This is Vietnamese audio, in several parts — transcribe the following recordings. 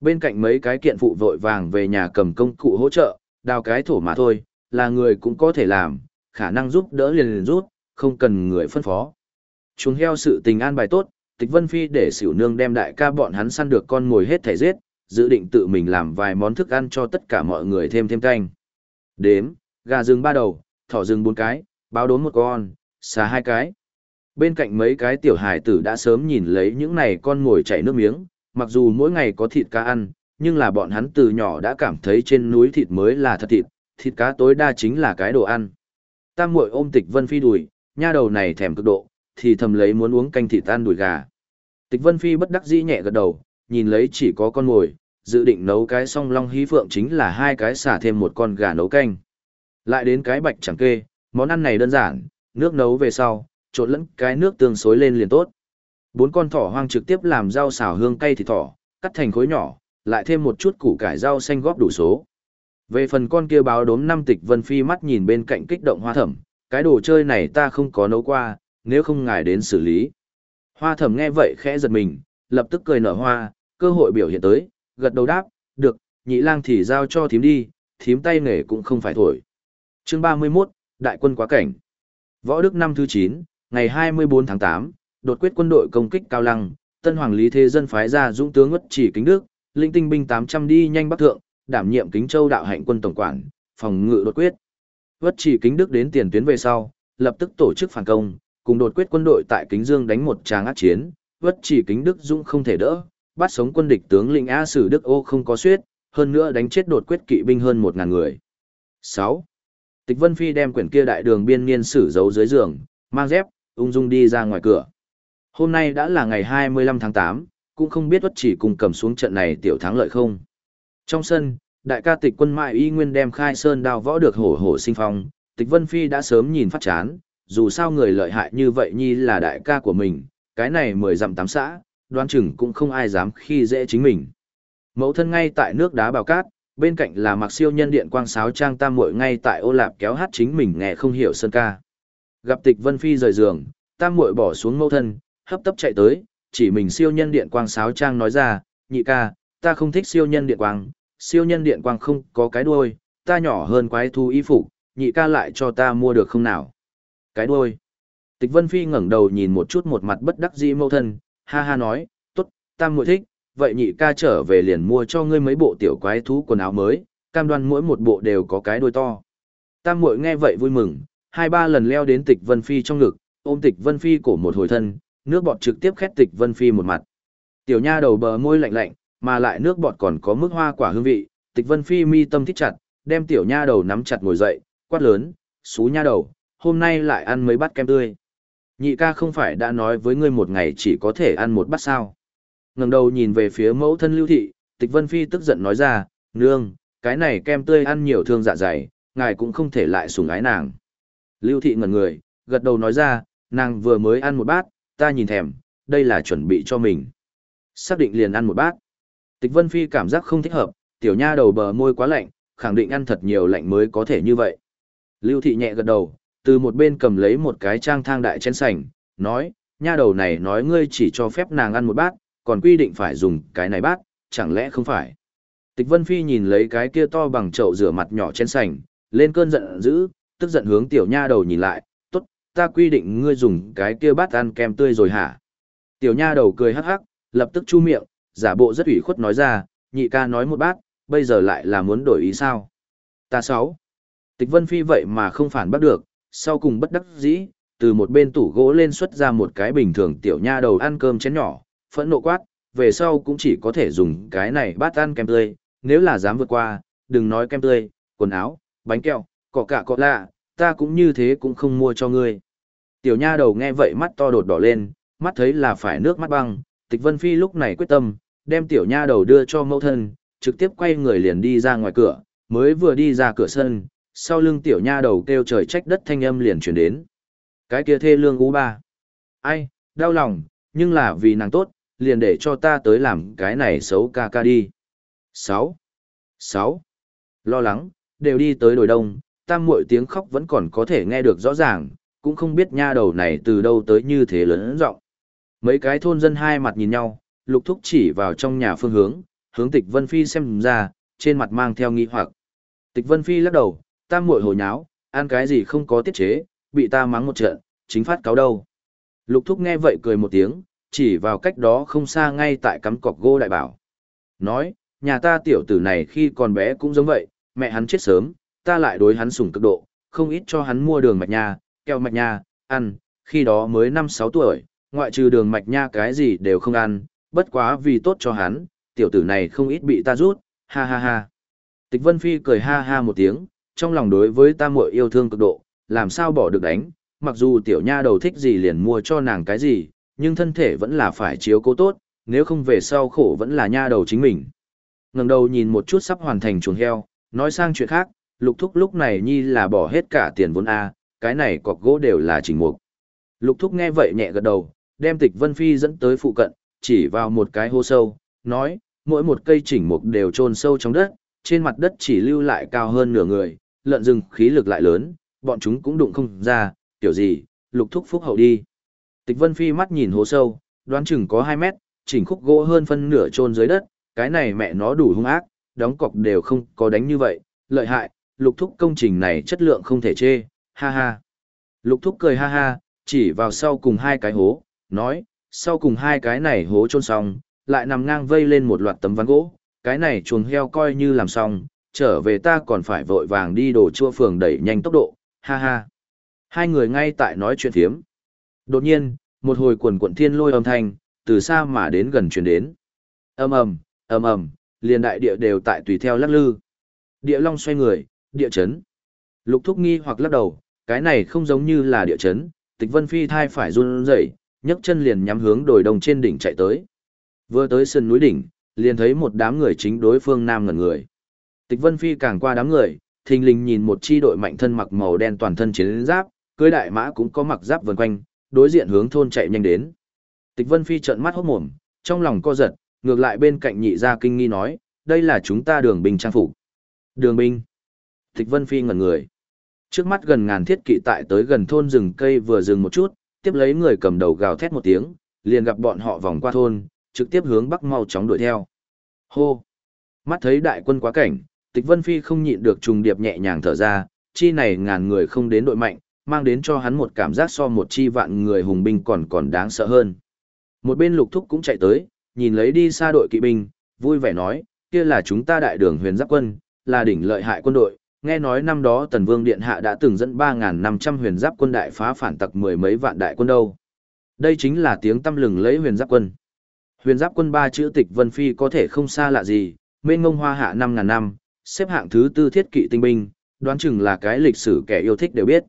Bên cạnh mấy cái kiện phụ vội vàng về nhà cầm công cụ hỗ trợ, đào cái thổ mà thôi, là người cũng có thể làm, khả năng giúp đỡ liền liền rút, không cần người phân phó. Chúng heo sự tình an bài tốt, Tịch Vân Phi để xỉu nương đem đại ca bọn hắn săn được con ngồi hết thể giết, dự định tự mình làm vài món thức ăn cho tất cả mọi người thêm thêm canh. Đếm, gà rừng ba đầu, thỏ rừng bốn cái, báo đốm một con, xà hai cái. Bên cạnh mấy cái tiểu hải tử đã sớm nhìn lấy những này con ngồi chảy nước miếng, mặc dù mỗi ngày có thịt cá ăn, nhưng là bọn hắn từ nhỏ đã cảm thấy trên núi thịt mới là thật thịt, thịt cá tối đa chính là cái đồ ăn. Tam muội ôm Tịch Vân Phi đùi, nha đầu này thèm cực độ, thì thầm lấy muốn uống canh thịt tan đùi gà. Tịch Vân Phi bất đắc dĩ nhẹ gật đầu, nhìn lấy chỉ có con ngồi, dự định nấu cái song long hí phượng chính là hai cái xả thêm một con gà nấu canh. Lại đến cái bạch chẳng kê, món ăn này đơn giản, nước nấu về sau, trộn lẫn cái nước tương xối lên liền tốt. Bốn con thỏ hoang trực tiếp làm rau xào hương cay thịt thỏ, cắt thành khối nhỏ, lại thêm một chút củ cải rau xanh góp đủ số. Về phần con kia báo đốm năm tịch Vân Phi mắt nhìn bên cạnh kích động hoa thẩm, cái đồ chơi này ta không có nấu qua, nếu không ngài đến xử lý. Hoa thẩm nghe vậy khẽ giật mình, lập tức cười nở hoa, cơ hội biểu hiện tới, gật đầu đáp, được, nhị lang thì giao cho thím đi, thím tay nghề cũng không phải thổi. Chương 31, Đại quân quá cảnh. Võ Đức năm thứ 9, ngày 24 tháng 8, đột quyết quân đội công kích Cao Lăng, Tân Hoàng Lý Thế Dân phái ra dũng tướng ngất chỉ kính đức, linh tinh binh 800 đi nhanh bắc thượng, đảm nhiệm kính châu đạo hạnh quân tổng quản, phòng ngự đột quyết. Vất chỉ kính đức đến tiền tuyến về sau, lập tức tổ chức phản công, cùng đột quyết quân đội tại kính dương đánh một tràng ác chiến, vất chỉ kính đức dũng không thể đỡ, bắt sống quân địch tướng lĩnh A Sử Đức Ô không có suyết, hơn nữa đánh chết đột quyết kỵ binh hơn một ngàn người. 6. Tịch Vân Phi đem quyển kia đại đường biên niên sử giấu dưới giường, mang dép, ung dung đi ra ngoài cửa. Hôm nay đã là ngày 25 tháng 8, cũng không biết uất chỉ cùng cầm xuống trận này tiểu thắng lợi không. Trong sân, đại ca tịch quân mại y nguyên đem khai sơn đao võ được hổ hổ sinh phong, tịch Vân Phi đã sớm nhìn phát chán, dù sao người lợi hại như vậy nhi là đại ca của mình, cái này mười dặm tám xã, đoán chừng cũng không ai dám khi dễ chính mình. Mẫu thân ngay tại nước đá bào cát, bên cạnh là mặc siêu nhân điện quang sáo trang tam muội ngay tại ô lạp kéo hát chính mình nghe không hiểu sơn ca. Gặp tịch Vân Phi rời giường, tam muội bỏ xuống mẫu thân, hấp tấp chạy tới, chỉ mình siêu nhân điện quang sáo trang nói ra, nhị ca, ta không thích siêu nhân điện quang, siêu nhân điện quang không có cái đuôi, ta nhỏ hơn quái thu y phục, nhị ca lại cho ta mua được không nào. Cái đuôi. Tịch Vân Phi ngẩng đầu nhìn một chút một mặt bất đắc dĩ mâu thân, ha ha nói, tốt, tam muội thích, vậy nhị ca trở về liền mua cho ngươi mấy bộ tiểu quái thú quần áo mới, cam đoan mỗi một bộ đều có cái đuôi to. Tam muội nghe vậy vui mừng, hai ba lần leo đến tịch Vân Phi trong ngực, ôm tịch Vân Phi cổ một hồi thân, nước bọt trực tiếp khét tịch Vân Phi một mặt. Tiểu nha đầu bờ môi lạnh lạnh, mà lại nước bọt còn có mức hoa quả hương vị, tịch Vân Phi mi tâm thích chặt, đem tiểu nha đầu nắm chặt ngồi dậy, quát lớn, xú nha đầu, hôm nay lại ăn mấy bát kem tươi. Nhị ca không phải đã nói với ngươi một ngày chỉ có thể ăn một bát sao. ngẩng đầu nhìn về phía mẫu thân lưu thị, tịch Vân Phi tức giận nói ra, nương, cái này kem tươi ăn nhiều thương dạ dày, ngài cũng không thể lại sủng ái nàng. Lưu thị ngẩn người, gật đầu nói ra, nàng vừa mới ăn một bát, ta nhìn thèm, đây là chuẩn bị cho mình. Xác định liền ăn một bát. Tịch Vân Phi cảm giác không thích hợp, tiểu nha đầu bờ môi quá lạnh, khẳng định ăn thật nhiều lạnh mới có thể như vậy. Lưu thị nhẹ gật đầu, từ một bên cầm lấy một cái trang thang đại chén sành, nói, nha đầu này nói ngươi chỉ cho phép nàng ăn một bát, còn quy định phải dùng cái này bát, chẳng lẽ không phải. Tịch Vân Phi nhìn lấy cái kia to bằng chậu rửa mặt nhỏ chén sành, lên cơn giận dữ, tức giận hướng tiểu nha đầu nhìn lại, ta quy định ngươi dùng cái kia bát ăn kem tươi rồi hả? Tiểu nha đầu cười hắc hắc, lập tức chu miệng, giả bộ rất ủy khuất nói ra, nhị ca nói một bát, bây giờ lại là muốn đổi ý sao? Ta sáu. Tịch Vân Phi vậy mà không phản bắt được, sau cùng bất đắc dĩ, từ một bên tủ gỗ lên xuất ra một cái bình thường tiểu nha đầu ăn cơm chén nhỏ, phẫn nộ quát, về sau cũng chỉ có thể dùng cái này bát ăn kem tươi, nếu là dám vượt qua, đừng nói kem tươi, quần áo, bánh kẹo, cọ cả cọ lạ, ta cũng như thế cũng không mua cho ngươi. Tiểu nha đầu nghe vậy mắt to đột đỏ lên, mắt thấy là phải nước mắt băng, tịch vân phi lúc này quyết tâm, đem tiểu nha đầu đưa cho mẫu thân, trực tiếp quay người liền đi ra ngoài cửa, mới vừa đi ra cửa sân, sau lưng tiểu nha đầu kêu trời trách đất thanh âm liền chuyển đến. Cái kia thê lương ú ba. Ai, đau lòng, nhưng là vì nàng tốt, liền để cho ta tới làm cái này xấu ca ca đi. 6. 6. Lo lắng, đều đi tới đồi đông, tam muội tiếng khóc vẫn còn có thể nghe được rõ ràng, cũng không biết nha đầu này từ đâu tới như thế lớn rộng. Mấy cái thôn dân hai mặt nhìn nhau, lục thúc chỉ vào trong nhà phương hướng, hướng Tịch Vân Phi xem ra, trên mặt mang theo nghi hoặc. Tịch Vân Phi lắc đầu, ta muội hồ nháo, ăn cái gì không có tiết chế, bị ta mắng một trận, chính phát cáo đâu. Lục Thúc nghe vậy cười một tiếng, chỉ vào cách đó không xa ngay tại cắm cọc gô đại bảo. Nói, nhà ta tiểu tử này khi còn bé cũng giống vậy, mẹ hắn chết sớm, ta lại đối hắn sủng cực độ, không ít cho hắn mua đường mạch nha, keo mạch nha, ăn, khi đó mới 5-6 tuổi, ngoại trừ đường mạch nha cái gì đều không ăn, bất quá vì tốt cho hắn, tiểu tử này không ít bị ta rút, ha ha ha. Tịch Vân Phi cười ha ha một tiếng, trong lòng đối với ta muội yêu thương cực độ, làm sao bỏ được đánh, mặc dù tiểu nha đầu thích gì liền mua cho nàng cái gì, nhưng thân thể vẫn là phải chiếu cố tốt, nếu không về sau khổ vẫn là nha đầu chính mình. Ngẩng đầu nhìn một chút sắp hoàn thành chuồng heo, nói sang chuyện khác, lục thúc lúc này nhi là bỏ hết cả tiền vốn A, cái này cọc gỗ đều là chỉnh mục. Lục thúc nghe vậy nhẹ gật đầu, đem tịch Vân Phi dẫn tới phụ cận, chỉ vào một cái hố sâu, nói, mỗi một cây chỉnh mục đều chôn sâu trong đất, trên mặt đất chỉ lưu lại cao hơn nửa người, lợn rừng khí lực lại lớn, bọn chúng cũng đụng không ra, kiểu gì, lục thúc phúc hậu đi. Tịch Vân Phi mắt nhìn hố sâu, đoán chừng có 2 mét, chỉnh khúc gỗ hơn phân nửa chôn dưới đất, cái này mẹ nó đủ hung ác, đóng cọc đều không có đánh như vậy, lợi hại, lục thúc công trình này chất lượng không thể chê, ha ha. Lục thúc cười ha ha, chỉ vào sau cùng hai cái hố, nói, sau cùng hai cái này hố chôn xong, lại nằm ngang vây lên một loạt tấm ván gỗ, cái này chuồng heo coi như làm xong, trở về ta còn phải vội vàng đi đồ chua phường đẩy nhanh tốc độ, ha ha. Hai người ngay tại nói chuyện thiếm. Đột nhiên, một hồi quần quận thiên lôi âm thanh, từ xa mà đến gần truyền đến. ầm ầm, ầm ầm, liền đại địa đều tại tùy theo lắc lư. Địa long xoay người, địa chấn. Lục thúc nghi hoặc lắc đầu, cái này không giống như là địa chấn, tịch vân phi thai phải run rẩy, nhấc chân liền nhắm hướng đồi đồng trên đỉnh chạy tới. Vừa tới sân núi đỉnh, liền thấy một đám người chính đối phương nam ngẩn người. Tịch vân phi càng qua đám người, thình lình nhìn một chi đội mạnh thân mặc màu đen toàn thân chiến giáp, cưới đại mã cũng có mặc giáp vần quanh, đối diện hướng thôn chạy nhanh đến. Tịch Vân Phi trợn mắt hốt mồm, trong lòng co giật, ngược lại bên cạnh nhị gia kinh nghi nói, đây là chúng ta đường binh trang phục. Đường binh. Tịch Vân Phi ngẩn người. Trước mắt gần ngàn thiết kỵ tại tới gần thôn rừng cây vừa dừng một chút, tiếp lấy người cầm đầu gào thét một tiếng, liền gặp bọn họ vòng qua thôn, trực tiếp hướng bắc mau chóng đuổi theo. Hô! Mắt thấy đại quân quá cảnh, Tịch Vân Phi không nhịn được trùng điệp nhẹ nhàng thở ra, chi này ngàn người không đến đội mạnh, mang đến cho hắn một cảm giác so một chi vạn người hùng binh còn còn đáng sợ hơn. Một bên lục thúc cũng chạy tới, nhìn lấy đi xa đội kỵ binh, vui vẻ nói, kia là chúng ta đại đường huyền giáp quân, là đỉnh lợi hại quân đội, nghe nói năm đó tần vương điện hạ đã từng dẫn 3.500 huyền giáp quân đại phá phản tặc mười mấy vạn đại quân đâu. Đây chính là tiếng tâm lừng lấy huyền giáp quân. Huyền giáp quân ba chữ tịch vân phi có thể không xa lạ gì, mênh ngông hoa hạ 5.000 năm, xếp hạng thứ tư thiết kỵ tinh binh, đoán chừng là cái lịch sử kẻ yêu thích đều biết.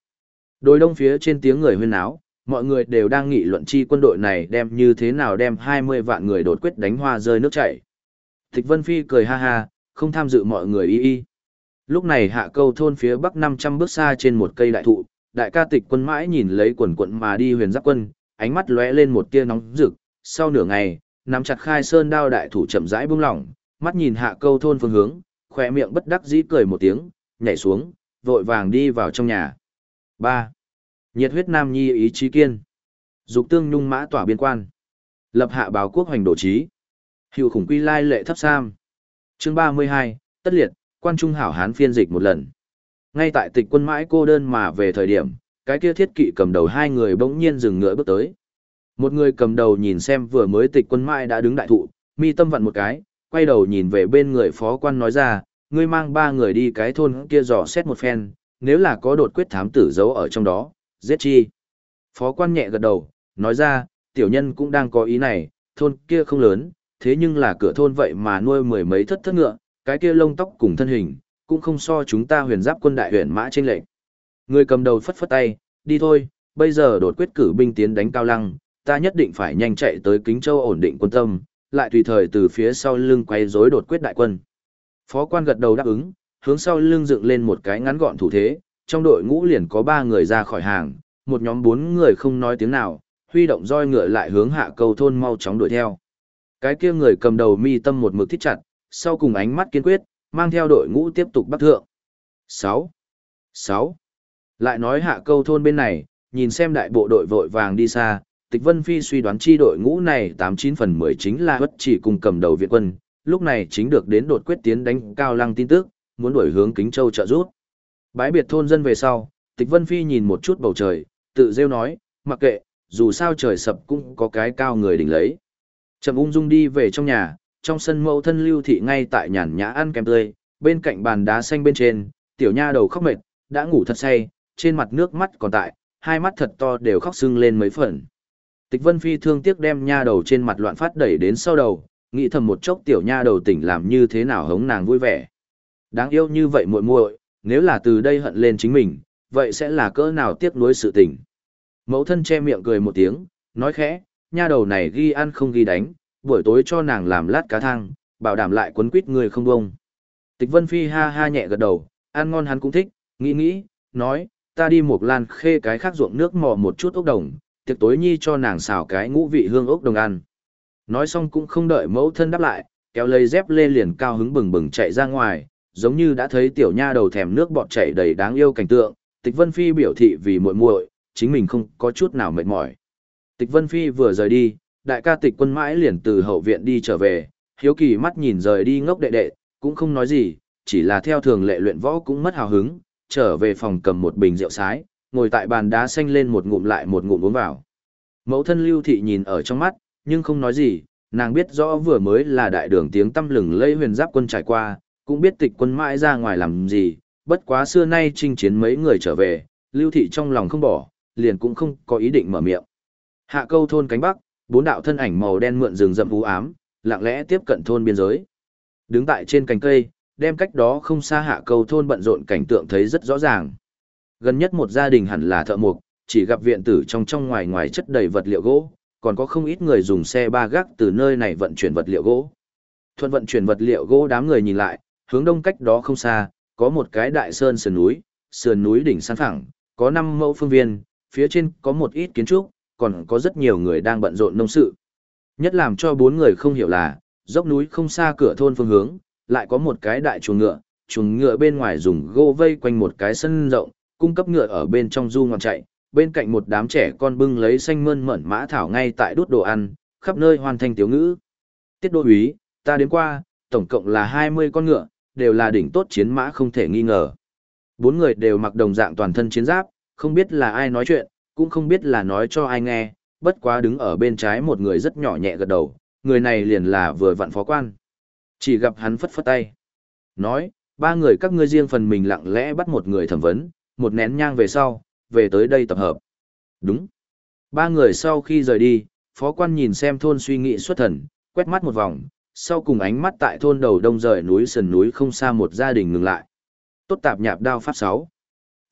đôi đông phía trên tiếng người huyên náo, mọi người đều đang nghị luận chi quân đội này đem như thế nào đem 20 vạn người đột quyết đánh hoa rơi nước chảy. tịch Vân Phi cười ha ha, không tham dự mọi người y y. Lúc này hạ câu thôn phía bắc 500 bước xa trên một cây đại thụ, đại ca tịch quân mãi nhìn lấy quần quận mà đi huyền giáp quân, ánh mắt lóe lên một tia nóng rực, sau nửa ngày, nắm chặt khai sơn đao đại thủ chậm rãi buông lỏng, mắt nhìn hạ câu thôn phương hướng, khỏe miệng bất đắc dĩ cười một tiếng, nhảy xuống, vội vàng đi vào trong nhà ba Nhiệt huyết nam nhi ý chí kiên. Dục tương nhung mã tỏa biên quan. Lập hạ báo quốc hoành đổ trí. Hiệu khủng quy lai lệ thấp sam. Chương ba mươi hai tất liệt, quan trung hảo hán phiên dịch một lần. Ngay tại tịch quân mãi cô đơn mà về thời điểm, cái kia thiết kỵ cầm đầu hai người bỗng nhiên dừng ngựa bước tới. Một người cầm đầu nhìn xem vừa mới tịch quân mãi đã đứng đại thụ, mi tâm vặn một cái, quay đầu nhìn về bên người phó quan nói ra, ngươi mang ba người đi cái thôn kia dò xét một phen, nếu là có đột quyết thám tử giấu ở trong đó, giết chi. Phó quan nhẹ gật đầu, nói ra, tiểu nhân cũng đang có ý này, thôn kia không lớn, thế nhưng là cửa thôn vậy mà nuôi mười mấy thất thất ngựa, cái kia lông tóc cùng thân hình, cũng không so chúng ta huyền giáp quân đại huyền mã trên lệnh. Người cầm đầu phất phất tay, đi thôi, bây giờ đột quyết cử binh tiến đánh cao lăng, ta nhất định phải nhanh chạy tới Kính Châu ổn định quân tâm, lại tùy thời từ phía sau lưng quay rối đột quyết đại quân. Phó quan gật đầu đáp ứng, hướng sau lưng dựng lên một cái ngắn gọn thủ thế, trong đội ngũ liền có ba người ra khỏi hàng, một nhóm bốn người không nói tiếng nào, huy động roi ngựa lại hướng hạ cầu thôn mau chóng đuổi theo. Cái kia người cầm đầu mi tâm một mực thiết chặt, sau cùng ánh mắt kiên quyết, mang theo đội ngũ tiếp tục bắt thượng. 6. 6. Lại nói hạ câu thôn bên này, nhìn xem đại bộ đội vội vàng đi xa, Tịch Vân Phi suy đoán chi đội ngũ này 89 phần 10 chính là bất chỉ cùng cầm đầu viện quân, lúc này chính được đến đột quyết tiến đánh cao lăng tin tức, muốn đuổi hướng Kính Châu trợ rút. Bái biệt thôn dân về sau, Tịch Vân Phi nhìn một chút bầu trời, tự rêu nói, mặc kệ, dù sao trời sập cũng có cái cao người đỉnh lấy. Trầm ung dung đi về trong nhà, trong sân mẫu thân lưu thị ngay tại nhàn nhã ăn kem tươi, bên cạnh bàn đá xanh bên trên, tiểu nha đầu khóc mệt, đã ngủ thật say, trên mặt nước mắt còn tại, hai mắt thật to đều khóc sưng lên mấy phần. Tịch Vân Phi thương tiếc đem nha đầu trên mặt loạn phát đẩy đến sau đầu, nghĩ thầm một chốc tiểu nha đầu tỉnh làm như thế nào hống nàng vui vẻ. Đáng yêu như vậy muội muội, nếu là từ đây hận lên chính mình, vậy sẽ là cỡ nào tiếc nuối sự tình. Mẫu thân che miệng cười một tiếng, nói khẽ, nha đầu này ghi ăn không ghi đánh, buổi tối cho nàng làm lát cá thang, bảo đảm lại quấn quýt người không bông. Tịch Vân Phi ha ha nhẹ gật đầu, ăn ngon hắn cũng thích, nghĩ nghĩ, nói, ta đi một lan khê cái khác ruộng nước mò một chút ốc đồng, tiệc tối nhi cho nàng xào cái ngũ vị hương ốc đồng ăn. Nói xong cũng không đợi mẫu thân đáp lại, kéo lấy dép lê liền cao hứng bừng bừng chạy ra ngoài, giống như đã thấy tiểu nha đầu thèm nước bọt chảy đầy đáng yêu cảnh tượng, Tịch Vân Phi biểu thị vì muội muội, chính mình không có chút nào mệt mỏi. Tịch Vân Phi vừa rời đi, đại ca Tịch Quân mãi liền từ hậu viện đi trở về, hiếu kỳ mắt nhìn rời đi ngốc đệ đệ, cũng không nói gì, chỉ là theo thường lệ luyện võ cũng mất hào hứng, trở về phòng cầm một bình rượu sái, ngồi tại bàn đá xanh lên một ngụm lại một ngụm uống vào. Mẫu thân Lưu Thị nhìn ở trong mắt, nhưng không nói gì, nàng biết rõ vừa mới là đại đường tiếng tâm lừng lây huyền giáp quân trải qua, cũng biết tịch quân mãi ra ngoài làm gì, bất quá xưa nay chinh chiến mấy người trở về, Lưu Thị trong lòng không bỏ, liền cũng không có ý định mở miệng. Hạ câu thôn cánh bắc, bốn đạo thân ảnh màu đen mượn rừng rậm u ám, lặng lẽ tiếp cận thôn biên giới. Đứng tại trên cành cây, đem cách đó không xa hạ cầu thôn bận rộn cảnh tượng thấy rất rõ ràng. Gần nhất một gia đình hẳn là thợ mộc, chỉ gặp viện tử trong trong ngoài ngoài chất đầy vật liệu gỗ, còn có không ít người dùng xe ba gác từ nơi này vận chuyển vật liệu gỗ. Thuận vận chuyển vật liệu gỗ đám người nhìn lại, hướng đông cách đó không xa, có một cái đại sơn sườn núi, sườn núi đỉnh san phẳng, có năm mẫu phương viên, phía trên có một ít kiến trúc, còn có rất nhiều người đang bận rộn nông sự. Nhất làm cho bốn người không hiểu là, dốc núi không xa cửa thôn phương hướng, lại có một cái đại chuồng ngựa, chuồng ngựa bên ngoài dùng gỗ vây quanh một cái sân rộng, cung cấp ngựa ở bên trong du ngoạn chạy, bên cạnh một đám trẻ con bưng lấy xanh mơn mởn mã thảo ngay tại đốt đồ ăn, khắp nơi hoàn thành tiểu ngữ. Tiết đô úy, ta đến qua, tổng cộng là 20 con ngựa, đều là đỉnh tốt chiến mã không thể nghi ngờ. Bốn người đều mặc đồng dạng toàn thân chiến giáp, không biết là ai nói chuyện, cũng không biết là nói cho ai nghe, bất quá đứng ở bên trái một người rất nhỏ nhẹ gật đầu, người này liền là vừa vặn phó quan. Chỉ gặp hắn phất phất tay. Nói, ba người các ngươi riêng phần mình lặng lẽ bắt một người thẩm vấn, một nén nhang về sau, về tới đây tập hợp. Đúng. Ba người sau khi rời đi, phó quan nhìn xem thôn suy nghĩ xuất thần, quét mắt một vòng, sau cùng ánh mắt tại thôn đầu đông rời núi sườn núi không xa một gia đình ngừng lại. Tốt tạp nhạp đao pháp 6.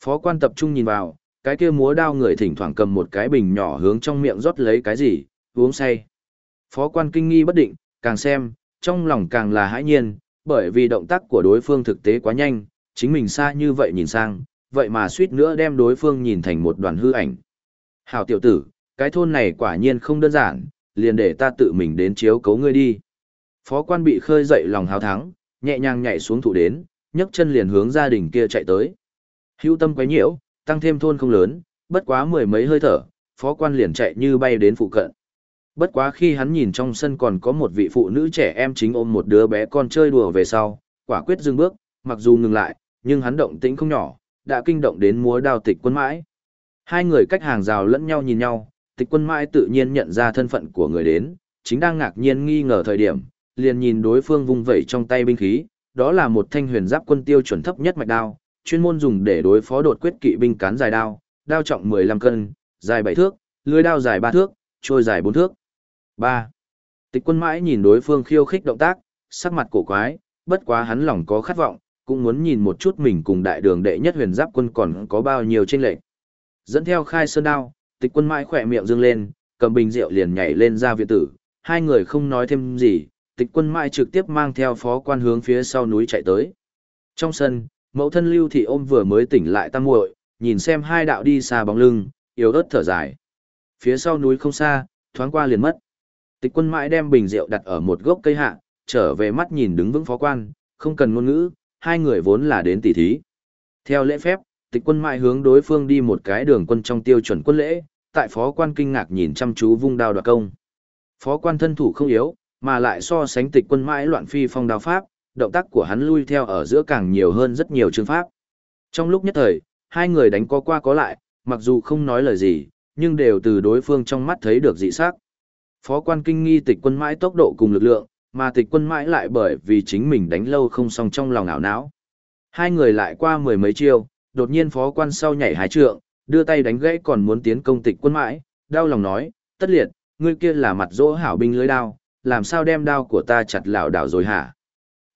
Phó quan tập trung nhìn vào, cái kia múa đao người thỉnh thoảng cầm một cái bình nhỏ hướng trong miệng rót lấy cái gì, uống say. Phó quan kinh nghi bất định, càng xem, trong lòng càng là hãi nhiên, bởi vì động tác của đối phương thực tế quá nhanh, chính mình xa như vậy nhìn sang, vậy mà suýt nữa đem đối phương nhìn thành một đoàn hư ảnh. Hào tiểu tử, cái thôn này quả nhiên không đơn giản, liền để ta tự mình đến chiếu cấu ngươi đi. Phó quan bị khơi dậy lòng hào thắng, nhẹ nhàng nhảy xuống thủ đến, nhấc chân liền hướng gia đình kia chạy tới. Hữu tâm quấy nhiễu, tăng thêm thôn không lớn, bất quá mười mấy hơi thở, phó quan liền chạy như bay đến phụ cận. Bất quá khi hắn nhìn trong sân còn có một vị phụ nữ trẻ em chính ôm một đứa bé con chơi đùa về sau, quả quyết dừng bước, mặc dù ngừng lại, nhưng hắn động tĩnh không nhỏ, đã kinh động đến múa đao tịch quân mãi. Hai người cách hàng rào lẫn nhau nhìn nhau, tịch quân mãi tự nhiên nhận ra thân phận của người đến, chính đang ngạc nhiên nghi ngờ thời điểm, liền nhìn đối phương vung vẩy trong tay binh khí, đó là một thanh huyền giáp quân tiêu chuẩn thấp nhất mạch đao, chuyên môn dùng để đối phó đột quyết kỵ binh cán dài đao, đao trọng 15 cân, dài 7 thước, lưỡi đao dài 3 thước, trôi dài 4 thước. 3. Tịch quân mãi nhìn đối phương khiêu khích động tác, sắc mặt cổ quái, bất quá hắn lòng có khát vọng, cũng muốn nhìn một chút mình cùng đại đường đệ nhất huyền giáp quân còn có bao nhiêu tranh lệch. Dẫn theo khai sơn đao, tịch quân mãi khỏe miệng dương lên, cầm bình rượu liền nhảy lên ra viện tử, hai người không nói thêm gì, tịch quân mãi trực tiếp mang theo phó quan hướng phía sau núi chạy tới. Trong sân, mẫu thân lưu thị ôm vừa mới tỉnh lại tam muội, nhìn xem hai đạo đi xa bóng lưng, yếu ớt thở dài. Phía sau núi không xa, thoáng qua liền mất. Tịch quân mãi đem bình rượu đặt ở một gốc cây hạ, trở về mắt nhìn đứng vững phó quan, không cần ngôn ngữ, hai người vốn là đến tỉ thí. Theo lễ phép, tịch quân mãi hướng đối phương đi một cái đường quân trong tiêu chuẩn quân lễ, tại phó quan kinh ngạc nhìn chăm chú vung đao đoạt công. Phó quan thân thủ không yếu, Mà lại so sánh tịch quân mãi loạn phi phong đao pháp, động tác của hắn lui theo ở giữa càng nhiều hơn rất nhiều chương pháp. Trong lúc nhất thời, hai người đánh có qua có lại, mặc dù không nói lời gì, nhưng đều từ đối phương trong mắt thấy được dị sắc. Phó quan kinh nghi tịch quân mãi tốc độ cùng lực lượng, mà tịch quân mãi lại bởi vì chính mình đánh lâu không xong trong lòng ảo não. Hai người lại qua mười mấy chiêu, đột nhiên phó quan sau nhảy hái trượng, đưa tay đánh gãy còn muốn tiến công tịch quân mãi, đau lòng nói, tất liệt, ngươi kia là mặt dỗ hảo binh lưới đao, làm sao đem đao của ta chặt lảo đảo rồi hả?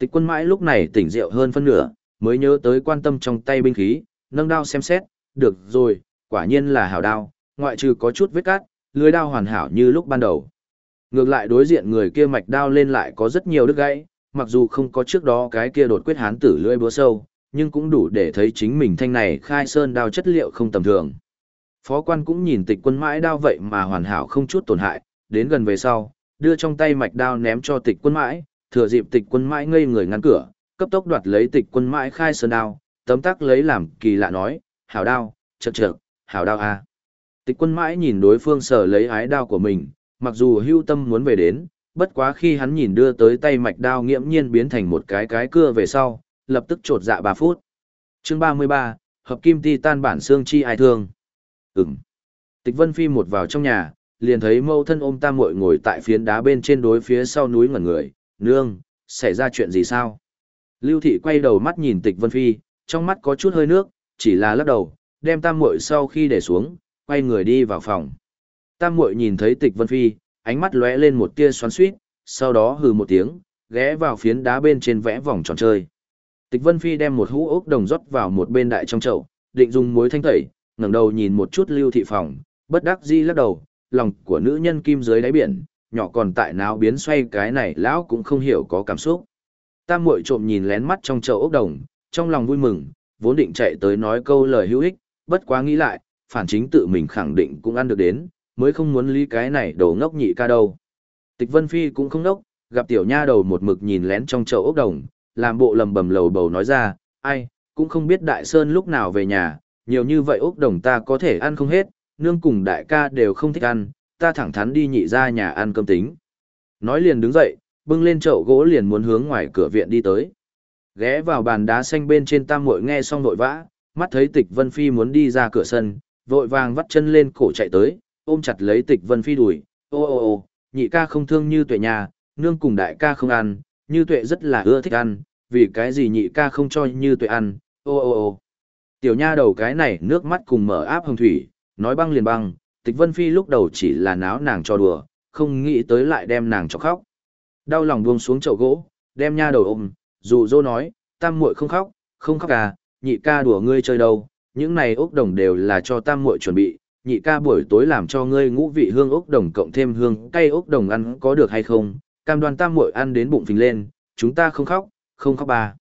Tịch quân mãi lúc này tỉnh rượu hơn phân nửa, mới nhớ tới quan tâm trong tay binh khí, nâng đao xem xét, được rồi, quả nhiên là hảo đao, ngoại trừ có chút vết cát, lưới đao hoàn hảo như lúc ban đầu. Ngược lại đối diện người kia mạch đao lên lại có rất nhiều đứt gãy, mặc dù không có trước đó cái kia đột quyết hán tử lưỡi búa sâu, nhưng cũng đủ để thấy chính mình thanh này khai sơn đao chất liệu không tầm thường. Phó quan cũng nhìn tịch quân mãi đao vậy mà hoàn hảo không chút tổn hại, đến gần về sau, đưa trong tay mạch đao ném cho tịch quân mãi, thừa dịp tịch quân mãi ngây người ngăn cửa, cấp tốc đoạt lấy tịch quân mãi khai sơn đao, tấm tắc lấy làm kỳ lạ nói, hảo đao, chật chật, hảo đao a. Tịch quân mãi nhìn đối phương sở lấy ái đao của mình, mặc dù hưu tâm muốn về đến, bất quá khi hắn nhìn đưa tới tay mạch đao nghiễm nhiên biến thành một cái cái cưa về sau, lập tức trột dạ 3 phút. chương 33, hợp kim ti tan bản xương chi ai thương. Ừm. Tịch Vân Phi một vào trong nhà, liền thấy mâu thân ôm tam muội ngồi tại phiến đá bên trên đối phía sau núi ngẩn người, nương, xảy ra chuyện gì sao? Lưu Thị quay đầu mắt nhìn Tịch Vân Phi, trong mắt có chút hơi nước, chỉ là lắc đầu, đem tam muội sau khi để xuống, quay người đi vào phòng. Tam muội nhìn thấy Tịch Vân Phi, ánh mắt lóe lên một tia xoắn suýt, sau đó hừ một tiếng, ghé vào phiến đá bên trên vẽ vòng tròn chơi. Tịch Vân Phi đem một hũ ốc đồng rót vào một bên đại trong chậu, định dùng muối thanh tẩy, ngẩng đầu nhìn một chút Lưu thị phòng, bất đắc dĩ lắc đầu, lòng của nữ nhân kim dưới đáy biển, nhỏ còn tại nào biến xoay cái này lão cũng không hiểu có cảm xúc. Tam muội trộm nhìn lén mắt trong chậu ốc đồng, trong lòng vui mừng, vốn định chạy tới nói câu lời hữu ích, bất quá nghĩ lại, phản chính tự mình khẳng định cũng ăn được đến, mới không muốn lý cái này đồ ngốc nhị ca đâu. Tịch Vân Phi cũng không ngốc, gặp tiểu nha đầu một mực nhìn lén trong chậu ốc đồng, làm bộ lầm bầm lầu bầu nói ra, ai, cũng không biết đại sơn lúc nào về nhà, nhiều như vậy ốc đồng ta có thể ăn không hết, nương cùng đại ca đều không thích ăn, ta thẳng thắn đi nhị ra nhà ăn cơm tính. Nói liền đứng dậy, bưng lên chậu gỗ liền muốn hướng ngoài cửa viện đi tới. Ghé vào bàn đá xanh bên trên tam muội nghe xong vội vã, mắt thấy tịch Vân Phi muốn đi ra cửa sân, vội vàng vắt chân lên cổ chạy tới, ôm chặt lấy tịch Vân Phi đuổi ô ô ô, nhị ca không thương như tuệ nhà, nương cùng đại ca không ăn, như tuệ rất là ưa thích ăn, vì cái gì nhị ca không cho như tuệ ăn, ô ô ô. Tiểu nha đầu cái này nước mắt cùng mở áp hồng thủy, nói băng liền băng, tịch vân phi lúc đầu chỉ là náo nàng cho đùa, không nghĩ tới lại đem nàng cho khóc. Đau lòng buông xuống chậu gỗ, đem nha đầu ôm, dụ dỗ nói, tam muội không khóc, không khóc à, nhị ca đùa ngươi chơi đâu, những này ốc đồng đều là cho tam muội chuẩn bị, nhị ca buổi tối làm cho ngươi ngũ vị hương ốc đồng cộng thêm hương cay ốc đồng ăn có được hay không, cam đoan tam muội ăn đến bụng phình lên, chúng ta không khóc, không khóc bà.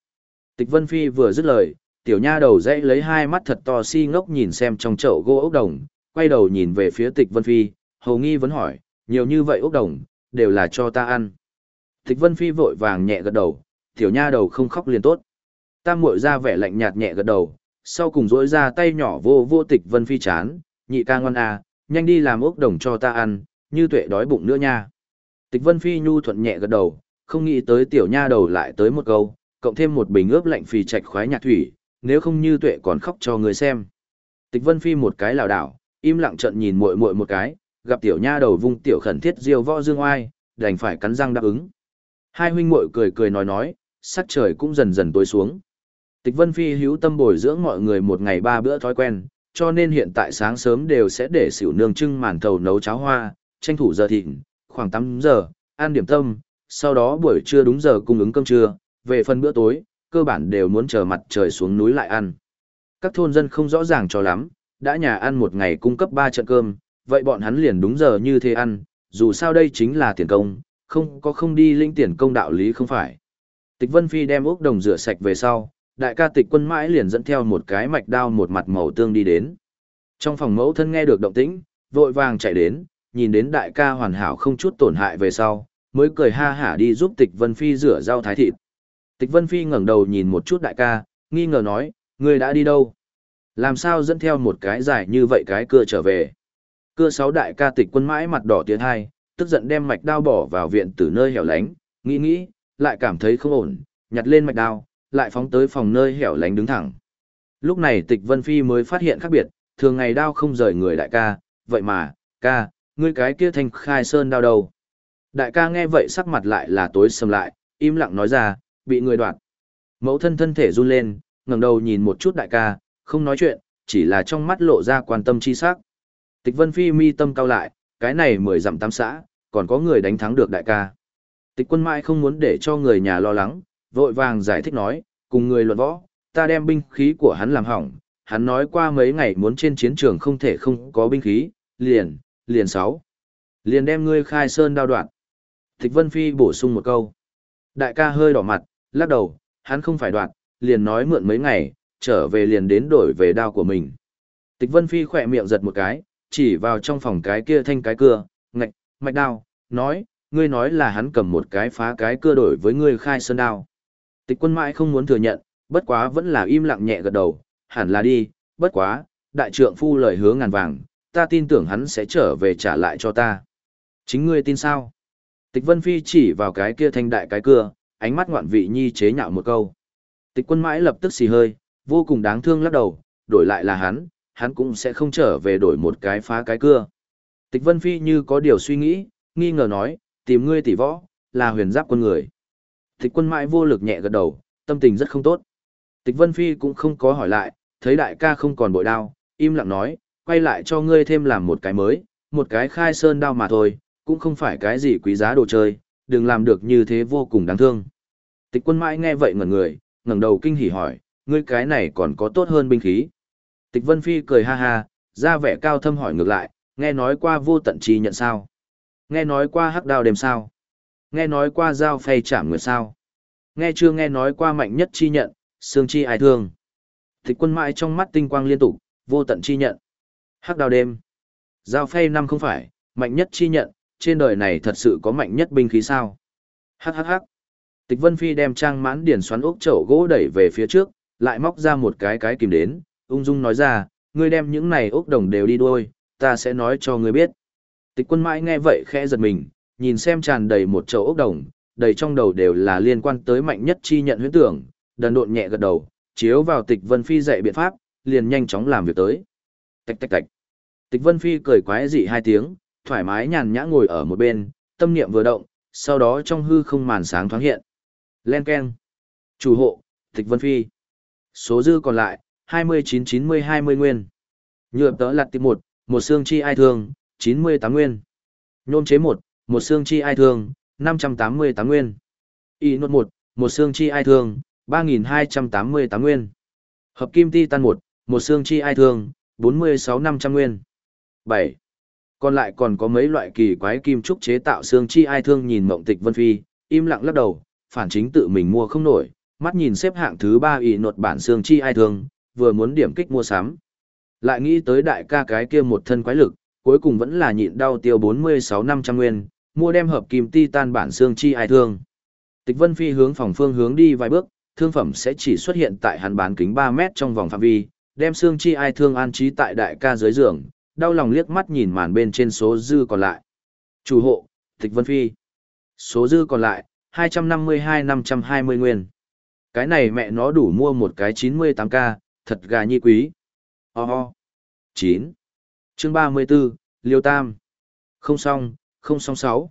Tịch Vân Phi vừa dứt lời, tiểu nha đầu dãy lấy hai mắt thật to si ngốc nhìn xem trong chậu gỗ ốc đồng, quay đầu nhìn về phía Tịch Vân Phi, hầu nghi vẫn hỏi, nhiều như vậy ốc đồng, đều là cho ta ăn. Tịch Vân Phi vội vàng nhẹ gật đầu, tiểu nha đầu không khóc liền tốt. Tam muội ra vẻ lạnh nhạt nhẹ gật đầu, sau cùng dỗi ra tay nhỏ vô vô Tịch Vân Phi chán, nhị ca ngon à, nhanh đi làm ốc đồng cho ta ăn, như tuệ đói bụng nữa nha. Tịch Vân Phi nhu thuận nhẹ gật đầu, không nghĩ tới tiểu nha đầu lại tới một câu, cộng thêm một bình ướp lạnh phì trạch khoái nhạc thủy, nếu không như tuệ còn khóc cho người xem. Tịch Vân Phi một cái lảo đảo, im lặng trận nhìn muội muội một cái, gặp tiểu nha đầu vung tiểu khẩn thiết diêu võ dương oai, đành phải cắn răng đáp ứng. Hai huynh muội cười cười nói nói, sắc trời cũng dần dần tối xuống. Tịch Vân Phi hữu tâm bồi dưỡng mọi người một ngày ba bữa thói quen, cho nên hiện tại sáng sớm đều sẽ để xỉu nương trưng màn thầu nấu cháo hoa, tranh thủ giờ thịnh, khoảng 8 giờ, ăn điểm tâm, sau đó buổi trưa đúng giờ cung ứng cơm trưa, về phần bữa tối, cơ bản đều muốn chờ mặt trời xuống núi lại ăn. Các thôn dân không rõ ràng cho lắm, đã nhà ăn một ngày cung cấp 3 trận cơm, vậy bọn hắn liền đúng giờ như thế ăn, dù sao đây chính là tiền công, không có không đi lĩnh tiền công đạo lý không phải. Tịch Vân Phi đem ốc đồng rửa sạch về sau, đại ca tịch quân mãi liền dẫn theo một cái mạch đao một mặt màu tương đi đến. Trong phòng mẫu thân nghe được động tĩnh, vội vàng chạy đến, nhìn đến đại ca hoàn hảo không chút tổn hại về sau, mới cười ha hả đi giúp Tịch Vân Phi rửa rau thái thịt. Tịch Vân Phi ngẩng đầu nhìn một chút đại ca, nghi ngờ nói, người đã đi đâu? Làm sao dẫn theo một cái dài như vậy cái cưa trở về? Cưa sáu đại ca tịch quân mãi mặt đỏ tiến hai, tức giận đem mạch đao bỏ vào viện từ nơi hẻo lánh, nghĩ nghĩ, lại cảm thấy không ổn, nhặt lên mạch đao, lại phóng tới phòng nơi hẻo lánh đứng thẳng. Lúc này Tịch Vân Phi mới phát hiện khác biệt, thường ngày đao không rời người đại ca, vậy mà, ca, ngươi cái kia thành khai sơn đao đầu. Đại ca nghe vậy sắc mặt lại là tối sầm lại, im lặng nói ra, bị người đoạt. Mẫu thân thân thể run lên, ngẩng đầu nhìn một chút đại ca, không nói chuyện, chỉ là trong mắt lộ ra quan tâm chi sắc. Tịch Vân Phi mi tâm cao lại, cái này mười dặm tam xã, còn có người đánh thắng được đại ca. Tịch quân mãi không muốn để cho người nhà lo lắng, vội vàng giải thích nói, cùng người luận võ, ta đem binh khí của hắn làm hỏng, hắn nói qua mấy ngày muốn trên chiến trường không thể không có binh khí, liền, liền sáu. Liền đem ngươi khai sơn đao đoạn. Tịch Vân Phi bổ sung một câu. Đại ca hơi đỏ mặt, lắc đầu, hắn không phải đoạn, liền nói mượn mấy ngày, trở về liền đến đổi về đao của mình. Tịch Vân Phi khỏe miệng giật một cái, chỉ vào trong phòng cái kia thanh cái cưa, ngạch, mạch đao, nói, ngươi nói là hắn cầm một cái phá cái cưa đổi với ngươi khai sơn đao. Tịch quân mãi không muốn thừa nhận, bất quá vẫn là im lặng nhẹ gật đầu, hẳn là đi, bất quá, đại trượng phu lời hứa ngàn vàng, ta tin tưởng hắn sẽ trở về trả lại cho ta. Chính ngươi tin sao? Tịch Vân Phi chỉ vào cái kia thanh đại cái cưa, ánh mắt ngoạn vị nhi chế nhạo một câu. Tịch quân mãi lập tức xì hơi, vô cùng đáng thương lắc đầu, đổi lại là hắn, hắn cũng sẽ không trở về đổi một cái phá cái cưa. Tịch Vân Phi như có điều suy nghĩ, nghi ngờ nói, tìm ngươi tỷ võ, là huyền giáp quân người. Tịch quân mãi vô lực nhẹ gật đầu, tâm tình rất không tốt. Tịch Vân Phi cũng không có hỏi lại, thấy đại ca không còn bội đao, im lặng nói, quay lại cho ngươi thêm làm một cái mới, một cái khai sơn đao mà thôi, cũng không phải cái gì quý giá đồ chơi, đừng làm được như thế vô cùng đáng thương. Tịch quân mãi nghe vậy ngẩn người, ngẩng đầu kinh hỉ hỏi, ngươi cái này còn có tốt hơn binh khí. Tịch Vân Phi cười ha ha, ra vẻ cao thâm hỏi ngược lại, nghe nói qua vô tận chi nhận sao? Nghe nói qua hắc đao đêm sao? Nghe nói qua dao phay chạm nguyệt sao? Nghe chưa nghe nói qua mạnh nhất chi nhận, xương chi ai thương? Tịch quân mãi trong mắt tinh quang liên tục, vô tận chi nhận. Hắc đao đêm. Dao phay năm không phải, mạnh nhất chi nhận, trên đời này thật sự có mạnh nhất binh khí sao? Hắc hắc hắc. Tịch Vân Phi đem trang mãn điển xoắn ốc chậu gỗ đẩy về phía trước, lại móc ra một cái cái kìm đến, ung dung nói ra, ngươi đem những này ốc đồng đều đi đuôi, ta sẽ nói cho ngươi biết. Tịch quân mãi nghe vậy khẽ giật mình, nhìn xem tràn đầy một chậu ốc đồng, đầy trong đầu đều là liên quan tới mạnh nhất chi nhận huyễn tưởng, đần độn nhẹ gật đầu, chiếu vào tịch Vân Phi dạy biện pháp, liền nhanh chóng làm việc tới. Tạch tạch tạch. Tịch Vân Phi cười quái dị hai tiếng, thoải mái nhàn nhã ngồi ở một bên, tâm niệm vừa động, sau đó trong hư không màn sáng thoáng hiện. Len keng. Chủ hộ, Tịch Vân Phi. Số dư còn lại, 29-90-20 nguyên. Nhựa tớ lặt tìm một, một xương chi ai thương, 98 nguyên. Nhôm chế một, một xương chi ai thương, 588 nguyên. Y nốt một, một xương chi ai thương, 3.288 nguyên. Hợp kim ti tan một, một xương chi ai thương, 46-500 nguyên. 7. Còn lại còn có mấy loại kỳ quái kim trúc chế tạo xương chi ai thương nhìn mộng tịch vân phi, im lặng lắc đầu, phản chính tự mình mua không nổi, mắt nhìn xếp hạng thứ ba ỷ nột bản xương chi ai thương, vừa muốn điểm kích mua sắm. Lại nghĩ tới đại ca cái kia một thân quái lực, cuối cùng vẫn là nhịn đau tiêu 46 500 nguyên, mua đem hợp kim titan bản xương chi ai thương. Tịch Vân Phi hướng phòng phương hướng đi vài bước, thương phẩm sẽ chỉ xuất hiện tại hắn bán kính 3 mét trong vòng phạm vi, đem xương chi ai thương an trí tại đại ca dưới giường, đau lòng liếc mắt nhìn màn bên trên số dư còn lại. Chủ hộ, Tịch Vân Phi. Số dư còn lại, 252-520 nguyên. Cái này mẹ nó đủ mua một cái 98k, thật gà nhi quý. Ho oh ho. 9. Chương 34, Liêu Tam. Không xong, không xong sáu.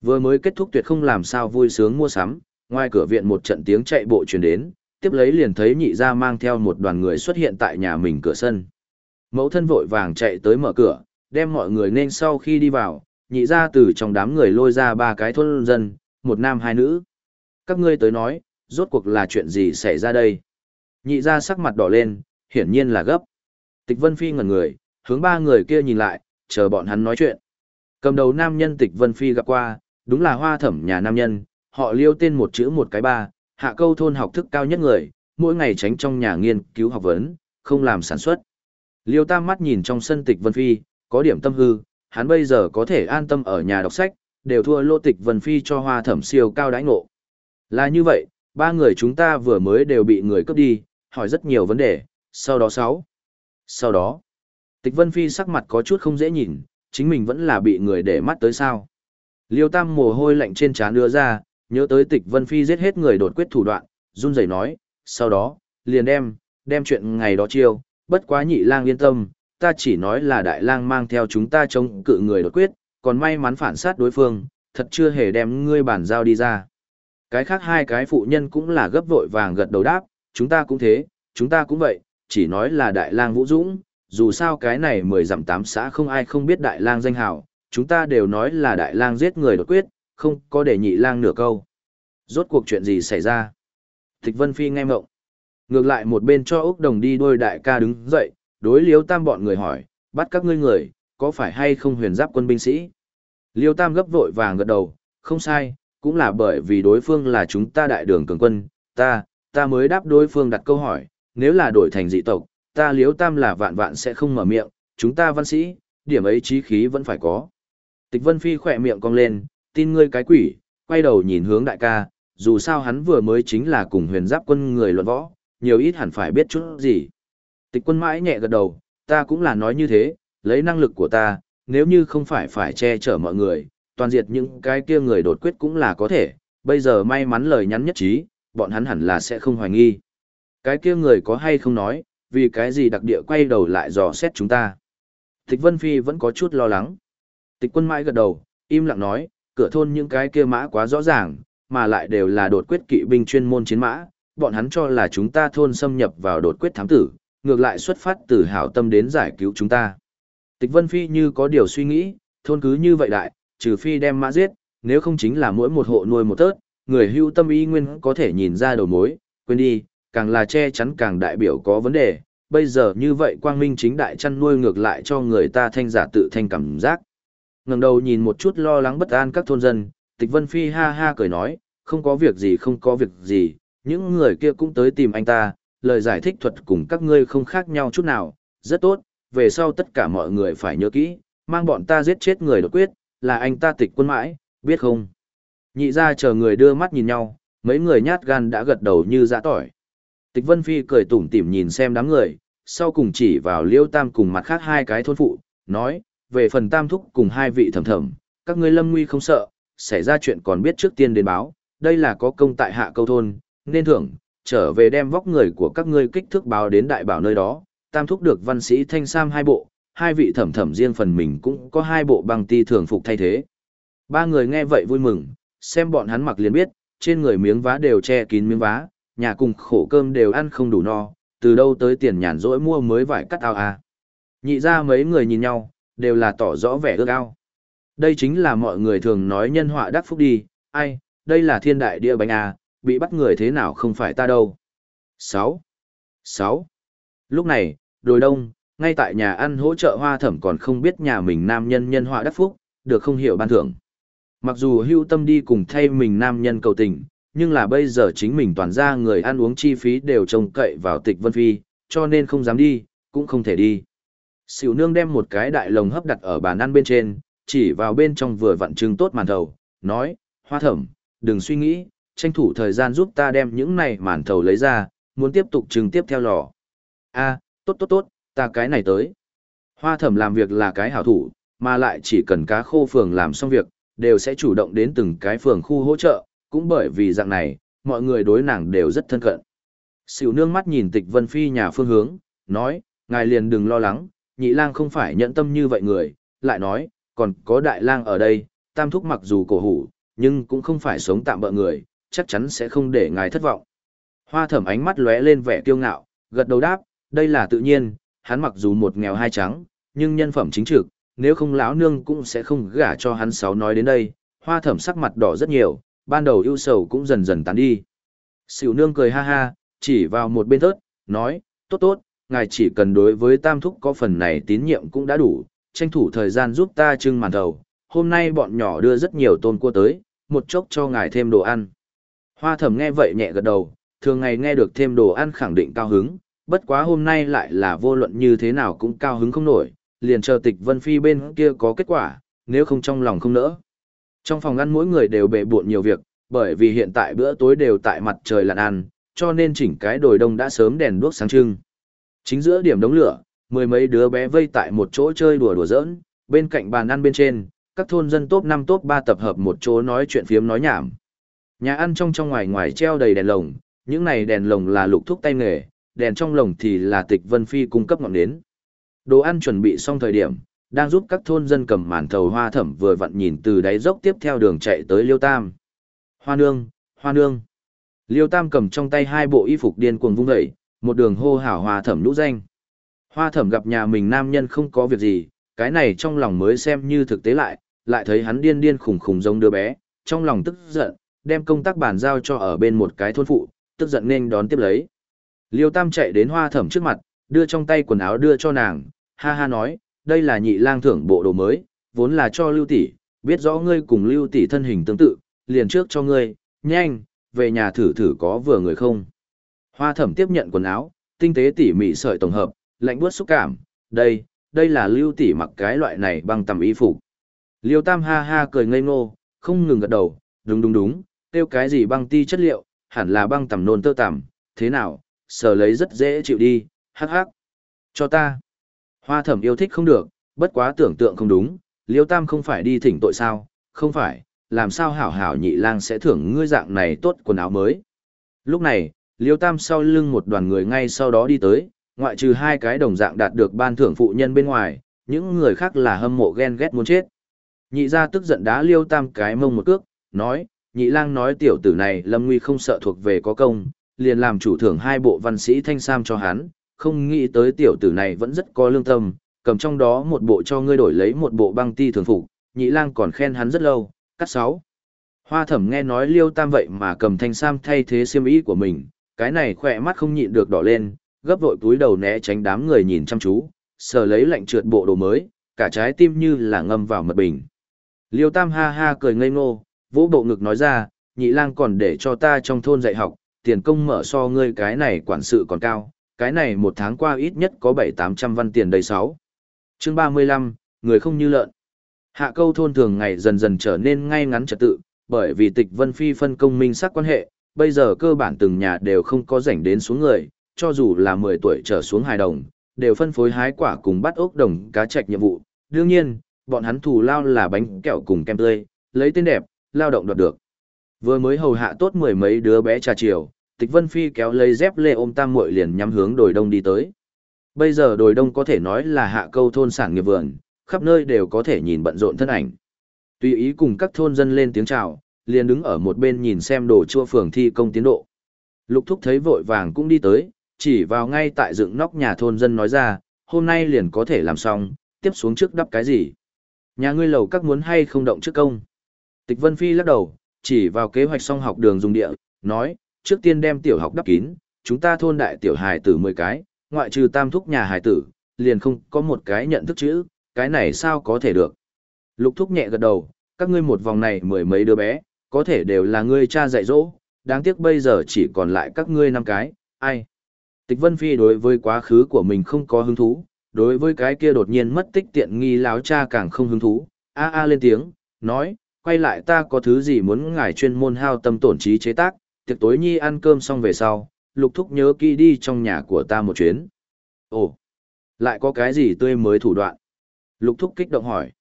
Vừa mới kết thúc tuyệt không làm sao vui sướng mua sắm, ngoài cửa viện một trận tiếng chạy bộ truyền đến, tiếp lấy liền thấy nhị gia mang theo một đoàn người xuất hiện tại nhà mình cửa sân. Mẫu thân vội vàng chạy tới mở cửa, đem mọi người nên sau khi đi vào, nhị gia từ trong đám người lôi ra ba cái thôn dân, một nam hai nữ. Các ngươi tới nói, rốt cuộc là chuyện gì xảy ra đây? Nhị gia sắc mặt đỏ lên, hiển nhiên là gấp. Tịch Vân Phi ngẩn người, hướng ba người kia nhìn lại, chờ bọn hắn nói chuyện. Cầm đầu nam nhân Tịch Vân Phi gặp qua, đúng là hoa thẩm nhà nam nhân, họ liêu tên một chữ một cái ba, hạ câu thôn học thức cao nhất người, mỗi ngày tránh trong nhà nghiên cứu học vấn, không làm sản xuất. Liêu Tam mắt nhìn trong sân Tịch Vân Phi, có điểm tâm hư, hắn bây giờ có thể an tâm ở nhà đọc sách, đều thua lô Tịch Vân Phi cho hoa thẩm siêu cao đãi ngộ. Là như vậy, ba người chúng ta vừa mới đều bị người cướp đi, hỏi rất nhiều vấn đề, sau đó sáu. Sau đó, Tịch Vân Phi sắc mặt có chút không dễ nhìn, chính mình vẫn là bị người để mắt tới sao. Liêu Tam mồ hôi lạnh trên trán đưa ra, nhớ tới tịch Vân Phi giết hết người đột quyết thủ đoạn, run rẩy nói, sau đó, liền đem, đem chuyện ngày đó chiêu, bất quá nhị lang yên tâm, ta chỉ nói là đại lang mang theo chúng ta chống cự người đột quyết, còn may mắn phản sát đối phương, thật chưa hề đem ngươi bản giao đi ra. Cái khác hai cái phụ nhân cũng là gấp vội vàng gật đầu đáp, chúng ta cũng thế, chúng ta cũng vậy, chỉ nói là đại lang vũ dũng, dù sao cái này mười dặm tám xã không ai không biết đại lang danh hào, chúng ta đều nói là đại lang giết người đột quyết, không có để nhị lang nửa câu. Rốt cuộc chuyện gì xảy ra? Tịch Vân Phi nghe mộng. Ngược lại một bên cho Úc Đồng đi đôi đại ca đứng dậy, đối liếu tam bọn người hỏi, bắt các ngươi người, có phải hay không huyền giáp quân binh sĩ? Liêu tam gấp vội vàng gật đầu, không sai, cũng là bởi vì đối phương là chúng ta đại đường cường quân, ta, ta mới đáp đối phương đặt câu hỏi, nếu là đổi thành dị tộc, ta liếu tam là vạn vạn sẽ không mở miệng, chúng ta văn sĩ, điểm ấy trí khí vẫn phải có. Tịch Vân Phi khỏe miệng cong lên, tin ngươi cái quỷ, quay đầu nhìn hướng đại ca, dù sao hắn vừa mới chính là cùng huyền giáp quân người luận võ, nhiều ít hẳn phải biết chút gì. Tịch quân mãi nhẹ gật đầu, ta cũng là nói như thế, lấy năng lực của ta, nếu như không phải phải che chở mọi người, toàn diệt những cái kia người đột quyết cũng là có thể, bây giờ may mắn lời nhắn nhất trí, bọn hắn hẳn là sẽ không hoài nghi. Cái kia người có hay không nói, vì cái gì đặc địa quay đầu lại dò xét chúng ta. Tịch Vân Phi vẫn có chút lo lắng. Tịch quân mãi gật đầu, im lặng nói, cửa thôn những cái kia mã quá rõ ràng, mà lại đều là đột quyết kỵ binh chuyên môn chiến mã, bọn hắn cho là chúng ta thôn xâm nhập vào đột quyết thám tử, ngược lại xuất phát từ hảo tâm đến giải cứu chúng ta. Tịch Vân Phi như có điều suy nghĩ, thôn cứ như vậy đại, trừ phi đem mã giết, nếu không chính là mỗi một hộ nuôi một tớt, người hưu tâm ý nguyên có thể nhìn ra đầu mối, quên đi, càng là che chắn càng đại biểu có vấn đề, bây giờ như vậy quang minh chính đại chăn nuôi ngược lại cho người ta thanh giả tự thanh cảm giác. ngẩng đầu nhìn một chút lo lắng bất an các thôn dân, Tịch Vân Phi ha ha cười nói, không có việc gì không có việc gì, những người kia cũng tới tìm anh ta, lời giải thích thuật cùng các ngươi không khác nhau chút nào, rất tốt, về sau tất cả mọi người phải nhớ kỹ, mang bọn ta giết chết người đột quyết, là anh ta tịch quân mãi, biết không? Nhị ra chờ người đưa mắt nhìn nhau, mấy người nhát gan đã gật đầu như dã tỏi. Tịch Vân Phi cười tủm tỉm nhìn xem đám người, sau cùng chỉ vào Liêu Tam cùng mặt khác hai cái thôn phụ, nói, về phần Tam Thúc cùng hai vị thầm thầm, các ngươi lâm nguy không sợ, xảy ra chuyện còn biết trước tiên đến báo, đây là có công tại hạ câu thôn, nên thưởng, trở về đem vóc người của các ngươi kích thước báo đến đại bảo nơi đó, Tam Thúc được văn sĩ thanh sam hai bộ, hai vị thẩm thẩm riêng phần mình cũng có hai bộ băng ti thường phục thay thế. Ba người nghe vậy vui mừng, xem bọn hắn mặc liền biết, trên người miếng vá đều che kín miếng vá, nhà cùng khổ cơm đều ăn không đủ no, từ đâu tới tiền nhàn rỗi mua mới vải cắt ao à. Nhị ra mấy người nhìn nhau, đều là tỏ rõ vẻ ước ao. Đây chính là mọi người thường nói nhân họa đắc phúc đi, ai, đây là thiên đại địa bánh à, bị bắt người thế nào không phải ta đâu. 6. 6. Lúc này, đồi đông, ngay tại nhà ăn hỗ trợ hoa thẩm còn không biết nhà mình nam nhân nhân họa đắc phúc, được không hiểu ban thưởng. Mặc dù hưu tâm đi cùng thay mình nam nhân cầu tình, nhưng là bây giờ chính mình toàn ra người ăn uống chi phí đều trông cậy vào tịch vân phi, cho nên không dám đi, cũng không thể đi. Sỉu nương đem một cái đại lồng hấp đặt ở bàn ăn bên trên, chỉ vào bên trong vừa vặn trưng tốt màn thầu, nói, hoa thẩm, đừng suy nghĩ, tranh thủ thời gian giúp ta đem những này màn thầu lấy ra, muốn tiếp tục trưng tiếp theo lò. a tốt tốt tốt, ta cái này tới. Hoa thẩm làm việc là cái hảo thủ, mà lại chỉ cần cá khô phường làm xong việc, đều sẽ chủ động đến từng cái phường khu hỗ trợ, cũng bởi vì dạng này, mọi người đối nàng đều rất thân cận. Sỉu nương mắt nhìn tịch vân phi nhà phương hướng, nói, ngài liền đừng lo lắng, nhị lang không phải nhẫn tâm như vậy người, lại nói, còn có đại lang ở đây, tam thúc mặc dù cổ hủ, nhưng cũng không phải sống tạm bỡ người, chắc chắn sẽ không để ngài thất vọng. Hoa thẩm ánh mắt lóe lên vẻ kiêu ngạo, gật đầu đáp, đây là tự nhiên, hắn mặc dù một nghèo hai trắng, nhưng nhân phẩm chính trực, nếu không lão nương cũng sẽ không gả cho hắn sáu nói đến đây. Hoa thẩm sắc mặt đỏ rất nhiều, ban đầu ưu sầu cũng dần dần tán đi. Sỉu nương cười ha ha, chỉ vào một bên thớt, nói, tốt tốt, ngài chỉ cần đối với tam thúc có phần này tín nhiệm cũng đã đủ, tranh thủ thời gian giúp ta trưng màn thầu. Hôm nay bọn nhỏ đưa rất nhiều tôn cua tới, một chốc cho ngài thêm đồ ăn. Hoa thẩm nghe vậy nhẹ gật đầu, thường ngày nghe được thêm đồ ăn khẳng định cao hứng, bất quá hôm nay lại là vô luận như thế nào cũng cao hứng không nổi, liền chờ tịch vân phi bên kia có kết quả, nếu không trong lòng không nỡ. Trong phòng ăn mỗi người đều bệ buộn nhiều việc, bởi vì hiện tại bữa tối đều tại mặt trời lặn ăn, cho nên chỉnh cái đồi đông đã sớm đèn đuốc sáng trưng. Chính giữa điểm đống lửa, mười mấy đứa bé vây tại một chỗ chơi đùa đùa giỡn, bên cạnh bàn ăn bên trên, các thôn dân top 5 top 3 tập hợp một chỗ nói chuyện phiếm nói nhảm. Nhà ăn trong trong ngoài ngoài treo đầy đèn lồng, những này đèn lồng là lục thúc tay nghề, đèn trong lồng thì là tịch vân phi cung cấp ngọn nến. Đồ ăn chuẩn bị xong thời điểm, đang giúp các thôn dân cầm màn thầu hoa thẩm vừa vặn nhìn từ đáy dốc tiếp theo đường chạy tới Liêu Tam. Hoa nương, hoa nương. Liêu Tam cầm trong tay hai bộ y phục điên cuồng vung dậy, một đường hô hào hoa thẩm lũ danh. Hoa thẩm gặp nhà mình nam nhân không có việc gì, cái này trong lòng mới xem như thực tế lại, lại thấy hắn điên điên khủng khủng giống đứa bé, trong lòng tức giận, đem công tác bàn giao cho ở bên một cái thôn phụ, tức giận nên đón tiếp lấy. Liêu Tam chạy đến hoa thẩm trước mặt, đưa trong tay quần áo đưa cho nàng, ha ha nói, đây là nhị lang thưởng bộ đồ mới, vốn là cho lưu tỷ, biết rõ ngươi cùng lưu tỷ thân hình tương tự, liền trước cho ngươi, nhanh, về nhà thử thử có vừa người không. Hoa thẩm tiếp nhận quần áo, tinh tế tỉ mỉ sợi tổng hợp, lạnh buốt xúc cảm, đây, đây là lưu tỷ mặc cái loại này bằng tầm y phục. Liêu Tam ha ha cười ngây ngô, không ngừng gật đầu, đúng đúng đúng, tiêu cái gì băng ti chất liệu, hẳn là băng tầm nôn tơ tằm, thế nào, sờ lấy rất dễ chịu đi, hắc hắc. Cho ta. Hoa thẩm yêu thích không được, bất quá tưởng tượng không đúng, Liêu Tam không phải đi thỉnh tội sao, không phải, làm sao hảo hảo nhị lang sẽ thưởng ngươi dạng này tốt quần áo mới. Lúc này, Liêu Tam sau lưng một đoàn người ngay sau đó đi tới, ngoại trừ hai cái đồng dạng đạt được ban thưởng phụ nhân bên ngoài, những người khác là hâm mộ ghen ghét muốn chết. Nhị ra tức giận đá Liêu Tam cái mông một cước, nói, nhị lang nói tiểu tử này lâm nguy không sợ thuộc về có công, liền làm chủ thưởng hai bộ văn sĩ thanh sam cho hắn, không nghĩ tới tiểu tử này vẫn rất có lương tâm, cầm trong đó một bộ cho ngươi đổi lấy một bộ băng ti thường phục, nhị lang còn khen hắn rất lâu, cắt sáu. Hoa thẩm nghe nói liêu tam vậy mà cầm thanh sam thay thế xiêm y của mình, cái này khỏe mắt không nhịn được đỏ lên, gấp vội túi đầu né tránh đám người nhìn chăm chú, sờ lấy lạnh trượt bộ đồ mới, cả trái tim như là ngâm vào mật bình. Liêu tam ha ha cười ngây ngô, vỗ bộ ngực nói ra, nhị lang còn để cho ta trong thôn dạy học, tiền công mở so ngươi cái này quản sự còn cao, cái này một tháng qua ít nhất có bảy tám trăm văn tiền đầy sáu. Chương ba mươi lăm, người không như lợn. Hạ câu thôn thường ngày dần dần trở nên ngay ngắn trật tự, bởi vì tịch vân phi phân công minh sắc quan hệ, bây giờ cơ bản từng nhà đều không có rảnh đến xuống người, cho dù là mười tuổi trở xuống hài đồng, đều phân phối hái quả cùng bắt ốc đồng cá trạch nhiệm vụ. Đương nhiên, bọn hắn thù lao là bánh kẹo cùng kem tươi, lấy tên đẹp, lao động đoạt được. Vừa mới hầu hạ tốt mười mấy đứa bé trà chiều, Tịch Vân Phi kéo lấy dép lê ôm tam muội liền nhắm hướng đồi đông đi tới. Bây giờ đồi đông có thể nói là hạ câu thôn sản nghiệp vườn, khắp nơi đều có thể nhìn bận rộn thân ảnh. Tùy ý cùng các thôn dân lên tiếng chào, liền đứng ở một bên nhìn xem đồ chua phường thi công tiến độ. Lục thúc thấy vội vàng cũng đi tới, chỉ vào ngay tại dựng nóc nhà thôn dân nói ra, hôm nay liền có thể làm xong, tiếp xuống trước đắp cái gì. Nhà ngươi lầu các muốn hay không động trước công. Tịch Vân Phi lắc đầu, chỉ vào kế hoạch song học đường dùng địa, nói, trước tiên đem tiểu học đắp kín, chúng ta thôn đại tiểu hài tử 10 cái, ngoại trừ tam thúc nhà hài tử, liền không có một cái nhận thức chữ, cái này sao có thể được. Lục thúc nhẹ gật đầu, các ngươi một vòng này mười mấy đứa bé, có thể đều là ngươi cha dạy dỗ, đáng tiếc bây giờ chỉ còn lại các ngươi năm cái, ai. Tịch Vân Phi đối với quá khứ của mình không có hứng thú, đối với cái kia đột nhiên mất tích tiện nghi láo cha càng không hứng thú, a a lên tiếng, nói, quay lại ta có thứ gì muốn ngài chuyên môn hao tâm tổn trí chế tác, tiệc tối nhi ăn cơm xong về sau, lục thúc nhớ kỹ đi trong nhà của ta một chuyến. Ồ, lại có cái gì tươi mới thủ đoạn? Lục thúc kích động hỏi.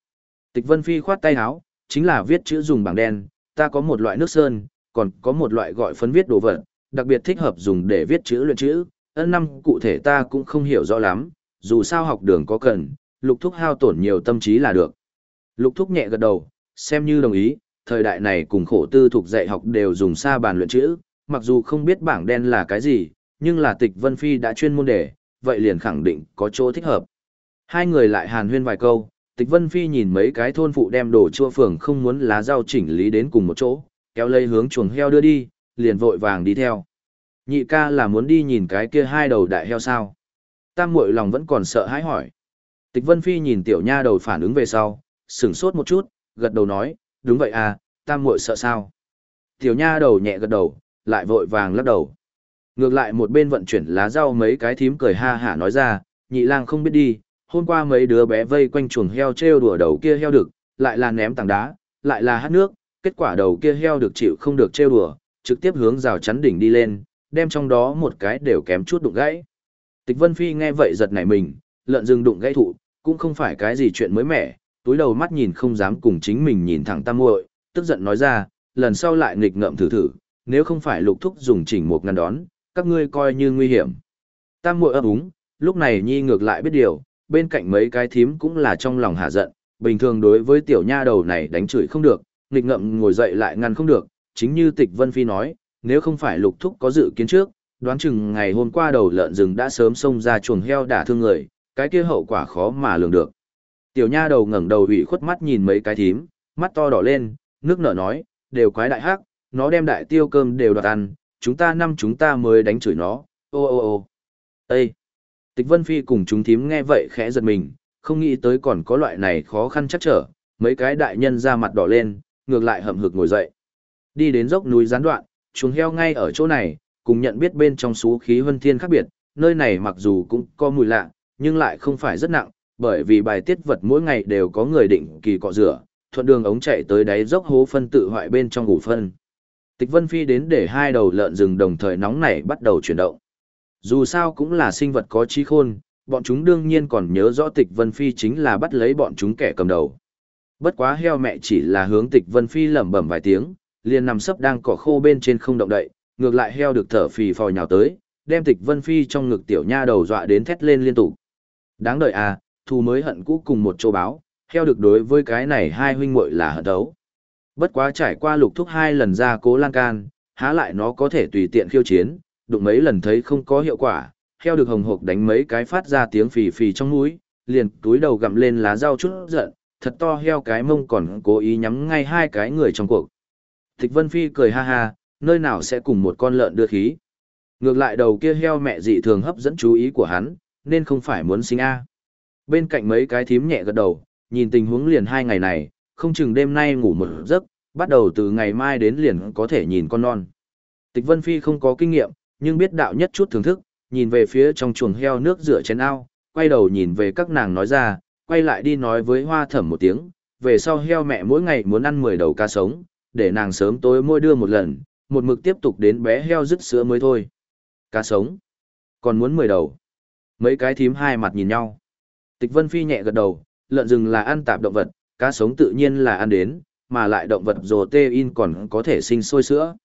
Tịch Vân Phi khoát tay áo, chính là viết chữ dùng bảng đen, ta có một loại nước sơn, còn có một loại gọi phấn viết đồ vật, đặc biệt thích hợp dùng để viết chữ luyện chữ, ân năm cụ thể ta cũng không hiểu rõ lắm, dù sao học đường có cần, lục thúc hao tổn nhiều tâm trí là được. Lục thúc nhẹ gật đầu, xem như đồng ý, thời đại này cùng khổ tư thuộc dạy học đều dùng sa bàn luyện chữ, mặc dù không biết bảng đen là cái gì, nhưng là tịch Vân Phi đã chuyên môn đề, vậy liền khẳng định có chỗ thích hợp. Hai người lại hàn huyên vài câu, tịch Vân Phi nhìn mấy cái thôn phụ đem đồ chua phường không muốn lá rau chỉnh lý đến cùng một chỗ, kéo lây hướng chuồng heo đưa đi, liền vội vàng đi theo. Nhị ca là muốn đi nhìn cái kia hai đầu đại heo sao. Tam muội lòng vẫn còn sợ hãi hỏi. Tịch Vân Phi nhìn tiểu nha đầu phản ứng về sau, sửng sốt một chút, gật đầu nói, đúng vậy à, tam muội sợ sao? Tiểu nha đầu nhẹ gật đầu, lại vội vàng lắc đầu. Ngược lại một bên vận chuyển lá rau mấy cái thím cười ha hả nói ra, nhị lang không biết đi, hôm qua mấy đứa bé vây quanh chuồng heo trêu đùa đầu kia heo được, lại là ném tảng đá, lại là hát nước, kết quả đầu kia heo được chịu không được trêu đùa, trực tiếp hướng rào chắn đỉnh đi lên, đem trong đó một cái đều kém chút đụng gãy. Tịch Vân Phi nghe vậy giật nảy mình, lợn rừng đụng gãy thụ, cũng không phải cái gì chuyện mới mẻ, túi đầu mắt nhìn không dám cùng chính mình nhìn thẳng tam muội, tức giận nói ra, lần sau lại nghịch ngợm thử thử, nếu không phải lục thúc dùng chỉnh một ngăn đón, các ngươi coi như nguy hiểm. Tam muội ấp úng, lúc này nhi ngược lại biết điều, bên cạnh mấy cái thím cũng là trong lòng hạ giận, bình thường đối với tiểu nha đầu này đánh chửi không được, nghịch ngậm ngồi dậy lại ngăn không được, chính như tịch Vân Phi nói, nếu không phải lục thúc có dự kiến trước, đoán chừng ngày hôm qua đầu lợn rừng đã sớm xông ra chuồng heo đả thương người, cái kia hậu quả khó mà lường được. Tiểu nha đầu ngẩng đầu ủy khuất mắt nhìn mấy cái thím, mắt to đỏ lên, nước nở nói, đều quái đại hắc, nó đem đại tiêu cơm đều đoạt ăn, chúng ta năm chúng ta mới đánh chửi nó, ô ô ô. Ê! Tịch Vân Phi cùng chúng thím nghe vậy khẽ giật mình, không nghĩ tới còn có loại này khó khăn chắc trở, mấy cái đại nhân ra mặt đỏ lên, ngược lại hậm hực ngồi dậy. Đi đến dốc núi gián đoạn, chuồng heo ngay ở chỗ này, cùng nhận biết bên trong số khí vân thiên khác biệt, nơi này mặc dù cũng có mùi lạ, nhưng lại không phải rất nặng, bởi vì bài tiết vật mỗi ngày đều có người định kỳ cọ rửa, thuận đường ống chạy tới đáy dốc hố phân tự hoại bên trong ngủ phân. Tịch Vân Phi đến để hai đầu lợn rừng đồng thời nóng nảy bắt đầu chuyển động. Dù sao cũng là sinh vật có trí khôn, bọn chúng đương nhiên còn nhớ rõ Tịch Vân Phi chính là bắt lấy bọn chúng kẻ cầm đầu. Bất quá heo mẹ chỉ là hướng Tịch Vân Phi lẩm bẩm vài tiếng, liền nằm sấp đang cỏ khô bên trên không động đậy, ngược lại heo được thở phì phò nhào tới, đem Tịch Vân Phi trong ngực tiểu nha đầu dọa đến thét lên liên tục. Đáng đợi à, thù mới hận cũ cùng một chỗ báo, heo được đối với cái này hai huynh muội là hận đấu. Bất quá trải qua lục thúc hai lần ra cố lan can, há lại nó có thể tùy tiện khiêu chiến, đụng mấy lần thấy không có hiệu quả, heo được hồng hộc đánh mấy cái phát ra tiếng phì phì trong mũi, liền túi đầu gặm lên lá rau chút giận, thật to heo cái mông còn cố ý nhắm ngay hai cái người trong cuộc. Thịch Vân Phi cười ha ha, nơi nào sẽ cùng một con lợn đưa khí. Ngược lại đầu kia heo mẹ dị thường hấp dẫn chú ý của hắn, nên không phải muốn sinh A. Bên cạnh mấy cái thím nhẹ gật đầu, nhìn tình huống liền hai ngày này, không chừng đêm nay ngủ một giấc, bắt đầu từ ngày mai đến liền có thể nhìn con non. Tịch Vân Phi không có kinh nghiệm, nhưng biết đạo nhất chút thưởng thức, nhìn về phía trong chuồng heo nước rửa chén ao, quay đầu nhìn về các nàng nói ra, quay lại đi nói với hoa thẩm một tiếng, về sau heo mẹ mỗi ngày muốn ăn 10 đầu cá sống, để nàng sớm tối mỗi đưa một lần, một mực tiếp tục đến bé heo dứt sữa mới thôi. Cá sống? Còn muốn 10 đầu? Mấy cái thím hai mặt nhìn nhau. Tịch Vân Phi nhẹ gật đầu, lợn rừng là ăn tạp động vật, cá sống tự nhiên là ăn đến, mà lại động vật protein còn có thể sinh sôi sữa.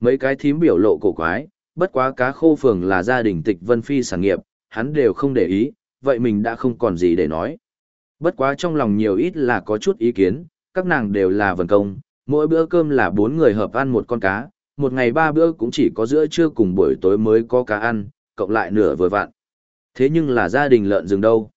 Mấy cái thím biểu lộ cổ quái, bất quá cá khô phường là gia đình Tịch Vân Phi sản nghiệp, hắn đều không để ý, vậy mình đã không còn gì để nói. Bất quá trong lòng nhiều ít là có chút ý kiến, các nàng đều là vần công, mỗi bữa cơm là bốn người hợp ăn một con cá, một ngày ba bữa cũng chỉ có giữa trưa cùng buổi tối mới có cá ăn, cộng lại nửa vừa vặn. Thế nhưng là gia đình lợn rừng đâu?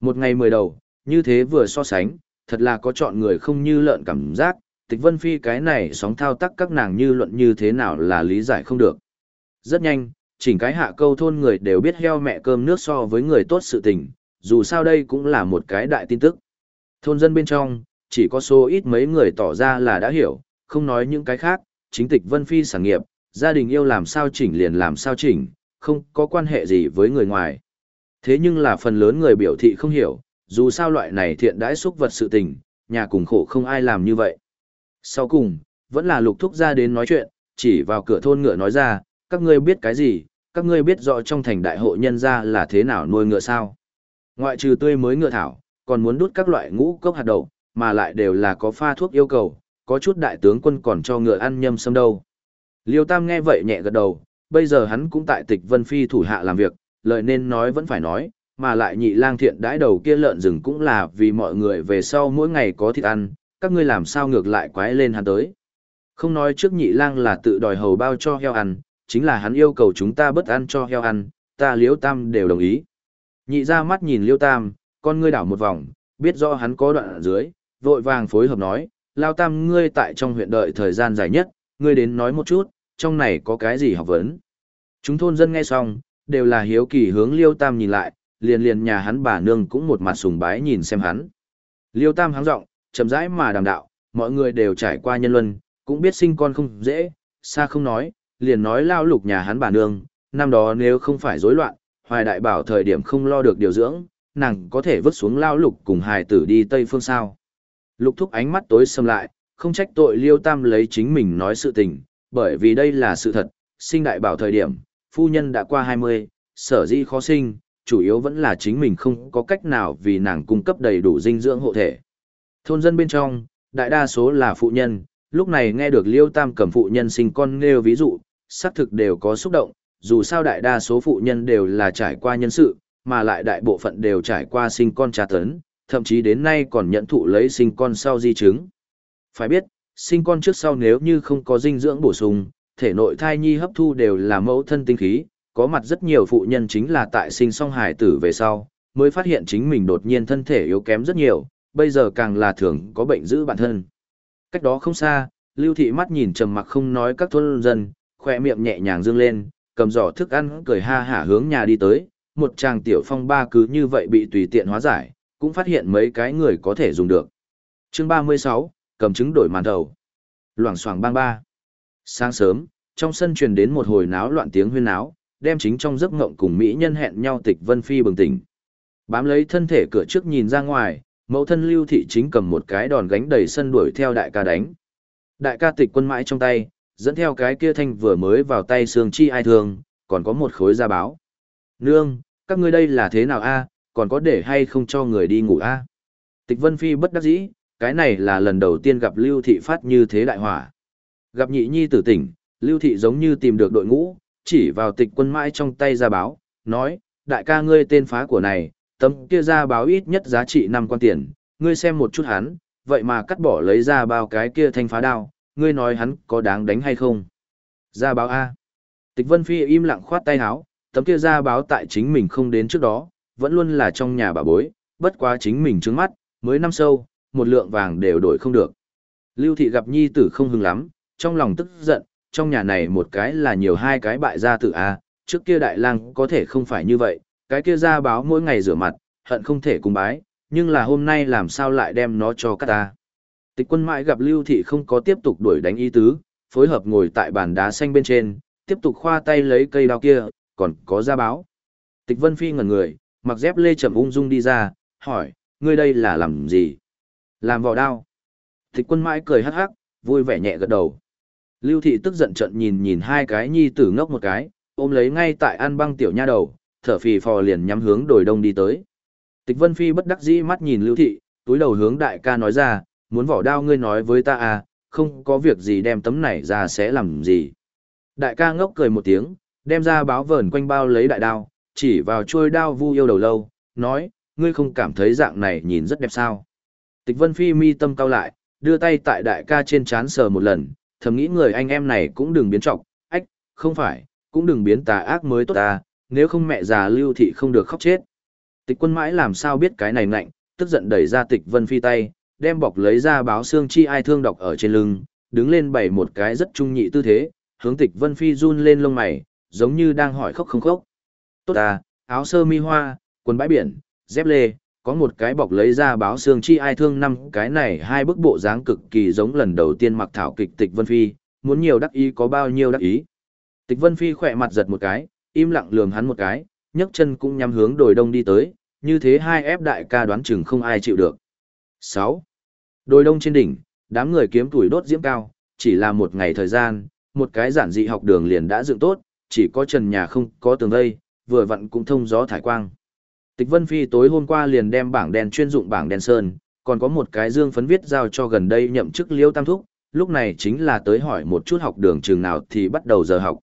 Một ngày mười đầu, như thế vừa so sánh, thật là có chọn người không như lợn cảm giác, tịch vân phi cái này sóng thao tác các nàng như luận như thế nào là lý giải không được. Rất nhanh, chỉnh cái hạ câu thôn người đều biết heo mẹ cơm nước so với người tốt sự tình, dù sao đây cũng là một cái đại tin tức. Thôn dân bên trong, chỉ có số ít mấy người tỏ ra là đã hiểu, không nói những cái khác, chính tịch vân phi sản nghiệp, gia đình yêu làm sao chỉnh liền làm sao chỉnh, không có quan hệ gì với người ngoài. Thế nhưng là phần lớn người biểu thị không hiểu, dù sao loại này thiện đãi xúc vật sự tình, nhà cùng khổ không ai làm như vậy. Sau cùng, vẫn là lục thúc ra đến nói chuyện, chỉ vào cửa thôn ngựa nói ra, các ngươi biết cái gì, các ngươi biết rõ trong thành đại hộ nhân ra là thế nào nuôi ngựa sao. Ngoại trừ tươi mới ngựa thảo, còn muốn đút các loại ngũ cốc hạt đậu, mà lại đều là có pha thuốc yêu cầu, có chút đại tướng quân còn cho ngựa ăn nhâm sâm đâu. Liêu Tam nghe vậy nhẹ gật đầu, bây giờ hắn cũng tại tịch Vân Phi thủ hạ làm việc, lời nên nói vẫn phải nói, mà lại nhị lang thiện đãi đầu kia lợn rừng cũng là vì mọi người về sau mỗi ngày có thịt ăn, các ngươi làm sao ngược lại quái lên hắn tới. Không nói trước nhị lang là tự đòi hầu bao cho heo ăn, chính là hắn yêu cầu chúng ta bất ăn cho heo ăn, ta liễu tam đều đồng ý. Nhị ra mắt nhìn liễu tam, con ngươi đảo một vòng, biết rõ hắn có đoạn ở dưới, vội vàng phối hợp nói, lao tam ngươi tại trong huyện đợi thời gian dài nhất, ngươi đến nói một chút, trong này có cái gì học vấn. Chúng thôn dân nghe xong, đều là hiếu kỳ hướng liêu tam nhìn lại, liền liền nhà hắn bà nương cũng một mặt sùng bái nhìn xem hắn. Liêu tam háng rộng, chậm rãi mà đàm đạo, mọi người đều trải qua nhân luân, cũng biết sinh con không dễ, xa không nói, liền nói lao lục nhà hắn bà nương, năm đó nếu không phải rối loạn, hoài đại bảo thời điểm không lo được điều dưỡng, nàng có thể vứt xuống lao lục cùng hài tử đi Tây Phương sao. Lục thúc ánh mắt tối xâm lại, không trách tội liêu tam lấy chính mình nói sự tình, bởi vì đây là sự thật, sinh đại bảo thời điểm, phu nhân đã qua 20, sở dĩ khó sinh, chủ yếu vẫn là chính mình không có cách nào vì nàng cung cấp đầy đủ dinh dưỡng hộ thể. Thôn dân bên trong, đại đa số là phụ nhân, lúc này nghe được Liêu Tam cầm phụ nhân sinh con nêu ví dụ, xác thực đều có xúc động, dù sao đại đa số phụ nhân đều là trải qua nhân sự, mà lại đại bộ phận đều trải qua sinh con trà tấn, thậm chí đến nay còn nhận thụ lấy sinh con sau di chứng. Phải biết, sinh con trước sau nếu như không có dinh dưỡng bổ sung, thể nội thai nhi hấp thu đều là mẫu thân tinh khí, có mặt rất nhiều phụ nhân chính là tại sinh song hài tử về sau, mới phát hiện chính mình đột nhiên thân thể yếu kém rất nhiều, bây giờ càng là thường có bệnh giữ bản thân. Cách đó không xa, Lưu Thị mắt nhìn trầm mặc không nói các thôn dân, khỏe miệng nhẹ nhàng dương lên, cầm giỏ thức ăn cười ha hả hướng nhà đi tới, một chàng tiểu phong ba cứ như vậy bị tùy tiện hóa giải, cũng phát hiện mấy cái người có thể dùng được. Chương 36, cầm chứng đổi màn đầu. Loảng xoảng bang ba. Sáng sớm, trong sân truyền đến một hồi náo loạn tiếng huyên náo, đem chính trong giấc ngộng cùng mỹ nhân hẹn nhau tịch Vân Phi bừng tỉnh. Bám lấy thân thể cửa trước nhìn ra ngoài, mẫu thân Lưu Thị chính cầm một cái đòn gánh đầy sân đuổi theo đại ca đánh. Đại ca tịch quân mãi trong tay, dẫn theo cái kia thanh vừa mới vào tay xương chi ai thường, còn có một khối da báo. Nương, các ngươi đây là thế nào a? còn có để hay không cho người đi ngủ a? Tịch Vân Phi bất đắc dĩ, cái này là lần đầu tiên gặp Lưu Thị phát như thế đại hỏa. Gặp nhị nhi tử tỉnh, Lưu Thị giống như tìm được đội ngũ, chỉ vào tịch quân mãi trong tay ra báo, nói, đại ca ngươi tên phá của này, tấm kia ra báo ít nhất giá trị 5 quan tiền, ngươi xem một chút hắn, vậy mà cắt bỏ lấy ra bao cái kia thanh phá đao, ngươi nói hắn có đáng đánh hay không? Ra báo A. Tịch Vân Phi im lặng khoát tay háo tấm kia ra báo tại chính mình không đến trước đó, vẫn luôn là trong nhà bà bối, bất quá chính mình trứng mắt, mới năm sâu, một lượng vàng đều đổi không được. Lưu thị gặp nhi tử không hưng lắm, trong lòng tức giận, trong nhà này một cái là nhiều hai cái bại gia tử A, trước kia đại lang có thể không phải như vậy, cái kia ra báo mỗi ngày rửa mặt, hận không thể cùng bái, nhưng là hôm nay làm sao lại đem nó cho các ta. Tịch quân mãi gặp Lưu Thị không có tiếp tục đuổi đánh ý tứ, phối hợp ngồi tại bàn đá xanh bên trên, tiếp tục khoa tay lấy cây đao kia, còn có ra báo. Tịch Vân Phi ngẩn người, mặc dép lê chậm ung dung đi ra, hỏi, ngươi đây là làm gì? Làm vỏ đao. Tịch quân mãi cười hắc hắc, vui vẻ nhẹ gật đầu. Lưu Thị tức giận trận nhìn nhìn hai cái nhi tử ngốc một cái, ôm lấy ngay tại ăn băng tiểu nha đầu, thở phì phò liền nhắm hướng đồi đông đi tới. Tịch Vân Phi bất đắc dĩ mắt nhìn Lưu Thị, túi đầu hướng đại ca nói ra, muốn vỏ đao ngươi nói với ta à, không có việc gì đem tấm này ra sẽ làm gì. Đại ca ngốc cười một tiếng, đem ra báo vờn quanh bao lấy đại đao, chỉ vào trôi đao vu yêu đầu lâu, nói, ngươi không cảm thấy dạng này nhìn rất đẹp sao. Tịch Vân Phi mi tâm cao lại, đưa tay tại đại ca trên chán sờ một lần, thầm nghĩ người anh em này cũng đừng biến trọng, ách, không phải, cũng đừng biến tà ác mới tốt ta, nếu không mẹ già lưu thị không được khóc chết. Tịch quân mãi làm sao biết cái này nạnh, tức giận đẩy ra tịch vân phi tay, đem bọc lấy ra báo xương chi ai thương đọc ở trên lưng, đứng lên bày một cái rất trung nhị tư thế, hướng tịch vân phi run lên lông mày, giống như đang hỏi khóc không khóc. Tốt à, áo sơ mi hoa, quần bãi biển, dép lê, có một cái bọc lấy ra báo xương chi ai thương năm cái này hai bức bộ dáng cực kỳ giống lần đầu tiên mặc thảo kịch tịch vân phi, muốn nhiều đắc ý có bao nhiêu đắc ý. Tịch vân phi khỏe mặt giật một cái, im lặng lườm hắn một cái, nhấc chân cũng nhắm hướng đồi đông đi tới, như thế hai ép đại ca đoán chừng không ai chịu được. sáu Đồi đông trên đỉnh, đám người kiếm tuổi đốt diễm cao, chỉ là một ngày thời gian, một cái giản dị học đường liền đã dựng tốt, chỉ có trần nhà không có tường vây, vừa vặn cũng thông gió thải quang. Tịch Vân Phi tối hôm qua liền đem bảng đèn chuyên dụng bảng đèn sơn, còn có một cái dương phấn viết giao cho gần đây nhậm chức Liêu Tam Thúc, lúc này chính là tới hỏi một chút học đường trường nào thì bắt đầu giờ học.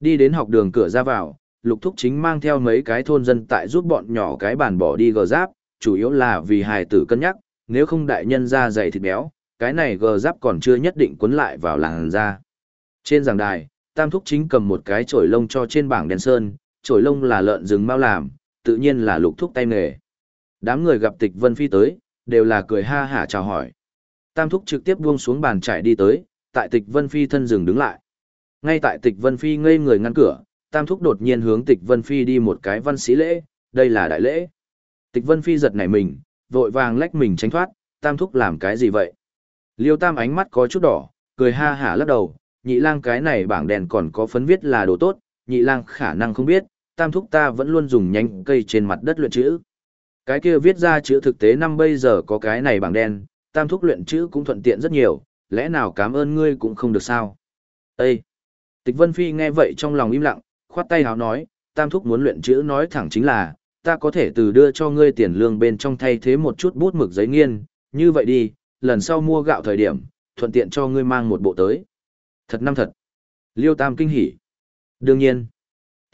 Đi đến học đường cửa ra vào, Lục Thúc chính mang theo mấy cái thôn dân tại giúp bọn nhỏ cái bàn bỏ đi gờ giáp, chủ yếu là vì hài tử cân nhắc, nếu không đại nhân ra dày thịt béo, cái này gờ giáp còn chưa nhất định quấn lại vào làng ra. Trên giảng đài, Tam Thúc chính cầm một cái chổi lông cho trên bảng đèn sơn, chổi lông là lợn rừng mau làm, tự nhiên là Lục Thúc tay nghề. Đám người gặp Tịch Vân Phi tới, đều là cười ha hả chào hỏi. Tam Thúc trực tiếp buông xuống bàn chạy đi tới, tại Tịch Vân Phi thân rừng đứng lại. Ngay tại Tịch Vân Phi ngây người ngăn cửa, Tam Thúc đột nhiên hướng Tịch Vân Phi đi một cái văn sĩ lễ, đây là đại lễ. Tịch Vân Phi giật nảy mình, vội vàng lách mình tránh thoát, Tam Thúc làm cái gì vậy? Liêu Tam ánh mắt có chút đỏ, cười ha hả lắc đầu, nhị lang cái này bảng đèn còn có phấn viết là đồ tốt, nhị lang khả năng không biết, Tam Thúc ta vẫn luôn dùng nhánh cây trên mặt đất luyện chữ. Cái kia viết ra chữ thực tế năm bây giờ có cái này bảng đen, Tam Thúc luyện chữ cũng thuận tiện rất nhiều, lẽ nào cảm ơn ngươi cũng không được sao? Ê! Tịch Vân Phi nghe vậy trong lòng im lặng, khoát tay háo nói, tam thúc muốn luyện chữ nói thẳng chính là, ta có thể từ đưa cho ngươi tiền lương bên trong thay thế một chút bút mực giấy nghiên, Như vậy đi, lần sau mua gạo thời điểm, thuận tiện cho ngươi mang một bộ tới. Thật năm thật. Liêu Tam kinh hỉ. Đương nhiên.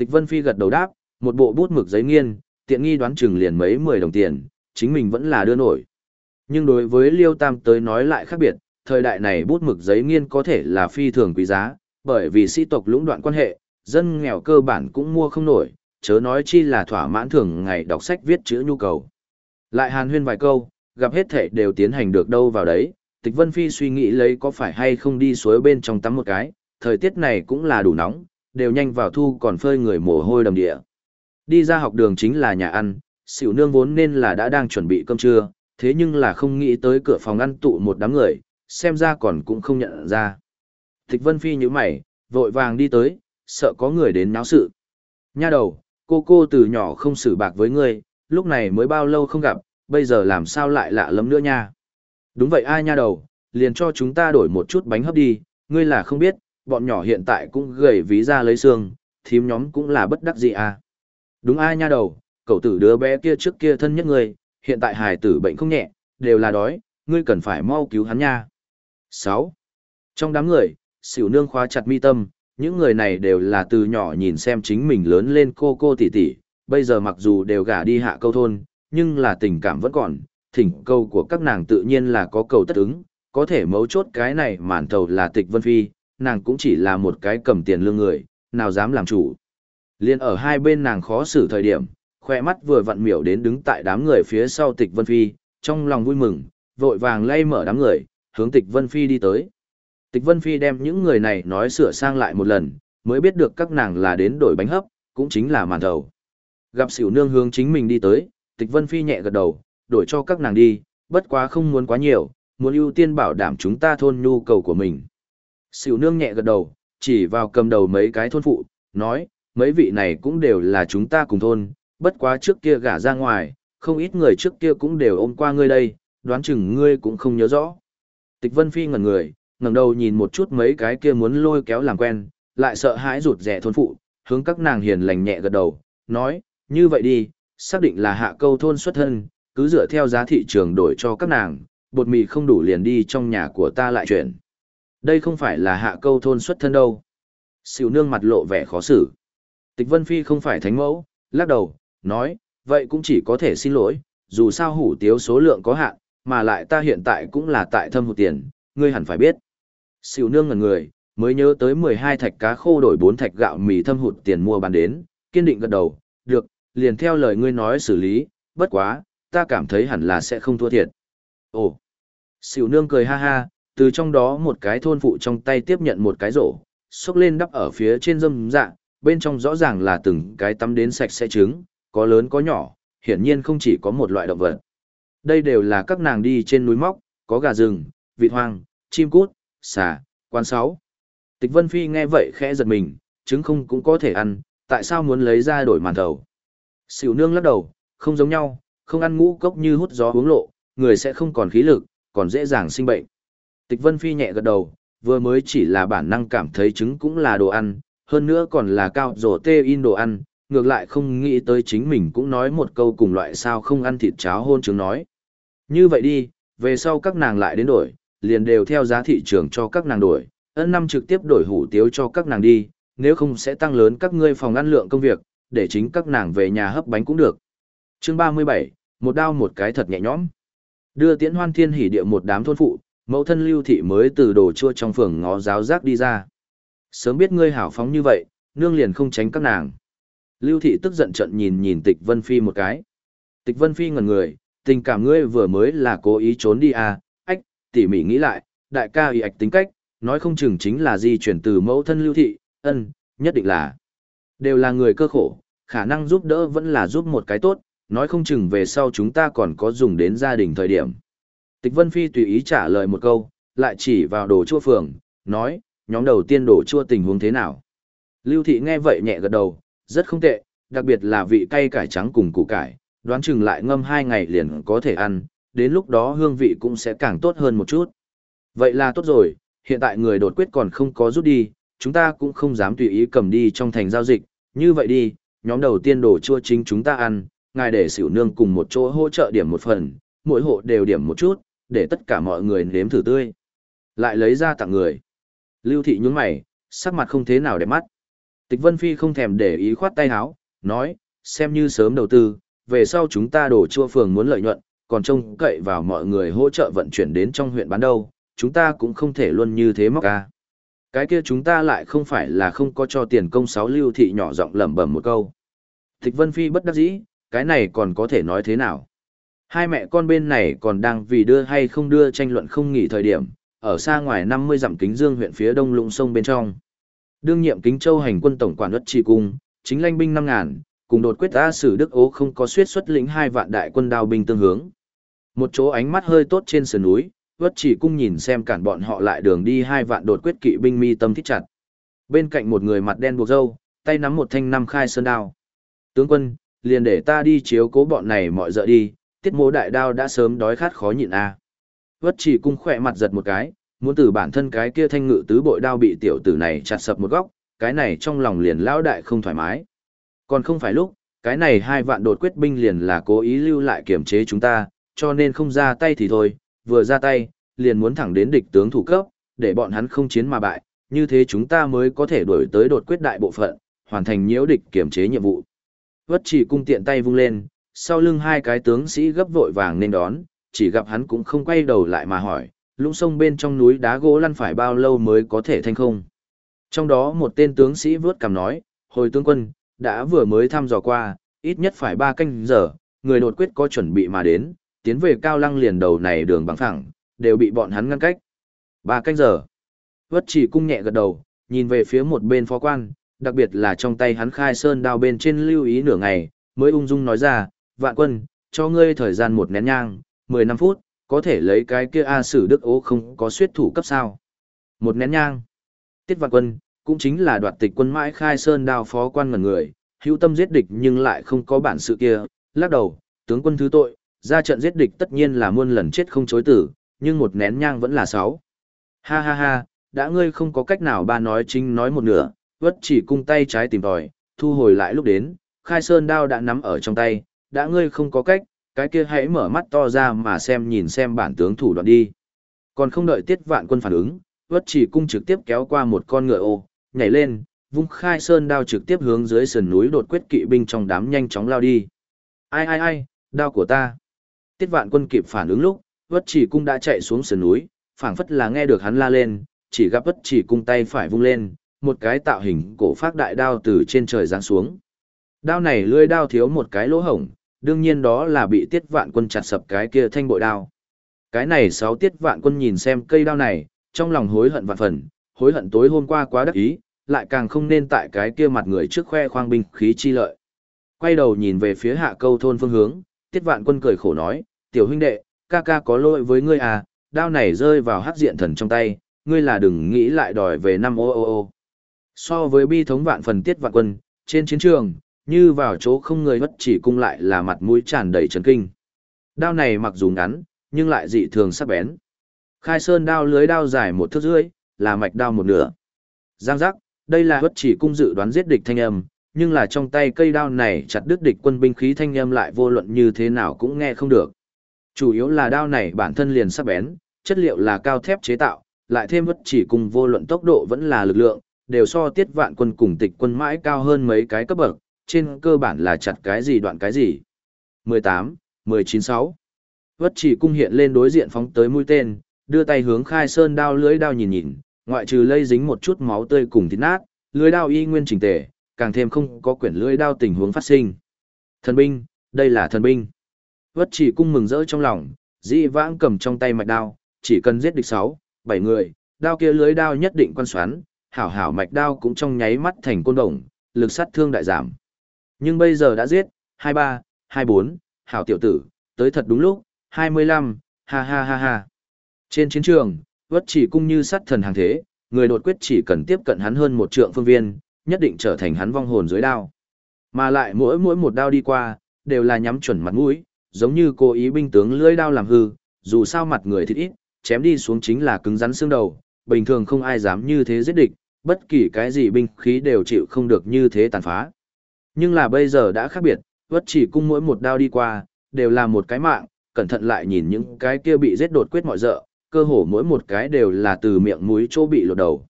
Tịch Vân Phi gật đầu đáp, một bộ bút mực giấy nghiên, tiện nghi đoán chừng liền mấy mười đồng tiền, chính mình vẫn là đưa nổi. Nhưng đối với Liêu Tam tới nói lại khác biệt, thời đại này bút mực giấy nghiên có thể là phi thường quý giá, bởi vì sĩ tộc lũng đoạn quan hệ, dân nghèo cơ bản cũng mua không nổi, chớ nói chi là thỏa mãn thường ngày đọc sách viết chữ nhu cầu. Lại hàn huyên vài câu, gặp hết thể đều tiến hành được đâu vào đấy, Tịch Vân Phi suy nghĩ lấy có phải hay không đi suối bên trong tắm một cái, thời tiết này cũng là đủ nóng, đều nhanh vào thu còn phơi người mồ hôi đầm địa. Đi ra học đường chính là nhà ăn, xỉu nương vốn nên là đã đang chuẩn bị cơm trưa, thế nhưng là không nghĩ tới cửa phòng ăn tụ một đám người, xem ra còn cũng không nhận ra. Tịch Vân Phi như mày, vội vàng đi tới, sợ có người đến náo sự. Nha đầu, cô cô từ nhỏ không xử bạc với ngươi, lúc này mới bao lâu không gặp, bây giờ làm sao lại lạ lắm nữa nha. Đúng vậy ai nha đầu, liền cho chúng ta đổi một chút bánh hấp đi, ngươi là không biết, bọn nhỏ hiện tại cũng gầy ví ra lấy xương, thím nhóm cũng là bất đắc dĩ à. Đúng ai nha đầu, cậu tử đứa bé kia trước kia thân nhất người, hiện tại hài tử bệnh không nhẹ, đều là đói, ngươi cần phải mau cứu hắn nha. 6. Trong đám người, xỉu nương khóa chặt mi tâm, những người này đều là từ nhỏ nhìn xem chính mình lớn lên cô cô tỷ tỷ, bây giờ mặc dù đều gả đi hạ câu thôn, nhưng là tình cảm vẫn còn, thỉnh câu của các nàng tự nhiên là có cầu tất ứng, có thể mấu chốt cái này màn thầu là tịch vân phi, nàng cũng chỉ là một cái cầm tiền lương người, nào dám làm chủ. Liên ở hai bên nàng khó xử thời điểm, khoe mắt vừa vặn miểu đến đứng tại đám người phía sau tịch vân phi, trong lòng vui mừng, vội vàng lay mở đám người, hướng tịch vân phi đi tới. Tịch vân phi đem những người này nói sửa sang lại một lần, mới biết được các nàng là đến đổi bánh hấp, cũng chính là màn thầu. Gặp xỉu nương hướng chính mình đi tới, tịch vân phi nhẹ gật đầu, đổi cho các nàng đi, bất quá không muốn quá nhiều, muốn ưu tiên bảo đảm chúng ta thôn nhu cầu của mình. Sỉu nương nhẹ gật đầu, chỉ vào cầm đầu mấy cái thôn phụ, nói, mấy vị này cũng đều là chúng ta cùng thôn, bất quá trước kia gả ra ngoài, không ít người trước kia cũng đều ôm qua ngươi đây, đoán chừng ngươi cũng không nhớ rõ. Tịch Vân Phi ngẩn người, ngẩng đầu nhìn một chút mấy cái kia muốn lôi kéo làm quen, lại sợ hãi rụt rẻ thôn phụ, hướng các nàng hiền lành nhẹ gật đầu, nói, như vậy đi, xác định là hạ câu thôn xuất thân, cứ dựa theo giá thị trường đổi cho các nàng, bột mì không đủ liền đi trong nhà của ta lại chuyển. Đây không phải là hạ câu thôn xuất thân đâu. Sỉu nương mặt lộ vẻ khó xử. Tịch Vân Phi không phải thánh mẫu, lắc đầu, nói, vậy cũng chỉ có thể xin lỗi, dù sao hủ tiếu số lượng có hạn, mà lại ta hiện tại cũng là tại thâm hụt tiền, ngươi hẳn phải biết. Sỉu nương ngần người, mới nhớ tới 12 thạch cá khô đổi 4 thạch gạo mì thâm hụt tiền mua bán đến, kiên định gật đầu, được, liền theo lời ngươi nói xử lý, bất quá, ta cảm thấy hẳn là sẽ không thua thiệt. Ồ! Sỉu nương cười ha ha, từ trong đó một cái thôn phụ trong tay tiếp nhận một cái rổ, xúc lên đắp ở phía trên dâm dạ, bên trong rõ ràng là từng cái tắm đến sạch sẽ trứng, có lớn có nhỏ, hiển nhiên không chỉ có một loại động vật. Đây đều là các nàng đi trên núi móc, có gà rừng, vịt hoang, chim cút, xà, quan sáu. Tịch Vân Phi nghe vậy khẽ giật mình, trứng không cũng có thể ăn, tại sao muốn lấy ra đổi màn thầu. Sỉu nương lắc đầu, không giống nhau, không ăn ngũ cốc như hút gió uống lộ, người sẽ không còn khí lực, còn dễ dàng sinh bệnh. Tịch Vân Phi nhẹ gật đầu, vừa mới chỉ là bản năng cảm thấy trứng cũng là đồ ăn, hơn nữa còn là cao rổ tê in đồ ăn, ngược lại không nghĩ tới chính mình cũng nói một câu cùng loại sao không ăn thịt cháo hôn trứng nói. Như vậy đi, về sau các nàng lại đến đổi, liền đều theo giá thị trường cho các nàng đổi, ân năm trực tiếp đổi hủ tiếu cho các nàng đi, nếu không sẽ tăng lớn các ngươi phòng ăn lượng công việc, để chính các nàng về nhà hấp bánh cũng được. Chương 37, một đao một cái thật nhẹ nhõm. Đưa tiễn hoan thiên hỉ địa một đám thôn phụ, mẫu thân lưu thị mới từ đồ chua trong phường ngó giáo giác đi ra. Sớm biết ngươi hảo phóng như vậy, nương liền không tránh các nàng. Lưu thị tức giận trận nhìn nhìn tịch Vân Phi một cái. Tịch Vân Phi ngẩn người, tình cảm ngươi vừa mới là cố ý trốn đi à, ách, tỉ mỉ nghĩ lại, đại ca y ạch tính cách, nói không chừng chính là di chuyển từ mẫu thân lưu thị, ân, nhất định là. Đều là người cơ khổ, khả năng giúp đỡ vẫn là giúp một cái tốt, nói không chừng về sau chúng ta còn có dùng đến gia đình thời điểm. Tịch Vân Phi tùy ý trả lời một câu, lại chỉ vào đồ chua phường, nói, nhóm đầu tiên đồ chua tình huống thế nào. Lưu Thị nghe vậy nhẹ gật đầu, rất không tệ, đặc biệt là vị cay cải trắng cùng củ cải, đoán chừng lại ngâm hai ngày liền có thể ăn, đến lúc đó hương vị cũng sẽ càng tốt hơn một chút. Vậy là tốt rồi, hiện tại người đột quyết còn không có rút đi, chúng ta cũng không dám tùy ý cầm đi trong thành giao dịch, như vậy đi, nhóm đầu tiên đồ chua chính chúng ta ăn, ngài để xỉu nương cùng một chỗ hỗ trợ điểm một phần, mỗi hộ đều điểm một chút, để tất cả mọi người nếm thử tươi. Lại lấy ra tặng người. Lưu thị nhún mày, sắc mặt không thế nào đẹp mắt. Tịch Vân Phi không thèm để ý khoát tay áo, nói, xem như sớm đầu tư, về sau chúng ta đổ chua phường muốn lợi nhuận, còn trông cậy vào mọi người hỗ trợ vận chuyển đến trong huyện bán đâu, chúng ta cũng không thể luôn như thế móc ca. Cái kia chúng ta lại không phải là không có cho tiền công sáu lưu thị nhỏ giọng lẩm bẩm một câu. Tịch Vân Phi bất đắc dĩ, cái này còn có thể nói thế nào? Hai mẹ con bên này còn đang vì đưa hay không đưa tranh luận không nghỉ thời điểm, ở xa ngoài 50 dặm kính dương huyện phía đông lũng sông bên trong. Đương nhiệm kính châu hành quân tổng quản đất trì cung, chính lanh binh 5.000, cùng đột quyết ta sử đức ố không có suyết xuất lĩnh hai vạn đại quân đao binh tương hướng. Một chỗ ánh mắt hơi tốt trên sườn núi, vất chỉ cung nhìn xem cản bọn họ lại đường đi hai vạn đột quyết kỵ binh mi tâm thích chặt. Bên cạnh một người mặt đen buộc râu, tay nắm một thanh năm khai sơn đao. Tướng quân, liền để ta đi chiếu cố bọn này mọi dợ đi, tiết mô đại đao đã sớm đói khát khó nhịn a. À. Vất chỉ cung khỏe mặt giật một cái, muốn từ bản thân cái kia thanh ngự tứ bội đao bị tiểu tử này chặt sập một góc, cái này trong lòng liền lão đại không thoải mái. Còn không phải lúc, cái này hai vạn đột quyết binh liền là cố ý lưu lại kiểm chế chúng ta, cho nên không ra tay thì thôi, vừa ra tay, liền muốn thẳng đến địch tướng thủ cấp, để bọn hắn không chiến mà bại, như thế chúng ta mới có thể đuổi tới đột quyết đại bộ phận, hoàn thành nhiễu địch kiểm chế nhiệm vụ. Vất chỉ cung tiện tay vung lên, sau lưng hai cái tướng sĩ gấp vội vàng nên đón, chỉ gặp hắn cũng không quay đầu lại mà hỏi, lũng sông bên trong núi đá gỗ lăn phải bao lâu mới có thể thành không. Trong đó một tên tướng sĩ vớt cằm nói, hồi tướng quân, đã vừa mới thăm dò qua, ít nhất phải ba canh giờ, người đột quyết có chuẩn bị mà đến, tiến về cao lăng liền đầu này đường bằng thẳng, đều bị bọn hắn ngăn cách. Ba canh giờ. Vất chỉ cung nhẹ gật đầu, nhìn về phía một bên phó quan, đặc biệt là trong tay hắn khai sơn đao bên trên lưu ý nửa ngày, mới ung dung nói ra, vạn quân, cho ngươi thời gian một nén nhang, 15 phút, có thể lấy cái kia A sử đức ố không có suyết thủ cấp sao. Một nén nhang. Tiết vạn quân, cũng chính là đoạt tịch quân mãi khai sơn đao phó quan ngần người, hữu tâm giết địch nhưng lại không có bản sự kia, lắc đầu, tướng quân thứ tội, ra trận giết địch tất nhiên là muôn lần chết không chối tử, nhưng một nén nhang vẫn là sáu. Ha ha ha, đã ngươi không có cách nào ba nói chính nói một nửa, vất chỉ cung tay trái tìm tòi, thu hồi lại lúc đến, khai sơn đao đã nắm ở trong tay, đã ngươi không có cách, cái kia hãy mở mắt to ra mà xem nhìn xem bản tướng thủ đoạn đi. Còn không đợi tiết vạn quân phản ứng, vất chỉ cung trực tiếp kéo qua một con ngựa ô, nhảy lên, vung khai sơn đao trực tiếp hướng dưới sườn núi đột quyết kỵ binh trong đám nhanh chóng lao đi. Ai ai ai, đao của ta. Tiết vạn quân kịp phản ứng lúc, vất chỉ cung đã chạy xuống sườn núi, phảng phất là nghe được hắn la lên, chỉ gặp vất chỉ cung tay phải vung lên, một cái tạo hình cổ phát đại đao từ trên trời giáng xuống. Đao này lưỡi đao thiếu một cái lỗ hổng, đương nhiên đó là bị tiết vạn quân chặt sập cái kia thanh bội đao. Cái này sáu tiết vạn quân nhìn xem cây đao này, trong lòng hối hận vạn phần, hối hận tối hôm qua quá đắc ý, lại càng không nên tại cái kia mặt người trước khoe khoang binh khí chi lợi. Quay đầu nhìn về phía hạ câu thôn phương hướng, tiết vạn quân cười khổ nói, tiểu huynh đệ, ca ca có lỗi với ngươi à, đao này rơi vào hắc diện thần trong tay, ngươi là đừng nghĩ lại đòi về năm ô ô ô. So với bi thống vạn phần tiết vạn quân, trên chiến trường, như vào chỗ không người bất chỉ cung lại là mặt mũi tràn đầy trấn kinh. Đao này mặc dù ngắn, nhưng lại dị thường sắc bén. Khai sơn đao lưới đao dài một thước rưỡi, là mạch đao một nửa. Giang giác, đây là bất chỉ cung dự đoán giết địch thanh âm, nhưng là trong tay cây đao này chặt đứt địch quân binh khí thanh âm lại vô luận như thế nào cũng nghe không được. Chủ yếu là đao này bản thân liền sắc bén, chất liệu là cao thép chế tạo, lại thêm bất chỉ cung vô luận tốc độ vẫn là lực lượng, đều so tiết vạn quân cùng tịch quân mãi cao hơn mấy cái cấp bậc, trên cơ bản là chặt cái gì đoạn cái gì. 18, 19 6. Vất chỉ cung hiện lên đối diện phóng tới mũi tên, đưa tay hướng khai sơn đao lưới đao nhìn nhìn, ngoại trừ lây dính một chút máu tươi cùng thịt nát, lưới đao y nguyên chỉnh tề, càng thêm không có quyển lưới đao tình huống phát sinh. Thần binh, đây là thần binh. Vất chỉ cung mừng rỡ trong lòng, dị vãng cầm trong tay mạch đao, chỉ cần giết địch 6, 7 người, đao kia lưới đao nhất định quan xoắn, hảo hảo mạch đao cũng trong nháy mắt thành côn đồng, lực sát thương đại giảm. Nhưng bây giờ đã giết, 23, 24, hảo tiểu tử, tới thật đúng lúc, 25, ha ha ha ha. Trên chiến trường, vất chỉ cung như sát thần hàng thế, người đột quyết chỉ cần tiếp cận hắn hơn một trượng phương viên, nhất định trở thành hắn vong hồn dưới đao. Mà lại mỗi mỗi một đao đi qua, đều là nhắm chuẩn mặt mũi, giống như cố ý binh tướng lưỡi đao làm hư, dù sao mặt người thịt ít, chém đi xuống chính là cứng rắn xương đầu, bình thường không ai dám như thế giết địch, bất kỳ cái gì binh khí đều chịu không được như thế tàn phá. Nhưng là bây giờ đã khác biệt, vất chỉ cung mỗi một đao đi qua, đều là một cái mạng, cẩn thận lại nhìn những cái kia bị giết đột quyết mọi dợ, cơ hồ mỗi một cái đều là từ miệng mũi chỗ bị lột đầu.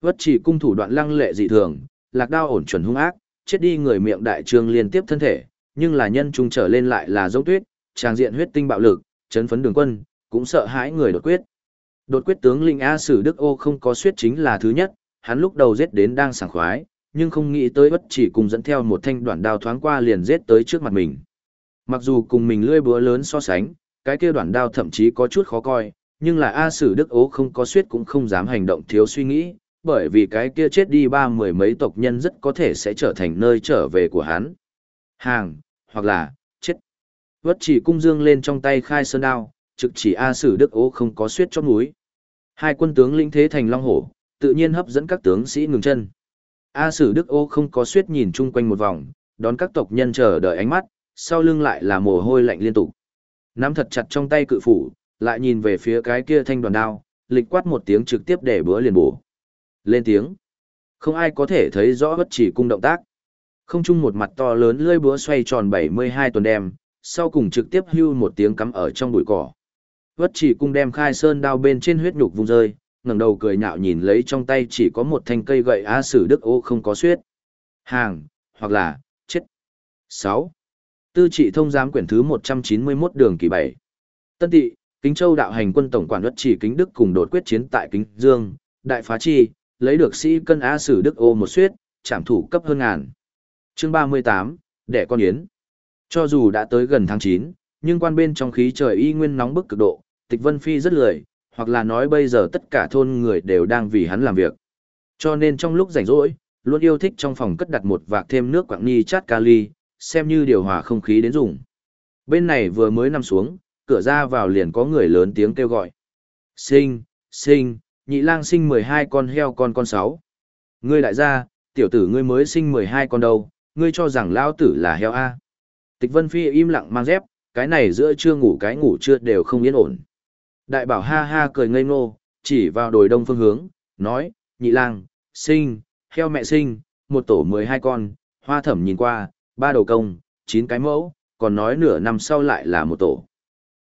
Vất chỉ cung thủ đoạn lăng lệ dị thường, lạc đao ổn chuẩn hung ác, chết đi người miệng đại trương liên tiếp thân thể, nhưng là nhân trung trở lên lại là dấu tuyết, trang diện huyết tinh bạo lực, chấn phấn đường quân, cũng sợ hãi người đột quyết. Đột quyết tướng linh A Sử Đức Ô không có suyết chính là thứ nhất, hắn lúc đầu giết đến đang sảng khoái, nhưng không nghĩ tới bất chỉ cùng dẫn theo một thanh đoạn đao thoáng qua liền giết tới trước mặt mình. Mặc dù cùng mình lươi búa lớn so sánh, cái kia đoạn đao thậm chí có chút khó coi, nhưng là A Sử Đức Ố không có suyết cũng không dám hành động thiếu suy nghĩ, bởi vì cái kia chết đi ba mười mấy tộc nhân rất có thể sẽ trở thành nơi trở về của hắn. Hàng, hoặc là, chết. Vất chỉ cung dương lên trong tay khai sơn đao, trực chỉ A Sử Đức Ố không có suyết cho núi. Hai quân tướng lĩnh thế thành long hổ, tự nhiên hấp dẫn các tướng sĩ ngừng chân. A Sử Đức Ô không có suyết nhìn chung quanh một vòng, đón các tộc nhân chờ đợi ánh mắt, sau lưng lại là mồ hôi lạnh liên tục. Nắm thật chặt trong tay cự phủ, lại nhìn về phía cái kia thanh đoàn đao, lịch quát một tiếng trực tiếp để bữa liền bổ. Lên tiếng. Không ai có thể thấy rõ bất chỉ cung động tác. Không chung một mặt to lớn lưỡi búa xoay tròn 72 tuần đem, sau cùng trực tiếp hưu một tiếng cắm ở trong bụi cỏ. Vất chỉ cung đem khai sơn đao bên trên huyết nhục vùng rơi, ngẩng đầu cười nhạo nhìn lấy trong tay chỉ có một thanh cây gậy a sử đức ô không có suyết. Hàng, hoặc là, chết. 6. Tư trị thông giám quyển thứ 191 đường kỳ 7. Tân tị, Kính Châu đạo hành quân tổng quản luật chỉ kính đức cùng đột quyết chiến tại Kính Dương, đại phá chi, lấy được sĩ cân a sử đức ô một suyết, trảm thủ cấp hơn ngàn. Chương 38, đẻ con yến. Cho dù đã tới gần tháng 9, nhưng quan bên trong khí trời y nguyên nóng bức cực độ, Tịch Vân Phi rất lười, hoặc là nói bây giờ tất cả thôn người đều đang vì hắn làm việc. Cho nên trong lúc rảnh rỗi, luôn yêu thích trong phòng cất đặt một vạc thêm nước quảng ni chát kali, xem như điều hòa không khí đến dùng. Bên này vừa mới nằm xuống, cửa ra vào liền có người lớn tiếng kêu gọi. Sinh, sinh, nhị lang sinh 12 con heo con con 6. Ngươi đại gia, tiểu tử ngươi mới sinh 12 con đâu, ngươi cho rằng lao tử là heo A. Tịch Vân Phi im lặng mang dép, cái này giữa trưa ngủ cái ngủ trưa đều không yên ổn. Đại bảo ha ha cười ngây ngô, chỉ vào đồi đông phương hướng, nói, nhị lang, sinh, heo mẹ sinh, một tổ 12 con, hoa thẩm nhìn qua, ba đầu công, chín cái mẫu, còn nói nửa năm sau lại là một tổ.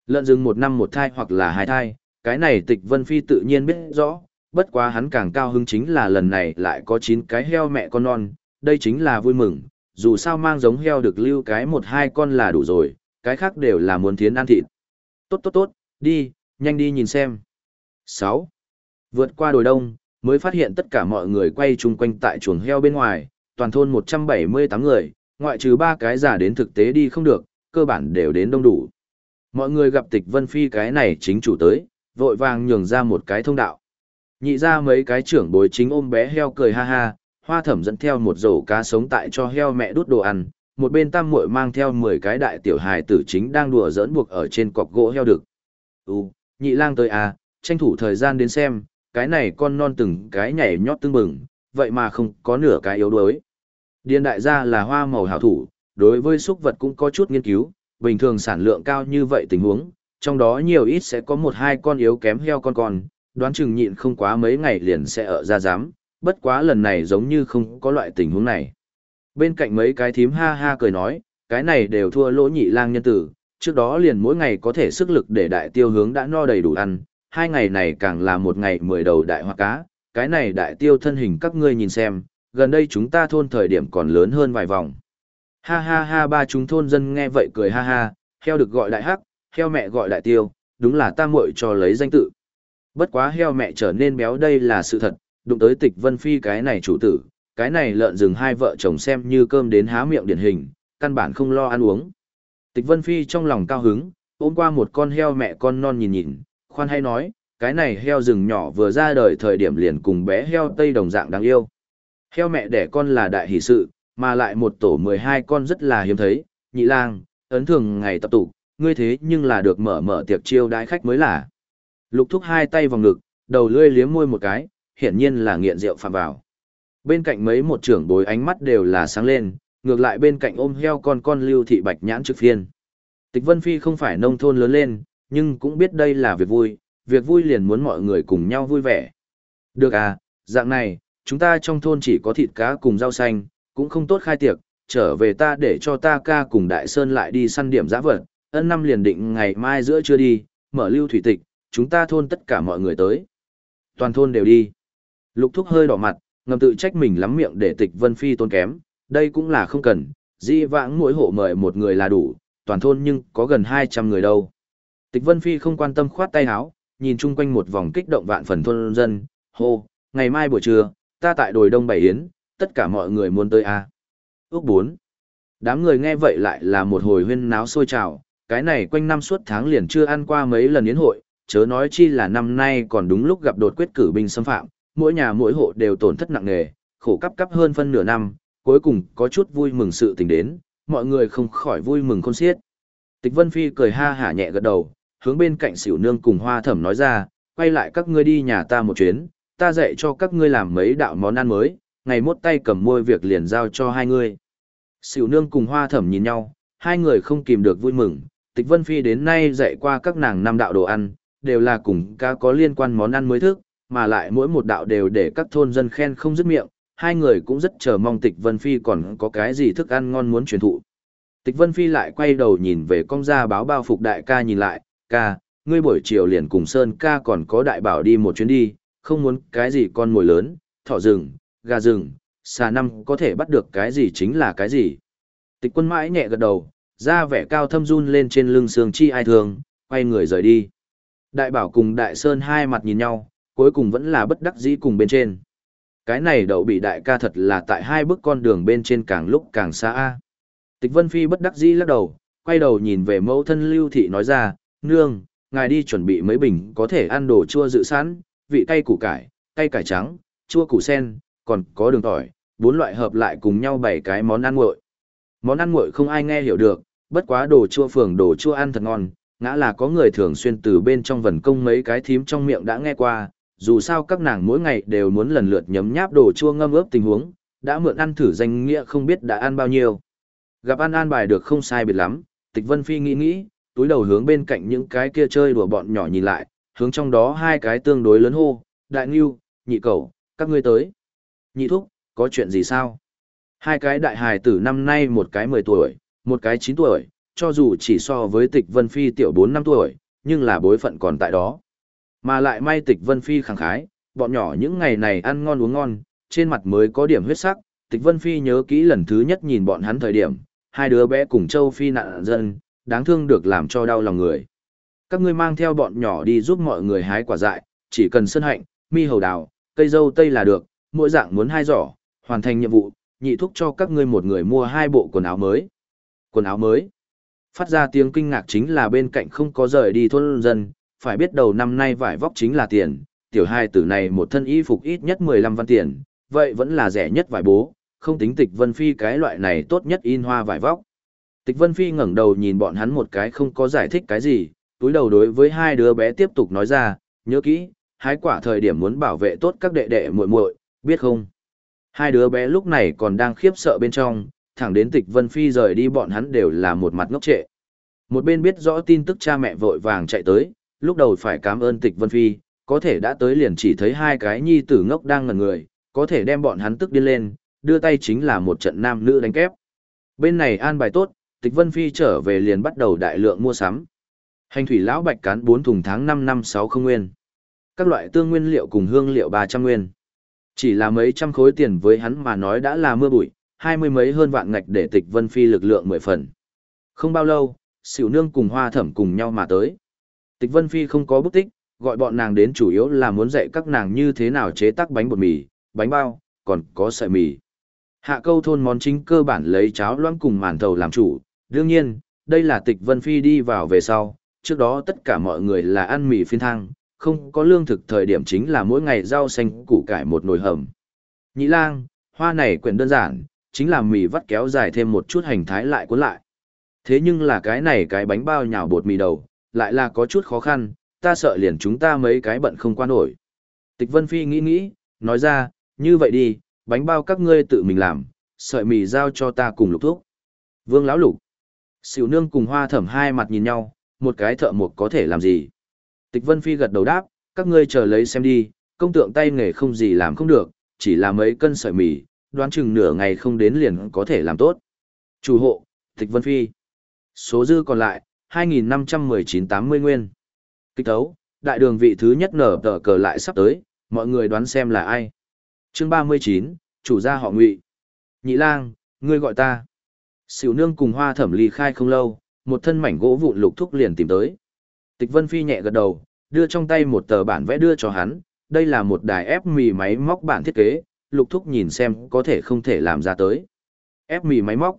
Lợn rừng một năm một thai hoặc là hai thai, cái này tịch Vân Phi tự nhiên biết rõ, bất quá hắn càng cao hứng chính là lần này lại có 9 cái heo mẹ con non, đây chính là vui mừng, dù sao mang giống heo được lưu cái một hai con là đủ rồi, cái khác đều là muốn thiến ăn thịt. Tốt tốt tốt, đi, nhanh đi nhìn xem. 6. Vượt qua đồi đông, mới phát hiện tất cả mọi người quay chung quanh tại chuồng heo bên ngoài, toàn thôn 178 người, ngoại trừ ba cái giả đến thực tế đi không được, cơ bản đều đến đông đủ. Mọi người gặp tịch Vân Phi cái này chính chủ tới, vội vàng nhường ra một cái thông đạo. Nhị ra mấy cái trưởng bối chính ôm bé heo cười ha ha, hoa thẩm dẫn theo một rổ cá sống tại cho heo mẹ đút đồ ăn, một bên tam muội mang theo 10 cái đại tiểu hài tử chính đang đùa giỡn buộc ở trên cọc gỗ heo đực. Ừ, nhị lang tới à, tranh thủ thời gian đến xem, cái này con non từng cái nhảy nhót tương bừng, vậy mà không có nửa cái yếu đuối. Điền đại gia là hoa màu hảo thủ, đối với súc vật cũng có chút nghiên cứu, bình thường sản lượng cao như vậy tình huống, trong đó nhiều ít sẽ có một hai con yếu kém heo con con, đoán chừng nhịn không quá mấy ngày liền sẽ ở ra giám, bất quá lần này giống như không có loại tình huống này. Bên cạnh mấy cái thím ha ha cười nói, cái này đều thua lỗ nhị lang nhân tử, trước đó liền mỗi ngày có thể sức lực để đại tiêu hướng đã no đầy đủ ăn, hai ngày này càng là một ngày mười đầu đại hoa cá, cái này đại tiêu thân hình các ngươi nhìn xem, gần đây chúng ta thôn thời điểm còn lớn hơn vài vòng. Ha ha ha ba chúng thôn dân nghe vậy cười ha ha, heo được gọi đại hắc, heo mẹ gọi đại tiêu, đúng là ta muội cho lấy danh tự. Bất quá heo mẹ trở nên béo đây là sự thật, đụng tới tịch vân phi cái này chủ tử, cái này lợn rừng hai vợ chồng xem như cơm đến há miệng điển hình, căn bản không lo ăn uống. Tịch vân phi trong lòng cao hứng, ôm qua một con heo mẹ con non nhìn nhìn, khoan hay nói, cái này heo rừng nhỏ vừa ra đời thời điểm liền cùng bé heo tây đồng dạng đáng yêu. Heo mẹ đẻ con là đại hỷ sự, mà lại một tổ 12 con rất là hiếm thấy, nhị lang, ấn thường ngày tập tụ, ngươi thế nhưng là được mở mở tiệc chiêu đãi khách mới là. Lục thúc hai tay vào ngực, đầu lươi liếm môi một cái, hiển nhiên là nghiện rượu phạm vào. Bên cạnh mấy một trưởng bối ánh mắt đều là sáng lên, ngược lại bên cạnh ôm heo con con lưu thị bạch nhãn trực phiên. Tịch Vân Phi không phải nông thôn lớn lên, nhưng cũng biết đây là việc vui, việc vui liền muốn mọi người cùng nhau vui vẻ. Được à, dạng này, chúng ta trong thôn chỉ có thịt cá cùng rau xanh, cũng không tốt khai tiệc, trở về ta để cho ta ca cùng Đại Sơn lại đi săn điểm giã vật, ân năm liền định ngày mai giữa trưa đi, mở lưu thủy tịch, chúng ta thôn tất cả mọi người tới. Toàn thôn đều đi. Lục thúc hơi đỏ mặt, ngầm tự trách mình lắm miệng để tịch vân phi tôn kém, đây cũng là không cần, di vãng mỗi hộ mời một người là đủ, toàn thôn nhưng có gần 200 người đâu. Tịch vân phi không quan tâm khoát tay áo, nhìn chung quanh một vòng kích động vạn phần thôn dân, hô, ngày mai buổi trưa, ta tại đồi đông bảy yến, tất cả mọi người muốn tới a. À? Ước 4. Đám người nghe vậy lại là một hồi huyên náo sôi trào, cái này quanh năm suốt tháng liền chưa ăn qua mấy lần yến hội, chớ nói chi là năm nay còn đúng lúc gặp đột quyết cử binh xâm phạm, mỗi nhà mỗi hộ đều tổn thất nặng nề, khổ cấp cấp hơn phân nửa năm, cuối cùng có chút vui mừng sự tình đến, mọi người không khỏi vui mừng khôn xiết. Tịch Vân Phi cười ha hả nhẹ gật đầu, hướng bên cạnh xỉu nương cùng hoa thẩm nói ra, quay lại các ngươi đi nhà ta một chuyến, ta dạy cho các ngươi làm mấy đạo món ăn mới, ngày mốt tay cầm môi việc liền giao cho hai ngươi. Xỉu nương cùng hoa thẩm nhìn nhau, hai người không kìm được vui mừng, tịch Vân Phi đến nay dạy qua các nàng năm đạo đồ ăn, đều là cùng ca có liên quan món ăn mới thức, mà lại mỗi một đạo đều để các thôn dân khen không dứt miệng, hai người cũng rất chờ mong Tịch Vân Phi còn có cái gì thức ăn ngon muốn truyền thụ. Tịch Vân Phi lại quay đầu nhìn về công gia báo bao phục đại ca nhìn lại, ca, ngươi buổi chiều liền cùng Sơn ca còn có đại bảo đi một chuyến đi, không muốn cái gì con mồi lớn, thỏ rừng, gà rừng, xà năm có thể bắt được cái gì chính là cái gì. Tịch quân mãi nhẹ gật đầu, ra vẻ cao thâm run lên trên lưng sương chi ai thường, quay người rời đi. Đại bảo cùng đại sơn hai mặt nhìn nhau, cuối cùng vẫn là bất đắc dĩ cùng bên trên. Cái này đậu bị đại ca thật là tại hai bước con đường bên trên càng lúc càng xa. a Tịch Vân Phi bất đắc dĩ lắc đầu, quay đầu nhìn về mẫu thân Lưu Thị nói ra, nương, ngài đi chuẩn bị mấy bình có thể ăn đồ chua dự sẵn, vị cay củ cải, cay cải trắng, chua củ sen, còn có đường tỏi, bốn loại hợp lại cùng nhau bảy cái món ăn nguội. Món ăn nguội không ai nghe hiểu được, bất quá đồ chua phường đồ chua ăn thật ngon, ngã là có người thường xuyên từ bên trong vần công mấy cái thím trong miệng đã nghe qua, dù sao các nàng mỗi ngày đều muốn lần lượt nhấm nháp đồ chua ngâm ướp tình huống, đã mượn ăn thử danh nghĩa không biết đã ăn bao nhiêu. Gặp ăn an bài được không sai biệt lắm, Tịch Vân Phi nghĩ nghĩ, túi đầu hướng bên cạnh những cái kia chơi đùa bọn nhỏ nhìn lại, hướng trong đó hai cái tương đối lớn hô, đại ngưu, nhị cầu, các ngươi tới. Nhị thúc, có chuyện gì sao? Hai cái đại hài tử năm nay một cái 10 tuổi, một cái 9 tuổi, cho dù chỉ so với tịch Vân Phi tiểu 4 năm tuổi, nhưng là bối phận còn tại đó. Mà lại may tịch Vân Phi khẳng khái, bọn nhỏ những ngày này ăn ngon uống ngon, trên mặt mới có điểm huyết sắc, tịch Vân Phi nhớ kỹ lần thứ nhất nhìn bọn hắn thời điểm, hai đứa bé cùng Châu Phi nạn dân, đáng thương được làm cho đau lòng người. Các ngươi mang theo bọn nhỏ đi giúp mọi người hái quả dại, chỉ cần sân hạnh, mi hầu đào, cây dâu tây là được, mỗi dạng muốn hai giỏ, hoàn thành nhiệm vụ, nhị thúc cho các ngươi một người mua hai bộ quần áo mới. Quần áo mới. Phát ra tiếng kinh ngạc chính là bên cạnh không có rời đi thôn dân, phải biết đầu năm nay vải vóc chính là tiền, tiểu hai tử này một thân y phục ít nhất 15 văn tiền, vậy vẫn là rẻ nhất vải bố, không tính tịch vân phi cái loại này tốt nhất in hoa vải vóc. Tịch vân phi ngẩng đầu nhìn bọn hắn một cái không có giải thích cái gì, túi đầu đối với hai đứa bé tiếp tục nói ra, nhớ kỹ, hái quả thời điểm muốn bảo vệ tốt các đệ đệ muội muội, biết không? Hai đứa bé lúc này còn đang khiếp sợ bên trong, thẳng đến tịch Vân Phi rời đi bọn hắn đều là một mặt ngốc trệ. Một bên biết rõ tin tức cha mẹ vội vàng chạy tới, lúc đầu phải cảm ơn tịch Vân Phi, có thể đã tới liền chỉ thấy hai cái nhi tử ngốc đang ngẩn người, có thể đem bọn hắn tức điên lên, đưa tay chính là một trận nam nữ đánh kép. Bên này an bài tốt, tịch Vân Phi trở về liền bắt đầu đại lượng mua sắm. Hành thủy lão bạch cán 4 thùng tháng 5 năm 6 không nguyên. Các loại tương nguyên liệu cùng hương liệu 300 nguyên. Chỉ là mấy trăm khối tiền với hắn mà nói đã là mưa bụi, hai mươi mấy hơn vạn ngạch để tịch vân phi lực lượng mười phần. Không bao lâu, xỉu nương cùng hoa thẩm cùng nhau mà tới. Tịch vân phi không có bút tích, gọi bọn nàng đến chủ yếu là muốn dạy các nàng như thế nào chế tác bánh bột mì, bánh bao, còn có sợi mì. Hạ câu thôn món chính cơ bản lấy cháo loãng cùng màn thầu làm chủ, đương nhiên, đây là tịch vân phi đi vào về sau, trước đó tất cả mọi người là ăn mì phiên thang, không có lương thực thời điểm chính là mỗi ngày rau xanh củ cải một nồi hầm. Nhĩ lang, hoa này quyển đơn giản, chính là mì vắt kéo dài thêm một chút hành thái lại cuốn lại. Thế nhưng là cái này cái bánh bao nhào bột mì đầu, lại là có chút khó khăn, ta sợ liền chúng ta mấy cái bận không qua nổi. Tịch Vân Phi nghĩ nghĩ, nói ra, như vậy đi, bánh bao các ngươi tự mình làm, sợi mì giao cho ta cùng lục thuốc. Vương lão lục, xỉu nương cùng hoa thẩm hai mặt nhìn nhau, một cái thợ mộc có thể làm gì. Tịch Vân Phi gật đầu đáp, các ngươi chờ lấy xem đi, công tượng tay nghề không gì làm không được, chỉ là mấy cân sợi mì, đoán chừng nửa ngày không đến liền có thể làm tốt. Chủ hộ, Tịch Vân Phi. Số dư còn lại, 2519-80 nguyên. Kích thấu, đại đường vị thứ nhất nở tờ cờ lại sắp tới, mọi người đoán xem là ai. Chương 39, chủ gia họ ngụy. Nhị lang, ngươi gọi ta. Sỉu nương cùng hoa thẩm ly khai không lâu, một thân mảnh gỗ vụn lục thúc liền tìm tới. Tịch Vân Phi nhẹ gật đầu, đưa trong tay một tờ bản vẽ đưa cho hắn, đây là một đài ép mì máy móc bản thiết kế, lục thúc nhìn xem có thể không thể làm ra tới. Ép mì máy móc.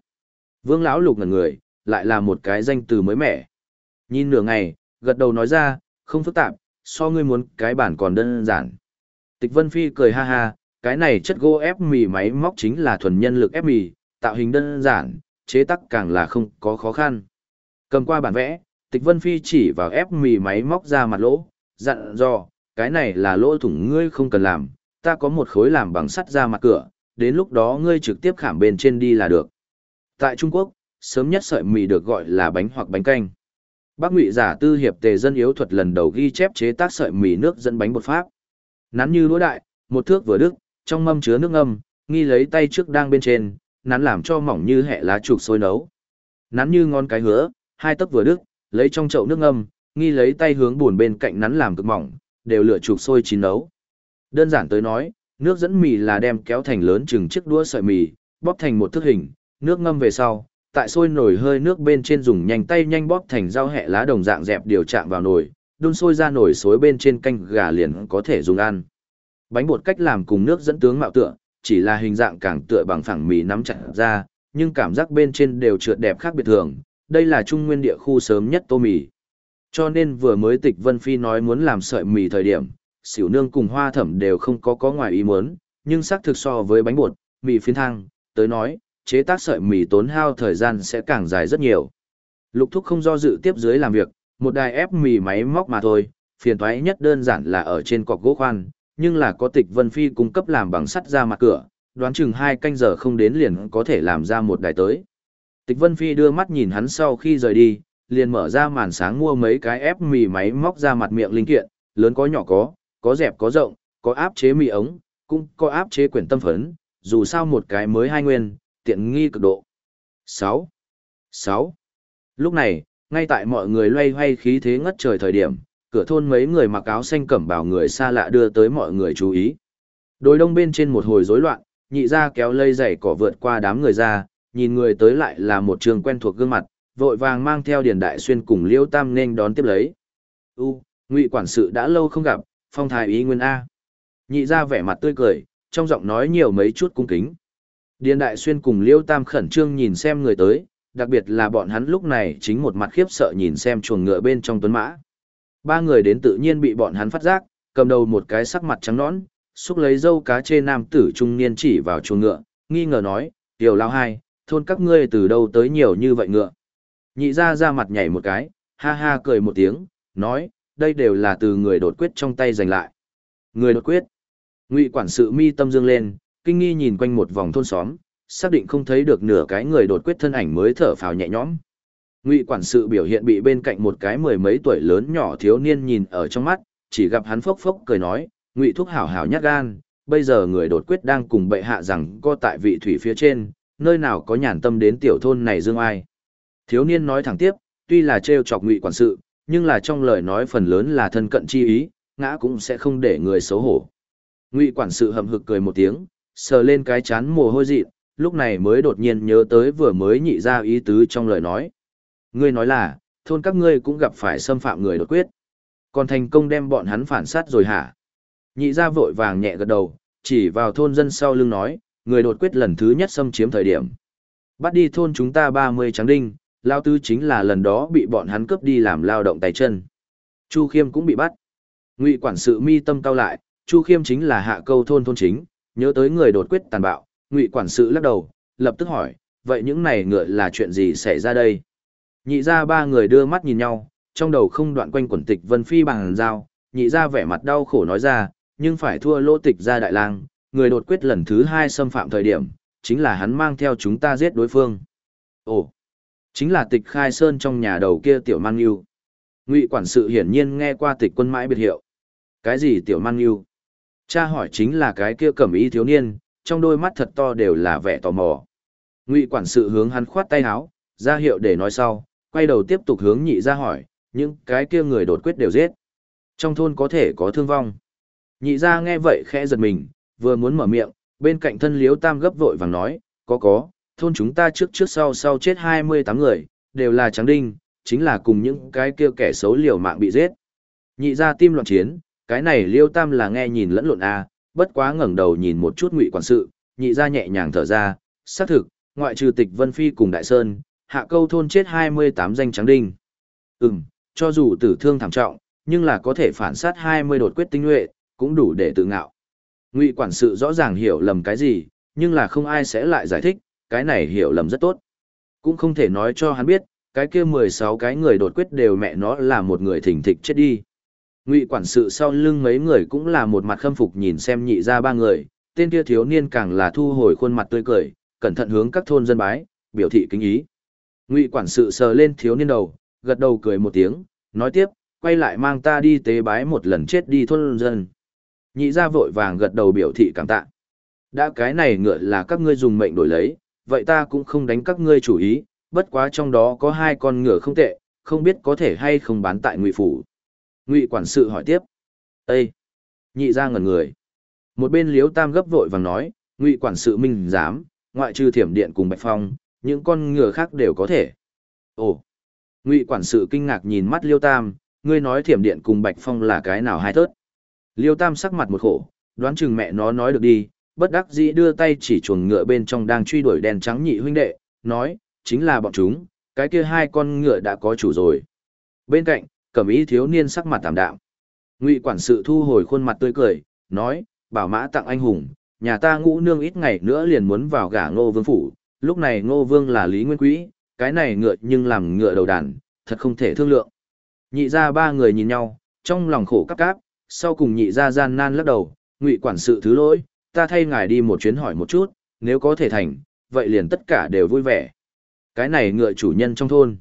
Vương lão lục ngẩn người, lại là một cái danh từ mới mẻ. Nhìn nửa ngày, gật đầu nói ra, không phức tạp, so ngươi muốn cái bản còn đơn giản. Tịch Vân Phi cười ha ha, cái này chất gỗ ép mì máy móc chính là thuần nhân lực ép mì, tạo hình đơn giản, chế tác càng là không có khó khăn. Cầm qua bản vẽ, Tịch Vân Phi chỉ vào ép mì máy móc ra mặt lỗ, dặn dò, cái này là lỗ thủng ngươi không cần làm, ta có một khối làm bằng sắt ra mặt cửa, đến lúc đó ngươi trực tiếp khảm bên trên đi là được. Tại Trung Quốc, sớm nhất sợi mì được gọi là bánh hoặc bánh canh. Bác Ngụy giả tư hiệp tề dân yếu thuật lần đầu ghi chép chế tác sợi mì nước dẫn bánh bột pháp. Nắn như lúa đại, một thước vừa đức, trong mâm chứa nước ngâm, nghi lấy tay trước đang bên trên, nắn làm cho mỏng như hẹ lá trục sôi nấu. Nắn như ngon cái hứa, hai tấc vừa đức, lấy trong chậu nước ngâm, nghi lấy tay hướng buồn bên cạnh nắn làm cực mỏng, đều lửa trục sôi chín nấu. Đơn giản tới nói, nước dẫn mì là đem kéo thành lớn chừng chiếc đũa sợi mì, bóp thành một thước hình, nước ngâm về sau, tại sôi nổi hơi nước bên trên dùng nhanh tay nhanh bóp thành rau hẹ lá đồng dạng dẹp điều chạm vào nồi, đun sôi ra nồi xối bên trên canh gà liền có thể dùng ăn. Bánh bột cách làm cùng nước dẫn tướng mạo tựa, chỉ là hình dạng càng tựa bằng phẳng mì nắm chặt ra, nhưng cảm giác bên trên đều trượt đẹp khác biệt thường. Đây là trung nguyên địa khu sớm nhất tô mì. Cho nên vừa mới tịch Vân Phi nói muốn làm sợi mì thời điểm, xỉu nương cùng hoa thẩm đều không có có ngoài ý muốn, nhưng xác thực so với bánh bột, mì phiến thang, tới nói, chế tác sợi mì tốn hao thời gian sẽ càng dài rất nhiều. Lục thúc không do dự tiếp dưới làm việc, một đài ép mì máy móc mà thôi, phiền toái nhất đơn giản là ở trên cọc gỗ khoan, nhưng là có tịch vân phi cung cấp làm bằng sắt ra mặt cửa, đoán chừng hai canh giờ không đến liền có thể làm ra một đài tới. Tịch vân phi đưa mắt nhìn hắn sau khi rời đi, liền mở ra màn sáng mua mấy cái ép mì máy móc ra mặt miệng linh kiện, lớn có nhỏ có, có dẹp có rộng, có áp chế mì ống, cũng có áp chế quyển tâm phấn, dù sao một cái mới hai nguyên, tiện nghi cực độ. 6. 6. Lúc này, ngay tại mọi người loay hoay khí thế ngất trời thời điểm, cửa thôn mấy người mặc áo xanh cẩm bảo người xa lạ đưa tới mọi người chú ý. Đôi đông bên trên một hồi rối loạn, nhị ra kéo lây dày cỏ vượt qua đám người ra, nhìn người tới lại là một trường quen thuộc gương mặt, vội vàng mang theo điền đại xuyên cùng liêu tam nên đón tiếp lấy. U, ngụy quản sự đã lâu không gặp, phong thái ý nguyên A. Nhị ra vẻ mặt tươi cười, trong giọng nói nhiều mấy chút cung kính. Điền đại xuyên cùng liêu tam khẩn trương nhìn xem người tới, đặc biệt là bọn hắn lúc này chính một mặt khiếp sợ nhìn xem chuồng ngựa bên trong tuấn mã. Ba người đến tự nhiên bị bọn hắn phát giác, cầm đầu một cái sắc mặt trắng nõn, xúc lấy dâu cá chê nam tử trung niên chỉ vào chuồng ngựa, nghi ngờ nói, tiểu lao hai, thôn các ngươi từ đâu tới nhiều như vậy ngựa. Nhị ra ra mặt nhảy một cái, ha ha cười một tiếng, nói, đây đều là từ người đột quyết trong tay giành lại. Người đột quyết. Ngụy quản sự mi tâm dương lên, kinh nghi nhìn quanh một vòng thôn xóm, xác định không thấy được nửa cái người đột quyết thân ảnh mới thở phào nhẹ nhõm. Ngụy quản sự biểu hiện bị bên cạnh một cái mười mấy tuổi lớn nhỏ thiếu niên nhìn ở trong mắt, chỉ gặp hắn phốc phốc cười nói, Ngụy thúc hảo hảo nhát gan, bây giờ người đột quyết đang cùng bệ hạ rằng co tại vị thủy phía trên, nơi nào có nhàn tâm đến tiểu thôn này dương ai. Thiếu niên nói thẳng tiếp, tuy là trêu chọc Ngụy quản sự, nhưng là trong lời nói phần lớn là thân cận chi ý, ngã cũng sẽ không để người xấu hổ. Ngụy quản sự hậm hực cười một tiếng, sờ lên cái chán mồ hôi dịn, lúc này mới đột nhiên nhớ tới vừa mới nhị ra ý tứ trong lời nói. Ngươi nói là, thôn các ngươi cũng gặp phải xâm phạm người đột quyết. Còn thành công đem bọn hắn phản sát rồi hả? Nhị ra vội vàng nhẹ gật đầu, chỉ vào thôn dân sau lưng nói, người đột quyết lần thứ nhất xâm chiếm thời điểm. Bắt đi thôn chúng ta 30 trắng đinh, lao tư chính là lần đó bị bọn hắn cướp đi làm lao động tay chân. Chu Khiêm cũng bị bắt. Ngụy quản sự mi tâm cao lại, Chu Khiêm chính là hạ câu thôn thôn chính, nhớ tới người đột quyết tàn bạo, Ngụy quản sự lắc đầu, lập tức hỏi, vậy những này ngựa là chuyện gì xảy ra đây? Nhị ra ba người đưa mắt nhìn nhau, trong đầu không đoạn quanh quẩn tịch vân phi bằng dao, nhị ra vẻ mặt đau khổ nói ra, nhưng phải thua lỗ tịch ra đại lang, người đột quyết lần thứ hai xâm phạm thời điểm, chính là hắn mang theo chúng ta giết đối phương. Ồ, chính là tịch khai sơn trong nhà đầu kia tiểu mang yêu. Ngụy quản sự hiển nhiên nghe qua tịch quân mãi biệt hiệu. Cái gì tiểu mang yêu? Cha hỏi chính là cái kia cẩm ý thiếu niên, trong đôi mắt thật to đều là vẻ tò mò. Ngụy quản sự hướng hắn khoát tay áo, ra hiệu để nói sau, quay đầu tiếp tục hướng nhị ra hỏi, những cái kia người đột quyết đều giết. Trong thôn có thể có thương vong. Nhị ra nghe vậy khẽ giật mình, vừa muốn mở miệng, bên cạnh thân liếu tam gấp vội vàng nói, có có, thôn chúng ta trước trước sau sau chết 28 người, đều là trắng đinh, chính là cùng những cái kia kẻ xấu liều mạng bị giết. Nhị ra tim loạn chiến, cái này liêu tam là nghe nhìn lẫn lộn a à, bất quá ngẩng đầu nhìn một chút ngụy quản sự, nhị ra nhẹ nhàng thở ra, xác thực, ngoại trừ tịch Vân Phi cùng Đại Sơn, hạ câu thôn chết 28 danh trắng đinh. Ừm, cho dù tử thương thảm trọng, nhưng là có thể phản sát 20 đột quyết tinh nhuệ, cũng đủ để tự ngạo. Ngụy quản sự rõ ràng hiểu lầm cái gì, nhưng là không ai sẽ lại giải thích, cái này hiểu lầm rất tốt. Cũng không thể nói cho hắn biết, cái kia 16 cái người đột quyết đều mẹ nó là một người thỉnh thịch chết đi. Ngụy quản sự sau lưng mấy người cũng là một mặt khâm phục nhìn xem nhị ra ba người, tên kia thiếu niên càng là thu hồi khuôn mặt tươi cười, cẩn thận hướng các thôn dân bái, biểu thị kính ý. Ngụy quản sự sờ lên thiếu niên đầu, gật đầu cười một tiếng, nói tiếp, quay lại mang ta đi tế bái một lần chết đi thôn dân. Nhị ra vội vàng gật đầu biểu thị cảm tạ. Đã cái này ngựa là các ngươi dùng mệnh đổi lấy, vậy ta cũng không đánh các ngươi chủ ý, bất quá trong đó có hai con ngựa không tệ, không biết có thể hay không bán tại ngụy phủ. Ngụy quản sự hỏi tiếp. Ê! Nhị ra ngẩn người. Một bên liếu tam gấp vội vàng nói, ngụy quản sự minh dám, ngoại trừ thiểm điện cùng bạch phong, những con ngựa khác đều có thể. Ồ! Ngụy quản sự kinh ngạc nhìn mắt liêu tam, ngươi nói thiểm điện cùng bạch phong là cái nào hai thớt. Liêu tam sắc mặt một khổ, đoán chừng mẹ nó nói được đi, bất đắc dĩ đưa tay chỉ chuồng ngựa bên trong đang truy đuổi đèn trắng nhị huynh đệ, nói, chính là bọn chúng, cái kia hai con ngựa đã có chủ rồi. Bên cạnh, cẩm ý thiếu niên sắc mặt tạm đạm. Ngụy quản sự thu hồi khuôn mặt tươi cười, nói, bảo mã tặng anh hùng, nhà ta ngũ nương ít ngày nữa liền muốn vào gả ngô vương phủ, lúc này ngô vương là lý nguyên quỹ, cái này ngựa nhưng làm ngựa đầu đàn, thật không thể thương lượng. Nhị ra ba người nhìn nhau, trong lòng khổ cắp cáp, sau cùng nhị ra gian nan lắc đầu, ngụy quản sự thứ lỗi, ta thay ngài đi một chuyến hỏi một chút, nếu có thể thành, vậy liền tất cả đều vui vẻ. Cái này ngựa chủ nhân trong thôn.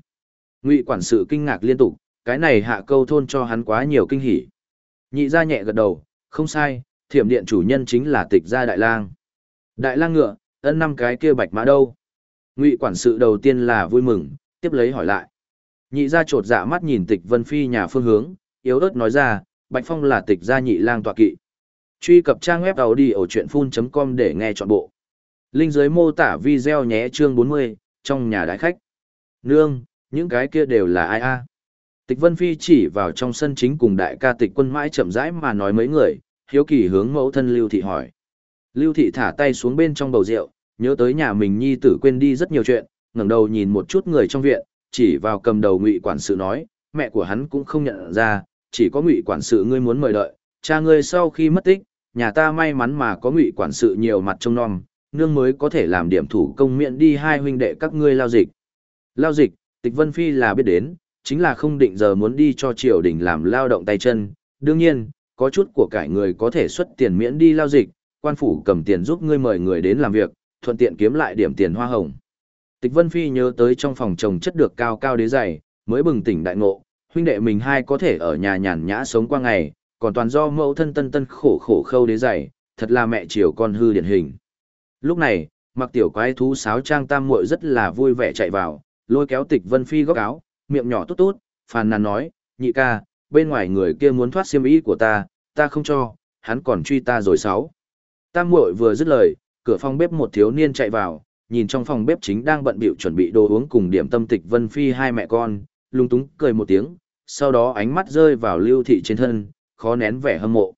Ngụy quản sự kinh ngạc liên tục, cái này hạ câu thôn cho hắn quá nhiều kinh hỉ. Nhị ra nhẹ gật đầu, không sai, thiểm điện chủ nhân chính là tịch gia đại lang. Đại lang ngựa, ân năm cái kia bạch mã đâu? Ngụy quản sự đầu tiên là vui mừng, tiếp lấy hỏi lại. Nhị ra trột dạ mắt nhìn tịch vân phi nhà phương hướng, yếu ớt nói ra, bạch phong là tịch gia nhị lang tọa kỵ. Truy cập trang web đầu đi ở chuyện full.com để nghe trọn bộ. Linh dưới mô tả video nhé chương 40, trong nhà đại khách. Nương, những cái kia đều là ai a? Tịch Vân Phi chỉ vào trong sân chính cùng đại ca tịch quân mãi chậm rãi mà nói mấy người, hiếu kỳ hướng mẫu thân Lưu Thị hỏi. Lưu Thị thả tay xuống bên trong bầu rượu, nhớ tới nhà mình nhi tử quên đi rất nhiều chuyện, ngẩng đầu nhìn một chút người trong viện, chỉ vào cầm đầu ngụy quản sự nói, mẹ của hắn cũng không nhận ra, chỉ có ngụy quản sự ngươi muốn mời đợi, cha ngươi sau khi mất tích, nhà ta may mắn mà có ngụy quản sự nhiều mặt trông nom, nương mới có thể làm điểm thủ công miệng đi hai huynh đệ các ngươi lao dịch. Lao dịch, tịch Vân Phi là biết đến, chính là không định giờ muốn đi cho triều đình làm lao động tay chân. Đương nhiên, có chút của cải người có thể xuất tiền miễn đi lao dịch, quan phủ cầm tiền giúp ngươi mời người đến làm việc, thuận tiện kiếm lại điểm tiền hoa hồng. Tịch Vân Phi nhớ tới trong phòng chồng chất được cao cao đế dày, mới bừng tỉnh đại ngộ, huynh đệ mình hai có thể ở nhà nhàn nhã sống qua ngày, còn toàn do mẫu thân tân tân khổ khổ khâu đế dày, thật là mẹ chiều con hư điển hình. Lúc này, mặc tiểu quái thú sáo trang tam muội rất là vui vẻ chạy vào, lôi kéo tịch Vân Phi góc áo, miệng nhỏ tốt tốt, phàn nàn nói, nhị ca, bên ngoài người kia muốn thoát xiêm y của ta, ta không cho, hắn còn truy ta rồi sáu. Tam muội vừa dứt lời, cửa phòng bếp một thiếu niên chạy vào, nhìn trong phòng bếp chính đang bận bịu chuẩn bị đồ uống cùng điểm tâm tịch Vân Phi hai mẹ con, lung túng cười một tiếng, sau đó ánh mắt rơi vào lưu thị trên thân, khó nén vẻ hâm mộ.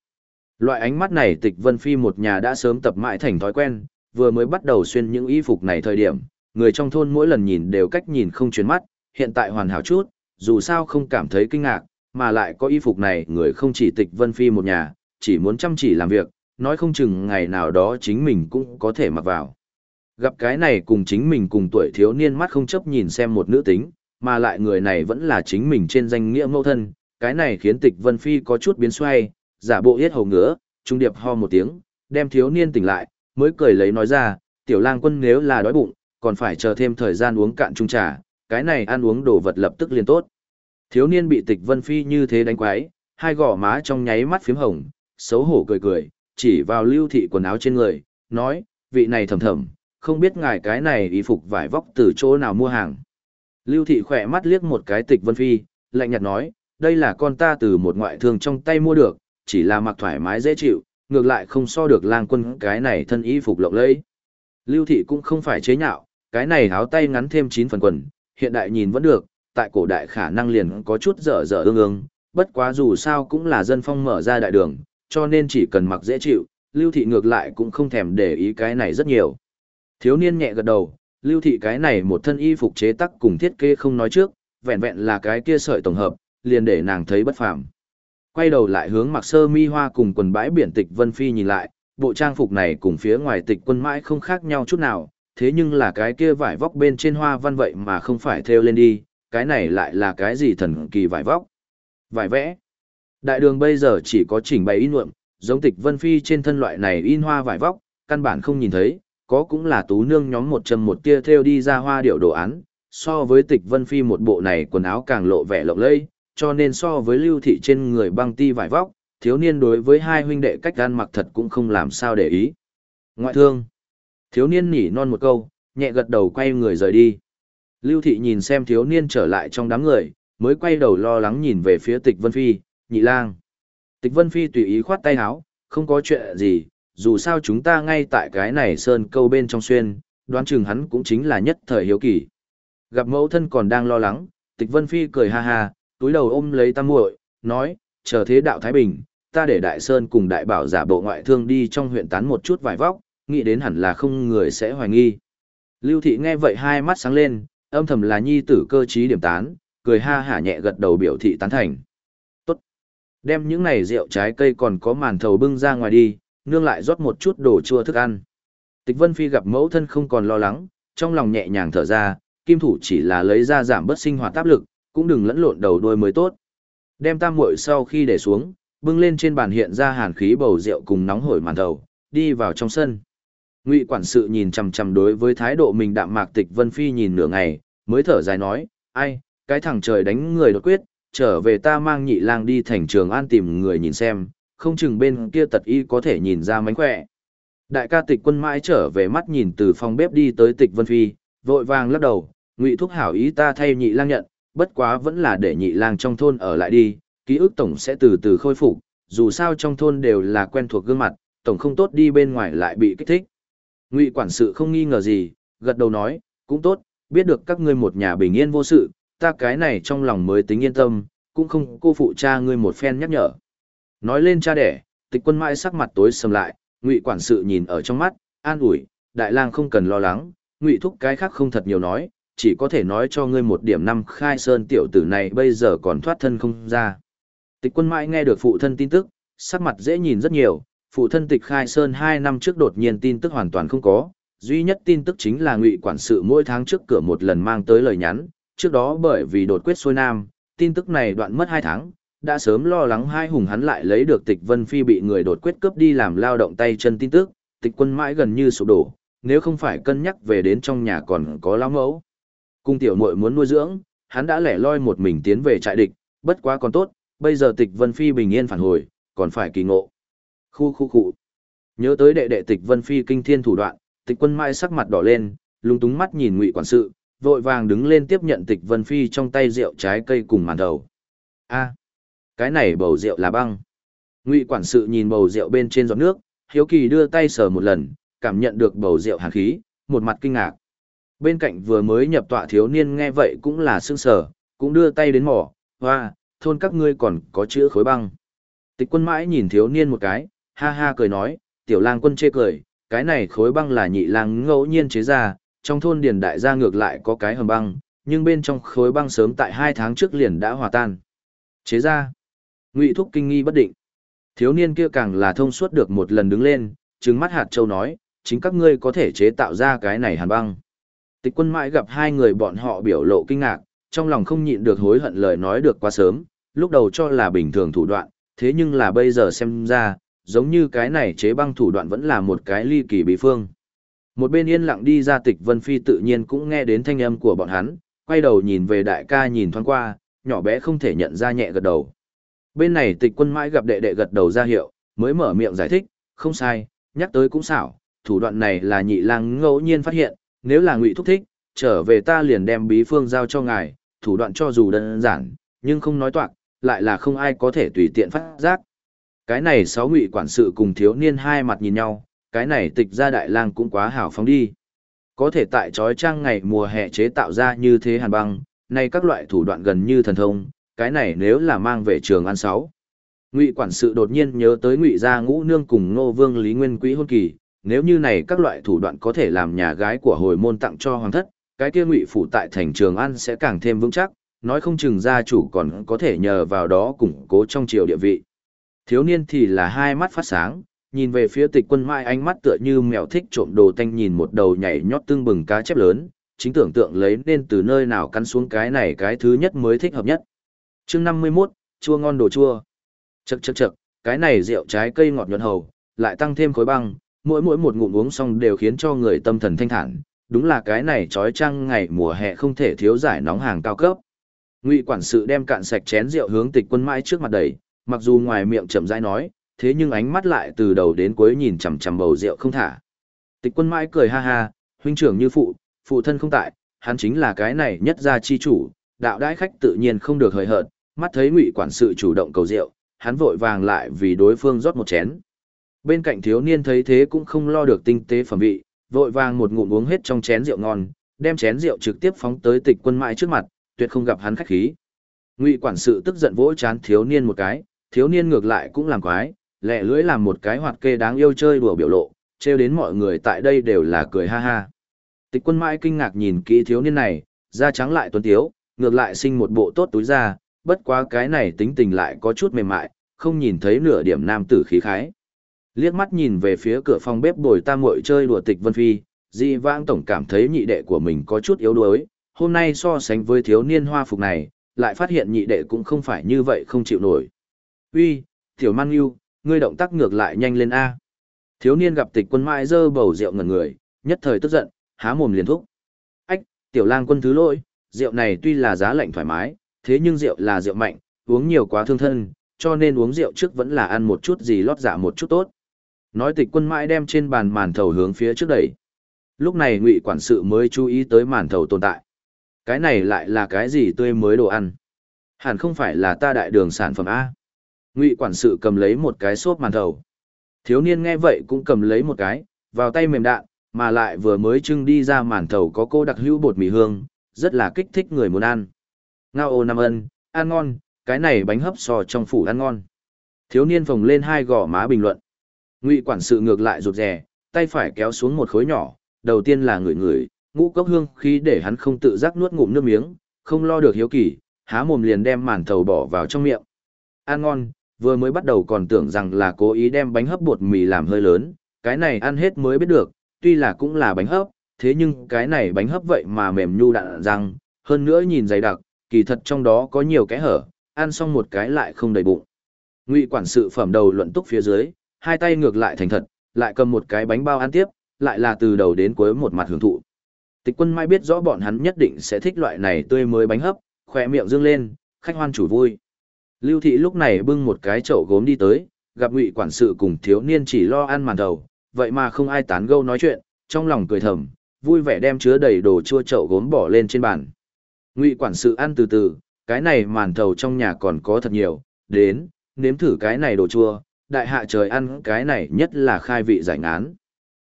Loại ánh mắt này tịch Vân Phi một nhà đã sớm tập mãi thành thói quen, vừa mới bắt đầu xuyên những y phục này thời điểm, người trong thôn mỗi lần nhìn đều cách nhìn không chuyển mắt, hiện tại hoàn hảo chút, dù sao không cảm thấy kinh ngạc, mà lại có y phục này người không chỉ tịch Vân Phi một nhà, chỉ muốn chăm chỉ làm việc, nói không chừng ngày nào đó chính mình cũng có thể mặc vào. Gặp cái này cùng chính mình cùng tuổi thiếu niên mắt không chấp nhìn xem một nữ tính, mà lại người này vẫn là chính mình trên danh nghĩa mẫu thân, cái này khiến tịch Vân Phi có chút biến xoay, giả bộ hết hầu ngứa, trung điệp ho một tiếng, đem thiếu niên tỉnh lại, mới cười lấy nói ra, tiểu lang quân nếu là đói bụng, còn phải chờ thêm thời gian uống cạn chung trà, cái này ăn uống đồ vật lập tức liền tốt. Thiếu niên bị tịch Vân Phi như thế đánh quái, hai gò má trong nháy mắt phím hồng, xấu hổ cười cười, chỉ vào lưu thị quần áo trên người, nói, vị này thầm thầm, không biết ngài cái này y phục vải vóc từ chỗ nào mua hàng. Lưu thị khỏe mắt liếc một cái tịch vân phi, lạnh nhạt nói, đây là con ta từ một ngoại thương trong tay mua được, chỉ là mặc thoải mái dễ chịu, ngược lại không so được lang quân cái này thân y phục lộng lẫy. Lưu thị cũng không phải chế nhạo, cái này áo tay ngắn thêm 9 phần quần, hiện đại nhìn vẫn được, tại cổ đại khả năng liền có chút dở dở ương ương, bất quá dù sao cũng là dân phong mở ra đại đường, cho nên chỉ cần mặc dễ chịu, lưu thị ngược lại cũng không thèm để ý cái này rất nhiều. Thiếu niên nhẹ gật đầu, lưu thị cái này một thân y phục chế tắc cùng thiết kế không nói trước, vẹn vẹn là cái kia sợi tổng hợp, liền để nàng thấy bất phàm. Quay đầu lại hướng mặc sơ mi hoa cùng quần bãi biển tịch Vân Phi nhìn lại, bộ trang phục này cùng phía ngoài tịch quân mãi không khác nhau chút nào, thế nhưng là cái kia vải vóc bên trên hoa văn vậy mà không phải theo lên đi, cái này lại là cái gì thần kỳ vải vóc. Vải vẽ. Đại đường bây giờ chỉ có chỉnh bày in nhuộm, giống tịch Vân Phi trên thân loại này in hoa vải vóc, căn bản không nhìn thấy, có cũng là tú nương nhóm một châm một tia theo đi ra hoa điệu đồ án, so với tịch Vân Phi một bộ này quần áo càng lộ vẻ lộng lẫy, cho nên so với lưu thị trên người băng ti vải vóc, thiếu niên đối với hai huynh đệ cách ăn mặc thật cũng không làm sao để ý. Ngoại thương. Thiếu niên nhỉ non một câu, nhẹ gật đầu quay người rời đi. Lưu thị nhìn xem thiếu niên trở lại trong đám người, mới quay đầu lo lắng nhìn về phía tịch Vân Phi, nhị lang. Tịch Vân Phi tùy ý khoát tay áo, không có chuyện gì, dù sao chúng ta ngay tại cái này sơn câu bên trong xuyên, đoán chừng hắn cũng chính là nhất thời hiếu kỳ. Gặp mẫu thân còn đang lo lắng, tịch Vân Phi cười ha ha, túi đầu ôm lấy tam muội, nói, chờ thế đạo Thái Bình, ta để Đại Sơn cùng Đại Bảo giả bộ ngoại thương đi trong huyện tán một chút vài vóc, nghĩ đến hẳn là không người sẽ hoài nghi. Lưu Thị nghe vậy hai mắt sáng lên, âm thầm là nhi tử cơ trí điểm tán, cười ha hả nhẹ gật đầu biểu thị tán thành. Tốt. Đem những này rượu trái cây còn có màn thầu bưng ra ngoài đi, nương lại rót một chút đồ chua thức ăn. Tịch Vân Phi gặp mẫu thân không còn lo lắng, trong lòng nhẹ nhàng thở ra, kim thủ chỉ là lấy ra giảm bớt sinh hoạt áp lực, cũng đừng lẫn lộn đầu đuôi mới tốt. Đem tam muội sau khi để xuống, bưng lên trên bàn hiện ra hàn khí bầu rượu cùng nóng hổi màn thầu, đi vào trong sân. Ngụy quản sự nhìn chằm chằm đối với thái độ mình đạm mạc tịch Vân Phi nhìn nửa ngày, mới thở dài nói, ai, cái thằng trời đánh người đột quyết, trở về ta mang nhị lang đi thành trường an tìm người nhìn xem, không chừng bên kia tật y có thể nhìn ra mánh khỏe. Đại ca tịch quân mãi trở về mắt nhìn từ phòng bếp đi tới tịch Vân Phi, vội vàng lắc đầu, ngụy thúc hảo ý ta thay nhị lang nhận, bất quá vẫn là để nhị lang trong thôn ở lại đi, ký ức tổng sẽ từ từ khôi phục, dù sao trong thôn đều là quen thuộc gương mặt, tổng không tốt đi bên ngoài lại bị kích thích. Ngụy quản sự không nghi ngờ gì, gật đầu nói, cũng tốt, biết được các ngươi một nhà bình yên vô sự, ta cái này trong lòng mới tính yên tâm, cũng không cô phụ cha ngươi một phen nhắc nhở. Nói lên cha đẻ, tịch quân mãi sắc mặt tối sầm lại, ngụy quản sự nhìn ở trong mắt, an ủi, đại lang không cần lo lắng, ngụy thúc cái khác không thật nhiều nói, chỉ có thể nói cho ngươi một điểm năm khai sơn tiểu tử này bây giờ còn thoát thân không ra. Tịch quân mãi nghe được phụ thân tin tức, sắc mặt dễ nhìn rất nhiều, phụ thân tịch khai sơn hai năm trước đột nhiên tin tức hoàn toàn không có, duy nhất tin tức chính là ngụy quản sự mỗi tháng trước cửa một lần mang tới lời nhắn, trước đó bởi vì đột quyết xuôi nam, tin tức này đoạn mất hai tháng, đã sớm lo lắng hai hùng hắn lại lấy được tịch vân phi bị người đột quyết cướp đi làm lao động tay chân tin tức, tịch quân mãi gần như sụp đổ, nếu không phải cân nhắc về đến trong nhà còn có lão mẫu. Cung tiểu muội muốn nuôi dưỡng, hắn đã lẻ loi một mình tiến về trại địch, bất quá còn tốt, bây giờ tịch Vân Phi bình yên phản hồi, còn phải kỳ ngộ. Khu khu khu. Nhớ tới đệ đệ tịch Vân Phi kinh thiên thủ đoạn, tịch quân mai sắc mặt đỏ lên, lung túng mắt nhìn ngụy quản sự, vội vàng đứng lên tiếp nhận tịch Vân Phi trong tay rượu trái cây cùng màn đầu. A, cái này bầu rượu là băng. Ngụy quản sự nhìn bầu rượu bên trên giọt nước, hiếu kỳ đưa tay sờ một lần, cảm nhận được bầu rượu hàn khí, một mặt kinh ngạc. Bên cạnh vừa mới nhập tọa thiếu niên nghe vậy cũng là sương sờ cũng đưa tay đến mỏ, hoa, thôn các ngươi còn có chữ khối băng. Tịch quân mãi nhìn thiếu niên một cái, ha ha cười nói, tiểu lang quân chê cười, cái này khối băng là nhị lang ngẫu nhiên chế ra, trong thôn điền đại gia ngược lại có cái hầm băng, nhưng bên trong khối băng sớm tại hai tháng trước liền đã hòa tan. Chế ra, ngụy thúc kinh nghi bất định. Thiếu niên kia càng là thông suốt được một lần đứng lên, trừng mắt hạt châu nói, chính các ngươi có thể chế tạo ra cái này hàn băng. Tịch quân mãi gặp hai người bọn họ biểu lộ kinh ngạc, trong lòng không nhịn được hối hận lời nói được quá sớm, lúc đầu cho là bình thường thủ đoạn, thế nhưng là bây giờ xem ra, giống như cái này chế băng thủ đoạn vẫn là một cái ly kỳ bí phương. Một bên yên lặng đi ra tịch Vân Phi tự nhiên cũng nghe đến thanh âm của bọn hắn, quay đầu nhìn về đại ca nhìn thoáng qua, nhỏ bé không thể nhận ra nhẹ gật đầu. Bên này tịch quân mãi gặp đệ đệ gật đầu ra hiệu, mới mở miệng giải thích, không sai, nhắc tới cũng xảo, thủ đoạn này là nhị lang ngẫu nhiên phát hiện, nếu là ngụy thúc thích, trở về ta liền đem bí phương giao cho ngài, thủ đoạn cho dù đơn giản, nhưng không nói toạc, lại là không ai có thể tùy tiện phát giác. Cái này sáu ngụy quản sự cùng thiếu niên hai mặt nhìn nhau, cái này tịch ra đại lang cũng quá hào phóng đi. Có thể tại trói trang ngày mùa hè chế tạo ra như thế hàn băng, nay các loại thủ đoạn gần như thần thông, cái này nếu là mang về trường ăn sáu. Ngụy quản sự đột nhiên nhớ tới Ngụy gia ngũ nương cùng Ngô Vương Lý Nguyên Quý hôn kỳ, nếu như này các loại thủ đoạn có thể làm nhà gái của hồi môn tặng cho hoàng thất, cái kia Ngụy phủ tại thành Trường An sẽ càng thêm vững chắc, nói không chừng gia chủ còn có thể nhờ vào đó củng cố trong triều địa vị. Thiếu niên thì là hai mắt phát sáng, nhìn về phía tịch quân mai ánh mắt tựa như mèo thích trộm đồ tanh nhìn một đầu nhảy nhót tương bừng cá chép lớn, chính tưởng tượng lấy nên từ nơi nào cắn xuống cái này cái thứ nhất mới thích hợp nhất. chương 51, chua ngon đồ chua. Chậc chậc chậc, cái này rượu trái cây ngọt nhuận hầu, lại tăng thêm khối băng, mỗi mỗi một ngụm uống xong đều khiến cho người tâm thần thanh thản, đúng là cái này trói trăng ngày mùa hè không thể thiếu giải nóng hàng cao cấp. Ngụy quản sự đem cạn sạch chén rượu hướng tịch quân mãi trước mặt đẩy, mặc dù ngoài miệng chậm rãi nói, thế nhưng ánh mắt lại từ đầu đến cuối nhìn chằm chằm bầu rượu không thả. Tịch quân mãi cười ha ha, huynh trưởng như phụ, phụ thân không tại, hắn chính là cái này nhất gia chi chủ, đạo đãi khách tự nhiên không được hời hợt, mắt thấy ngụy quản sự chủ động cầu rượu, hắn vội vàng lại vì đối phương rót một chén. Bên cạnh thiếu niên thấy thế cũng không lo được tinh tế phẩm vị, vội vàng một ngụm uống hết trong chén rượu ngon, đem chén rượu trực tiếp phóng tới tịch quân mãi trước mặt, tuyệt không gặp hắn khách khí. Ngụy quản sự tức giận vỗ chán thiếu niên một cái, thiếu niên ngược lại cũng làm quái, lẹ lưỡi làm một cái hoạt kê đáng yêu chơi đùa biểu lộ, trêu đến mọi người tại đây đều là cười ha ha. Tịch quân mãi kinh ngạc nhìn kỹ thiếu niên này, da trắng lại tuấn tiếu, ngược lại sinh một bộ tốt túi da, bất quá cái này tính tình lại có chút mềm mại, không nhìn thấy nửa điểm nam tử khí khái. Liếc mắt nhìn về phía cửa phòng bếp bồi tam muội chơi đùa tịch vân phi, di vãng tổng cảm thấy nhị đệ của mình có chút yếu đuối, hôm nay so sánh với thiếu niên hoa phục này, lại phát hiện nhị đệ cũng không phải như vậy không chịu nổi. Uy, tiểu man yêu, ngươi động tác ngược lại nhanh lên A. Thiếu niên gặp tịch quân mãi dơ bầu rượu ngẩn người, nhất thời tức giận, há mồm liền thúc. Ách, tiểu lang quân thứ lỗi, rượu này tuy là giá lạnh thoải mái, thế nhưng rượu là rượu mạnh, uống nhiều quá thương thân, cho nên uống rượu trước vẫn là ăn một chút gì lót dạ một chút tốt. Nói tịch quân mãi đem trên bàn màn thầu hướng phía trước đẩy. Lúc này ngụy quản sự mới chú ý tới màn thầu tồn tại. Cái này lại là cái gì tươi mới đồ ăn? Hẳn không phải là ta đại đường sản phẩm A. Ngụy quản sự cầm lấy một cái xốp màn thầu. Thiếu niên nghe vậy cũng cầm lấy một cái, vào tay mềm đạn, mà lại vừa mới trưng đi ra màn thầu có cô đặc hữu bột mì hương, rất là kích thích người muốn ăn. Ngao ô nam ân, ăn ngon, cái này bánh hấp sò trong phủ ăn ngon. Thiếu niên phồng lên hai gò má bình luận. Ngụy quản sự ngược lại rụt rè, tay phải kéo xuống một khối nhỏ, đầu tiên là ngửi ngửi, ngũ cốc hương khí để hắn không tự giác nuốt ngụm nước miếng, không lo được hiếu kỳ, há mồm liền đem màn thầu bỏ vào trong miệng. Ăn ngon, vừa mới bắt đầu còn tưởng rằng là cố ý đem bánh hấp bột mì làm hơi lớn, cái này ăn hết mới biết được, tuy là cũng là bánh hấp, thế nhưng cái này bánh hấp vậy mà mềm nhu đạn răng, hơn nữa nhìn dày đặc, kỳ thật trong đó có nhiều cái hở, ăn xong một cái lại không đầy bụng. Ngụy quản sự phẩm đầu luận túc phía dưới, hai tay ngược lại thành thật, lại cầm một cái bánh bao ăn tiếp, lại là từ đầu đến cuối một mặt hưởng thụ. Tịch quân mai biết rõ bọn hắn nhất định sẽ thích loại này tươi mới bánh hấp, khỏe miệng dương lên, khách hoan chủ vui. Lưu thị lúc này bưng một cái chậu gốm đi tới, gặp ngụy quản sự cùng thiếu niên chỉ lo ăn màn đầu, vậy mà không ai tán gẫu nói chuyện, trong lòng cười thầm, vui vẻ đem chứa đầy đồ chua chậu gốm bỏ lên trên bàn. Ngụy quản sự ăn từ từ, cái này màn thầu trong nhà còn có thật nhiều, đến, nếm thử cái này đồ chua, đại hạ trời ăn cái này nhất là khai vị giải ngán.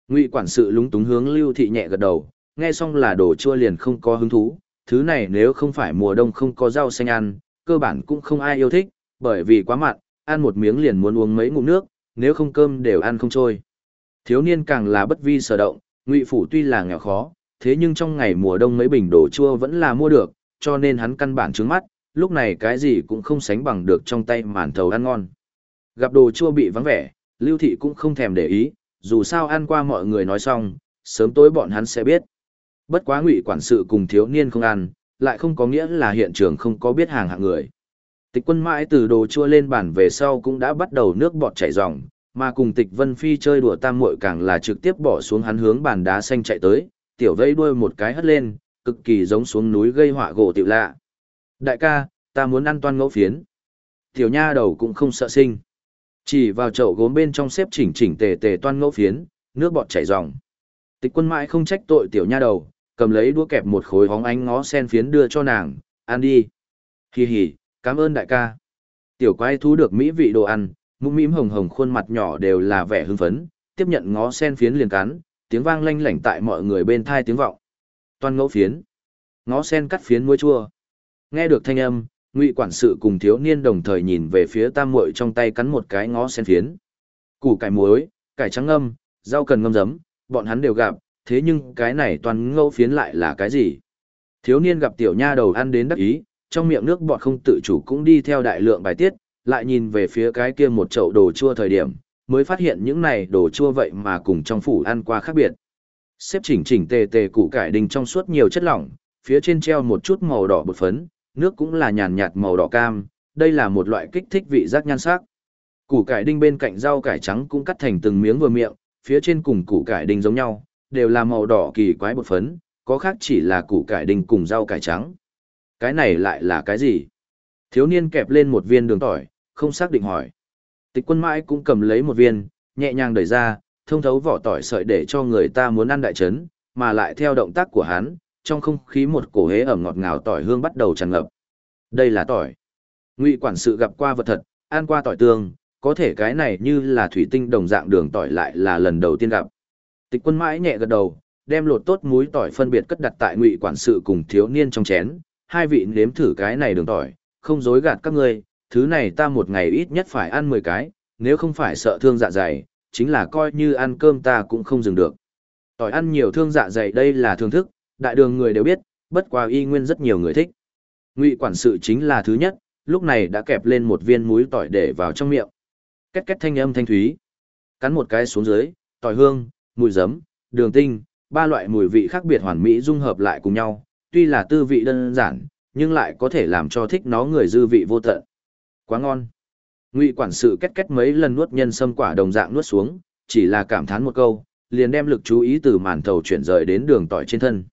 Ngụy quản sự lúng túng hướng Lưu thị nhẹ gật đầu, nghe xong là đồ chua liền không có hứng thú, thứ này nếu không phải mùa đông không có rau xanh ăn, cơ bản cũng không ai yêu thích, bởi vì quá mặn, ăn một miếng liền muốn uống mấy ngụm nước, nếu không cơm đều ăn không trôi. Thiếu niên càng là bất vi sở động, ngụy phủ tuy là nghèo khó, thế nhưng trong ngày mùa đông mấy bình đồ chua vẫn là mua được, cho nên hắn căn bản trứng mắt, lúc này cái gì cũng không sánh bằng được trong tay màn thầu ăn ngon. Gặp đồ chua bị vắng vẻ, lưu thị cũng không thèm để ý, dù sao ăn qua mọi người nói xong, sớm tối bọn hắn sẽ biết. Bất quá ngụy quản sự cùng thiếu niên không ăn, lại không có nghĩa là hiện trường không có biết hàng hạng người. Tịch quân mãi từ đồ chua lên bàn về sau cũng đã bắt đầu nước bọt chảy ròng, mà cùng tịch vân phi chơi đùa tam muội càng là trực tiếp bỏ xuống hắn hướng bàn đá xanh chạy tới, tiểu vây đuôi một cái hất lên, cực kỳ giống xuống núi gây họa gỗ tiểu lạ. Đại ca, ta muốn ăn toan ngẫu phiến. Tiểu nha đầu cũng không sợ sinh. Chỉ vào chậu gốm bên trong xếp chỉnh chỉnh tề tề toan ngẫu phiến, nước bọt chảy ròng. Tịch quân mãi không trách tội tiểu nha đầu, cầm lấy đũa kẹp một khối hóng ánh ngó sen phiến đưa cho nàng, ăn đi. Hì hì, cảm ơn đại ca. Tiểu quái thú được mỹ vị đồ ăn, mũm mĩm hồng hồng khuôn mặt nhỏ đều là vẻ hưng phấn, tiếp nhận ngó sen phiến liền cắn, tiếng vang lanh lảnh tại mọi người bên thai tiếng vọng. Toàn ngẫu phiến. Ngó sen cắt phiến muối chua. Nghe được thanh âm, ngụy quản sự cùng thiếu niên đồng thời nhìn về phía tam muội trong tay cắn một cái ngó sen phiến. Củ cải muối, cải trắng ngâm, rau cần ngâm giấm, bọn hắn đều gặp, thế nhưng cái này toàn ngẫu phiến lại là cái gì? Thiếu niên gặp tiểu nha đầu ăn đến đắc ý, trong miệng nước bọt không tự chủ cũng đi theo đại lượng bài tiết, lại nhìn về phía cái kia một chậu đồ chua thời điểm, mới phát hiện những này đồ chua vậy mà cùng trong phủ ăn qua khác biệt. Xếp chỉnh chỉnh tề tề củ cải đình trong suốt nhiều chất lỏng, phía trên treo một chút màu đỏ bột phấn, nước cũng là nhàn nhạt màu đỏ cam, đây là một loại kích thích vị giác nhan sắc. Củ cải đinh bên cạnh rau cải trắng cũng cắt thành từng miếng vừa miệng, phía trên cùng củ cải đinh giống nhau, đều là màu đỏ kỳ quái bột phấn, có khác chỉ là củ cải đinh cùng rau cải trắng. Cái này lại là cái gì? Thiếu niên kẹp lên một viên đường tỏi, không xác định hỏi. Tịch quân mãi cũng cầm lấy một viên, nhẹ nhàng đẩy ra, thông thấu vỏ tỏi sợi để cho người ta muốn ăn đại trấn, mà lại theo động tác của hắn, trong không khí một cổ hế ẩm ngọt ngào tỏi hương bắt đầu tràn ngập. Đây là tỏi. Ngụy quản sự gặp qua vật thật, ăn qua tỏi tương, có thể cái này như là thủy tinh đồng dạng đường tỏi lại là lần đầu tiên gặp. Tịch quân mãi nhẹ gật đầu, đem lột tốt muối tỏi phân biệt cất đặt tại ngụy quản sự cùng thiếu niên trong chén, hai vị nếm thử cái này đường tỏi, không dối gạt các ngươi, thứ này ta một ngày ít nhất phải ăn 10 cái, nếu không phải sợ thương dạ dày, chính là coi như ăn cơm ta cũng không dừng được. Tỏi ăn nhiều thương dạ dày đây là thưởng thức, đại đường người đều biết, bất qua y nguyên rất nhiều người thích. Ngụy quản sự chính là thứ nhất, lúc này đã kẹp lên một viên muối tỏi để vào trong miệng. Két két thanh âm thanh thúy. Cắn một cái xuống dưới, tỏi hương, mùi giấm, đường tinh, ba loại mùi vị khác biệt hoàn mỹ dung hợp lại cùng nhau, tuy là tư vị đơn giản, nhưng lại có thể làm cho thích nó người dư vị vô tận. Quá ngon. Ngụy quản sự két két mấy lần nuốt nhân sâm quả đồng dạng nuốt xuống, chỉ là cảm thán một câu, liền đem lực chú ý từ màn thầu chuyển rời đến đường tỏi trên thân.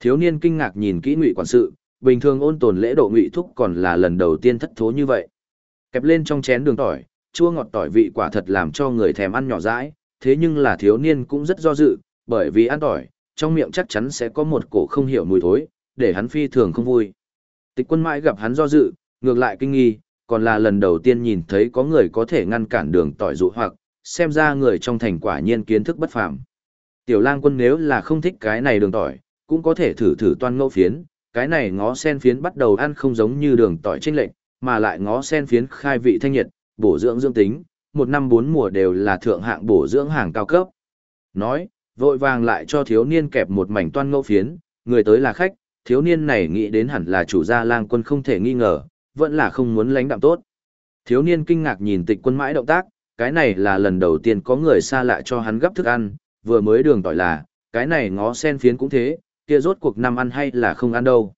Thiếu niên kinh ngạc nhìn kỹ Ngụy quản sự, bình thường ôn tồn lễ độ Ngụy thúc còn là lần đầu tiên thất thố như vậy. Kẹp lên trong chén đường tỏi, chua ngọt tỏi vị quả thật làm cho người thèm ăn nhỏ dãi, thế nhưng là thiếu niên cũng rất do dự, bởi vì ăn tỏi, trong miệng chắc chắn sẽ có một cổ không hiểu mùi thối, để hắn phi thường không vui. Tịch quân mãi gặp hắn do dự, ngược lại kinh nghi, còn là lần đầu tiên nhìn thấy có người có thể ngăn cản đường tỏi dụ hoặc, xem ra người trong thành quả nhiên kiến thức bất phàm. Tiểu lang quân nếu là không thích cái này đường tỏi, cũng có thể thử thử toan ngẫu phiến, cái này ngó sen phiến bắt đầu ăn không giống như đường tỏi chênh lệch, mà lại ngó sen phiến khai vị thanh nhiệt, bổ dưỡng dương tính, một năm bốn mùa đều là thượng hạng bổ dưỡng hàng cao cấp. Nói, vội vàng lại cho thiếu niên kẹp một mảnh toan ngẫu phiến, người tới là khách, thiếu niên này nghĩ đến hẳn là chủ gia lang quân không thể nghi ngờ, vẫn là không muốn lánh đạm tốt. Thiếu niên kinh ngạc nhìn tịch quân mãi động tác, cái này là lần đầu tiên có người xa lạ cho hắn gấp thức ăn, vừa mới đường tỏi là, cái này ngó sen phiến cũng thế, kia rốt cuộc năm ăn hay là không ăn đâu.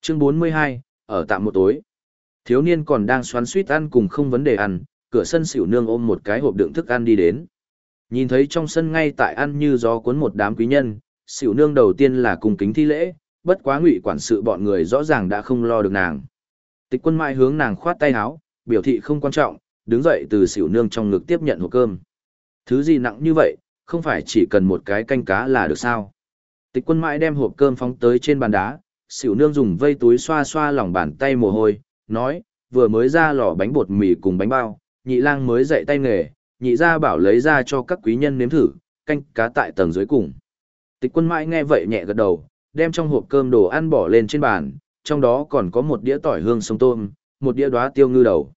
Chương 42, ở tạm một tối. Thiếu niên còn đang xoắn suýt ăn cùng không vấn đề ăn, cửa sân xỉu nương ôm một cái hộp đựng thức ăn đi đến. Nhìn thấy trong sân ngay tại ăn như gió cuốn một đám quý nhân, xỉu nương đầu tiên là cung kính thi lễ, bất quá ngụy quản sự bọn người rõ ràng đã không lo được nàng. Tịch quân mãi hướng nàng khoát tay áo, biểu thị không quan trọng, đứng dậy từ xỉu nương trong ngực tiếp nhận hộp cơm. Thứ gì nặng như vậy, không phải chỉ cần một cái canh cá là được sao. Tịch quân mãi đem hộp cơm phóng tới trên bàn đá, xỉu nương dùng vây túi xoa xoa lòng bàn tay mồ hôi, nói, vừa mới ra lò bánh bột mì cùng bánh bao, nhị lang mới dạy tay nghề, nhị Gia bảo lấy ra cho các quý nhân nếm thử, canh cá tại tầng dưới cùng. Tịch quân mãi nghe vậy nhẹ gật đầu, đem trong hộp cơm đồ ăn bỏ lên trên bàn, trong đó còn có một đĩa tỏi hương sông tôm, một đĩa đóa tiêu ngư đầu.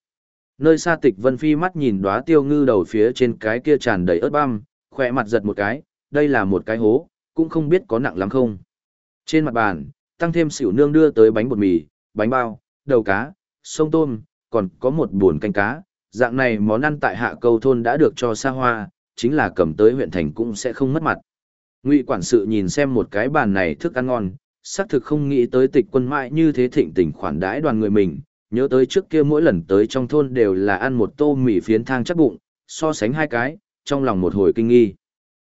Nơi xa tịch vân phi mắt nhìn đóa tiêu ngư đầu phía trên cái kia tràn đầy ớt băm, khỏe mặt giật một cái, đây là một cái hố, cũng không biết có nặng lắm không. Trên mặt bàn, tăng thêm xỉu nương đưa tới bánh bột mì, bánh bao, đầu cá, sông tôm, còn có một buồn canh cá. Dạng này món ăn tại hạ câu thôn đã được cho xa hoa, chính là cầm tới huyện thành cũng sẽ không mất mặt. Ngụy quản sự nhìn xem một cái bàn này thức ăn ngon, xác thực không nghĩ tới tịch quân mãi như thế thịnh tình khoản đãi đoàn người mình, nhớ tới trước kia mỗi lần tới trong thôn đều là ăn một tô mì phiến thang chắc bụng, so sánh hai cái, trong lòng một hồi kinh nghi.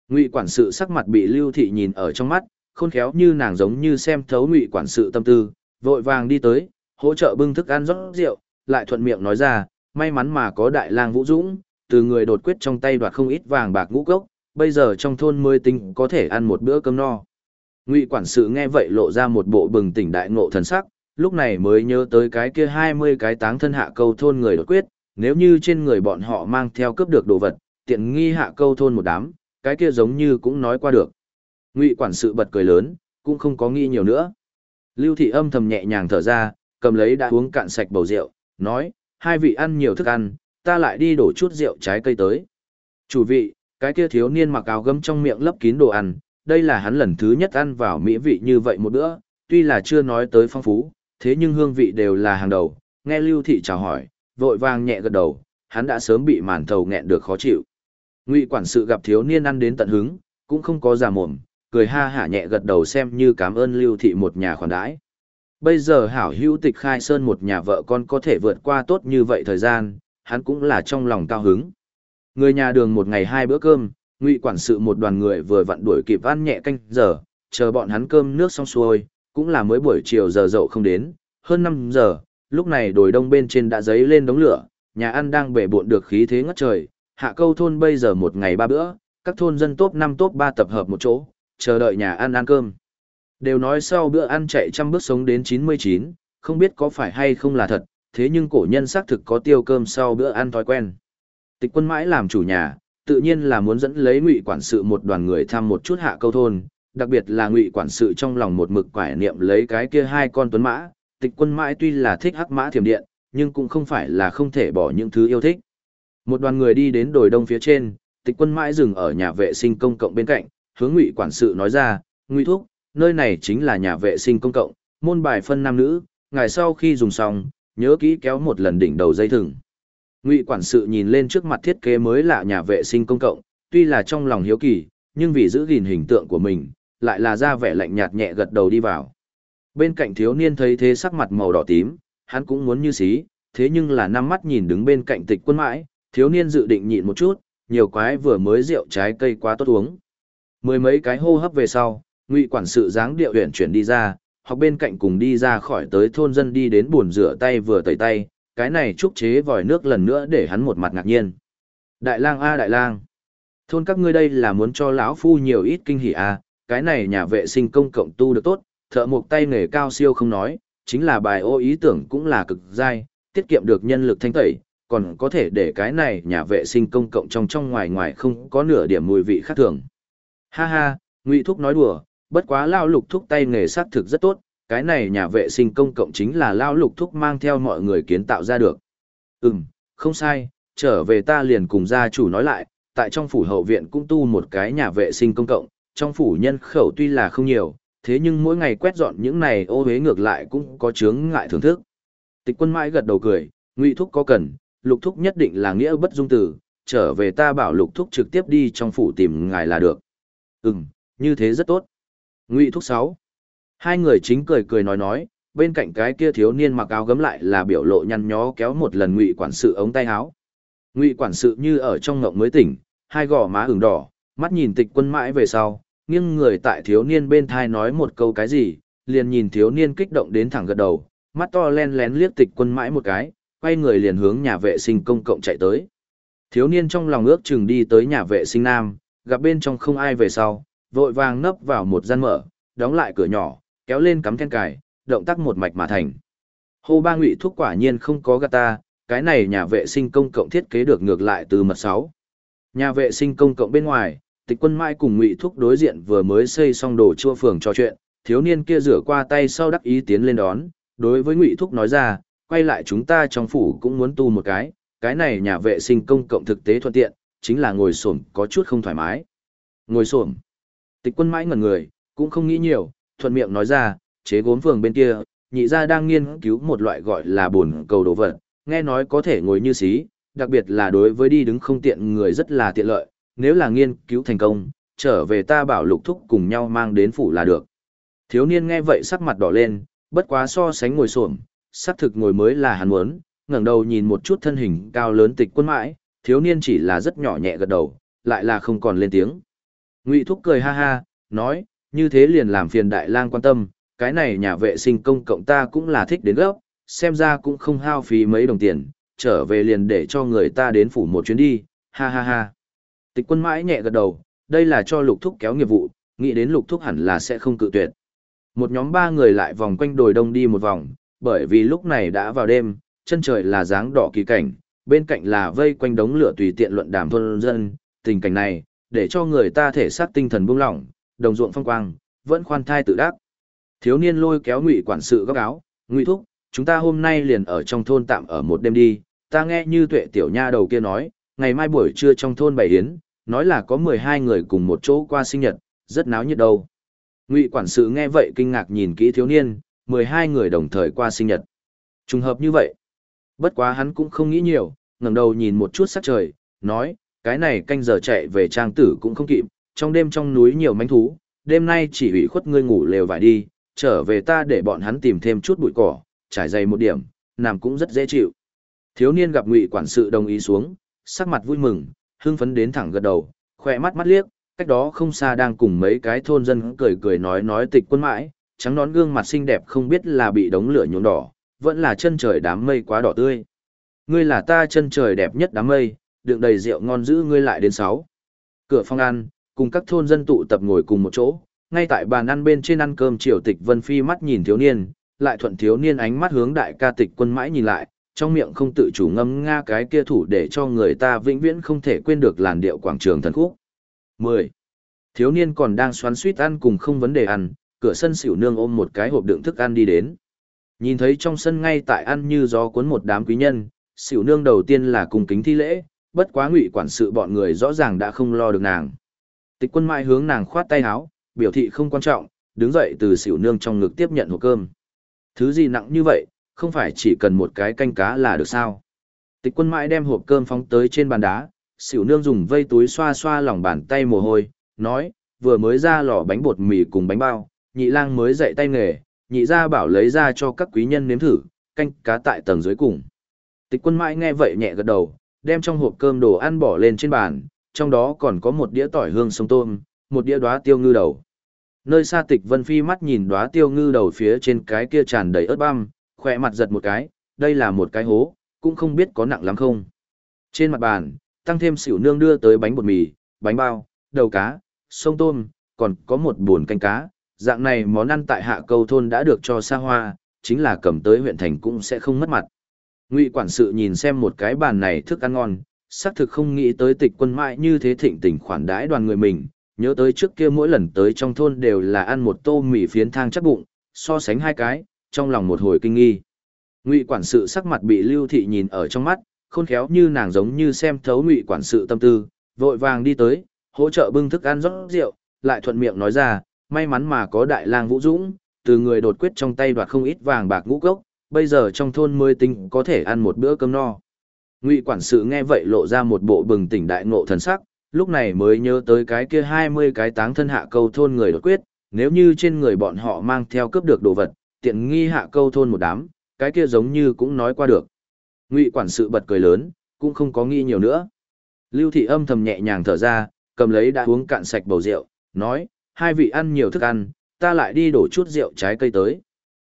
Ngụy quản sự sắc mặt bị Lưu thị nhìn ở trong mắt, khôn khéo như nàng giống như xem thấu Ngụy quản sự tâm tư, vội vàng đi tới, hỗ trợ bưng thức ăn rót rượu, lại thuận miệng nói ra, may mắn mà có đại lang Vũ Dũng, từ người đột quyết trong tay đoạt không ít vàng bạc ngũ cốc, bây giờ trong thôn mới tính có thể ăn một bữa cơm no. Ngụy quản sự nghe vậy lộ ra một bộ bừng tỉnh đại ngộ thần sắc, lúc này mới nhớ tới cái kia 20 cái táng thân hạ câu thôn người đột quyết, nếu như trên người bọn họ mang theo cướp được đồ vật, tiện nghi hạ câu thôn một đám, cái kia giống như cũng nói qua được. Ngụy quản sự bật cười lớn, cũng không có nghi nhiều nữa. Lưu thị âm thầm nhẹ nhàng thở ra, cầm lấy đã uống cạn sạch bầu rượu, nói, hai vị ăn nhiều thức ăn, ta lại đi đổ chút rượu trái cây tới. Chủ vị, cái kia thiếu niên mặc áo gấm trong miệng lấp kín đồ ăn, đây là hắn lần thứ nhất ăn vào mỹ vị như vậy một bữa, tuy là chưa nói tới phong phú, thế nhưng hương vị đều là hàng đầu, nghe Lưu Thị chào hỏi, vội vàng nhẹ gật đầu, hắn đã sớm bị màn thầu nghẹn được khó chịu. Ngụy quản sự gặp thiếu niên ăn đến tận hứng, cũng không có giả mồm, cười ha hả nhẹ gật đầu xem như cảm ơn Lưu Thị một nhà khoản đãi. Bây giờ hảo hữu tịch khai sơn một nhà vợ con có thể vượt qua tốt như vậy thời gian, hắn cũng là trong lòng cao hứng. Người nhà đường một ngày hai bữa cơm, ngụy quản sự một đoàn người vừa vặn đuổi kịp ăn nhẹ canh giờ, chờ bọn hắn cơm nước xong xuôi, cũng là mới buổi chiều giờ dậu không đến, hơn 5 giờ, lúc này đồi đông bên trên đã dấy lên đống lửa, nhà ăn đang bể bộn được khí thế ngất trời, hạ câu thôn bây giờ một ngày ba bữa, các thôn dân top 5 top 3 tập hợp một chỗ, chờ đợi nhà ăn ăn cơm. Đều nói sau bữa ăn chạy trăm bước sống đến 99, không biết có phải hay không là thật, thế nhưng cổ nhân xác thực có tiêu cơm sau bữa ăn thói quen. Tịch quân mãi làm chủ nhà, tự nhiên là muốn dẫn lấy ngụy quản sự một đoàn người thăm một chút hạ câu thôn, đặc biệt là ngụy quản sự trong lòng một mực quải niệm lấy cái kia hai con tuấn mã, tịch quân mãi tuy là thích hắc mã thiểm điện, nhưng cũng không phải là không thể bỏ những thứ yêu thích. Một đoàn người đi đến đồi đông phía trên, tịch quân mãi dừng ở nhà vệ sinh công cộng bên cạnh, hướng ngụy quản sự nói ra, ngụy thúc, nơi này chính là nhà vệ sinh công cộng, môn bài phân nam nữ, ngày sau khi dùng xong, nhớ kỹ kéo một lần đỉnh đầu dây thừng. Ngụy quản sự nhìn lên trước mặt thiết kế mới lạ nhà vệ sinh công cộng, tuy là trong lòng hiếu kỳ, nhưng vì giữ gìn hình tượng của mình, lại là ra vẻ lạnh nhạt nhẹ gật đầu đi vào. Bên cạnh thiếu niên thấy thế sắc mặt màu đỏ tím, hắn cũng muốn như xí, thế nhưng là năm mắt nhìn đứng bên cạnh tịch quân mãi, thiếu niên dự định nhịn một chút, nhiều quái vừa mới rượu trái cây quá tốt uống. Mười mấy cái hô hấp về sau, ngụy quản sự dáng điệu huyện chuyển đi ra, hoặc bên cạnh cùng đi ra khỏi tới thôn dân đi đến buồn rửa tay vừa tẩy tay, cái này trúc chế vòi nước lần nữa để hắn một mặt ngạc nhiên. Đại lang a đại lang, thôn các ngươi đây là muốn cho lão phu nhiều ít kinh hỉ a, cái này nhà vệ sinh công cộng tu được tốt, thợ mộc tay nghề cao siêu không nói, chính là bài ô ý tưởng cũng là cực dai, tiết kiệm được nhân lực thanh tẩy, còn có thể để cái này nhà vệ sinh công cộng trong trong ngoài ngoài không có nửa điểm mùi vị khác thường. Ha ha, Ngụy Thúc nói đùa, bất quá lao lục thúc tay nghề xác thực rất tốt, cái này nhà vệ sinh công cộng chính là lao lục thúc mang theo mọi người kiến tạo ra được. Ừm, không sai, trở về ta liền cùng gia chủ nói lại, tại trong phủ hậu viện cũng tu một cái nhà vệ sinh công cộng, trong phủ nhân khẩu tuy là không nhiều, thế nhưng mỗi ngày quét dọn những này ô hế ngược lại cũng có chướng ngại thưởng thức. Tịch quân mãi gật đầu cười, ngụy thúc có cần, lục thúc nhất định là nghĩa bất dung từ, trở về ta bảo lục thúc trực tiếp đi trong phủ tìm ngài là được. Ừm, như thế rất tốt. Ngụy thúc sáu. Hai người chính cười cười nói nói, bên cạnh cái kia thiếu niên mặc áo gấm lại là biểu lộ nhăn nhó kéo một lần ngụy quản sự ống tay áo. Ngụy quản sự như ở trong ngộng mới tỉnh, hai gò má ửng đỏ, mắt nhìn tịch quân mãi về sau, nghiêng người tại thiếu niên bên thai nói một câu cái gì, liền nhìn thiếu niên kích động đến thẳng gật đầu, mắt to len lén liếc tịch quân mãi một cái, quay người liền hướng nhà vệ sinh công cộng chạy tới. Thiếu niên trong lòng ước chừng đi tới nhà vệ sinh nam, gặp bên trong không ai về sau, vội vàng nấp vào một gian mở, đóng lại cửa nhỏ, kéo lên cắm then cài, động tác một mạch mà thành. Hô ba ngụy thuốc quả nhiên không có gata, ta, cái này nhà vệ sinh công cộng thiết kế được ngược lại từ mật 6. Nhà vệ sinh công cộng bên ngoài, tịch quân mai cùng ngụy thuốc đối diện vừa mới xây xong đồ chua phường trò chuyện, thiếu niên kia rửa qua tay sau đắc ý tiến lên đón, đối với ngụy thuốc nói ra, quay lại chúng ta trong phủ cũng muốn tu một cái, cái này nhà vệ sinh công cộng thực tế thuận tiện, chính là ngồi xổm có chút không thoải mái. Ngồi xổm. Tịch quân mãi ngẩn người, cũng không nghĩ nhiều, thuận miệng nói ra, chế gốm phường bên kia, nhị gia đang nghiên cứu một loại gọi là buồn cầu đồ vật, nghe nói có thể ngồi như xí, đặc biệt là đối với đi đứng không tiện người rất là tiện lợi, nếu là nghiên cứu thành công, trở về ta bảo lục thúc cùng nhau mang đến phủ là được. Thiếu niên nghe vậy sắc mặt đỏ lên, bất quá so sánh ngồi xổm, sắc thực ngồi mới là hắn muốn, ngẩng đầu nhìn một chút thân hình cao lớn tịch quân mãi, thiếu niên chỉ là rất nhỏ nhẹ gật đầu, lại là không còn lên tiếng. Ngụy thúc cười ha ha, nói, như thế liền làm phiền đại lang quan tâm, cái này nhà vệ sinh công cộng ta cũng là thích đến gốc, xem ra cũng không hao phí mấy đồng tiền, trở về liền để cho người ta đến phủ một chuyến đi, ha ha ha. Tịch quân mãi nhẹ gật đầu, đây là cho lục thúc kéo nghiệp vụ, nghĩ đến lục thúc hẳn là sẽ không cự tuyệt. Một nhóm ba người lại vòng quanh đồi đông đi một vòng, bởi vì lúc này đã vào đêm, chân trời là dáng đỏ kỳ cảnh, bên cạnh là vây quanh đống lửa tùy tiện luận đàm thôn dân, tình cảnh này, để cho người ta thể xác tinh thần buông lỏng, đồng ruộng phong quang, vẫn khoan thai tự đắc. Thiếu niên lôi kéo ngụy quản sự góc áo, ngụy thúc, chúng ta hôm nay liền ở trong thôn tạm ở một đêm đi, ta nghe như tuệ tiểu nha đầu kia nói, ngày mai buổi trưa trong thôn bày yến, nói là có 12 người cùng một chỗ qua sinh nhật, rất náo nhiệt đâu. Ngụy quản sự nghe vậy kinh ngạc nhìn kỹ thiếu niên, 12 người đồng thời qua sinh nhật. Trùng hợp như vậy. Bất quá hắn cũng không nghĩ nhiều, ngẩng đầu nhìn một chút sắc trời, nói, cái này canh giờ chạy về trang tử cũng không kịp, trong đêm trong núi nhiều manh thú, đêm nay chỉ ủy khuất ngươi ngủ lều vải đi, trở về ta để bọn hắn tìm thêm chút bụi cỏ, trải dày một điểm, nằm cũng rất dễ chịu. Thiếu niên gặp ngụy quản sự đồng ý xuống, sắc mặt vui mừng, hưng phấn đến thẳng gật đầu, khỏe mắt mắt liếc, cách đó không xa đang cùng mấy cái thôn dân cười cười nói nói tịch quân mãi, trắng nón gương mặt xinh đẹp không biết là bị đống lửa nhuộm đỏ, vẫn là chân trời đám mây quá đỏ tươi. Ngươi là ta chân trời đẹp nhất đám mây, đựng đầy rượu ngon giữ ngươi lại đến sáu. Cửa phòng ăn, cùng các thôn dân tụ tập ngồi cùng một chỗ, ngay tại bàn ăn bên trên ăn cơm triều tịch Vân Phi mắt nhìn thiếu niên, lại thuận thiếu niên ánh mắt hướng đại ca tịch quân mãi nhìn lại, trong miệng không tự chủ ngâm nga cái kia thủ để cho người ta vĩnh viễn không thể quên được làn điệu quảng trường thần khúc. 10. Thiếu niên còn đang xoắn suýt ăn cùng không vấn đề ăn, cửa sân xỉu nương ôm một cái hộp đựng thức ăn đi đến. Nhìn thấy trong sân ngay tại ăn như gió cuốn một đám quý nhân, xỉu nương đầu tiên là cùng kính thi lễ, bất quá ngụy quản sự bọn người rõ ràng đã không lo được nàng. Tịch quân mai hướng nàng khoát tay áo, biểu thị không quan trọng, đứng dậy từ xỉu nương trong ngực tiếp nhận hộp cơm. Thứ gì nặng như vậy, không phải chỉ cần một cái canh cá là được sao. Tịch quân mãi đem hộp cơm phóng tới trên bàn đá, xỉu nương dùng vây túi xoa xoa lòng bàn tay mồ hôi, nói, vừa mới ra lò bánh bột mì cùng bánh bao, nhị lang mới dạy tay nghề, nhị ra bảo lấy ra cho các quý nhân nếm thử, canh cá tại tầng dưới cùng. Tịch quân mãi nghe vậy nhẹ gật đầu, đem trong hộp cơm đồ ăn bỏ lên trên bàn, trong đó còn có một đĩa tỏi hương sông tôm, một đĩa đóa tiêu ngư đầu. Nơi xa tịch vân phi mắt nhìn đóa tiêu ngư đầu phía trên cái kia tràn đầy ớt băm, khỏe mặt giật một cái, đây là một cái hố, cũng không biết có nặng lắm không. Trên mặt bàn, tăng thêm xỉu nương đưa tới bánh bột mì, bánh bao, đầu cá, sông tôm, còn có một buồn canh cá. Dạng này món ăn tại hạ câu thôn đã được cho xa hoa, chính là cầm tới huyện thành cũng sẽ không mất mặt. Ngụy quản sự nhìn xem một cái bàn này thức ăn ngon, xác thực không nghĩ tới tịch quân mãi như thế thịnh tình khoản đãi đoàn người mình, nhớ tới trước kia mỗi lần tới trong thôn đều là ăn một tô mì phiến thang chắc bụng, so sánh hai cái, trong lòng một hồi kinh nghi. Ngụy quản sự sắc mặt bị Lưu thị nhìn ở trong mắt, khôn khéo như nàng giống như xem thấu Ngụy quản sự tâm tư, vội vàng đi tới, hỗ trợ bưng thức ăn rót rượu, lại thuận miệng nói ra, may mắn mà có đại lang Vũ Dũng, từ người đột quyết trong tay đoạt không ít vàng bạc ngũ cốc, bây giờ trong thôn mới tính có thể ăn một bữa cơm no. Ngụy quản sự nghe vậy lộ ra một bộ bừng tỉnh đại ngộ thần sắc, lúc này mới nhớ tới cái kia 20 cái táng thân hạ câu thôn người đột quyết, nếu như trên người bọn họ mang theo cướp được đồ vật, tiện nghi hạ câu thôn một đám, cái kia giống như cũng nói qua được. Ngụy quản sự bật cười lớn, cũng không có nghi nhiều nữa. Lưu thị âm thầm nhẹ nhàng thở ra, cầm lấy đã uống cạn sạch bầu rượu, nói, hai vị ăn nhiều thức ăn, ta lại đi đổ chút rượu trái cây tới.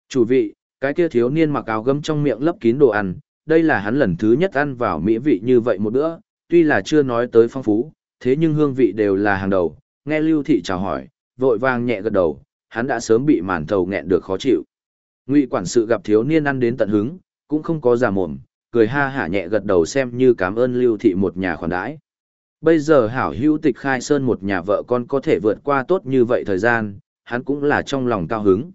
Chủ vị, cái kia thiếu niên mặc áo gấm trong miệng lấp kín đồ ăn, đây là hắn lần thứ nhất ăn vào mỹ vị như vậy một bữa, tuy là chưa nói tới phong phú, thế nhưng hương vị đều là hàng đầu. Nghe Lưu Thị chào hỏi, vội vàng nhẹ gật đầu, hắn đã sớm bị màn thầu nghẹn được khó chịu. Ngụy quản sự gặp thiếu niên ăn đến tận hứng, cũng không có giả mồm, cười ha hả nhẹ gật đầu xem như cảm ơn Lưu Thị một nhà khoản đãi. Bây giờ hảo hữu tịch khai sơn một nhà vợ con có thể vượt qua tốt như vậy thời gian, hắn cũng là trong lòng cao hứng.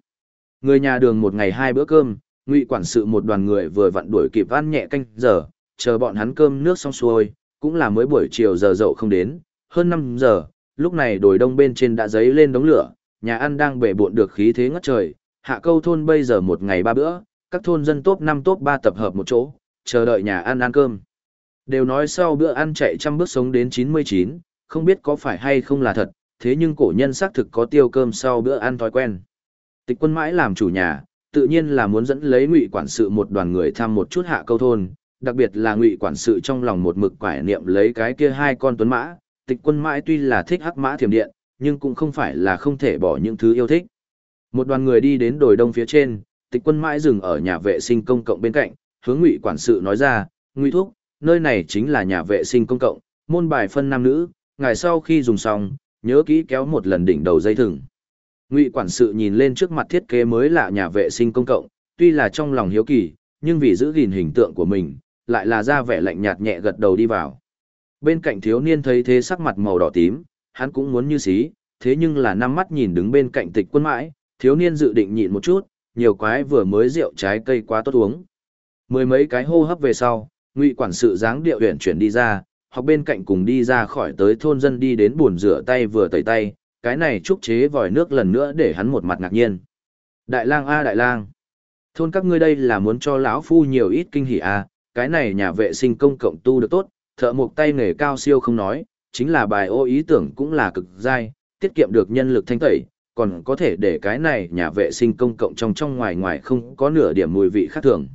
Người nhà đường một ngày hai bữa cơm, ngụy quản sự một đoàn người vừa vặn đuổi kịp ăn nhẹ canh giờ, chờ bọn hắn cơm nước xong xuôi, cũng là mới buổi chiều giờ dậu không đến, hơn 5 giờ, lúc này đồi đông bên trên đã giấy lên đống lửa, nhà ăn đang bể bộn được khí thế ngất trời, hạ câu thôn bây giờ một ngày ba bữa, các thôn dân top 5 top 3 tập hợp một chỗ, chờ đợi nhà ăn ăn cơm. Đều nói sau bữa ăn chạy trăm bước sống đến 99, không biết có phải hay không là thật, thế nhưng cổ nhân xác thực có tiêu cơm sau bữa ăn thói quen. Tịch quân mãi làm chủ nhà, tự nhiên là muốn dẫn lấy ngụy quản sự một đoàn người thăm một chút hạ câu thôn, đặc biệt là ngụy quản sự trong lòng một mực quải niệm lấy cái kia hai con tuấn mã, tịch quân mãi tuy là thích hắc mã thiểm điện, nhưng cũng không phải là không thể bỏ những thứ yêu thích. Một đoàn người đi đến đồi đông phía trên, tịch quân mãi dừng ở nhà vệ sinh công cộng bên cạnh, hướng ngụy quản sự nói ra, ngụy thúc, nơi này chính là nhà vệ sinh công cộng, môn bài phân nam nữ, ngày sau khi dùng xong, nhớ kỹ kéo một lần đỉnh đầu dây thừng. Ngụy quản sự nhìn lên trước mặt thiết kế mới lạ nhà vệ sinh công cộng, tuy là trong lòng hiếu kỳ, nhưng vì giữ gìn hình tượng của mình, lại là ra vẻ lạnh nhạt nhẹ gật đầu đi vào. Bên cạnh thiếu niên thấy thế sắc mặt màu đỏ tím, hắn cũng muốn như xí, thế nhưng là năm mắt nhìn đứng bên cạnh tịch quân mãi, thiếu niên dự định nhịn một chút, nhiều quái vừa mới rượu trái cây quá tốt uống. Mười mấy cái hô hấp về sau, ngụy quản sự dáng điệu huyện chuyển đi ra, hoặc bên cạnh cùng đi ra khỏi tới thôn dân đi đến buồn rửa tay vừa tẩy tay, cái này trúc chế vòi nước lần nữa để hắn một mặt ngạc nhiên. Đại lang a đại lang, thôn các ngươi đây là muốn cho lão phu nhiều ít kinh hỉ a, cái này nhà vệ sinh công cộng tu được tốt, thợ mộc tay nghề cao siêu không nói, chính là bài ô ý tưởng cũng là cực dai, tiết kiệm được nhân lực thanh tẩy, còn có thể để cái này nhà vệ sinh công cộng trong trong ngoài ngoài không có nửa điểm mùi vị khác thường.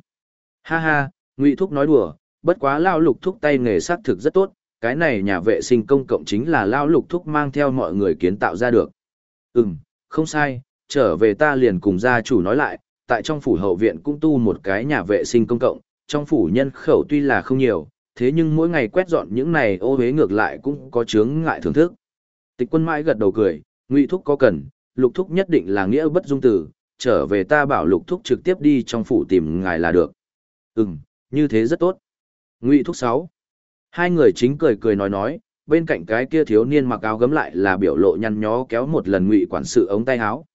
Ha ha, Ngụy Thúc nói đùa, bất quá lao lục thúc tay nghề sát thực rất tốt, cái này nhà vệ sinh công cộng chính là lao lục thúc mang theo mọi người kiến tạo ra được. Ừm, không sai, trở về ta liền cùng gia chủ nói lại, tại trong phủ hậu viện cũng tu một cái nhà vệ sinh công cộng, trong phủ nhân khẩu tuy là không nhiều, thế nhưng mỗi ngày quét dọn những này ô hế ngược lại cũng có chướng ngại thưởng thức. Tịch quân mãi gật đầu cười, ngụy thúc có cần, lục thúc nhất định là nghĩa bất dung tử, trở về ta bảo lục thúc trực tiếp đi trong phủ tìm ngài là được. Ừm, như thế rất tốt. Ngụy thúc sáu. Hai người chính cười cười nói nói, bên cạnh cái kia thiếu niên mặc áo gấm lại là biểu lộ nhăn nhó kéo một lần ngụy quản sự ống tay áo.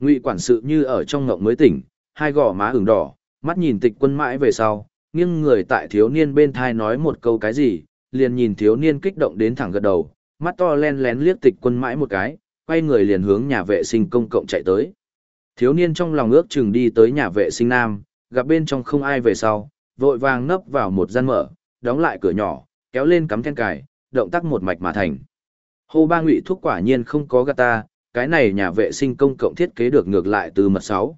Ngụy quản sự như ở trong ngộng mới tỉnh, hai gò má ửng đỏ, mắt nhìn tịch quân mãi về sau, nghiêng người tại thiếu niên bên thai nói một câu cái gì, liền nhìn thiếu niên kích động đến thẳng gật đầu, mắt to len lén liếc tịch quân mãi một cái, quay người liền hướng nhà vệ sinh công cộng chạy tới. Thiếu niên trong lòng ước chừng đi tới nhà vệ sinh nam, gặp bên trong không ai về sau, vội vàng nấp vào một gian mở, đóng lại cửa nhỏ, kéo lên cắm then cài, động tác một mạch mà thành. Hô ba ngụy thuốc quả nhiên không có gata, cái này nhà vệ sinh công cộng thiết kế được ngược lại từ mật 6.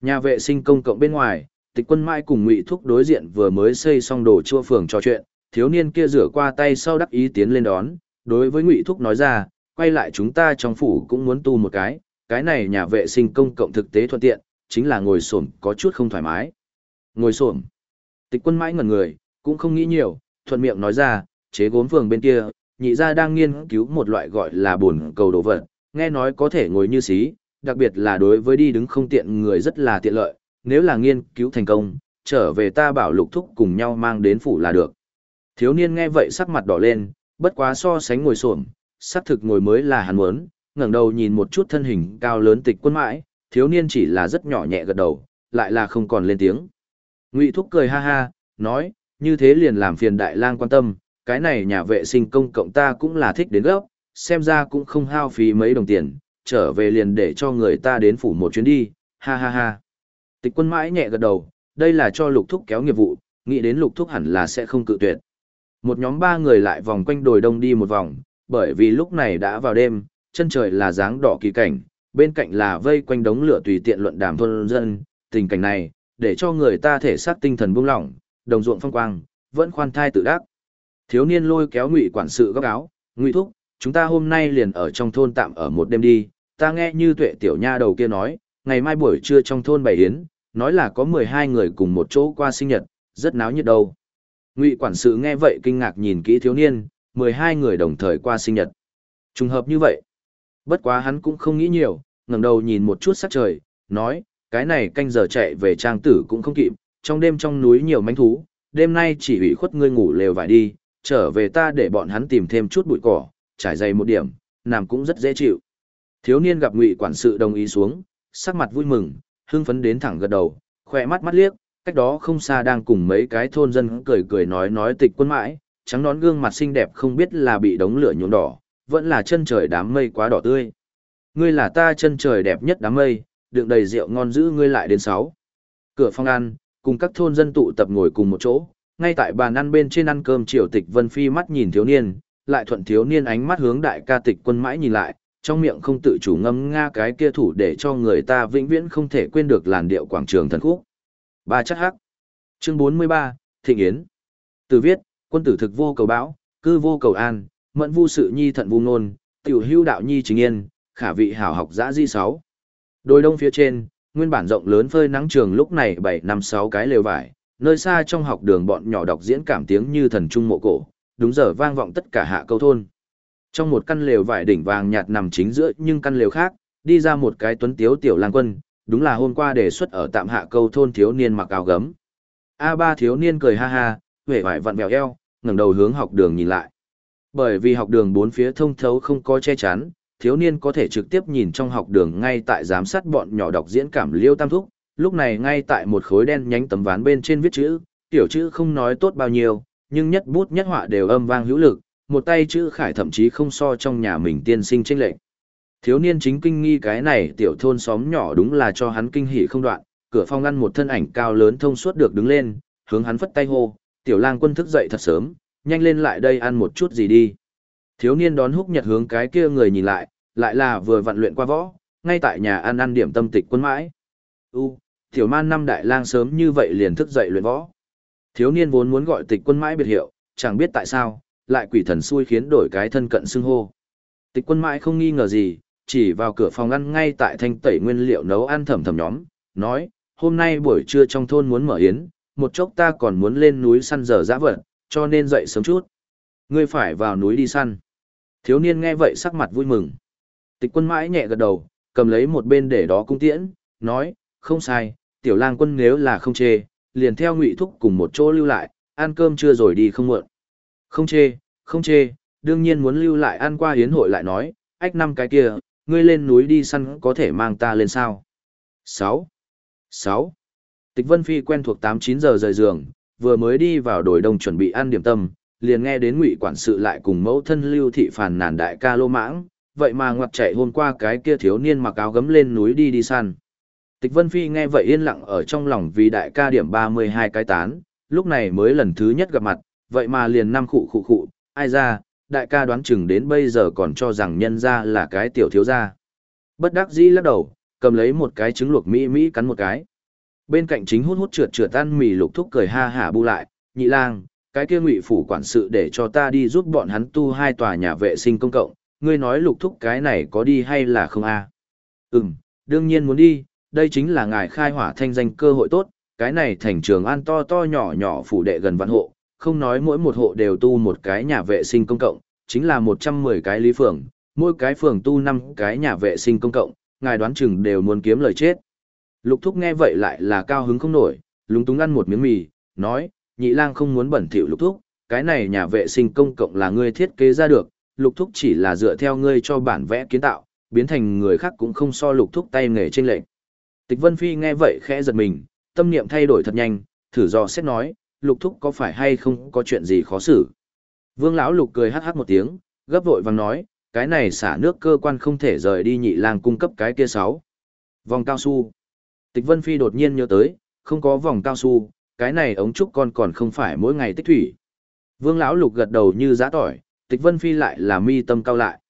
Nhà vệ sinh công cộng bên ngoài, tịch quân mai cùng ngụy thuốc đối diện vừa mới xây xong đồ chua phường trò chuyện, thiếu niên kia rửa qua tay sau đắc ý tiến lên đón, đối với ngụy thuốc nói ra, quay lại chúng ta trong phủ cũng muốn tu một cái, cái này nhà vệ sinh công cộng thực tế thuận tiện, chính là ngồi xổm có chút không thoải mái. Ngồi xổm. Tịch quân mãi ngẩn người, cũng không nghĩ nhiều, thuận miệng nói ra, chế gốm phường bên kia, nhị gia đang nghiên cứu một loại gọi là bồn cầu đồ vật, nghe nói có thể ngồi như xí, đặc biệt là đối với đi đứng không tiện người rất là tiện lợi, nếu là nghiên cứu thành công, trở về ta bảo lục thúc cùng nhau mang đến phủ là được. Thiếu niên nghe vậy sắc mặt đỏ lên, bất quá so sánh ngồi xổm, sắc thực ngồi mới là hắn muốn, ngẩng đầu nhìn một chút thân hình cao lớn tịch quân mãi, thiếu niên chỉ là rất nhỏ nhẹ gật đầu, lại là không còn lên tiếng. Ngụy Thúc cười ha ha, nói, như thế liền làm phiền đại lang quan tâm, cái này nhà vệ sinh công cộng ta cũng là thích đến gấp, xem ra cũng không hao phí mấy đồng tiền, trở về liền để cho người ta đến phủ một chuyến đi, ha ha ha. Tịch quân mãi nhẹ gật đầu, đây là cho lục thúc kéo nghiệp vụ, nghĩ đến lục thúc hẳn là sẽ không cự tuyệt. Một nhóm ba người lại vòng quanh đồi đông đi một vòng, bởi vì lúc này đã vào đêm, chân trời là dáng đỏ kỳ cảnh, bên cạnh là vây quanh đống lửa tùy tiện luận đàm thôn dân, tình cảnh này, để cho người ta thể xác tinh thần buông lỏng, đồng ruộng phong quang, vẫn khoan thai tự đắc. Thiếu niên lôi kéo ngụy quản sự góc áo, ngụy thúc, chúng ta hôm nay liền ở trong thôn tạm ở một đêm đi, ta nghe như tuệ tiểu nha đầu kia nói, ngày mai buổi trưa trong thôn bày yến, nói là có 12 người cùng một chỗ qua sinh nhật, rất náo nhiệt đâu. Ngụy quản sự nghe vậy kinh ngạc nhìn kỹ thiếu niên, 12 người đồng thời qua sinh nhật. Trùng hợp như vậy. Bất quá hắn cũng không nghĩ nhiều, ngẩng đầu nhìn một chút sắc trời, nói, cái này canh giờ chạy về trang tử cũng không kịp, trong đêm trong núi nhiều manh thú, đêm nay chỉ ủy khuất ngươi ngủ lều vải đi, trở về ta để bọn hắn tìm thêm chút bụi cỏ, trải dày một điểm, nằm cũng rất dễ chịu. Thiếu niên gặp ngụy quản sự đồng ý xuống, sắc mặt vui mừng, hưng phấn đến thẳng gật đầu, khỏe mắt mắt liếc, cách đó không xa đang cùng mấy cái thôn dân cười cười nói nói tịch quân mãi, trắng nón gương mặt xinh đẹp không biết là bị đống lửa nhuộm đỏ, vẫn là chân trời đám mây quá đỏ tươi. Ngươi là ta chân trời đẹp nhất đám mây, đựng đầy rượu ngon giữ ngươi lại đến sáu. Cửa phòng ăn, cùng các thôn dân tụ tập ngồi cùng một chỗ, ngay tại bàn ăn bên trên ăn cơm triều tịch Vân Phi mắt nhìn thiếu niên, lại thuận thiếu niên ánh mắt hướng đại ca tịch quân mãi nhìn lại, trong miệng không tự chủ ngâm nga cái kia thủ để cho người ta vĩnh viễn không thể quên được làn điệu quảng trường thần khúc. Ba chất hắc. Chương 43, Thịnh Yến. Từ viết, quân tử thực vô cầu bão, cư vô cầu an, mẫn vu sự nhi thận vu nôn, tiểu hưu đạo nhi chính yên, khả vị hảo học giã di sáu. Đôi đông phía trên, nguyên bản rộng lớn phơi nắng trường lúc này bảy năm sáu cái lều vải, nơi xa trong học đường bọn nhỏ đọc diễn cảm tiếng như thần trung mộ cổ, đúng giờ vang vọng tất cả hạ câu thôn. Trong một căn lều vải đỉnh vàng nhạt nằm chính giữa nhưng căn lều khác, đi ra một cái tuấn tiếu tiểu lang quân, đúng là hôm qua đề xuất ở tạm hạ câu thôn thiếu niên mặc áo gấm. A ba thiếu niên cười ha ha, vẻ vải vặn vẹo eo, ngẩng đầu hướng học đường nhìn lại. Bởi vì học đường bốn phía thông thấu không có che chắn, thiếu niên có thể trực tiếp nhìn trong học đường ngay tại giám sát bọn nhỏ đọc diễn cảm liêu tam thúc, lúc này ngay tại một khối đen nhánh tấm ván bên trên viết chữ, tiểu chữ không nói tốt bao nhiêu, nhưng nhất bút nhất họa đều âm vang hữu lực, một tay chữ khải thậm chí không so trong nhà mình tiên sinh tranh lệch. Thiếu niên chính kinh nghi cái này tiểu thôn xóm nhỏ đúng là cho hắn kinh hỉ không đoạn, cửa phòng ngăn một thân ảnh cao lớn thông suốt được đứng lên, hướng hắn phất tay hô, tiểu lang quân thức dậy thật sớm, nhanh lên lại đây ăn một chút gì đi. Thiếu niên đón húc nhật hướng cái kia người nhìn lại, lại là vừa vận luyện qua võ, ngay tại nhà ăn ăn điểm tâm tịch quân mãi. U, tiểu man năm đại lang sớm như vậy liền thức dậy luyện võ. Thiếu niên vốn muốn gọi tịch quân mãi biệt hiệu, chẳng biết tại sao, lại quỷ thần xui khiến đổi cái thân cận xưng hô. Tịch quân mãi không nghi ngờ gì, chỉ vào cửa phòng ăn ngay tại thanh tẩy nguyên liệu nấu ăn thầm thầm nhóm, nói, hôm nay buổi trưa trong thôn muốn mở yến, một chốc ta còn muốn lên núi săn giờ giã vật, cho nên dậy sớm chút. Ngươi phải vào núi đi săn. Thiếu niên nghe vậy sắc mặt vui mừng. Tịch quân mãi nhẹ gật đầu, cầm lấy một bên để đó cung tiễn, nói, không sai, tiểu lang quân nếu là không chê, liền theo ngụy thúc cùng một chỗ lưu lại, ăn cơm trưa rồi đi không muộn. Không chê, không chê, đương nhiên muốn lưu lại ăn qua hiến hội lại nói, ách năm cái kia, ngươi lên núi đi săn có thể mang ta lên sao. 6. 6. Tịch Vân Phi quen thuộc 8-9 giờ rời giường, vừa mới đi vào đồi đông chuẩn bị ăn điểm tâm, liền nghe đến ngụy quản sự lại cùng mẫu thân lưu thị phàn nàn đại ca lô mãng, vậy mà ngoặt chạy hôm qua cái kia thiếu niên mặc áo gấm lên núi đi đi săn. Tịch Vân Phi nghe vậy yên lặng ở trong lòng vì đại ca điểm 32 cái tán, lúc này mới lần thứ nhất gặp mặt, vậy mà liền năm khụ khụ khụ, ai ra, đại ca đoán chừng đến bây giờ còn cho rằng nhân ra là cái tiểu thiếu gia. Bất đắc dĩ lắc đầu, cầm lấy một cái trứng luộc mỹ mỹ cắn một cái. Bên cạnh chính hút hút trượt trượt ăn mì lục thúc cười ha hả bu lại, nhị lang, cái kia ngụy phủ quản sự để cho ta đi giúp bọn hắn tu hai tòa nhà vệ sinh công cộng, ngươi nói lục thúc cái này có đi hay là không a? À? Ừm, đương nhiên muốn đi, đây chính là ngài khai hỏa thanh danh cơ hội tốt, cái này thành trường an to to nhỏ nhỏ phủ đệ gần vạn hộ, không nói mỗi một hộ đều tu một cái nhà vệ sinh công cộng, chính là 110 cái lý phường, mỗi cái phường tu 5 cái nhà vệ sinh công cộng, ngài đoán chừng đều muốn kiếm lời chết. Lục thúc nghe vậy lại là cao hứng không nổi, lúng túng ăn một miếng mì, nói, nhị lang không muốn bẩn thỉu lục thúc, cái này nhà vệ sinh công cộng là ngươi thiết kế ra được, lục thúc chỉ là dựa theo ngươi cho bản vẽ kiến tạo, biến thành người khác cũng không so lục thúc tay nghề trên lệnh. Tịch Vân Phi nghe vậy khẽ giật mình, tâm niệm thay đổi thật nhanh, thử dò xét nói, lục thúc có phải hay không có chuyện gì khó xử. Vương lão lục cười hắc hắc một tiếng, gấp vội vàng nói, cái này xả nước cơ quan không thể rời đi nhị lang cung cấp cái kia sáu. Vòng cao su. Tịch Vân Phi đột nhiên nhớ tới, không có vòng cao su, cái này ống trúc con còn không phải mỗi ngày tích thủy. Vương lão lục gật đầu như giã tỏi, Tịch Vân Phi lại là mi tâm cao lại.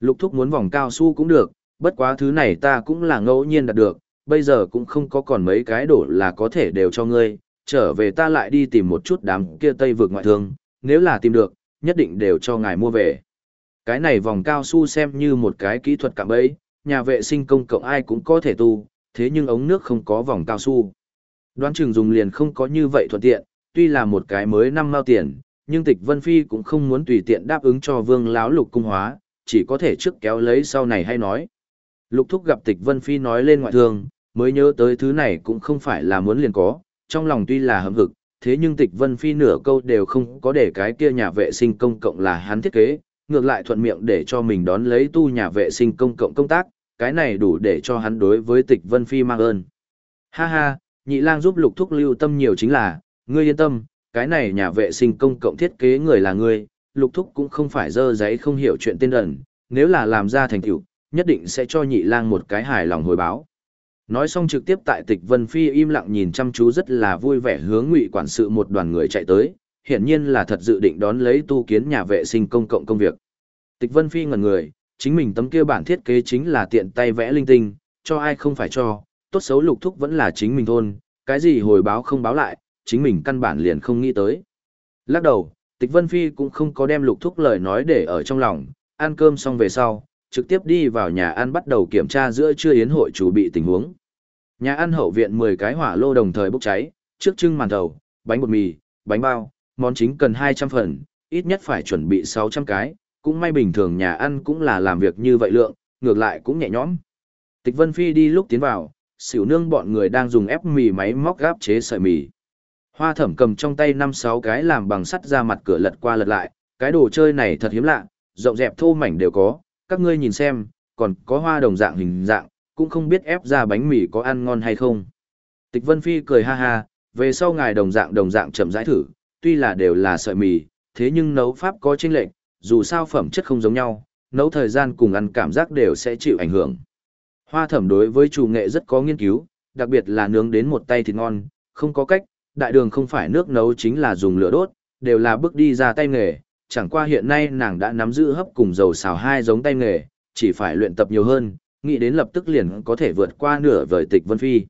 Lục thúc muốn vòng cao su cũng được, bất quá thứ này ta cũng là ngẫu nhiên đạt được, bây giờ cũng không có còn mấy cái đổ là có thể đều cho ngươi, trở về ta lại đi tìm một chút đám kia tây vực ngoại thương, nếu là tìm được, nhất định đều cho ngài mua về. Cái này vòng cao su xem như một cái kỹ thuật cạm bẫy, nhà vệ sinh công cộng ai cũng có thể tu, thế nhưng ống nước không có vòng cao su. Đoán chừng dùng liền không có như vậy thuận tiện, tuy là một cái mới năm mao tiền, nhưng tịch Vân Phi cũng không muốn tùy tiện đáp ứng cho vương láo lục cung hóa, chỉ có thể trước kéo lấy sau này hay nói. Lục thúc gặp tịch Vân Phi nói lên ngoại thương, mới nhớ tới thứ này cũng không phải là muốn liền có, trong lòng tuy là hâm hực, thế nhưng tịch Vân Phi nửa câu đều không có để cái kia nhà vệ sinh công cộng là hắn thiết kế, ngược lại thuận miệng để cho mình đón lấy tu nhà vệ sinh công cộng công tác, cái này đủ để cho hắn đối với tịch Vân Phi mang ơn. Ha ha, nhị lang giúp lục thúc lưu tâm nhiều chính là, ngươi yên tâm, cái này nhà vệ sinh công cộng thiết kế người là ngươi, lục thúc cũng không phải dơ giấy không hiểu chuyện tên ẩn, nếu là làm ra thành tựu, nhất định sẽ cho nhị lang một cái hài lòng hồi báo. Nói xong trực tiếp tại tịch Vân Phi im lặng nhìn chăm chú rất là vui vẻ hướng ngụy quản sự một đoàn người chạy tới, hiển nhiên là thật dự định đón lấy tu kiến nhà vệ sinh công cộng công việc. Tịch Vân Phi ngẩn người, chính mình tấm kia bản thiết kế chính là tiện tay vẽ linh tinh, cho ai không phải cho, tốt xấu lục thúc vẫn là chính mình thôn, cái gì hồi báo không báo lại, chính mình căn bản liền không nghĩ tới. Lắc đầu, Tịch Vân Phi cũng không có đem lục thúc lời nói để ở trong lòng, ăn cơm xong về sau, trực tiếp đi vào nhà ăn bắt đầu kiểm tra giữa trưa yến hội chủ bị tình huống. Nhà ăn hậu viện 10 cái hỏa lô đồng thời bốc cháy, trước trưng màn thầu, bánh bột mì, bánh bao, món chính cần 200 phần, ít nhất phải chuẩn bị 600 cái, cũng may bình thường nhà ăn cũng là làm việc như vậy lượng, ngược lại cũng nhẹ nhõm. Tịch Vân Phi đi lúc tiến vào, xỉu nương bọn người đang dùng ép mì máy móc gáp chế sợi mì. Hoa thẩm cầm trong tay năm sáu cái làm bằng sắt ra mặt cửa lật qua lật lại, cái đồ chơi này thật hiếm lạ, rộng dẹp thô mảnh đều có, các ngươi nhìn xem, còn có hoa đồng dạng hình dạng, cũng không biết ép ra bánh mì có ăn ngon hay không. Tịch Vân Phi cười ha ha, về sau ngài đồng dạng đồng dạng chậm rãi thử, tuy là đều là sợi mì, thế nhưng nấu pháp có chênh lệch, dù sao phẩm chất không giống nhau, nấu thời gian cùng ăn cảm giác đều sẽ chịu ảnh hưởng. Hoa thẩm đối với chủ nghệ rất có nghiên cứu, đặc biệt là nướng đến một tay thịt ngon, không có cách, đại đường không phải nước nấu chính là dùng lửa đốt, đều là bước đi ra tay nghề, chẳng qua hiện nay nàng đã nắm giữ hấp cùng dầu xào hai giống tay nghề, chỉ phải luyện tập nhiều hơn, nghĩ đến lập tức liền có thể vượt qua nửa vời tịch vân phi.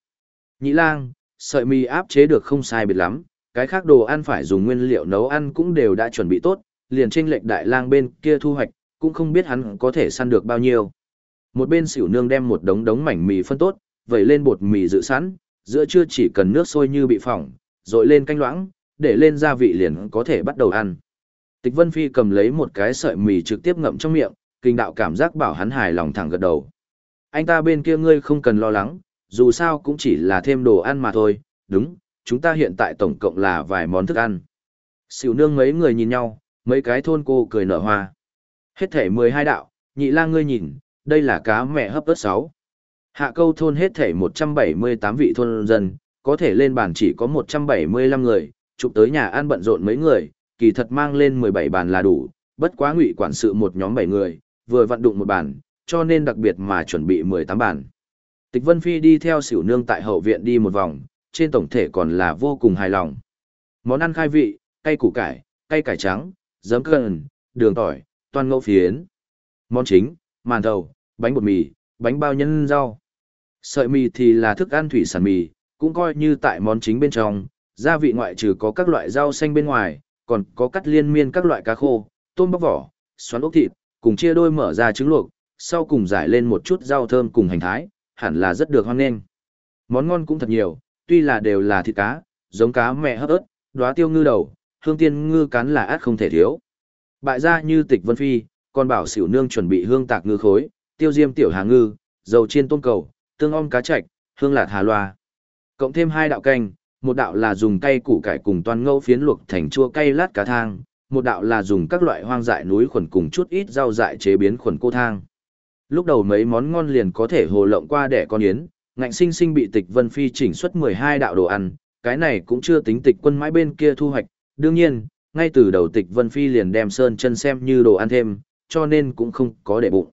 Nhĩ lang, sợi mì áp chế được không sai biệt lắm, cái khác đồ ăn phải dùng nguyên liệu nấu ăn cũng đều đã chuẩn bị tốt, liền trên lệch đại lang bên kia thu hoạch, cũng không biết hắn có thể săn được bao nhiêu. Một bên xỉu nương đem một đống đống mảnh mì phân tốt, vẩy lên bột mì dự sẵn, giữa trưa chỉ cần nước sôi như bị phỏng, rồi lên canh loãng, để lên gia vị liền có thể bắt đầu ăn. Tịch Vân Phi cầm lấy một cái sợi mì trực tiếp ngậm trong miệng, kinh đạo cảm giác bảo hắn hài lòng thẳng gật đầu. Anh ta bên kia ngươi không cần lo lắng, dù sao cũng chỉ là thêm đồ ăn mà thôi, đúng, chúng ta hiện tại tổng cộng là vài món thức ăn. Xỉu nương mấy người nhìn nhau, mấy cái thôn cô cười nở hoa. Hết thể 12 đạo, nhị lang ngươi nhìn, đây là cá mẹ hấp ớt sáu. Hạ câu thôn hết thể 178 vị thôn dân, có thể lên bàn chỉ có 175 người, chụp tới nhà ăn bận rộn mấy người, kỳ thật mang lên 17 bàn là đủ, bất quá ngụy quản sự một nhóm 7 người, vừa vận đụng một bàn, cho nên đặc biệt mà chuẩn bị 18 bàn. Tịch Vân Phi đi theo xỉu nương tại hậu viện đi một vòng, trên tổng thể còn là vô cùng hài lòng. Món ăn khai vị, cay củ cải, cay cải trắng, giấm cần, đường tỏi, toàn ngẫu phiến. Món chính, màn thầu, bánh bột mì, bánh bao nhân rau. Sợi mì thì là thức ăn thủy sản mì, cũng coi như tại món chính bên trong, gia vị ngoại trừ có các loại rau xanh bên ngoài, còn có cắt liên miên các loại cá khô, tôm bóc vỏ, xoắn ốc thịt, cùng chia đôi mở ra trứng luộc, sau cùng giải lên một chút rau thơm cùng hành thái, hẳn là rất được hoan nghênh. Món ngon cũng thật nhiều, tuy là đều là thịt cá, giống cá mẹ hấp ớt, đóa tiêu ngư đầu, hương tiên ngư cắn là át không thể thiếu. Bại gia như tịch vân phi, còn bảo xỉu nương chuẩn bị hương tạc ngư khối, tiêu diêm tiểu hà ngư, dầu chiên tôm cầu, tương om cá chạch, hương lạt hà loa. Cộng thêm hai đạo canh, một đạo là dùng cay củ cải cùng toàn ngâu phiến luộc thành chua cay lát cá thang, một đạo là dùng các loại hoang dại núi khuẩn cùng chút ít rau dại chế biến khuẩn cô thang. Lúc đầu mấy món ngon liền có thể hồ lộng qua đẻ con yến, ngạnh sinh sinh bị tịch vân phi chỉnh xuất 12 đạo đồ ăn, cái này cũng chưa tính tịch quân mãi bên kia thu hoạch, đương nhiên, ngay từ đầu tịch vân phi liền đem sơn chân xem như đồ ăn thêm, cho nên cũng không có để bụng.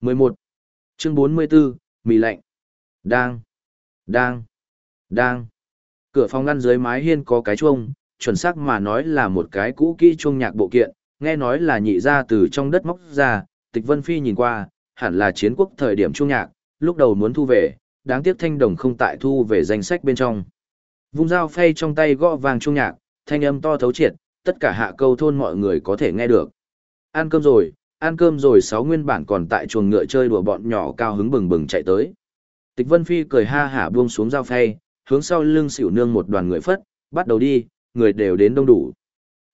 11. Chương 44, mì lạnh. Đang. Đang. Đang. Cửa phòng ngăn dưới mái hiên có cái chuông, chuẩn xác mà nói là một cái cũ kỹ chuông nhạc bộ kiện, nghe nói là nhị ra từ trong đất móc ra, tịch vân phi nhìn qua, hẳn là chiến quốc thời điểm chuông nhạc, lúc đầu muốn thu về, đáng tiếc thanh đồng không tại thu về danh sách bên trong. Vung dao phay trong tay gõ vàng chuông nhạc, thanh âm to thấu triệt, tất cả hạ câu thôn mọi người có thể nghe được. Ăn cơm rồi, ăn cơm rồi sáu nguyên bản còn tại chuồng ngựa chơi đùa bọn nhỏ cao hứng bừng bừng chạy tới. Tịch Vân Phi cười ha hả buông xuống dao phay, hướng sau lưng xỉu nương một đoàn người phất, bắt đầu đi, người đều đến đông đủ.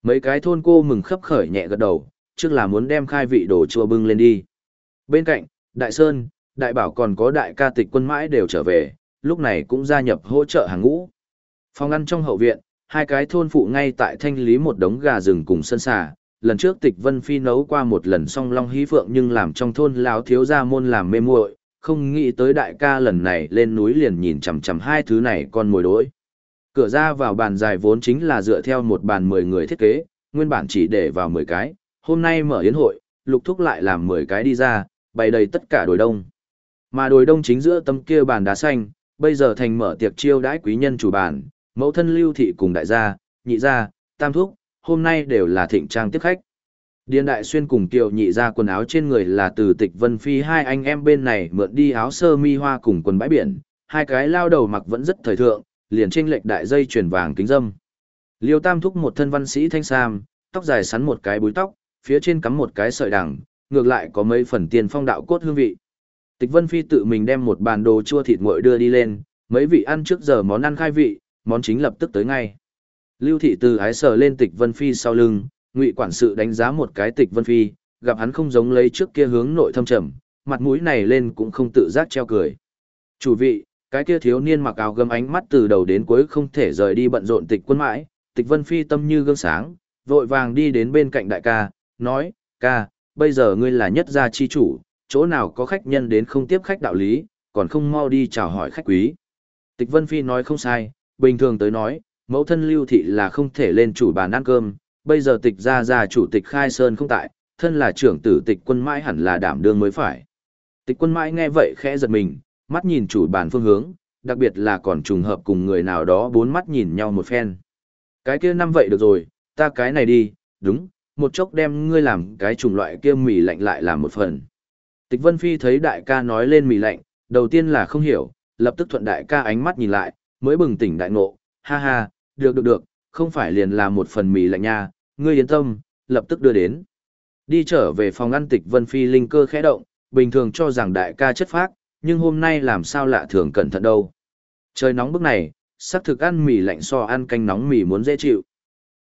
Mấy cái thôn cô mừng khấp khởi nhẹ gật đầu, trước là muốn đem khai vị đồ chua bưng lên đi. Bên cạnh, Đại Sơn, Đại Bảo còn có đại ca tịch quân mãi đều trở về, lúc này cũng gia nhập hỗ trợ hàng ngũ. Phòng ăn trong hậu viện, hai cái thôn phụ ngay tại thanh lý một đống gà rừng cùng sân xà. Lần trước tịch Vân Phi nấu qua một lần song long hí phượng nhưng làm trong thôn láo thiếu gia môn làm mê muội, không nghĩ tới đại ca lần này lên núi liền nhìn chằm chằm hai thứ này con mồi đỗi Cửa ra vào bàn dài vốn chính là dựa theo một bàn 10 người thiết kế, nguyên bản chỉ để vào 10 cái, hôm nay mở yến hội, lục thúc lại làm 10 cái đi ra, bày đầy tất cả đồi đông. Mà đồi đông chính giữa tấm kia bàn đá xanh, bây giờ thành mở tiệc chiêu đãi quý nhân chủ bàn, mẫu thân lưu thị cùng đại gia, nhị gia, tam thúc, hôm nay đều là thịnh trang tiếp khách. Điền đại xuyên cùng tiểu nhị ra quần áo trên người là từ tịch vân phi hai anh em bên này mượn đi áo sơ mi hoa cùng quần bãi biển, hai cái lao đầu mặc vẫn rất thời thượng, liền trên lệch đại dây chuyển vàng kính dâm. Liêu tam thúc một thân văn sĩ thanh sam, tóc dài sắn một cái búi tóc, phía trên cắm một cái sợi đằng, ngược lại có mấy phần tiền phong đạo cốt hương vị. Tịch Vân Phi tự mình đem một bàn đồ chua thịt nguội đưa đi lên, mấy vị ăn trước giờ món ăn khai vị, món chính lập tức tới ngay. Lưu thị từ ái sờ lên Tịch Vân Phi sau lưng, Ngụy quản sự đánh giá một cái Tịch Vân Phi, gặp hắn không giống lấy trước kia hướng nội thâm trầm, mặt mũi này lên cũng không tự giác treo cười. Chủ vị, cái kia thiếu niên mặc áo gấm ánh mắt từ đầu đến cuối không thể rời đi bận rộn tịch quân mãi, tịch vân phi tâm như gương sáng, vội vàng đi đến bên cạnh đại ca, nói, ca, bây giờ ngươi là nhất gia chi chủ, chỗ nào có khách nhân đến không tiếp khách đạo lý, còn không mau đi chào hỏi khách quý. Tịch vân phi nói không sai, bình thường tới nói, mẫu thân lưu thị là không thể lên chủ bàn ăn cơm, bây giờ tịch gia gia chủ tịch khai sơn không tại, thân là trưởng tử tịch quân mãi hẳn là đảm đương mới phải. Tịch quân mãi nghe vậy khẽ giật mình, mắt nhìn chủ bàn phương hướng, đặc biệt là còn trùng hợp cùng người nào đó bốn mắt nhìn nhau một phen. Cái kia năm vậy được rồi, ta cái này đi, đúng, một chốc đem ngươi làm cái chủng loại kia mì lạnh lại làm một phần. Tịch Vân Phi thấy đại ca nói lên mì lạnh, đầu tiên là không hiểu, lập tức thuận đại ca ánh mắt nhìn lại, mới bừng tỉnh đại ngộ, ha ha, được được được, không phải liền là một phần mì lạnh nha, ngươi yên tâm, lập tức đưa đến. Đi trở về phòng ăn tịch Vân Phi linh cơ khẽ động, bình thường cho rằng đại ca chất phác, nhưng hôm nay làm sao lạ thường cẩn thận đâu. Trời nóng bức này, sắc thực ăn mì lạnh so ăn canh nóng mì muốn dễ chịu.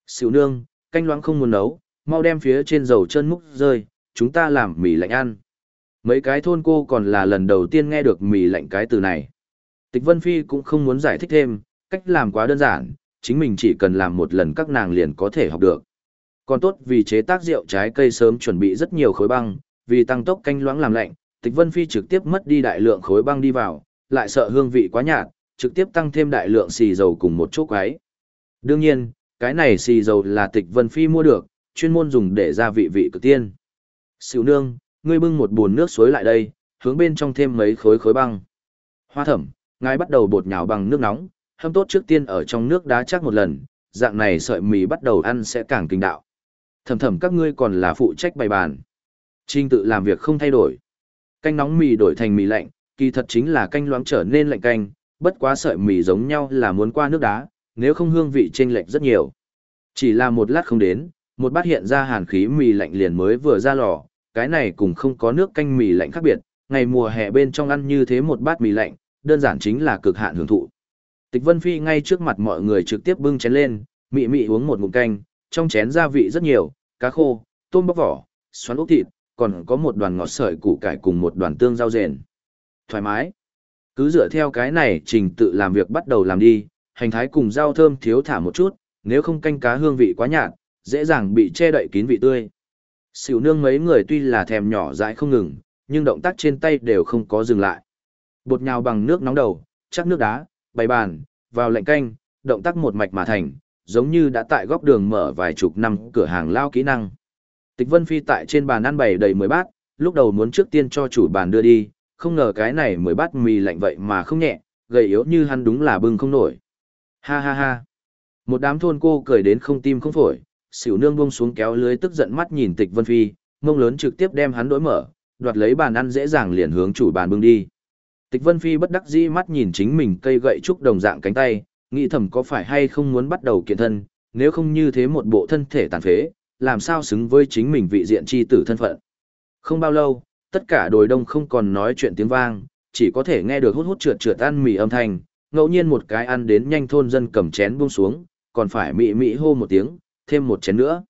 Xỉu nương, canh loãng không muốn nấu, mau đem phía trên dầu chân múc rơi, chúng ta làm mì lạnh ăn. Mấy cái thôn cô còn là lần đầu tiên nghe được mì lạnh cái từ này. Tịch Vân Phi cũng không muốn giải thích thêm, cách làm quá đơn giản, chính mình chỉ cần làm một lần các nàng liền có thể học được. Còn tốt vì chế tác rượu trái cây sớm chuẩn bị rất nhiều khối băng, vì tăng tốc canh loãng làm lạnh, Tịch Vân Phi trực tiếp mất đi đại lượng khối băng đi vào, lại sợ hương vị quá nhạt, trực tiếp tăng thêm đại lượng xì dầu cùng một chút quái. Đương nhiên, cái này xì dầu là Tịch Vân Phi mua được, chuyên môn dùng để gia vị vị cực tiên. Sửu nương, ngươi bưng một bồn nước suối lại đây, hướng bên trong thêm mấy khối khối băng. Hoa thẩm, ngài bắt đầu bột nhào bằng nước nóng, hâm tốt trước tiên ở trong nước đá chắc một lần, dạng này sợi mì bắt đầu ăn sẽ càng kinh đạo. thầm thầm các ngươi còn là phụ trách bày bàn. Trình tự làm việc không thay đổi. Canh nóng mì đổi thành mì lạnh, kỳ thật chính là canh loãng trở nên lạnh canh, bất quá sợi mì giống nhau là muốn qua nước đá, nếu không hương vị chênh lệch rất nhiều. Chỉ là một lát không đến, một bát hiện ra hàn khí mì lạnh liền mới vừa ra lò, cái này cũng không có nước canh mì lạnh khác biệt, ngày mùa hè bên trong ăn như thế một bát mì lạnh, đơn giản chính là cực hạn hưởng thụ. Tịch Vân Phi ngay trước mặt mọi người trực tiếp bưng chén lên, mị mị uống một ngụm canh, trong chén gia vị rất nhiều, cá khô, tôm bóc vỏ, xoắn ốc thịt, còn có một đoàn ngọt sợi củ cải cùng một đoàn tương rau rền. Thoải mái. Cứ dựa theo cái này trình tự làm việc bắt đầu làm đi, hành thái cùng rau thơm thiếu thả một chút, nếu không canh cá hương vị quá nhạt, dễ dàng bị che đậy kín vị tươi. Sỉu nương mấy người tuy là thèm nhỏ dãi không ngừng, nhưng động tác trên tay đều không có dừng lại. Bột nhào bằng nước nóng đầu, chắc nước đá, bày bàn, vào lệnh canh, động tác một mạch mà thành, giống như đã tại góc đường mở vài chục năm cửa hàng lao kỹ năng. Tịch Vân Phi tại trên bàn ăn bày đầy mười bát, lúc đầu muốn trước tiên cho chủ bàn đưa đi, không ngờ cái này mười bát mì lạnh vậy mà không nhẹ, gầy yếu như hắn đúng là bưng không nổi. Ha ha ha. Một đám thôn cô cười đến không tim không phổi, xỉu nương buông xuống kéo lưới tức giận mắt nhìn Tịch Vân Phi, mông lớn trực tiếp đem hắn đối mở, đoạt lấy bàn ăn dễ dàng liền hướng chủ bàn bưng đi. Tịch Vân Phi bất đắc dĩ mắt nhìn chính mình cây gậy trúc đồng dạng cánh tay, nghĩ thầm có phải hay không muốn bắt đầu kiện thân, nếu không như thế một bộ thân thể tàn phế, làm sao xứng với chính mình vị diện chi tử thân phận. Không bao lâu, tất cả đồi đông không còn nói chuyện tiếng vang, chỉ có thể nghe được hút hút trượt trượt ăn mì âm thanh, ngẫu nhiên một cái ăn đến nhanh thôn dân cầm chén buông xuống, còn phải mị mị hô một tiếng, thêm một chén nữa.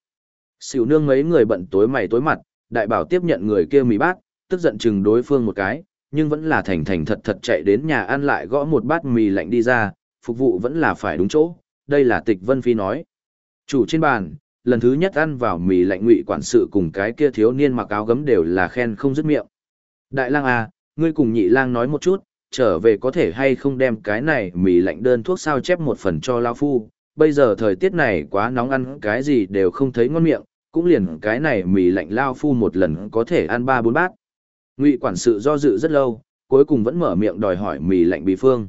Sỉu nương mấy người bận tối mày tối mặt, đại bảo tiếp nhận người kia mì bát, tức giận chừng đối phương một cái, nhưng vẫn là thành thành thật thật chạy đến nhà ăn lại gõ một bát mì lạnh đi ra, phục vụ vẫn là phải đúng chỗ, đây là tịch Vân Phi nói. Chủ trên bàn, lần thứ nhất ăn vào mì lạnh ngụy quản sự cùng cái kia thiếu niên mặc áo gấm đều là khen không dứt miệng. Đại lang à, ngươi cùng nhị lang nói một chút, trở về có thể hay không đem cái này mì lạnh đơn thuốc sao chép một phần cho lao phu, bây giờ thời tiết này quá nóng ăn cái gì đều không thấy ngon miệng, cũng liền cái này mì lạnh lao phu một lần có thể ăn ba bốn bát. Ngụy quản sự do dự rất lâu, cuối cùng vẫn mở miệng đòi hỏi mì lạnh bì phương.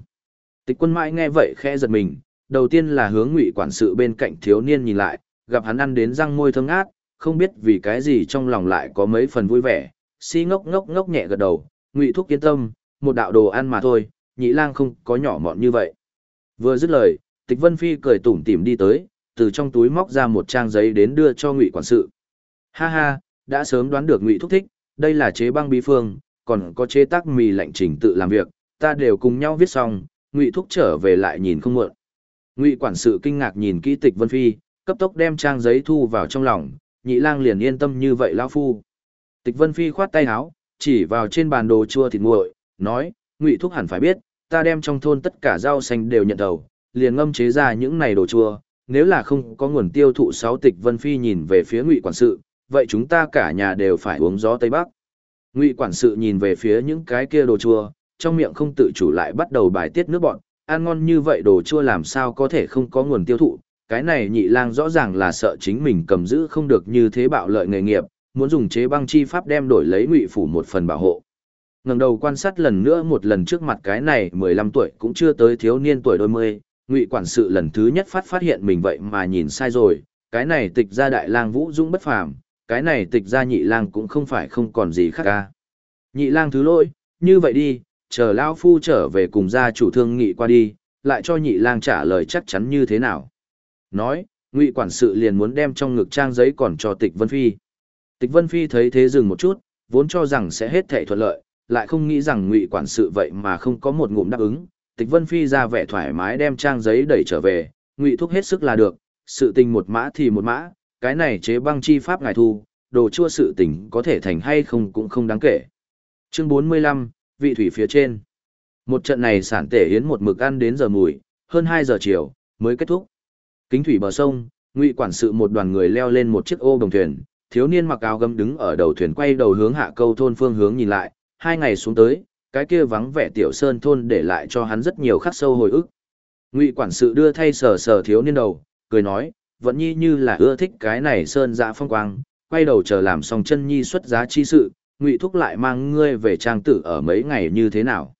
Tịch quân mãi nghe vậy khẽ giật mình, đầu tiên là hướng ngụy quản sự bên cạnh thiếu niên nhìn lại, gặp hắn ăn đến răng môi thơm ngát, không biết vì cái gì trong lòng lại có mấy phần vui vẻ, si ngốc ngốc ngốc nhẹ gật đầu, ngụy thúc yên tâm, một đạo đồ ăn mà thôi, nhị lang không có nhỏ mọn như vậy. Vừa dứt lời, tịch vân phi cười tủm tỉm đi tới, từ trong túi móc ra một trang giấy đến đưa cho ngụy quản sự. Ha ha, đã sớm đoán được ngụy thúc thích, đây là chế băng bí phương, còn có chế tác mì lạnh trình tự làm việc, ta đều cùng nhau viết xong, ngụy thúc trở về lại nhìn không muộn. Ngụy quản sự kinh ngạc nhìn kỹ tịch vân phi, cấp tốc đem trang giấy thu vào trong lòng, nhị lang liền yên tâm như vậy lão phu. Tịch Vân Phi khoát tay áo, chỉ vào trên bàn đồ chua thịt nguội, nói, Ngụy Thúc hẳn phải biết, ta đem trong thôn tất cả rau xanh đều nhận đầu, liền ngâm chế ra những này đồ chua, nếu là không có nguồn tiêu thụ sáu Tịch Vân Phi nhìn về phía Ngụy quản sự, vậy chúng ta cả nhà đều phải uống gió Tây Bắc. Ngụy quản sự nhìn về phía những cái kia đồ chua, trong miệng không tự chủ lại bắt đầu bài tiết nước bọn, ăn ngon như vậy đồ chua làm sao có thể không có nguồn tiêu thụ, cái này nhị lang rõ ràng là sợ chính mình cầm giữ không được như thế bạo lợi nghề nghiệp, muốn dùng chế băng chi pháp đem đổi lấy ngụy phủ một phần bảo hộ. Ngẩng đầu quan sát lần nữa một lần trước mặt cái này 15 tuổi cũng chưa tới thiếu niên tuổi đôi mươi, ngụy quản sự lần thứ nhất phát phát hiện mình vậy mà nhìn sai rồi, cái này tịch ra đại lang vũ dũng bất phàm, cái này tịch ra nhị lang cũng không phải không còn gì khác ca. Nhị lang thứ lỗi, như vậy đi, chờ lão phu trở về cùng gia chủ thương nghị qua đi, lại cho nhị lang trả lời chắc chắn như thế nào. Nói, ngụy quản sự liền muốn đem trong ngực trang giấy còn cho tịch Vân Phi. Tịch Vân Phi thấy thế dừng một chút, vốn cho rằng sẽ hết thảy thuận lợi, lại không nghĩ rằng ngụy quản sự vậy mà không có một ngụm đáp ứng. Tịch Vân Phi ra vẻ thoải mái đem trang giấy đẩy trở về, ngụy thúc hết sức là được, sự tình một mã thì một mã, cái này chế băng chi pháp ngài thu, đồ chua sự tình có thể thành hay không cũng không đáng kể. Chương 45, vị thủy phía trên. Một trận này sản tể hiến một mực ăn đến giờ mùi, hơn 2 giờ chiều, mới kết thúc. Kính thủy bờ sông, ngụy quản sự một đoàn người leo lên một chiếc ô đồng thuyền, thiếu niên mặc áo gấm đứng ở đầu thuyền quay đầu hướng hạ câu thôn phương hướng nhìn lại, hai ngày xuống tới, cái kia vắng vẻ tiểu sơn thôn để lại cho hắn rất nhiều khắc sâu hồi ức. Ngụy quản sự đưa thay sờ sờ thiếu niên đầu, cười nói, vẫn nhi như là ưa thích cái này sơn dạ phong quang, quay đầu chờ làm xong chân nhi xuất giá chi sự, ngụy thúc lại mang ngươi về trang tử ở mấy ngày như thế nào.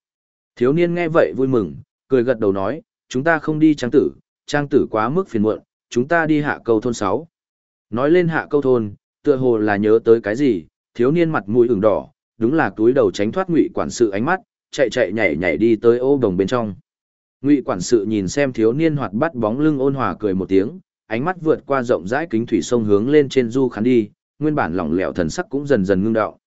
Thiếu niên nghe vậy vui mừng, cười gật đầu nói, chúng ta không đi trang tử, trang tử quá mức phiền muộn, chúng ta đi hạ câu thôn 6. Nói lên hạ câu thôn, tựa hồ là nhớ tới cái gì, thiếu niên mặt mũi ửng đỏ, đúng là túi đầu tránh thoát ngụy quản sự ánh mắt, chạy chạy nhảy nhảy đi tới ô đồng bên trong. Ngụy quản sự nhìn xem thiếu niên hoạt bắt bóng lưng ôn hòa cười một tiếng, ánh mắt vượt qua rộng rãi kính thủy sông hướng lên trên du khán đi, nguyên bản lỏng lẻo thần sắc cũng dần dần ngưng đọng.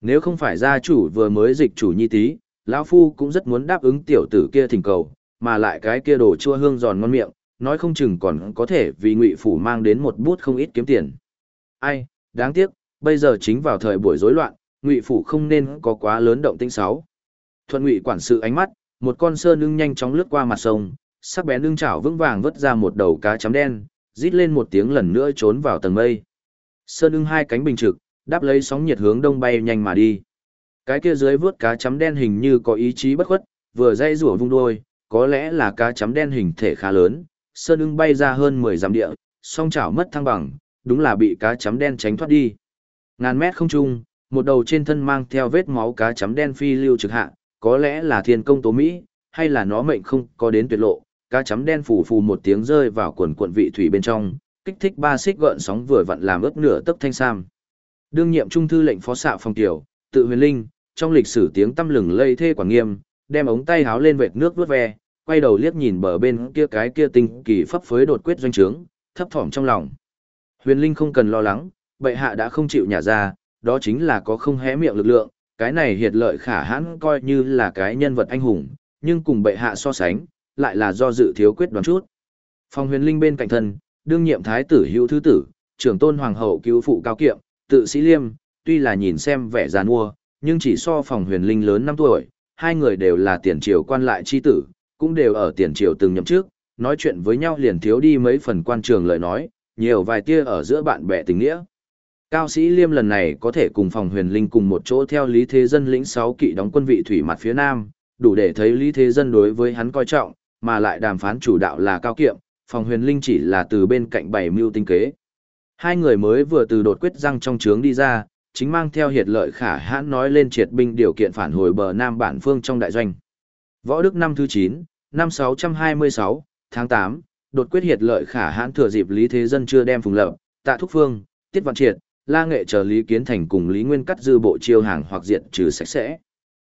Nếu không phải gia chủ vừa mới dịch chủ nhi tí, lão phu cũng rất muốn đáp ứng tiểu tử kia thỉnh cầu, mà lại cái kia đồ chua hương giòn ngon miệng, nói không chừng còn có thể vì ngụy phủ mang đến một bút không ít kiếm tiền. Ai, đáng tiếc, bây giờ chính vào thời buổi rối loạn, ngụy phủ không nên có quá lớn động tĩnh sáu. Thuận ngụy quản sự ánh mắt, một con sơn ưng nhanh chóng lướt qua mặt sông, sắc bén ưng chảo vững vàng vớt ra một đầu cá chấm đen, rít lên một tiếng lần nữa trốn vào tầng mây. Sơn ưng hai cánh bình trực, đáp lấy sóng nhiệt hướng đông bay nhanh mà đi. Cái kia dưới vướt cá chấm đen hình như có ý chí bất khuất, vừa dây rủa vung đuôi, có lẽ là cá chấm đen hình thể khá lớn, sơn ưng bay ra hơn 10 dặm địa, song chảo mất thăng bằng, đúng là bị cá chấm đen tránh thoát đi. Ngàn mét không trung, một đầu trên thân mang theo vết máu cá chấm đen phi lưu trực hạ, có lẽ là thiên công tố Mỹ, hay là nó mệnh không có đến tuyệt lộ, cá chấm đen phủ phù một tiếng rơi vào quần cuộn vị thủy bên trong, kích thích ba xích gợn sóng vừa vặn làm ướt nửa tấc thanh sam. Đương nhiệm trung thư lệnh phó xạ phong tiểu, tự huyền linh, trong lịch sử tiếng tâm lừng lây thê quản nghiêm, đem ống tay háo lên vệt nước vuốt ve, quay đầu liếc nhìn bờ bên kia cái kia tinh kỳ pháp phối đột quyết doanh trướng, thấp thỏm trong lòng. Huyền linh không cần lo lắng, bệ hạ đã không chịu nhả ra, đó chính là có không hé miệng lực lượng, cái này hiệt lợi khả hãn coi như là cái nhân vật anh hùng, nhưng cùng bệ hạ so sánh, lại là do dự thiếu quyết đoán chút. Phong huyền linh bên cạnh thân, đương nhiệm thái tử hữu thứ tử, trưởng tôn hoàng hậu cứu phụ cao kiệm, tự sĩ liêm, tuy là nhìn xem vẻ giàn mua, nhưng chỉ so phòng huyền linh lớn 5 tuổi, hai người đều là tiền triều quan lại chi tử, cũng đều ở tiền triều từng nhậm trước, nói chuyện với nhau liền thiếu đi mấy phần quan trường lời nói, nhiều vài tia ở giữa bạn bè tình nghĩa. Cao sĩ Liêm lần này có thể cùng phòng huyền linh cùng một chỗ theo Lý Thế Dân lĩnh 6 kỵ đóng quân vị thủy mặt phía Nam, đủ để thấy Lý Thế Dân đối với hắn coi trọng, mà lại đàm phán chủ đạo là cao kiệm, phòng huyền linh chỉ là từ bên cạnh bảy mưu tinh kế. Hai người mới vừa từ đột quyết răng trong trướng đi ra, chính mang theo hiệt lợi khả hãn nói lên triệt binh điều kiện phản hồi bờ Nam bản phương trong đại doanh. Võ Đức năm thứ 9, năm 626, tháng 8, đột quyết hiệt lợi khả hãn thừa dịp Lý Thế Dân chưa đem phùng lập, tạ thúc phương, tiết văn triệt, la nghệ chờ Lý Kiến Thành cùng Lý Nguyên cắt dư bộ chiêu hàng hoặc diệt trừ sạch sẽ.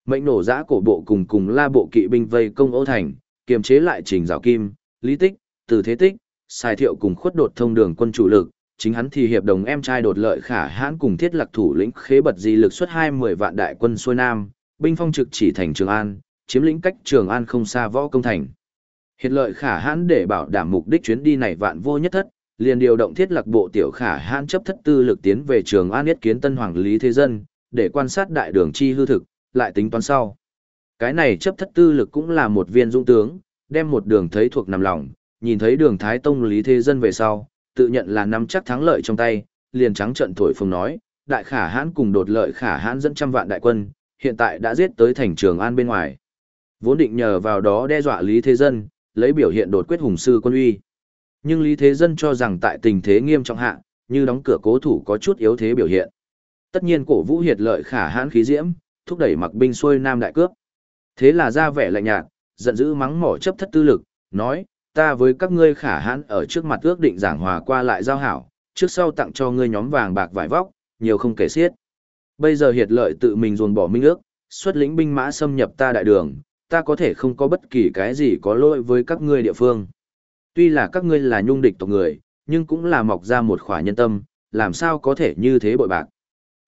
Mệnh nổ giã cổ bộ cùng cùng la bộ kỵ binh vây công ô thành, kiềm chế lại trình rào kim, lý tích, từ thế tích, sai thiệu cùng khuất đột thông đường quân chủ lực, chính hắn thì hiệp đồng em trai đột lợi khả hãn cùng thiết lạc thủ lĩnh khế bật di lực xuất hai mười vạn đại quân xuôi nam, binh phong trực chỉ thành Trường An, chiếm lĩnh cách Trường An không xa võ công thành. Hiện lợi khả hãn để bảo đảm mục đích chuyến đi này vạn vô nhất thất, liền điều động thiết lạc bộ tiểu khả hãn chấp thất tư lực tiến về trường An Yết kiến tân hoàng lý thế dân, để quan sát đại đường chi hư thực, lại tính toán sau. Cái này chấp thất tư lực cũng là một viên dũng tướng, đem một đường thấy thuộc nằm lòng, nhìn thấy đường Thái Tông lý thế dân về sau, tự nhận là nắm chắc thắng lợi trong tay, liền trắng trận thổi phồng nói, đại khả hãn cùng đột lợi khả hãn dẫn trăm vạn đại quân, hiện tại đã giết tới thành trường An bên ngoài. Vốn định nhờ vào đó đe dọa Lý Thế Dân, lấy biểu hiện đột quyết hùng sư quân uy. Nhưng Lý Thế Dân cho rằng tại tình thế nghiêm trọng hạ, như đóng cửa cố thủ có chút yếu thế biểu hiện. Tất nhiên cổ vũ hiệt lợi khả hãn khí diễm, thúc đẩy mặc binh xuôi nam đại cướp. Thế là ra vẻ lạnh nhạt, giận dữ mắng mỏ chấp thất tư lực, nói, ta với các ngươi khả hãn ở trước mặt ước định giảng hòa qua lại giao hảo, trước sau tặng cho ngươi nhóm vàng bạc vải vóc, nhiều không kể xiết. Bây giờ hiệt lợi tự mình ruồn bỏ minh ước, xuất lĩnh binh mã xâm nhập ta đại đường, ta có thể không có bất kỳ cái gì có lỗi với các ngươi địa phương. Tuy là các ngươi là nhung địch tộc người, nhưng cũng là mọc ra một khỏa nhân tâm, làm sao có thể như thế bội bạc.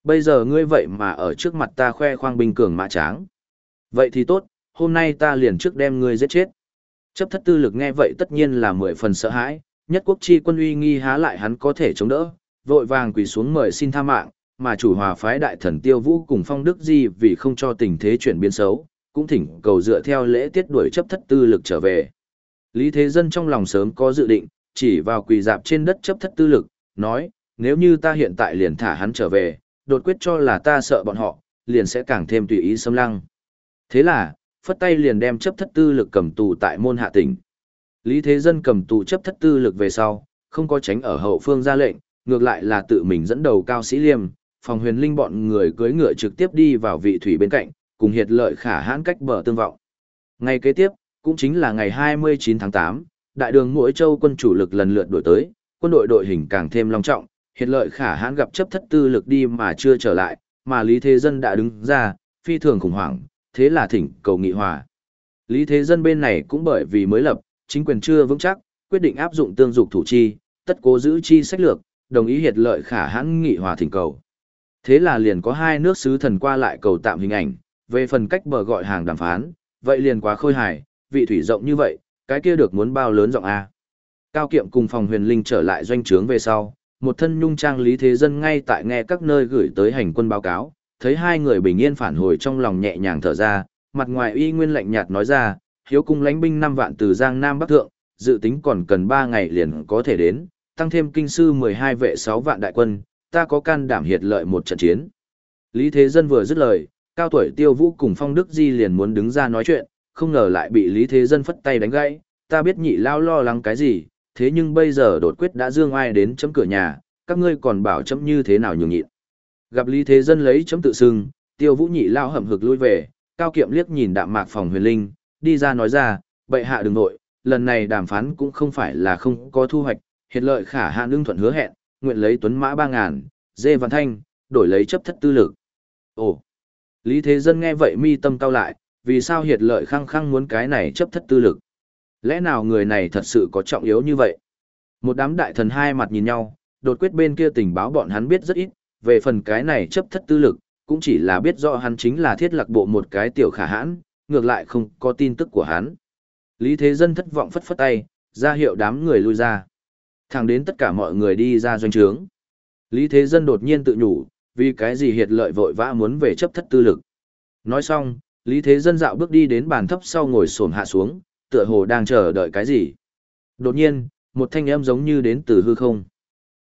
Bây giờ ngươi vậy mà ở trước mặt ta khoe khoang binh cường mã tráng. Vậy thì tốt, hôm nay ta liền trước đem ngươi giết chết. Chấp thất tư lực nghe vậy tất nhiên là mười phần sợ hãi, nhất quốc chi quân uy nghi há lại hắn có thể chống đỡ, vội vàng quỳ xuống mời xin tha mạng, mà chủ hòa phái đại thần tiêu vũ cùng phong đức di vì không cho tình thế chuyển biến xấu, cũng thỉnh cầu dựa theo lễ tiết đuổi chấp thất tư lực trở về. Lý Thế Dân trong lòng sớm có dự định, chỉ vào quỳ dạp trên đất chấp thất tư lực, nói, nếu như ta hiện tại liền thả hắn trở về, đột quyết cho là ta sợ bọn họ, liền sẽ càng thêm tùy ý xâm lăng. Thế là, phất tay liền đem chấp thất tư lực cầm tù tại môn hạ tỉnh. Lý Thế Dân cầm tù chấp thất tư lực về sau, không có tránh ở hậu phương ra lệnh, ngược lại là tự mình dẫn đầu cao sĩ liêm, phòng huyền linh bọn người cưỡi ngựa trực tiếp đi vào vị thủy bên cạnh, cùng hiệt lợi khả hãn cách bờ tương vọng. Ngày kế tiếp, cũng chính là ngày 29 tháng 8, đại đường mỗi châu quân chủ lực lần lượt đổi tới, quân đội đội hình càng thêm long trọng, hiệt lợi khả hãn gặp chấp thất tư lực đi mà chưa trở lại, mà Lý Thế Dân đã đứng ra, phi thường khủng hoảng, thế là thỉnh cầu nghị hòa. Lý Thế Dân bên này cũng bởi vì mới lập, chính quyền chưa vững chắc, quyết định áp dụng tương dục thủ chi, tất cố giữ chi sách lược, đồng ý hiệt lợi khả hãn nghị hòa thỉnh cầu. Thế là liền có hai nước sứ thần qua lại cầu tạm hình ảnh, về phần cách bờ gọi hàng đàm phán, vậy liền quá khôi hài, vị thủy rộng như vậy, cái kia được muốn bao lớn rộng A. Cao Kiệm cùng phòng huyền linh trở lại doanh trướng về sau, một thân nhung trang lý thế dân ngay tại nghe các nơi gửi tới hành quân báo cáo, thấy hai người bình yên phản hồi trong lòng nhẹ nhàng thở ra, mặt ngoài uy nguyên lạnh nhạt nói ra, hiếu cung lãnh binh 5 vạn từ Giang Nam Bắc Thượng, dự tính còn cần 3 ngày liền có thể đến, tăng thêm kinh sư 12 vệ 6 vạn đại quân, ta có can đảm hiệt lợi một trận chiến. Lý Thế Dân vừa dứt lời, cao tuổi tiêu vũ cùng Phong Đức Di liền muốn đứng ra nói chuyện, không ngờ lại bị Lý Thế Dân phất tay đánh gãy, ta biết nhị lao lo lắng cái gì, thế nhưng bây giờ đột quyết đã dương ai đến chấm cửa nhà, các ngươi còn bảo chấm như thế nào nhường nhịn. Gặp Lý Thế Dân lấy chấm tự xưng, tiêu vũ nhị lao hậm hực lui về, cao kiệm liếc nhìn đạm mạc phòng huyền linh, đi ra nói ra, bệ hạ đừng nội, lần này đàm phán cũng không phải là không có thu hoạch, hiện lợi khả hạ lương thuận hứa hẹn, nguyện lấy tuấn mã ba ngàn, dê văn thanh, đổi lấy chấp thất tư lực. Ồ! Lý Thế Dân nghe vậy mi tâm cao lại, vì sao hiệt lợi khăng khăng muốn cái này chấp thất tư lực? Lẽ nào người này thật sự có trọng yếu như vậy? Một đám đại thần hai mặt nhìn nhau, đột quyết bên kia tình báo bọn hắn biết rất ít, về phần cái này chấp thất tư lực, cũng chỉ là biết rõ hắn chính là thiết lạc bộ một cái tiểu khả hãn, ngược lại không có tin tức của hắn. Lý Thế Dân thất vọng phất phất tay, ra hiệu đám người lui ra. Thẳng đến tất cả mọi người đi ra doanh trướng. Lý Thế Dân đột nhiên tự nhủ, vì cái gì hiệt lợi vội vã muốn về chấp thất tư lực. Nói xong, Lý Thế Dân dạo bước đi đến bàn thấp sau ngồi sồn hạ xuống, tựa hồ đang chờ đợi cái gì. Đột nhiên, một thanh âm giống như đến từ hư không.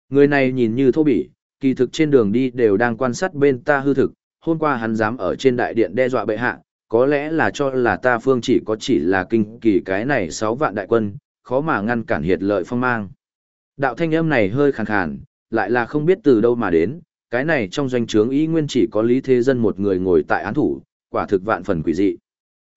Người này nhìn như thô bỉ, kỳ thực trên đường đi đều đang quan sát bên ta hư thực, hôm qua hắn dám ở trên đại điện đe dọa bệ hạ, có lẽ là cho là ta phương chỉ có chỉ là kinh kỳ cái này 6 vạn đại quân, khó mà ngăn cản hiệt lợi phong mang. Đạo thanh âm này hơi khàn khàn, lại là không biết từ đâu mà đến, cái này trong doanh trướng ý nguyên chỉ có Lý Thế Dân một người ngồi tại án thủ, quả thực vạn phần quỷ dị.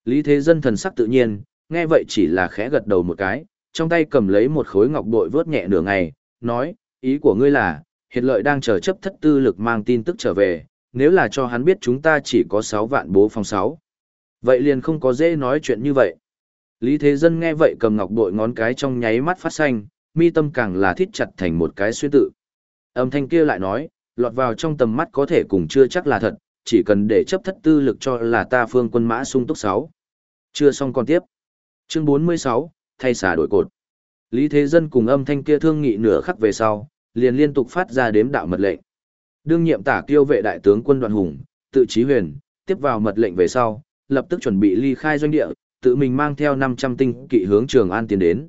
Lý Thế Dân thần sắc tự nhiên, nghe vậy chỉ là khẽ gật đầu một cái, trong tay cầm lấy một khối ngọc bội vớt nhẹ nửa ngày, nói, ý của ngươi là, hiện lợi đang chờ chấp thất tư lực mang tin tức trở về, nếu là cho hắn biết chúng ta chỉ có 6 vạn bố phòng 6. Vậy liền không có dễ nói chuyện như vậy. Lý Thế Dân nghe vậy cầm ngọc bội ngón cái trong nháy mắt phát xanh, mi tâm càng là thít chặt thành một cái xuyên tự. Âm thanh kia lại nói, lọt vào trong tầm mắt có thể cùng chưa chắc là thật, chỉ cần để chấp thất tư lực cho là ta phương quân mã sung túc 6. Chưa xong còn tiếp. Chương 46, thay xả đổi cột. Lý Thế Dân cùng âm thanh kia thương nghị nửa khắc về sau, liền liên tục phát ra đếm đạo mật lệnh. Đương nhiệm tả kiêu vệ đại tướng quân đoàn hùng, tự chí huyền, tiếp vào mật lệnh về sau, lập tức chuẩn bị ly khai doanh địa, tự mình mang theo 500 tinh kỵ hướng Trường An tiến đến.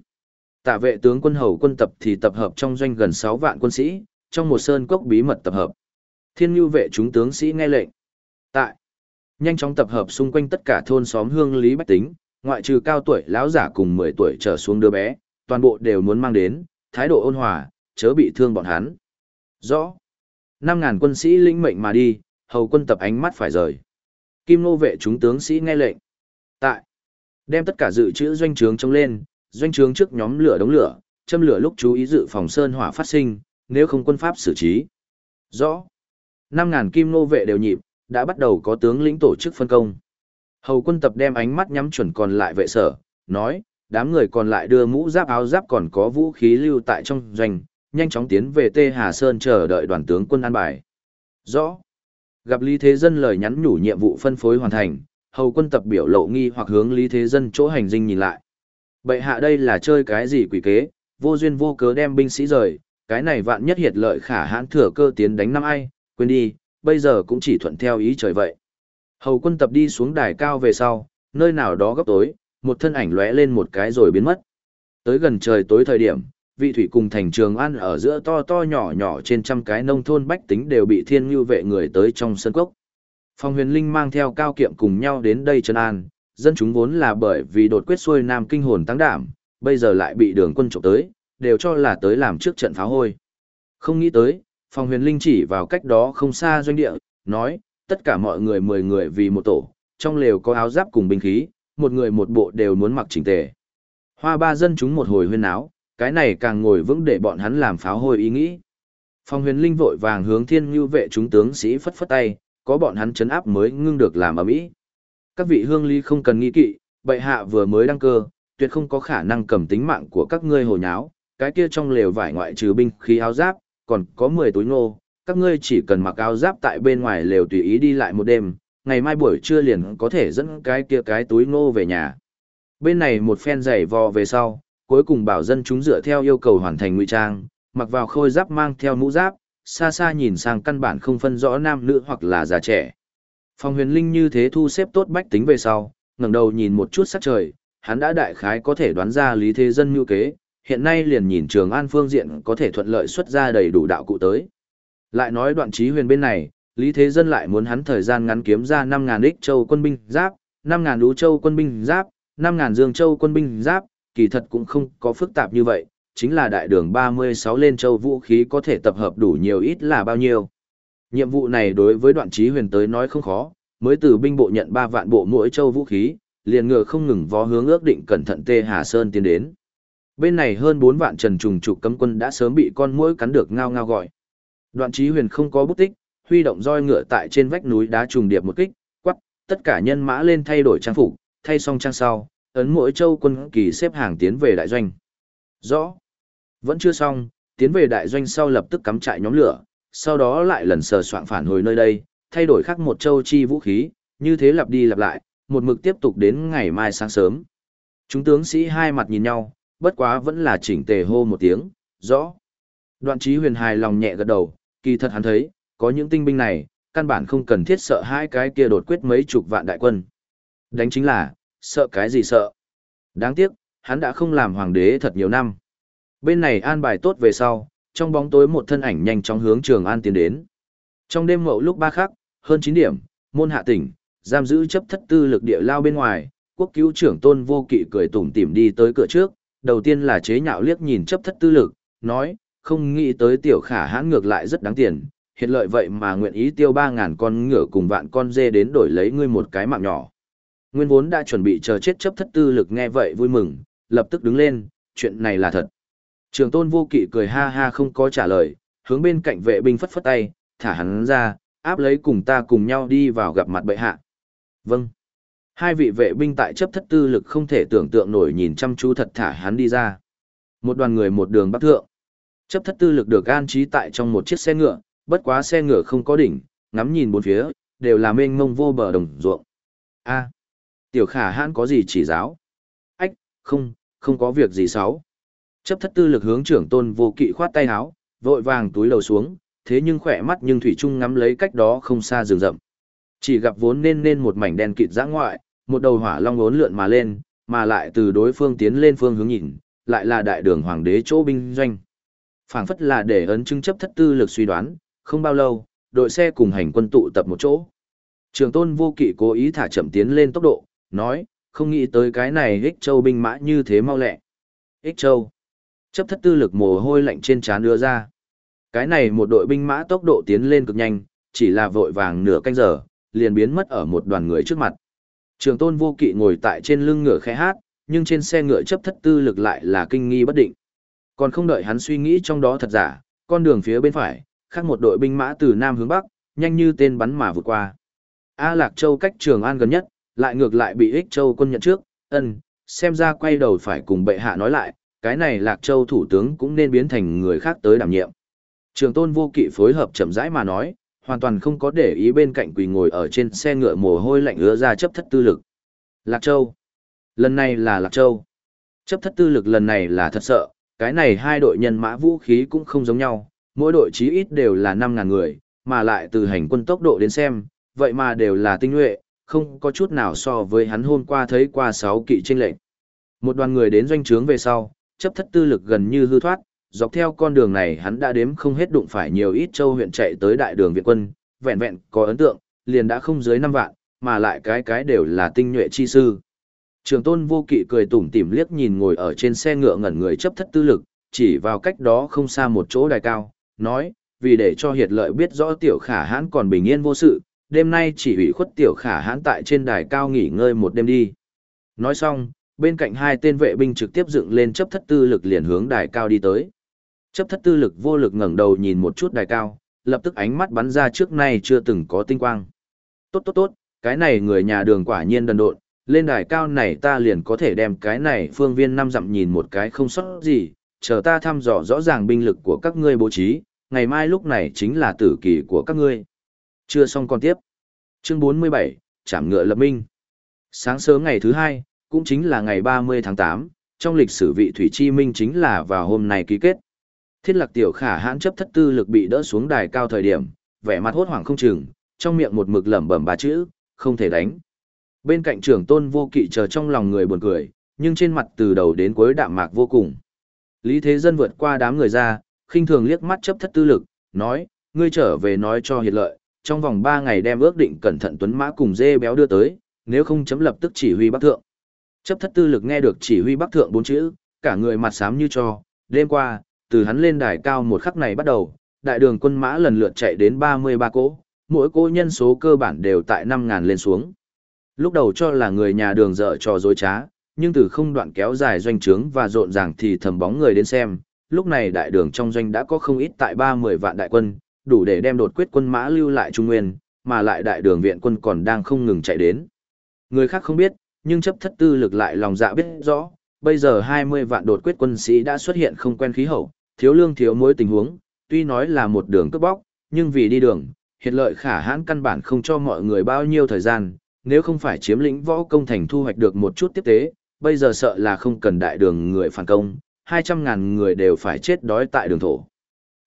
tả vệ tướng quân hầu quân tập thì tập hợp trong doanh gần 6 vạn quân sĩ, trong một sơn cốc bí mật tập hợp. Thiên Nhu vệ chúng tướng sĩ nghe lệnh. Tại nhanh chóng tập hợp xung quanh tất cả thôn xóm hương lý bách tính, ngoại trừ cao tuổi lão giả cùng 10 tuổi trở xuống đứa bé, toàn bộ đều muốn mang đến, thái độ ôn hòa, chớ bị thương bọn hắn. Rõ. 5.000 quân sĩ linh mệnh mà đi, hầu quân tập ánh mắt phải rời. Kim nô vệ chúng tướng sĩ nghe lệnh. Tại. Đem tất cả dự trữ doanh trướng trông lên, doanh trướng trước nhóm lửa đống lửa, châm lửa lúc chú ý dự phòng sơn hỏa phát sinh, nếu không quân pháp xử trí. Rõ. 5.000 kim nô vệ đều nhịp, đã bắt đầu có tướng lĩnh tổ chức phân công. Hầu quân tập đem ánh mắt nhắm chuẩn còn lại vệ sở, nói, đám người còn lại đưa mũ giáp áo giáp còn có vũ khí lưu tại trong doanh, nhanh chóng tiến về Tê Hà Sơn chờ đợi đoàn tướng quân an bài. Rõ. Gặp Lý Thế Dân lời nhắn nhủ nhiệm vụ phân phối hoàn thành, hầu quân tập biểu lộ nghi hoặc hướng Lý Thế Dân chỗ hành dinh nhìn lại. Bệ hạ đây là chơi cái gì quỷ kế, vô duyên vô cớ đem binh sĩ rời, cái này vạn nhất hiệt lợi khả hãn thừa cơ tiến đánh năm ai, quên đi, bây giờ cũng chỉ thuận theo ý trời vậy. Hầu quân tập đi xuống đài cao về sau, nơi nào đó góc tối, một thân ảnh lóe lên một cái rồi biến mất. Tới gần trời tối thời điểm, vị thủy cùng thành trường ăn ở giữa to to nhỏ nhỏ trên trăm cái nông thôn bách tính đều bị thiên ngưu vệ người tới trong sân cốc. Phong huyền linh mang theo cao kiệm cùng nhau đến đây chân an, dân chúng vốn là bởi vì đột quyết xuôi nam kinh hồn tăng đảm, bây giờ lại bị đường quân trộm tới, đều cho là tới làm trước trận phá hôi. Không nghĩ tới, Phong huyền linh chỉ vào cách đó không xa doanh địa, nói, tất cả mọi người mười người vì một tổ, trong lều có áo giáp cùng binh khí, một người một bộ đều muốn mặc chỉnh tề. Hoa ba dân chúng một hồi huyên áo, cái này càng ngồi vững để bọn hắn làm pháo hôi ý nghĩ. Phong huyền linh vội vàng hướng thiên như vệ chúng tướng sĩ phất phất tay, có bọn hắn chấn áp mới ngưng được làm ở mỹ. Các vị hương ly không cần nghi kỵ, bệ hạ vừa mới đăng cơ, tuyệt không có khả năng cầm tính mạng của các ngươi hồ nháo, cái kia trong lều vải ngoại trừ binh khí áo giáp, còn có 10 túi nô, các ngươi chỉ cần mặc áo giáp tại bên ngoài lều tùy ý đi lại một đêm, ngày mai buổi trưa liền có thể dẫn cái kia cái túi nô về nhà. Bên này một phen giày vò về sau, cuối cùng bảo dân chúng dựa theo yêu cầu hoàn thành ngụy trang, mặc vào khôi giáp mang theo mũ giáp, xa xa nhìn sang căn bản không phân rõ nam nữ hoặc là già trẻ. Phong huyền linh như thế thu xếp tốt bách tính về sau, ngẩng đầu nhìn một chút sắc trời, hắn đã đại khái có thể đoán ra lý thế dân mưu kế, hiện nay liền nhìn trường an phương diện có thể thuận lợi xuất ra đầy đủ đạo cụ tới. Lại nói đoạn trí huyền bên này, lý thế dân lại muốn hắn thời gian ngắn kiếm ra 5.000 ích châu quân binh giáp, 5.000 đú châu quân binh giáp, 5.000 dương châu quân binh giáp, kỳ thật cũng không có phức tạp như vậy, chính là đại đường 36 lên châu vũ khí có thể tập hợp đủ nhiều ít là bao nhiêu. Nhiệm vụ này đối với đoạn trí huyền tới nói không khó, mới từ binh bộ nhận 3 vạn bộ mỗi châu vũ khí, liền ngựa không ngừng vó hướng ước định cẩn thận Tê Hà Sơn tiến đến. Bên này hơn 4 vạn trần trùng trục cấm quân đã sớm bị con muỗi cắn được ngao ngao gọi. Đoạn trí huyền không có bút tích, huy động roi ngựa tại trên vách núi đá trùng điệp một kích, quắc, tất cả nhân mã lên thay đổi trang phục, thay xong trang sau, ấn mỗi châu quân kỳ xếp hàng tiến về đại doanh. Rõ. Vẫn chưa xong, tiến về đại doanh sau lập tức cắm trại nhóm lửa, sau đó lại lần sờ soạn phản hồi nơi đây, thay đổi khác một châu chi vũ khí, như thế lặp đi lặp lại, một mực tiếp tục đến ngày mai sáng sớm. Chúng tướng sĩ hai mặt nhìn nhau, bất quá vẫn là chỉnh tề hô một tiếng, rõ. Đoạn trí huyền hài lòng nhẹ gật đầu, kỳ thật hắn thấy, có những tinh binh này, căn bản không cần thiết sợ hai cái kia đột quyết mấy chục vạn đại quân. Đánh chính là, sợ cái gì sợ. Đáng tiếc, hắn đã không làm hoàng đế thật nhiều năm. Bên này an bài tốt về sau, trong bóng tối một thân ảnh nhanh chóng hướng Trường An tiến đến. Trong đêm mậu lúc ba khắc, hơn 9 điểm, môn hạ tỉnh, giam giữ chấp thất tư lực địa lao bên ngoài, quốc cứu trưởng tôn vô kỵ cười tủm tỉm đi tới cửa trước, đầu tiên là chế nhạo liếc nhìn chấp thất tư lực, nói, không nghĩ tới tiểu khả hãn ngược lại rất đáng tiền, hiện lợi vậy mà nguyện ý tiêu 3.000 con ngựa cùng vạn con dê đến đổi lấy ngươi một cái mạng nhỏ. Nguyên vốn đã chuẩn bị chờ chết chấp thất tư lực nghe vậy vui mừng, lập tức đứng lên, chuyện này là thật. Trường tôn vô kỵ cười ha ha không có trả lời, hướng bên cạnh vệ binh phất phất tay, thả hắn ra, áp lấy cùng ta cùng nhau đi vào gặp mặt bệ hạ. Vâng. Hai vị vệ binh tại chấp thất tư lực không thể tưởng tượng nổi nhìn chăm chú thật thả hắn đi ra. Một đoàn người một đường bắc thượng. Chấp thất tư lực được an trí tại trong một chiếc xe ngựa, bất quá xe ngựa không có đỉnh, ngắm nhìn bốn phía, đều là mênh mông vô bờ đồng ruộng. A. Tiểu khả hãn có gì chỉ giáo? Ách, không, không có việc gì sáu. Chấp thất tư lực hướng trưởng tôn vô kỵ khoát tay áo, vội vàng túi lầu xuống, thế nhưng khỏe mắt nhưng thủy trung ngắm lấy cách đó không xa rừng rậm. Chỉ gặp vốn nên nên một mảnh đen kịt giã ngoại, một đầu hỏa long ốn lượn mà lên, mà lại từ đối phương tiến lên phương hướng nhìn, lại là đại đường hoàng đế chỗ binh doanh. phảng phất là để ấn chứng chấp thất tư lực suy đoán, không bao lâu, đội xe cùng hành quân tụ tập một chỗ. Trường tôn vô kỵ cố ý thả chậm tiến lên tốc độ, nói, không nghĩ tới cái này ích châu binh mã như thế mau lẹ. Ích châu. Chấp thất tư lực mồ hôi lạnh trên trán đưa ra. Cái này một đội binh mã tốc độ tiến lên cực nhanh, chỉ là vội vàng nửa canh giờ, liền biến mất ở một đoàn người trước mặt. Trường tôn vô kỵ ngồi tại trên lưng ngựa khẽ hát, nhưng trên xe ngựa chấp thất tư lực lại là kinh nghi bất định. Còn không đợi hắn suy nghĩ trong đó thật giả, con đường phía bên phải, khác một đội binh mã từ nam hướng bắc, nhanh như tên bắn mà vượt qua. A Lạc Châu cách Trường An gần nhất, lại ngược lại bị Ích Châu quân nhận trước, ân, xem ra quay đầu phải cùng bệ hạ nói lại, cái này Lạc Châu thủ tướng cũng nên biến thành người khác tới đảm nhiệm. Trường tôn vô kỵ phối hợp chậm rãi mà nói, hoàn toàn không có để ý bên cạnh quỳ ngồi ở trên xe ngựa mồ hôi lạnh ứa ra chấp thất tư lực. Lạc Châu. Lần này là Lạc Châu. Chấp thất tư lực lần này là thật sợ, cái này hai đội nhân mã vũ khí cũng không giống nhau, mỗi đội chí ít đều là 5.000 người, mà lại từ hành quân tốc độ đến xem, vậy mà đều là tinh nhuệ, không có chút nào so với hắn hôm qua thấy qua sáu kỵ tranh lệnh. Một đoàn người đến doanh trướng về sau, chấp thất tư lực gần như hư thoát, dọc theo con đường này hắn đã đếm không hết đụng phải nhiều ít châu huyện chạy tới đại đường viện quân, vẹn vẹn có ấn tượng, liền đã không dưới 5 vạn, mà lại cái cái đều là tinh nhuệ chi sư. Trường tôn vô kỵ cười tủm tỉm liếc nhìn ngồi ở trên xe ngựa ngẩn người chấp thất tư lực, chỉ vào cách đó không xa một chỗ đài cao, nói, vì để cho hiệt lợi biết rõ tiểu khả hãn còn bình yên vô sự, đêm nay chỉ ủy khuất tiểu khả hãn tại trên đài cao nghỉ ngơi một đêm đi. Nói xong, bên cạnh hai tên vệ binh trực tiếp dựng lên chấp thất tư lực liền hướng đài cao đi tới. Chấp thất tư lực vô lực ngẩng đầu nhìn một chút đài cao, lập tức ánh mắt bắn ra trước nay chưa từng có tinh quang. Tốt tốt tốt, cái này người nhà đường quả nhiên đần độn, lên đài cao này ta liền có thể đem cái này phương viên năm dặm nhìn một cái không sót gì, chờ ta thăm dò rõ ràng binh lực của các ngươi bố trí, ngày mai lúc này chính là tử kỳ của các ngươi. Chưa xong còn tiếp. Chương 47, Trảm ngựa lập minh. Sáng sớm ngày thứ hai, cũng chính là ngày 30 tháng 8, trong lịch sử vị Thủy Chi Minh chính là vào hôm nay ký kết. Thiết lạc tiểu khả hãn chấp thất tư lực bị đỡ xuống đài cao thời điểm, vẻ mặt hốt hoảng không chừng, trong miệng một mực lẩm bẩm ba chữ, không thể đánh. Bên cạnh trưởng tôn vô kỵ chờ trong lòng người buồn cười, nhưng trên mặt từ đầu đến cuối đạm mạc vô cùng. Lý Thế Dân vượt qua đám người ra, khinh thường liếc mắt chấp thất tư lực, nói, ngươi trở về nói cho hiệt lợi, trong vòng 3 ngày đem ước định cẩn thận tuấn mã cùng dê béo đưa tới, nếu không chấm lập tức chỉ huy bắc thượng. Chấp thất tư lực nghe được chỉ huy bắc thượng bốn chữ, cả người mặt xám như cho, đêm qua, từ hắn lên đài cao một khắc này bắt đầu, đại đường quân mã lần lượt chạy đến 33 cỗ, mỗi cỗ nhân số cơ bản đều tại 5.000 lên xuống. Lúc đầu cho là người nhà đường dở trò dối trá, nhưng từ không đoạn kéo dài doanh trướng và rộn ràng thì thầm bóng người đến xem, lúc này đại đường trong doanh đã có không ít tại 30 vạn đại quân, đủ để đem đột quyết quân mã lưu lại Trung Nguyên, mà lại đại đường viện quân còn đang không ngừng chạy đến. Người khác không biết, nhưng chấp thất tư lực lại lòng dạ biết rõ, bây giờ 20 vạn đột quyết quân sĩ đã xuất hiện không quen khí hậu, thiếu lương thiếu mối tình huống, tuy nói là một đường cướp bóc, nhưng vì đi đường, hiện lợi khả hãn căn bản không cho mọi người bao nhiêu thời gian, nếu không phải chiếm lĩnh võ công thành thu hoạch được một chút tiếp tế, bây giờ sợ là không cần đại đường người phản công, 200.000 người đều phải chết đói tại đường thổ.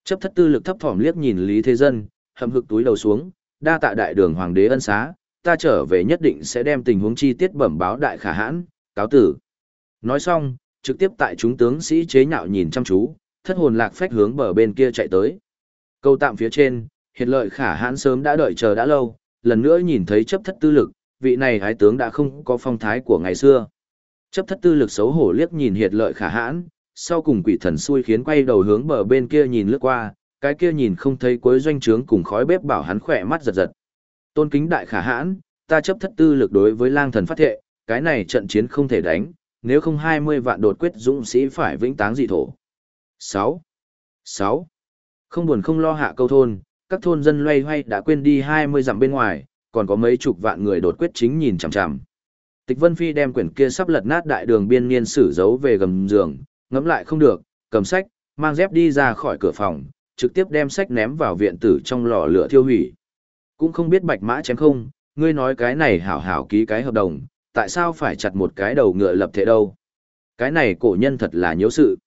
Chấp thất tư lực thấp thỏm liếc nhìn Lý Thế Dân, hầm hực túi đầu xuống, đa tạ đại đường hoàng đế ân xá, ta trở về nhất định sẽ đem tình huống chi tiết bẩm báo đại khả hãn, cáo tử. Nói xong, trực tiếp tại chúng tướng sĩ chế nhạo nhìn chăm chú, thất hồn lạc phách hướng bờ bên kia chạy tới. Câu tạm phía trên, hiện lợi khả hãn sớm đã đợi chờ đã lâu, lần nữa nhìn thấy chấp thất tư lực, vị này hái tướng đã không có phong thái của ngày xưa. Chấp thất tư lực xấu hổ liếc nhìn hiệt lợi khả hãn, sau cùng quỷ thần xui khiến quay đầu hướng bờ bên kia nhìn lướt qua, cái kia nhìn không thấy cuối doanh trướng cùng khói bếp bảo hắn khỏe mắt giật giật. Tôn kính đại khả hãn, ta chấp thất tư lực đối với lang thần phát thệ, cái này trận chiến không thể đánh, nếu không 20 vạn đột quyết dũng sĩ phải vĩnh táng dị thổ. 6. 6. Không buồn không lo hạ câu thôn, các thôn dân loay hoay đã quên đi 20 dặm bên ngoài, còn có mấy chục vạn người đột quyết chính nhìn chằm chằm. Tịch Vân Phi đem quyển kia sắp lật nát đại đường biên niên sử giấu về gầm giường, ngẫm lại không được, cầm sách, mang dép đi ra khỏi cửa phòng, trực tiếp đem sách ném vào viện tử trong lò lửa thiêu hủy. Cũng không biết bạch mã chém không, ngươi nói cái này hảo hảo ký cái hợp đồng, tại sao phải chặt một cái đầu ngựa lập thể đâu? Cái này cổ nhân thật là nhiễu sự.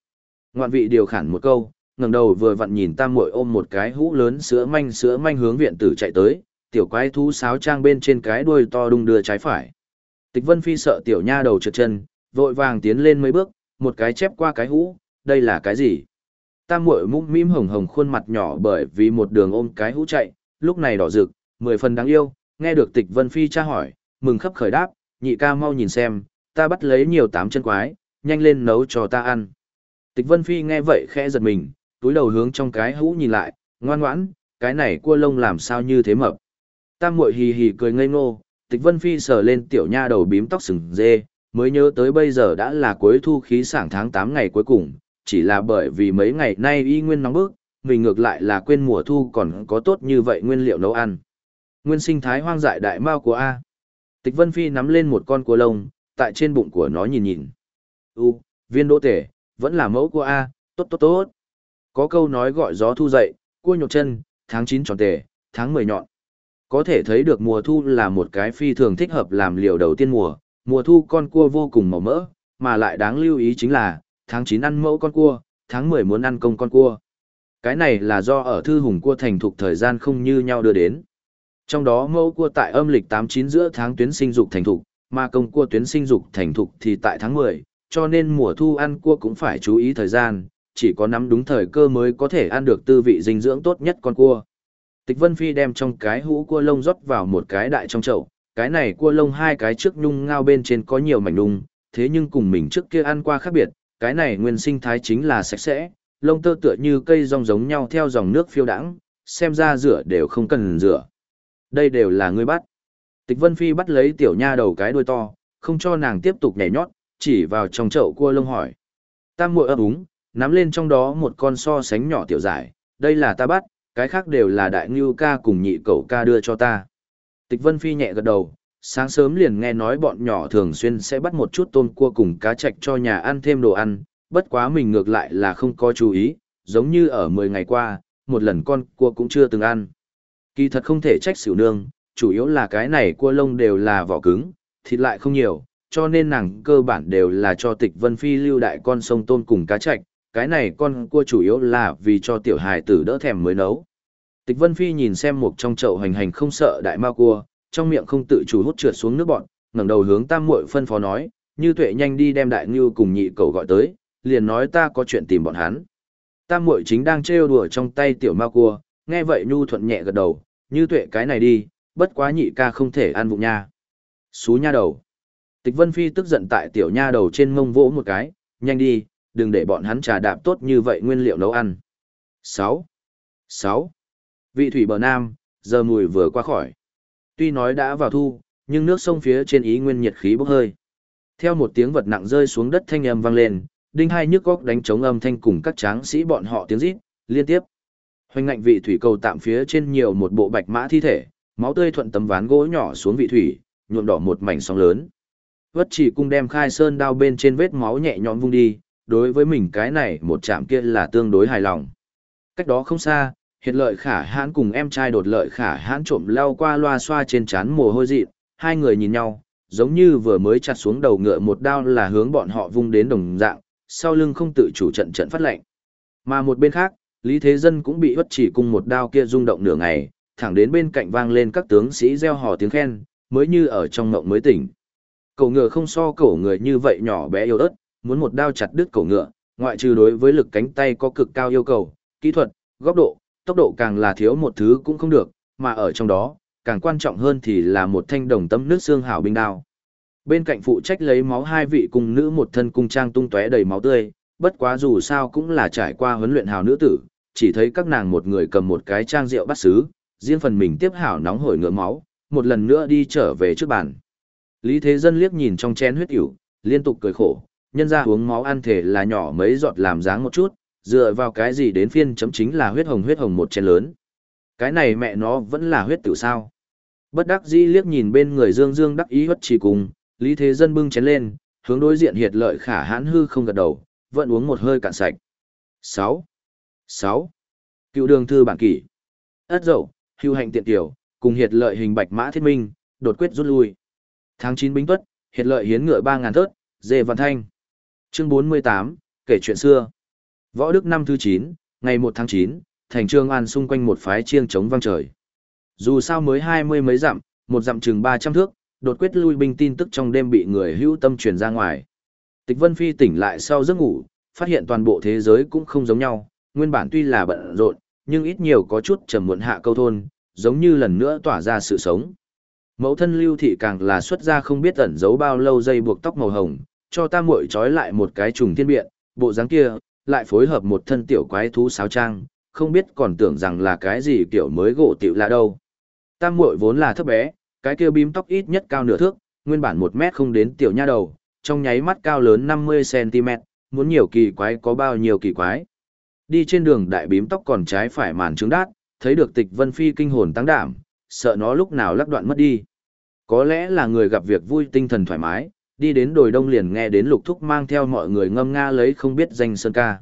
Ngoạn vị điều khản một câu, ngẩng đầu vừa vặn nhìn tam muội ôm một cái hũ lớn sữa manh sữa manh hướng viện tử chạy tới, tiểu quái thú sáo trang bên trên cái đuôi to đung đưa trái phải. Tịch Vân Phi sợ tiểu nha đầu trượt chân, vội vàng tiến lên mấy bước, một cái chép qua cái hũ, đây là cái gì? Tam muội mũm mĩm hồng hồng khuôn mặt nhỏ bởi vì một đường ôm cái hũ chạy, lúc này đỏ rực, mười phần đáng yêu, nghe được Tịch Vân Phi tra hỏi, mừng khắp khởi đáp, nhị ca mau nhìn xem, ta bắt lấy nhiều tám chân quái, nhanh lên nấu cho ta ăn. Tịch Vân Phi nghe vậy khẽ giật mình, túi đầu hướng trong cái hũ nhìn lại, ngoan ngoãn, cái này cua lông làm sao như thế mập. Tam muội hì hì cười ngây ngô, Tịch Vân Phi sờ lên tiểu nha đầu bím tóc sừng dê, mới nhớ tới bây giờ đã là cuối thu khí sảng tháng 8 ngày cuối cùng, chỉ là bởi vì mấy ngày nay y nguyên nóng bức, mình ngược lại là quên mùa thu còn có tốt như vậy nguyên liệu nấu ăn. Nguyên sinh thái hoang dại đại mao của A. Tịch Vân Phi nắm lên một con cua lông, tại trên bụng của nó nhìn nhìn. U, viên đỗ tể, vẫn là mẫu của A, tốt tốt tốt. Có câu nói gọi gió thu dậy, cua nhột chân, tháng 9 tròn tể, tháng 10 nhọn. Có thể thấy được mùa thu là một cái phi thường thích hợp làm liều đầu tiên mùa, mùa thu con cua vô cùng màu mỡ, mà lại đáng lưu ý chính là, tháng 9 ăn mẫu con cua, tháng 10 muốn ăn công con cua. Cái này là do ở thư hùng cua thành thục thời gian không như nhau đưa đến. Trong đó mẫu cua tại âm lịch 89 giữa tháng tuyến sinh dục thành thục, mà công cua tuyến sinh dục thành thục thì tại tháng 10, cho nên mùa thu ăn cua cũng phải chú ý thời gian, chỉ có nắm đúng thời cơ mới có thể ăn được tư vị dinh dưỡng tốt nhất con cua. Tịch Vân Phi đem trong cái hũ cua lông rót vào một cái đại trong chậu, cái này cua lông hai cái trước nhung ngao bên trên có nhiều mảnh nung, thế nhưng cùng mình trước kia ăn qua khác biệt, cái này nguyên sinh thái chính là sạch sẽ, lông tơ tựa như cây rong giống nhau theo dòng nước phiêu đãng, xem ra rửa đều không cần rửa. Đây đều là ngươi bắt. Tịch Vân Phi bắt lấy tiểu nha đầu cái đuôi to, không cho nàng tiếp tục nhảy nhót, chỉ vào trong chậu cua lông hỏi. Tam muội ấp úng, nắm lên trong đó một con so sánh nhỏ tiểu giải, đây là ta bắt, cái khác đều là đại ngưu ca cùng nhị cậu ca đưa cho ta. Tịch Vân Phi nhẹ gật đầu, sáng sớm liền nghe nói bọn nhỏ thường xuyên sẽ bắt một chút tôm cua cùng cá chạch cho nhà ăn thêm đồ ăn, bất quá mình ngược lại là không có chú ý, giống như ở 10 ngày qua, một lần con cua cũng chưa từng ăn. Kỳ thật không thể trách xỉu nương, chủ yếu là cái này cua lông đều là vỏ cứng, thịt lại không nhiều, cho nên nàng cơ bản đều là cho tịch Vân Phi lưu đại con sông tôm cùng cá chạch, cái này con cua chủ yếu là vì cho tiểu hài tử đỡ thèm mới nấu. Tịch Vân Phi nhìn xem một trong chậu hành hành không sợ đại ma cua, trong miệng không tự chủ hút trượt xuống nước bọn, ngẩng đầu hướng Tam Muội phân phó nói, "Như Tuệ nhanh đi đem đại ngưu cùng nhị cầu gọi tới, liền nói ta có chuyện tìm bọn hắn." Tam Muội chính đang trêu đùa trong tay tiểu ma cua, nghe vậy nhu thuận nhẹ gật đầu, "Như Tuệ cái này đi, bất quá nhị ca không thể ăn vụng nha." Xú nha đầu. Tịch Vân Phi tức giận tại tiểu nha đầu trên mông vỗ một cái, "Nhanh đi, đừng để bọn hắn trà đạp tốt như vậy nguyên liệu nấu ăn." 6. 6. Vị thủy bờ nam, giờ mùi vừa qua khỏi. Tuy nói đã vào thu, nhưng nước sông phía trên ý nguyên nhiệt khí bốc hơi. Theo một tiếng vật nặng rơi xuống đất thanh âm vang lên, đinh hai nhức góc đánh trống âm thanh cùng các tráng sĩ bọn họ tiếng rít, liên tiếp. Hoành ngạnh vị thủy cầu tạm phía trên nhiều một bộ bạch mã thi thể, máu tươi thuận tấm ván gỗ nhỏ xuống vị thủy, nhuộm đỏ một mảnh sóng lớn. Vất chỉ cung đem khai sơn đao bên trên vết máu nhẹ nhõm vung đi, đối với mình cái này một chạm kia là tương đối hài lòng. Cách đó không xa, hiện lợi khả hãn cùng em trai đột lợi khả hãn trộm lao qua loa xoa trên trán mồ hôi dịn, hai người nhìn nhau, giống như vừa mới chặt xuống đầu ngựa một đao là hướng bọn họ vung đến đồng dạng, sau lưng không tự chủ trận trận phát lệnh. Mà một bên khác, Lý Thế Dân cũng bị hất chỉ cùng một đao kia rung động nửa ngày, thẳng đến bên cạnh vang lên các tướng sĩ reo hò tiếng khen, mới như ở trong ngộng mới tỉnh. Cổ ngựa không so cổ người như vậy nhỏ bé yếu ớt, muốn một đao chặt đứt cổ ngựa, ngoại trừ đối với lực cánh tay có cực cao yêu cầu, kỹ thuật, góc độ, tốc độ càng là thiếu một thứ cũng không được, mà ở trong đó, càng quan trọng hơn thì là một thanh đồng tâm nước xương hảo binh đao. Bên cạnh phụ trách lấy máu hai vị cung nữ một thân cung trang tung tóe đầy máu tươi, bất quá dù sao cũng là trải qua huấn luyện hào nữ tử, chỉ thấy các nàng một người cầm một cái trang rượu bắt sứ, riêng phần mình tiếp hảo nóng hổi ngựa máu, một lần nữa đi trở về trước bàn. Lý Thế Dân liếc nhìn trong chén huyết ỉu, liên tục cười khổ, nhân ra uống máu ăn thể là nhỏ mấy giọt làm dáng một chút, dựa vào cái gì đến phiên chấm chính là huyết hồng huyết hồng một chén lớn. Cái này mẹ nó vẫn là huyết tử sao. Bất đắc dĩ liếc nhìn bên người dương dương đắc ý hất chỉ cùng, lý thế dân bưng chén lên, hướng đối diện hiệt lợi khả hãn hư không gật đầu, vẫn uống một hơi cạn sạch. 6. 6. Cựu đường thư bản kỷ. Ất dậu, hưu hành tiện tiểu, cùng hiệt lợi hình bạch mã thiết minh, đột quyết rút lui. Tháng 9 bính tuất, hiệt lợi hiến ngựa 3.000 thớt, dê văn thanh. Chương 48, kể chuyện xưa. Võ Đức năm thứ 9, ngày 1 tháng 9, thành Trương An xung quanh một phái chiêng chống vang trời. Dù sao mới hai mươi mấy dặm, một dặm chừng 300 thước, đột quyết lui binh tin tức trong đêm bị người hữu tâm truyền ra ngoài. Tịch Vân Phi tỉnh lại sau giấc ngủ, phát hiện toàn bộ thế giới cũng không giống nhau, nguyên bản tuy là bận rộn, nhưng ít nhiều có chút trầm muộn hạ câu thôn, giống như lần nữa tỏa ra sự sống. Mẫu thân Lưu Thị càng là xuất ra không biết ẩn giấu bao lâu dây buộc tóc màu hồng, cho ta muội trói lại một cái trùng thiên biện, bộ dáng kia, lại phối hợp một thân tiểu quái thú sáo trang, không biết còn tưởng rằng là cái gì kiểu mới gỗ tiểu là đâu. Tam muội vốn là thấp bé, cái kia bím tóc ít nhất cao nửa thước, nguyên bản một mét không đến tiểu nha đầu, trong nháy mắt cao lớn 50cm, muốn nhiều kỳ quái có bao nhiêu kỳ quái. Đi trên đường đại bím tóc còn trái phải màn trứng đát, thấy được tịch vân phi kinh hồn tăng đảm, sợ nó lúc nào lắc đoạn mất đi. Có lẽ là người gặp việc vui tinh thần thoải mái, đi đến đồi đông liền nghe đến lục thúc mang theo mọi người ngâm nga lấy không biết danh sơn ca.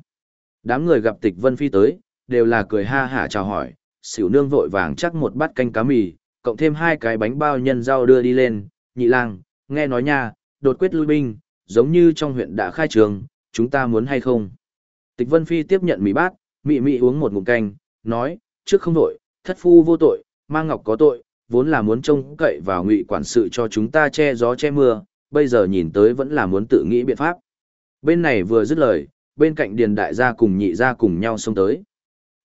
Đám người gặp tịch vân phi tới, đều là cười ha hả chào hỏi, xỉu nương vội vàng chắc một bát canh cá mì, cộng thêm hai cái bánh bao nhân rau đưa đi lên, nhị lang, nghe nói nha, đột quyết lui binh, giống như trong huyện đã khai trường, chúng ta muốn hay không? Tịch Vân Phi tiếp nhận mì bát, mị mị uống một ngụm canh, nói, trước không tội, thất phu vô tội, mang ngọc có tội, vốn là muốn trông cậy vào ngụy quản sự cho chúng ta che gió che mưa, bây giờ nhìn tới vẫn là muốn tự nghĩ biện pháp. Bên này vừa dứt lời, bên cạnh điền đại gia cùng nhị gia cùng nhau xông tới.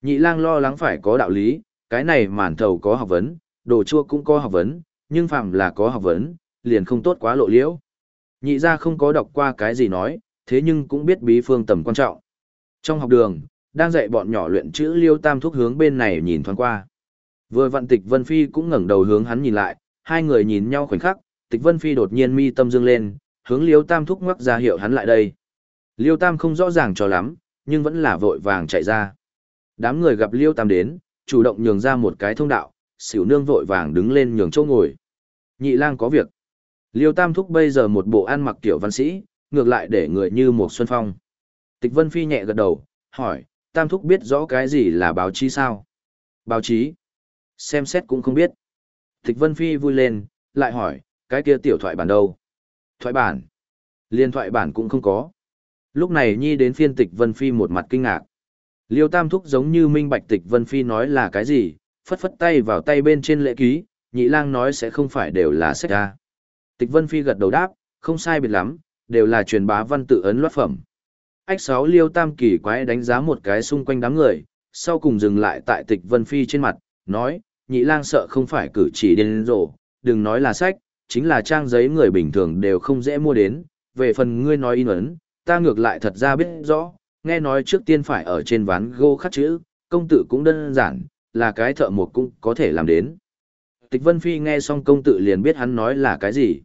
Nhị lang lo lắng phải có đạo lý, cái này màn thầu có học vấn, đồ chua cũng có học vấn, nhưng phàm là có học vấn, liền không tốt quá lộ liễu. Nhị gia không có đọc qua cái gì nói, thế nhưng cũng biết bí phương tầm quan trọng. Trong học đường, đang dạy bọn nhỏ luyện chữ liêu tam thúc hướng bên này nhìn thoáng qua. Vừa Vận tịch Vân Phi cũng ngẩng đầu hướng hắn nhìn lại, hai người nhìn nhau khoảnh khắc, tịch Vân Phi đột nhiên mi tâm dương lên, hướng liêu tam thúc ngoắc ra hiệu hắn lại đây. Liêu tam không rõ ràng cho lắm, nhưng vẫn là vội vàng chạy ra. Đám người gặp liêu tam đến, chủ động nhường ra một cái thông đạo, xỉu nương vội vàng đứng lên nhường chỗ ngồi. Nhị lang có việc. Liêu tam thúc bây giờ một bộ ăn mặc tiểu văn sĩ, ngược lại để người như một xuân phong. Tịch Vân Phi nhẹ gật đầu, hỏi, Tam Thúc biết rõ cái gì là báo chí sao? Báo chí? Xem xét cũng không biết. Tịch Vân Phi vui lên, lại hỏi, cái kia tiểu thoại bản đâu? Thoại bản? Liên thoại bản cũng không có. Lúc này Nhi đến phiên Tịch Vân Phi một mặt kinh ngạc. Liêu Tam Thúc giống như minh bạch Tịch Vân Phi nói là cái gì, phất phất tay vào tay bên trên lễ ký, nhị lang nói sẽ không phải đều là sách ra. Tịch Vân Phi gật đầu đáp, không sai biệt lắm, đều là truyền bá văn tự ấn loát phẩm ách sáu liêu tam kỳ quái đánh giá một cái xung quanh đám người, sau cùng dừng lại tại tịch vân phi trên mặt, nói, nhị lang sợ không phải cử chỉ điên rồ, đừng nói là sách, chính là trang giấy người bình thường đều không dễ mua đến, về phần ngươi nói in ấn, ta ngược lại thật ra biết rõ, nghe nói trước tiên phải ở trên ván gô khắc chữ, công tử cũng đơn giản, là cái thợ mộc cũng có thể làm đến. Tịch Vân Phi nghe xong công tử liền biết hắn nói là cái gì.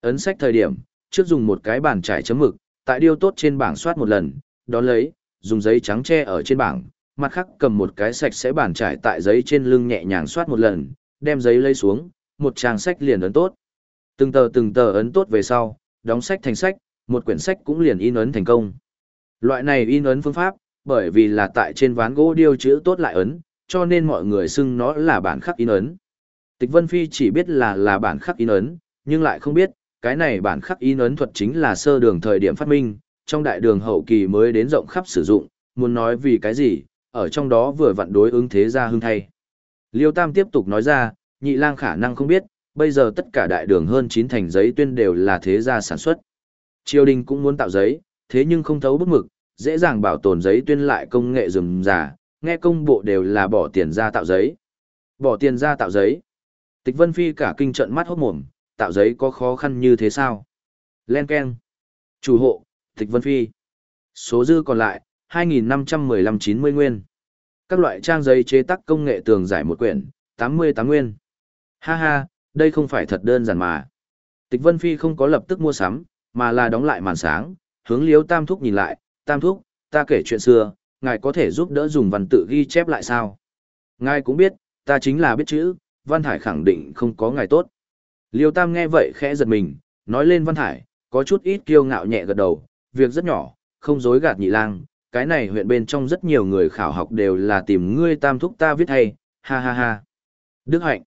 Ấn sách thời điểm, trước dùng một cái bàn trải chấm mực, tại điêu tốt trên bảng soát một lần, đón lấy, dùng giấy trắng che ở trên bảng, mặt khác cầm một cái sạch sẽ bàn trải tại giấy trên lưng nhẹ nhàng soát một lần, đem giấy lấy xuống, một trang sách liền ấn tốt. Từng tờ từng tờ ấn tốt về sau, đóng sách thành sách, một quyển sách cũng liền in ấn thành công. Loại này in ấn phương pháp, bởi vì là tại trên ván gỗ điêu chữ tốt lại ấn, cho nên mọi người xưng nó là bản khắc in ấn. Tịch Vân Phi chỉ biết là là bản khắc in ấn, nhưng lại không biết, cái này bản khắc in ấn thuật chính là sơ đường thời điểm phát minh, trong đại đường hậu kỳ mới đến rộng khắp sử dụng, muốn nói vì cái gì, ở trong đó vừa vặn đối ứng thế gia hưng thay. Liêu Tam tiếp tục nói ra, nhị lang khả năng không biết, bây giờ tất cả đại đường hơn 9 thành giấy tuyên đều là thế gia sản xuất. Triều đình cũng muốn tạo giấy, thế nhưng không thấu bút mực, dễ dàng bảo tồn giấy tuyên lại công nghệ rườm rà, nghe công bộ đều là bỏ tiền ra tạo giấy. Bỏ tiền ra tạo giấy. Tịch Vân Phi cả kinh trận mắt hốt mồm, tạo giấy có khó khăn như thế sao? Len Ken. Chủ hộ, Tịch Vân Phi. Số dư còn lại, 2.515-90 nguyên. Các loại trang giấy chế tác công nghệ tường giải một quyển, 88 nguyên. Ha ha, đây không phải thật đơn giản mà. Tịch Vân Phi không có lập tức mua sắm, mà là đóng lại màn sáng, hướng liếu Tam Thúc nhìn lại, Tam Thúc, ta kể chuyện xưa, ngài có thể giúp đỡ dùng văn tự ghi chép lại sao? Ngài cũng biết, ta chính là biết chữ, Văn Hải khẳng định không có ngài tốt. Liêu Tam nghe vậy khẽ giật mình, nói lên Văn Hải, có chút ít kiêu ngạo nhẹ gật đầu, việc rất nhỏ, không dối gạt nhị lang, cái này huyện bên trong rất nhiều người khảo học đều là tìm ngươi Tam thúc ta viết hay, ha ha ha. Đức Hạnh,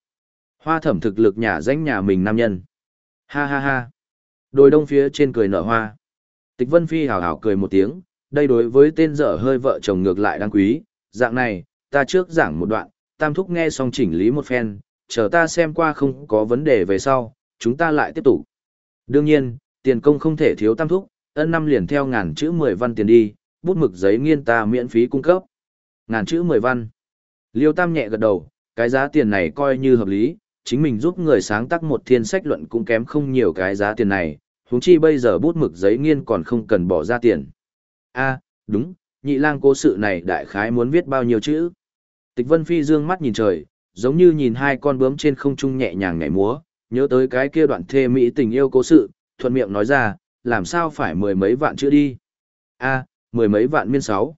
hoa thẩm thực lực nhà danh nhà mình nam nhân, ha ha ha. Đồi đông phía trên cười nở hoa. Tịch Vân Phi hào hào cười một tiếng, đây đối với tên dở hơi vợ chồng ngược lại đáng quý, dạng này, ta trước giảng một đoạn, tam thúc nghe xong chỉnh lý một phen, chờ ta xem qua không có vấn đề về sau, chúng ta lại tiếp tục. Đương nhiên, tiền công không thể thiếu tam thúc, ân năm liền theo ngàn chữ 10 văn tiền đi, bút mực giấy nghiên ta miễn phí cung cấp. Ngàn chữ 10 văn. Liêu Tam nhẹ gật đầu, cái giá tiền này coi như hợp lý, chính mình giúp người sáng tác một thiên sách luận cũng kém không nhiều cái giá tiền này, huống chi bây giờ bút mực giấy nghiên còn không cần bỏ ra tiền. a đúng, nhị lang cố sự này đại khái muốn viết bao nhiêu chữ. Tịch Vân Phi dương mắt nhìn trời, giống như nhìn hai con bướm trên không trung nhẹ nhàng nhảy múa, nhớ tới cái kia đoạn thê mỹ tình yêu cố sự, thuận miệng nói ra, làm sao phải mười mấy vạn chữ đi. a mười mấy vạn miên sáu.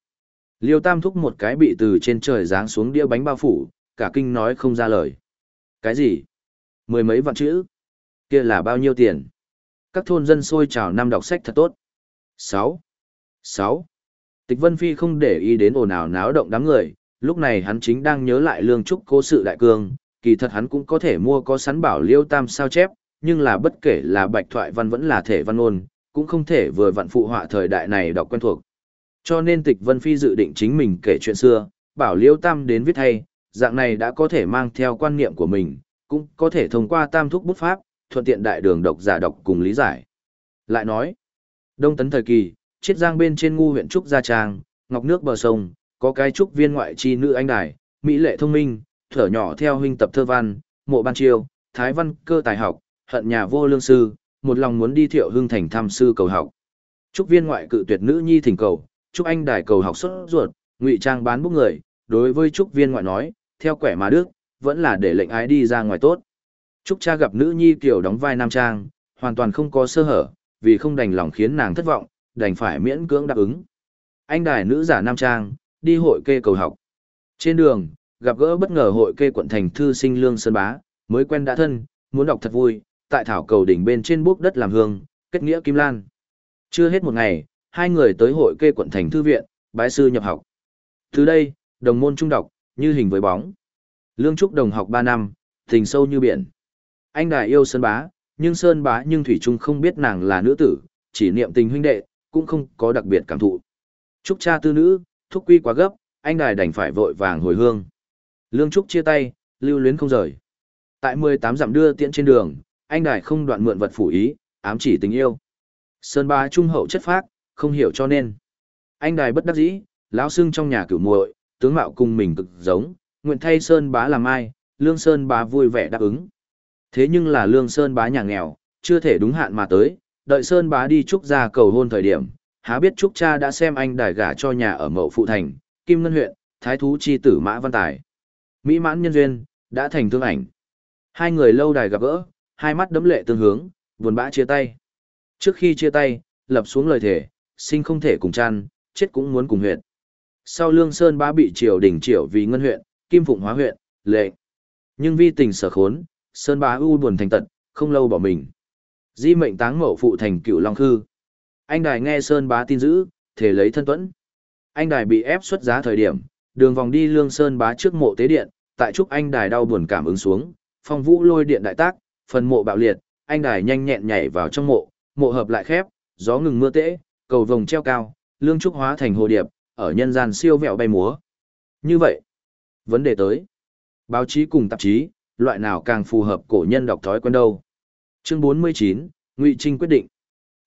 Liêu Tam thúc một cái bị từ trên trời giáng xuống đĩa bánh bao phủ, cả kinh nói không ra lời. Cái gì? Mười mấy vạn chữ? Kia là bao nhiêu tiền? Các thôn dân xôi trào năm đọc sách thật tốt. 6. 6. Tịch Vân Phi không để ý đến ồn ào náo động đám người, lúc này hắn chính đang nhớ lại lương trúc cố sự đại cương, kỳ thật hắn cũng có thể mua có sắn bảo liêu tam sao chép, nhưng là bất kể là bạch thoại văn vẫn là thể văn ôn, cũng không thể vừa vặn phụ họa thời đại này đọc quen thuộc. Cho nên tịch Vân Phi dự định chính mình kể chuyện xưa, bảo liêu tam đến viết hay, dạng này đã có thể mang theo quan niệm của mình, cũng có thể thông qua tam thúc bút pháp, thuận tiện đại đường độc giả đọc cùng lý giải. Lại nói, đông tấn thời kỳ, chiết giang bên trên ngu huyện Trúc Gia Trang, ngọc nước bờ sông, có cái trúc viên ngoại chi nữ anh đài, mỹ lệ thông minh, thở nhỏ theo huynh tập thơ văn, mộ ban chiêu, thái văn cơ tài học, hận nhà vô lương sư, một lòng muốn đi thiệu hưng thành tham sư cầu học. Trúc viên ngoại cự tuyệt nữ nhi thỉnh cầu, Trúc anh đài cầu học xuất ruột, ngụy trang bán bút người, đối với Trúc viên ngoại nói, theo quẻ mà đức, vẫn là để lệnh ái đi ra ngoài tốt. Trúc cha gặp nữ nhi kiểu đóng vai nam trang, hoàn toàn không có sơ hở, vì không đành lòng khiến nàng thất vọng, đành phải miễn cưỡng đáp ứng. Anh đài nữ giả nam trang, đi hội kê cầu học. Trên đường, gặp gỡ bất ngờ hội kê quận thành thư sinh lương sơn bá, mới quen đã thân, muốn đọc thật vui, tại thảo cầu đỉnh bên trên bốc đất làm hương, kết nghĩa kim lan. Chưa hết một ngày, hai người tới hội kê quận thành thư viện, bái sư nhập học. Từ đây, đồng môn trung đọc, như hình với bóng. Lương Trúc đồng học 3 năm, tình sâu như biển. Anh đài yêu Sơn Bá, nhưng Sơn Bá nhưng Thủy Trung không biết nàng là nữ tử, chỉ niệm tình huynh đệ, cũng không có đặc biệt cảm thụ. Trúc cha tư nữ, thúc quy quá gấp, anh đài đành phải vội vàng hồi hương. Lương Trúc chia tay, lưu luyến không rời. Tại 18 dặm đưa tiễn trên đường, anh đài không đoạn mượn vật phủ ý, ám chỉ tình yêu. Sơn Bá trung hậu chất phác, không hiểu cho nên. Anh đài bất đắc dĩ, lão xưng trong nhà cửu muội, tướng mạo cùng mình cực giống, nguyện thay Sơn Bá làm ai, Lương Sơn Bá vui vẻ đáp ứng. Thế nhưng là Lương Sơn Bá nhà nghèo, chưa thể đúng hạn mà tới, đợi Sơn Bá đi trúc ra cầu hôn thời điểm, há biết trúc cha đã xem anh đài gả cho nhà ở Mậu Phụ Thành, Kim Ngân huyện, Thái thú chi tử Mã Văn Tài. Mỹ mãn nhân duyên, đã thành thương ảnh. Hai người lâu đài gặp gỡ, hai mắt đấm lệ tương hướng, buồn bã chia tay. Trước khi chia tay, lập xuống lời thề, sinh không thể cùng chăn, chết cũng muốn cùng huyện. Sau Lương Sơn Bá bị triều đình triều vì ngân huyện, Kim Phụng Hóa huyện, lệ. Nhưng vi tình sở khốn, Sơn Bá u buồn thành tận, không lâu bỏ mình. Di mệnh táng mậu phụ thành cựu Long Khư. Anh Đài nghe Sơn Bá tin dữ, thể lấy thân tuẫn. Anh Đài bị ép xuất giá thời điểm, đường vòng đi Lương Sơn Bá trước mộ tế điện, tại trúc anh Đài đau buồn cảm ứng xuống, phong vũ lôi điện đại tác, phần mộ bạo liệt, anh Đài nhanh nhẹn nhảy vào trong mộ, mộ hợp lại khép, gió ngừng mưa tễ, cầu vồng treo cao, lương trúc hóa thành hồ điệp, ở nhân gian siêu vẹo bay múa. Như vậy, vấn đề tới, báo chí cùng tạp chí, loại nào càng phù hợp cổ nhân đọc thói quen đâu. Chương 49, Ngụy Trinh quyết định.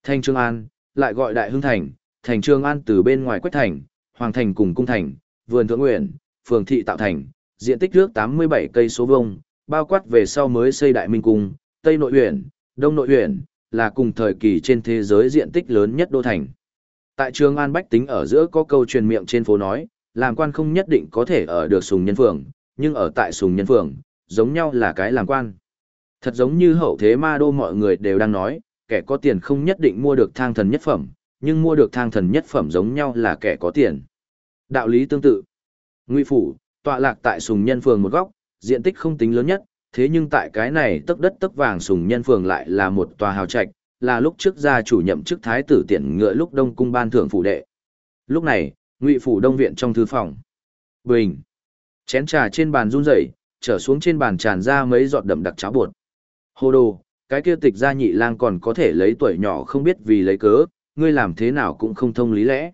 Thành trương An, lại gọi Đại Hưng Thành, thành trương An từ bên ngoài quách thành, hoàng thành cùng cung thành, vườn thượng nguyện, phường thị tạo thành, diện tích nước 87 cây số vuông, bao quát về sau mới xây Đại Minh cung, Tây Nội huyện, Đông Nội huyện, là cùng thời kỳ trên thế giới diện tích lớn nhất đô thành. Tại Trường An Bách tính ở giữa có câu truyền miệng trên phố nói, làm quan không nhất định có thể ở được sùng nhân phường, nhưng ở tại sùng nhân phường, giống nhau là cái làm quan. Thật giống như hậu thế ma đô mọi người đều đang nói, kẻ có tiền không nhất định mua được thang thần nhất phẩm, nhưng mua được thang thần nhất phẩm giống nhau là kẻ có tiền. Đạo lý tương tự. Ngụy phủ, tọa lạc tại sùng nhân phường một góc, diện tích không tính lớn nhất, thế nhưng tại cái này tấc đất tấc vàng sùng nhân phường lại là một tòa hào trạch, là lúc trước gia chủ nhậm chức thái tử tiện ngựa lúc đông cung ban thưởng phủ đệ. Lúc này, Ngụy phủ đông viện trong thư phòng. Bình. Chén trà trên bàn run rẩy, trở xuống trên bàn tràn ra mấy giọt đậm đặc cháo bột. Hồ đồ, cái kia tịch gia nhị lang còn có thể lấy tuổi nhỏ không biết vì lấy cớ, ngươi làm thế nào cũng không thông lý lẽ.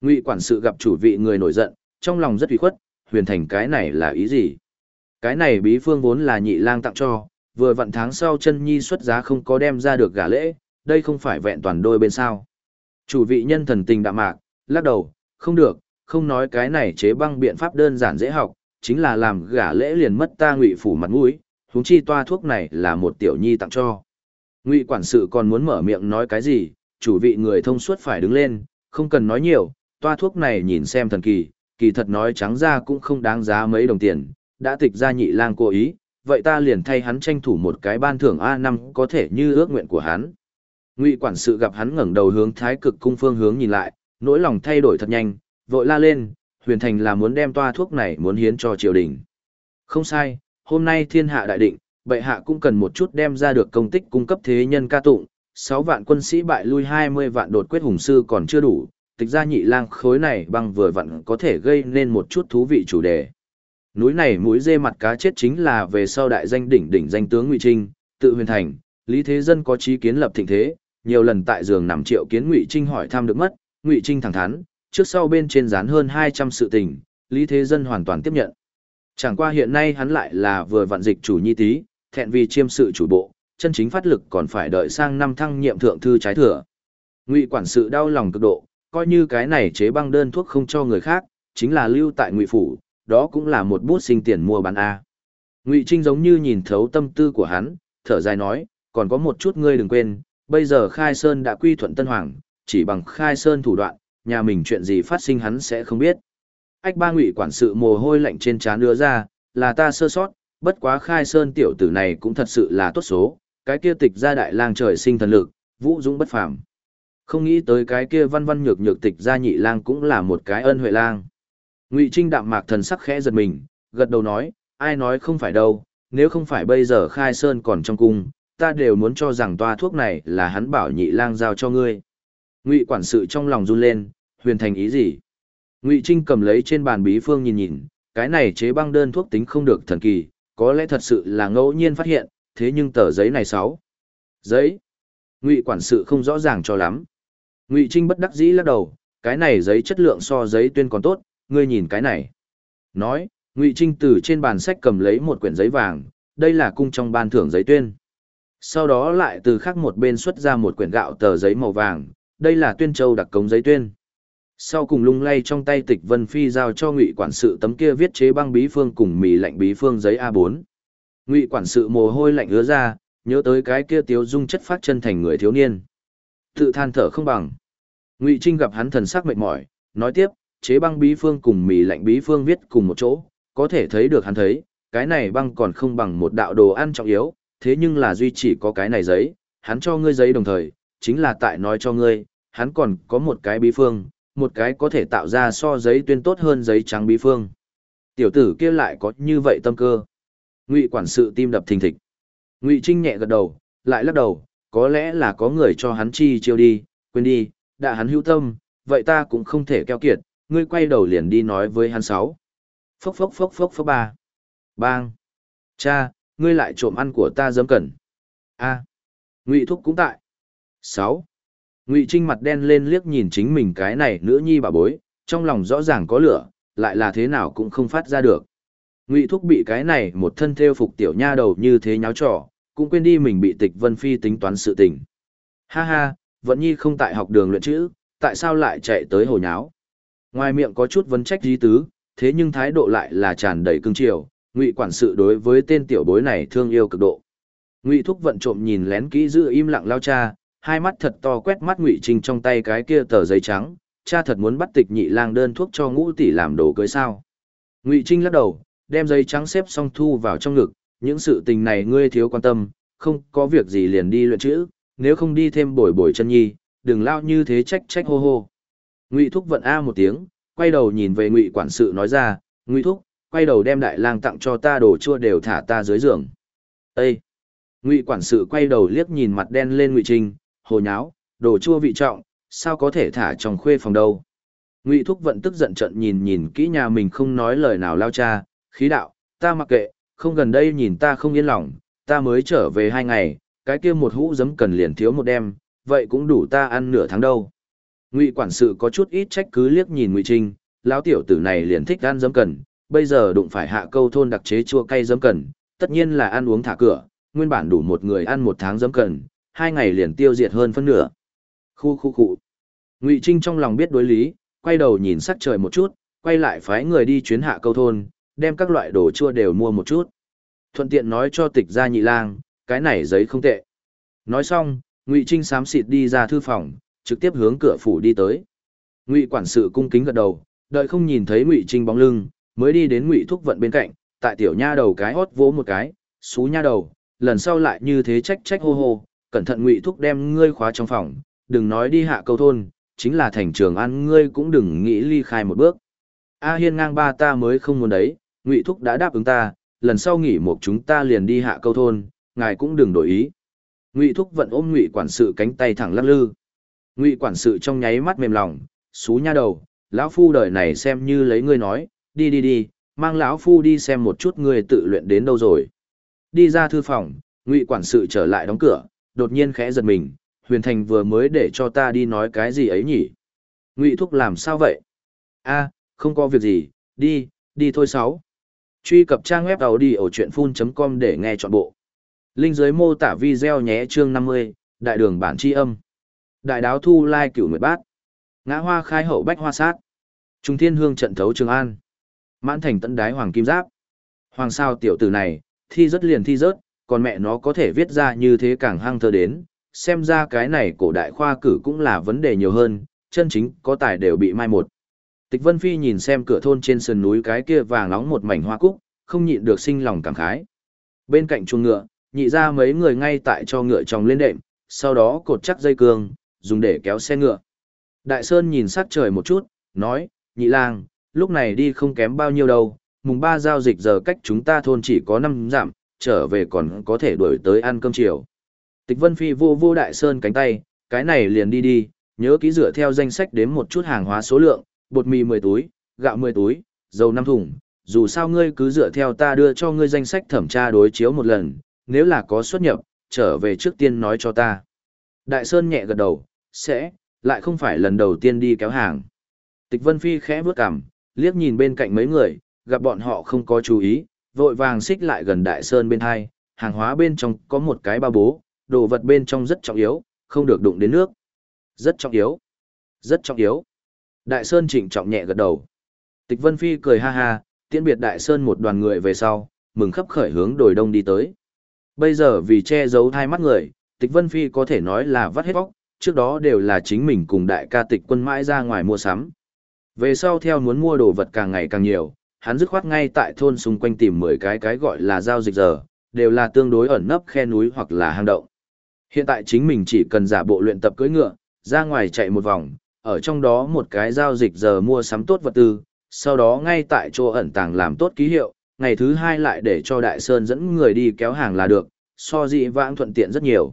Ngụy quản sự gặp chủ vị người nổi giận, trong lòng rất ủy khuất, huyền thành cái này là ý gì? Cái này bí phương vốn là nhị lang tặng cho, vừa vặn tháng sau chân nhi xuất giá không có đem ra được gả lễ, đây không phải vẹn toàn đôi bên sao. Chủ vị nhân thần tình đạm mạc, lắc đầu, không được, không nói cái này chế băng biện pháp đơn giản dễ học, chính là làm gả lễ liền mất ta ngụy phủ mặt mũi, huống chi toa thuốc này là một tiểu nhi tặng cho. Ngụy quản sự còn muốn mở miệng nói cái gì, chủ vị người thông suốt phải đứng lên, không cần nói nhiều, toa thuốc này nhìn xem thần kỳ, kỳ thật nói trắng ra cũng không đáng giá mấy đồng tiền, đã tịch ra nhị lang cố ý, vậy ta liền thay hắn tranh thủ một cái ban thưởng a năm có thể như ước nguyện của hắn. Ngụy quản sự gặp hắn ngẩng đầu hướng thái cực cung phương hướng nhìn lại, nỗi lòng thay đổi thật nhanh, vội la lên, huyền thành là muốn đem toa thuốc này muốn hiến cho triều đình. Không sai, hôm nay thiên hạ đại định, bệ hạ cũng cần một chút đem ra được công tích cung cấp thế nhân ca tụng, sáu vạn quân sĩ bại lui 20 vạn đột quyết hùng sư còn chưa đủ, tịch ra nhị lang khối này băng vừa vặn có thể gây nên một chút thú vị chủ đề. Núi này mũi dê mặt cá chết chính là về sau đại danh đỉnh đỉnh danh tướng Ngụy Trinh, tự huyền thành, Lý Thế Dân có chí kiến lập thịnh thế, nhiều lần tại giường nằm triệu kiến Ngụy Trinh hỏi thăm được mất, Ngụy Trinh thẳng thắn, trước sau bên trên dán hơn 200 sự tình, Lý Thế Dân hoàn toàn tiếp nhận. Chẳng qua hiện nay hắn lại là vừa vạn dịch chủ nhi tí, thẹn vì chiêm sự chủ bộ, chân chính phát lực còn phải đợi sang năm thăng nhiệm thượng thư trái thừa. Ngụy quản sự đau lòng cực độ, coi như cái này chế băng đơn thuốc không cho người khác, chính là lưu tại Ngụy phủ, đó cũng là một bút sinh tiền mua bán a. Ngụy Trinh giống như nhìn thấu tâm tư của hắn, thở dài nói, còn có một chút ngươi đừng quên, bây giờ Khai Sơn đã quy thuận Tân Hoàng, chỉ bằng Khai Sơn thủ đoạn, nhà mình chuyện gì phát sinh hắn sẽ không biết. Ách ba ngụy quản sự mồ hôi lạnh trên trán đưa ra, là ta sơ sót, bất quá Khai Sơn tiểu tử này cũng thật sự là tốt số, cái kia tịch ra đại lang trời sinh thần lực, vũ dũng bất phàm. Không nghĩ tới cái kia văn văn nhược nhược tịch ra nhị lang cũng là một cái ân huệ lang. Ngụy Trinh đạm mạc thần sắc khẽ giật mình, gật đầu nói, ai nói không phải đâu, nếu không phải bây giờ khai sơn còn trong cung, ta đều muốn cho rằng toa thuốc này là hắn bảo nhị lang giao cho ngươi. Ngụy quản sự trong lòng run lên, huyền thành ý gì? Ngụy Trinh cầm lấy trên bàn bí phương nhìn nhìn, cái này chế băng đơn thuốc tính không được thần kỳ, có lẽ thật sự là ngẫu nhiên phát hiện, thế nhưng tờ giấy này sáu. Giấy. Ngụy quản sự không rõ ràng cho lắm. Ngụy Trinh bất đắc dĩ lắc đầu, cái này giấy chất lượng so giấy tuyên còn tốt, ngươi nhìn cái này. Nói, Ngụy Trinh từ trên bàn sách cầm lấy một quyển giấy vàng, đây là cung trong ban thưởng giấy tuyên. Sau đó lại từ khác một bên xuất ra một quyển gạo tờ giấy màu vàng, đây là tuyên châu đặc cống giấy tuyên. Sau cùng lung lay trong tay tịch Vân Phi giao cho Ngụy quản sự tấm kia viết chế băng bí phương cùng mì lạnh bí phương giấy A4. Ngụy quản sự mồ hôi lạnh ứa ra, nhớ tới cái kia tiếu dung chất phát chân thành người thiếu niên. Tự than thở không bằng. Ngụy Trinh gặp hắn thần sắc mệt mỏi, nói tiếp, chế băng bí phương cùng mì lạnh bí phương viết cùng một chỗ, có thể thấy được hắn thấy, cái này băng còn không bằng một đạo đồ ăn trọng yếu, thế nhưng là duy chỉ có cái này giấy, hắn cho ngươi giấy đồng thời, chính là tại nói cho ngươi, hắn còn có một cái bí phương, một cái có thể tạo ra so giấy tuyên tốt hơn giấy trắng bí phương. Tiểu tử kia lại có như vậy tâm cơ. Ngụy quản sự tim đập thình thịch. Ngụy Trinh nhẹ gật đầu, lại lắc đầu, có lẽ là có người cho hắn chi chiêu đi, quên đi, đã hắn hữu tâm, vậy ta cũng không thể keo kiệt, ngươi quay đầu liền đi nói với hắn sáu. Phốc phốc phốc phốc phốc ba. Bang. Cha, ngươi lại trộm ăn của ta dấm cẩn. A. Ngụy Thúc cũng tại. Sáu. Ngụy Trinh mặt đen lên liếc nhìn chính mình cái này nữ nhi bà bối, trong lòng rõ ràng có lửa, lại là thế nào cũng không phát ra được. Ngụy Thúc bị cái này một thân theo phục tiểu nha đầu như thế nháo trò, cũng quên đi mình bị tịch Vân Phi tính toán sự tình. Ha ha, vẫn nhi không tại học đường luyện chữ, tại sao lại chạy tới hồ nháo? Ngoài miệng có chút vấn trách dí tứ, thế nhưng thái độ lại là tràn đầy cương triều, ngụy quản sự đối với tên tiểu bối này thương yêu cực độ. Ngụy thúc vận trộm nhìn lén kỹ giữ im lặng lao cha, hai mắt thật to quét mắt ngụy trinh trong tay cái kia tờ giấy trắng, cha thật muốn bắt tịch nhị lang đơn thuốc cho ngũ tỷ làm đồ cưới sao. Ngụy trinh lắc đầu, đem giấy trắng xếp xong thu vào trong ngực, những sự tình này ngươi thiếu quan tâm, không có việc gì liền đi luyện chữ, nếu không đi thêm bồi bồi chân nhi, đừng lao như thế trách trách hô hô. Ngụy Thúc vận a một tiếng, quay đầu nhìn về Ngụy quản sự nói ra, "Ngụy Thúc, quay đầu đem đại lang tặng cho ta đồ chua đều thả ta dưới giường." Ê! Ngụy quản sự quay đầu liếc nhìn mặt đen lên Ngụy Trinh, hồ nháo, đồ chua vị trọng, sao có thể thả trong khuê phòng đâu. Ngụy Thúc vận tức giận trận nhìn nhìn kỹ nhà mình không nói lời nào lao cha, khí đạo, ta mặc kệ, không gần đây nhìn ta không yên lòng, ta mới trở về hai ngày, cái kia một hũ giấm cần liền thiếu một đêm, vậy cũng đủ ta ăn nửa tháng đâu. Ngụy quản sự có chút ít trách cứ liếc nhìn Ngụy Trinh, lão tiểu tử này liền thích ăn dấm cần, bây giờ đụng phải hạ câu thôn đặc chế chua cay dấm cần, tất nhiên là ăn uống thả cửa, nguyên bản đủ một người ăn một tháng dấm cần, hai ngày liền tiêu diệt hơn phân nửa. Khu khu khu. Ngụy Trinh trong lòng biết đối lý, quay đầu nhìn sắc trời một chút, quay lại phái người đi chuyến hạ câu thôn, đem các loại đồ chua đều mua một chút. Thuận tiện nói cho tịch gia nhị lang, cái này giấy không tệ. Nói xong, Ngụy Trinh xám xịt đi ra thư phòng, trực tiếp hướng cửa phủ đi tới. Ngụy quản sự cung kính gật đầu, đợi không nhìn thấy Ngụy Trinh bóng lưng, mới đi đến Ngụy Thúc vận bên cạnh, tại tiểu nha đầu cái hót vỗ một cái, xú nha đầu, lần sau lại như thế trách trách hô hô, cẩn thận Ngụy Thúc đem ngươi khóa trong phòng, đừng nói đi hạ câu thôn, chính là thành trường ăn ngươi cũng đừng nghĩ ly khai một bước. A Hiên ngang ba ta mới không muốn đấy, Ngụy Thúc đã đáp ứng ta, lần sau nghỉ một chúng ta liền đi hạ câu thôn, ngài cũng đừng đổi ý. Ngụy Thúc vận ôm Ngụy quản sự cánh tay thẳng lắc lư. Ngụy quản sự trong nháy mắt mềm lòng, xú nha đầu, lão phu đời này xem như lấy ngươi nói, đi đi đi, mang lão phu đi xem một chút ngươi tự luyện đến đâu rồi. Đi ra thư phòng, Ngụy quản sự trở lại đóng cửa, đột nhiên khẽ giật mình, Huyền Thành vừa mới để cho ta đi nói cái gì ấy nhỉ? Ngụy Thúc làm sao vậy? A, không có việc gì, đi, đi thôi sáu. Truy cập trang web tàu đi ở chuyện phun.com để nghe trọn bộ. Linh giới mô tả video nhé chương 50, đại đường bản tri âm. Đại đáo thu lai cửu nguyệt bát. Ngã hoa khai hậu bách hoa sát. Trung thiên hương trận thấu trường an. Mãn thành tận đái hoàng kim giáp. Hoàng sao tiểu tử này, thi rất liền thi rớt, còn mẹ nó có thể viết ra như thế càng hăng thơ đến. Xem ra cái này cổ đại khoa cử cũng là vấn đề nhiều hơn, chân chính có tài đều bị mai một. Tịch Vân Phi nhìn xem cửa thôn trên sườn núi cái kia vàng nóng một mảnh hoa cúc, không nhịn được sinh lòng cảm khái. Bên cạnh chuồng ngựa, nhị ra mấy người ngay tại cho ngựa tròng lên đệm, sau đó cột chắc dây cương, dùng để kéo xe ngựa. Đại Sơn nhìn sát trời một chút, nói, nhị lang, lúc này đi không kém bao nhiêu đâu, mùng ba giao dịch giờ cách chúng ta thôn chỉ có 5 giảm, trở về còn có thể đuổi tới ăn cơm chiều. Tịch Vân Phi vô vô Đại Sơn cánh tay, cái này liền đi đi, nhớ ký dựa theo danh sách đếm một chút hàng hóa số lượng, bột mì 10 túi, gạo 10 túi, dầu 5 thùng, dù sao ngươi cứ dựa theo ta đưa cho ngươi danh sách thẩm tra đối chiếu một lần, nếu là có xuất nhập, trở về trước tiên nói cho ta. Đại Sơn nhẹ gật đầu, sẽ, lại không phải lần đầu tiên đi kéo hàng. Tịch Vân Phi khẽ bước cằm, liếc nhìn bên cạnh mấy người, gặp bọn họ không có chú ý, vội vàng xích lại gần Đại Sơn bên hai, hàng hóa bên trong có một cái ba bố, đồ vật bên trong rất trọng yếu, không được đụng đến nước. Rất trọng yếu. Rất trọng yếu. Đại Sơn trịnh trọng nhẹ gật đầu. Tịch Vân Phi cười ha ha, tiễn biệt Đại Sơn một đoàn người về sau, mừng khắp khởi hướng đồi đông đi tới. Bây giờ vì che giấu hai mắt người, Tịch Vân Phi có thể nói là vắt hết bóc, trước đó đều là chính mình cùng đại ca tịch quân mãi ra ngoài mua sắm. Về sau theo muốn mua đồ vật càng ngày càng nhiều, hắn dứt khoát ngay tại thôn xung quanh tìm 10 cái cái gọi là giao dịch giờ, đều là tương đối ẩn nấp khe núi hoặc là hang động. Hiện tại chính mình chỉ cần giả bộ luyện tập cưỡi ngựa, ra ngoài chạy một vòng, ở trong đó một cái giao dịch giờ mua sắm tốt vật tư, sau đó ngay tại chỗ ẩn tàng làm tốt ký hiệu, ngày thứ hai lại để cho Đại Sơn dẫn người đi kéo hàng là được, so dị vãng thuận tiện rất nhiều.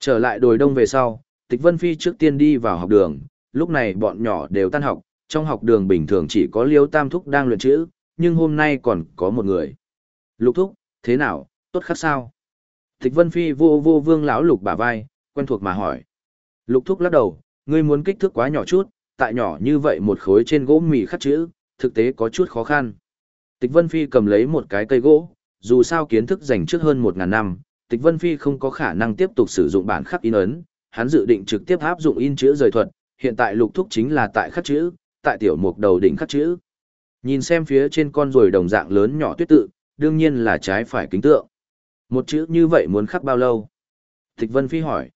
Trở lại đồi đông về sau, Tịch Vân Phi trước tiên đi vào học đường, lúc này bọn nhỏ đều tan học, trong học đường bình thường chỉ có Liêu Tam Thúc đang luyện chữ, nhưng hôm nay còn có một người. Lục Thúc, thế nào, tốt khác sao? Tịch Vân Phi vô vô vương lão lục bả vai, quen thuộc mà hỏi. Lục Thúc lắc đầu, ngươi muốn kích thước quá nhỏ chút, tại nhỏ như vậy một khối trên gỗ mì khắc chữ, thực tế có chút khó khăn. Tịch Vân Phi cầm lấy một cái cây gỗ, dù sao kiến thức dành trước hơn một ngàn năm, Tịch Vân Phi không có khả năng tiếp tục sử dụng bản khắc in ấn, hắn dự định trực tiếp áp dụng in chữ rời thuật, hiện tại lục thúc chính là tại khắc chữ, tại tiểu mục đầu đỉnh khắc chữ. Nhìn xem phía trên con rồi đồng dạng lớn nhỏ tuyết tự, đương nhiên là trái phải kính tượng. Một chữ như vậy muốn khắc bao lâu? Tịch Vân Phi hỏi.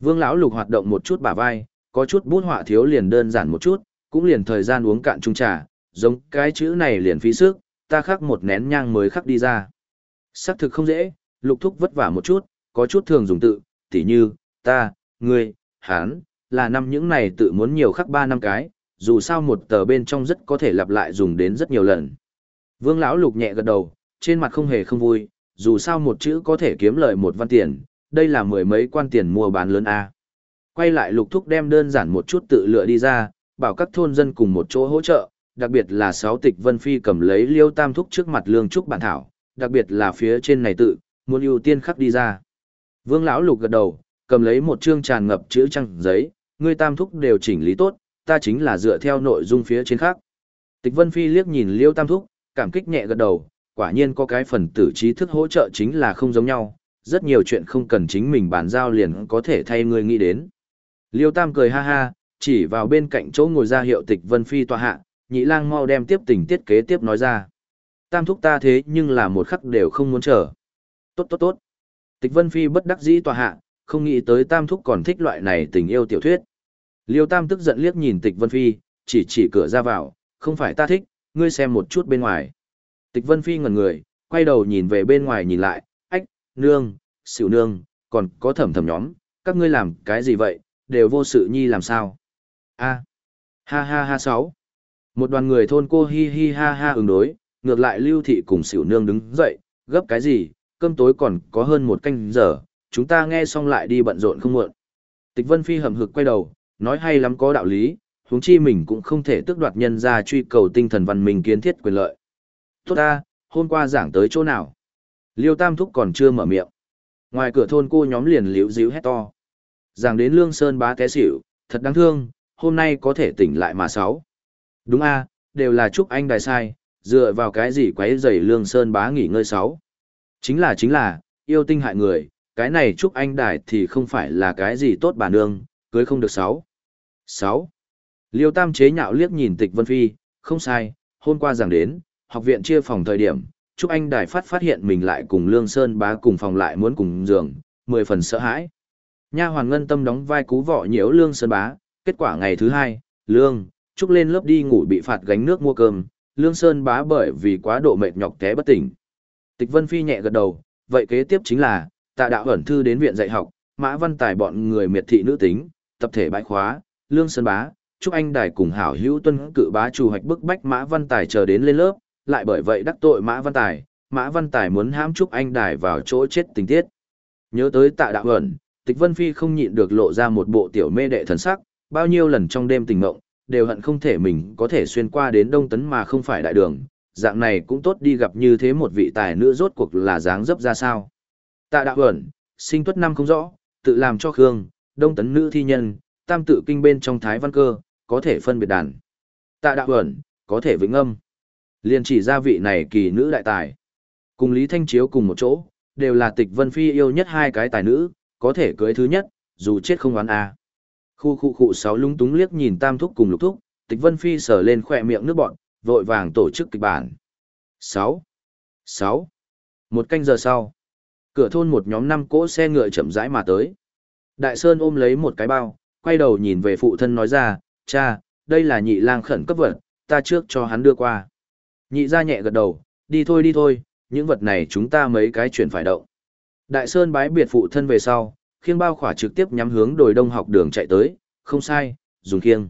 Vương lão lục hoạt động một chút bả vai, có chút bút họa thiếu liền đơn giản một chút, cũng liền thời gian uống cạn chung trà, giống cái chữ này liền phí sức, ta khắc một nén nhang mới khắc đi ra. Sắc thực không dễ, lục thúc vất vả một chút, có chút thường dùng tự, tỉ như, ta, ngươi, hán, là năm những này tự muốn nhiều khắc ba năm cái, dù sao một tờ bên trong rất có thể lặp lại dùng đến rất nhiều lần. Vương lão lục nhẹ gật đầu, trên mặt không hề không vui, dù sao một chữ có thể kiếm lợi một văn tiền, đây là mười mấy quan tiền mua bán lớn A. Quay lại lục thúc đem đơn giản một chút tự lựa đi ra, bảo các thôn dân cùng một chỗ hỗ trợ, đặc biệt là sáu tịch vân phi cầm lấy liêu tam thúc trước mặt lương trúc bản thảo, đặc biệt là phía trên này tự, muốn ưu tiên khắc đi ra. Vương lão lục gật đầu, cầm lấy một chương tràn ngập chữ trăng giấy, ngươi tam thúc đều chỉnh lý tốt, ta chính là dựa theo nội dung phía trên khác. Tịch Vân Phi liếc nhìn Liêu Tam Thúc, cảm kích nhẹ gật đầu, quả nhiên có cái phần tử trí thức hỗ trợ chính là không giống nhau, rất nhiều chuyện không cần chính mình bàn giao liền có thể thay người nghĩ đến. Liêu Tam cười ha ha, chỉ vào bên cạnh chỗ ngồi ra hiệu Tịch Vân Phi tòa hạ, nhị lang mau đem tiếp tình tiết kế tiếp nói ra. Tam Thúc ta thế nhưng là một khắc đều không muốn chờ. Tốt tốt tốt. Tịch Vân Phi bất đắc dĩ tòa hạ, không nghĩ tới Tam Thúc còn thích loại này tình yêu tiểu thuyết. Liêu Tam tức giận liếc nhìn Tịch Vân Phi, chỉ chỉ cửa ra vào, không phải ta thích, ngươi xem một chút bên ngoài. Tịch Vân Phi ngẩn người, quay đầu nhìn về bên ngoài nhìn lại, ách, nương, xỉu nương, còn có thẩm thẩm nhóm, các ngươi làm cái gì vậy, đều vô sự nhi làm sao. a ha ha ha sáu. Một đoàn người thôn cô hi hi ha ha ứng đối, ngược lại lưu thị cùng xỉu nương đứng dậy, gấp cái gì, cơm tối còn có hơn một canh giờ, chúng ta nghe xong lại đi bận rộn không muộn. Tịch Vân Phi hầm hực quay đầu, nói hay lắm có đạo lý, huống chi mình cũng không thể tước đoạt nhân ra truy cầu tinh thần văn minh kiến thiết quyền lợi. Tốt ta, hôm qua giảng tới chỗ nào? Liêu Tam Thúc còn chưa mở miệng. Ngoài cửa thôn cô nhóm liền liễu díu hét to. Giảng đến Lương Sơn bá té xỉu, thật đáng thương, hôm nay có thể tỉnh lại mà sáu. Đúng a, đều là chúc anh đài sai, dựa vào cái gì quấy rầy Lương Sơn bá nghỉ ngơi sáu. Chính là chính là, yêu tinh hại người, cái này chúc anh đài thì không phải là cái gì tốt bà nương, cưới không được sáu. Sáu. Liêu Tam chế nhạo liếc nhìn Tịch Vân Phi, không sai, hôm qua giảng đến, học viện chia phòng thời điểm, Trúc Anh Đài phát phát hiện mình lại cùng Lương Sơn bá cùng phòng lại muốn cùng giường, mười phần sợ hãi. Nha hoàn ngân tâm đóng vai cú vọ nhiễu Lương Sơn bá, kết quả ngày thứ hai, Lương, Trúc lên lớp đi ngủ bị phạt gánh nước mua cơm, Lương Sơn bá bởi vì quá độ mệt nhọc té bất tỉnh. Tịch Vân Phi nhẹ gật đầu, vậy kế tiếp chính là, tạ đạo ẩn thư đến viện dạy học, mã văn tài bọn người miệt thị nữ tính, tập thể bãi khóa, Lương Sơn bá, chúc anh đài cùng hảo hữu tuân cự bá chủ hoạch bức bách Mã Văn Tài chờ đến lên lớp, lại bởi vậy đắc tội Mã Văn Tài, Mã Văn Tài muốn hãm chúc anh đài vào chỗ chết tình tiết. Nhớ tới tạ đạo ẩn, tịch Vân Phi không nhịn được lộ ra một bộ tiểu mê đệ thần sắc, bao nhiêu lần trong đêm tình mộng, đều hận không thể mình có thể xuyên qua đến Đông Tấn mà không phải đại đường, dạng này cũng tốt đi gặp như thế một vị tài nữ rốt cuộc là dáng dấp ra sao. Tạ đạo ẩn, sinh tuất năm không rõ, tự làm cho Khương, Đông Tấn nữ thi nhân, tam tự kinh bên trong Thái Văn Cơ, có thể phân biệt đàn. Tạ đạo ẩn, có thể vĩnh âm. Liên chỉ ra vị này kỳ nữ đại tài. Cùng Lý Thanh Chiếu cùng một chỗ, đều là tịch vân phi yêu nhất hai cái tài nữ, có thể cưới thứ nhất, dù chết không oán a. À. Khu khu khu sáu lúng túng liếc nhìn tam thúc cùng lục thúc, tịch vân phi sờ lên khỏe miệng nước bọn, vội vàng tổ chức kịch bản. 6. 6. Một canh giờ sau, cửa thôn một nhóm năm cỗ xe ngựa chậm rãi mà tới. Đại Sơn ôm lấy một cái bao, quay đầu nhìn về phụ thân nói ra, cha, đây là nhị lang khẩn cấp vật, ta trước cho hắn đưa qua. Nhị ra nhẹ gật đầu, đi thôi đi thôi, những vật này chúng ta mấy cái chuyển phải động. Đại Sơn bái biệt phụ thân về sau, khiêng bao khỏa trực tiếp nhắm hướng đồi đông học đường chạy tới, không sai, dùng khiêng.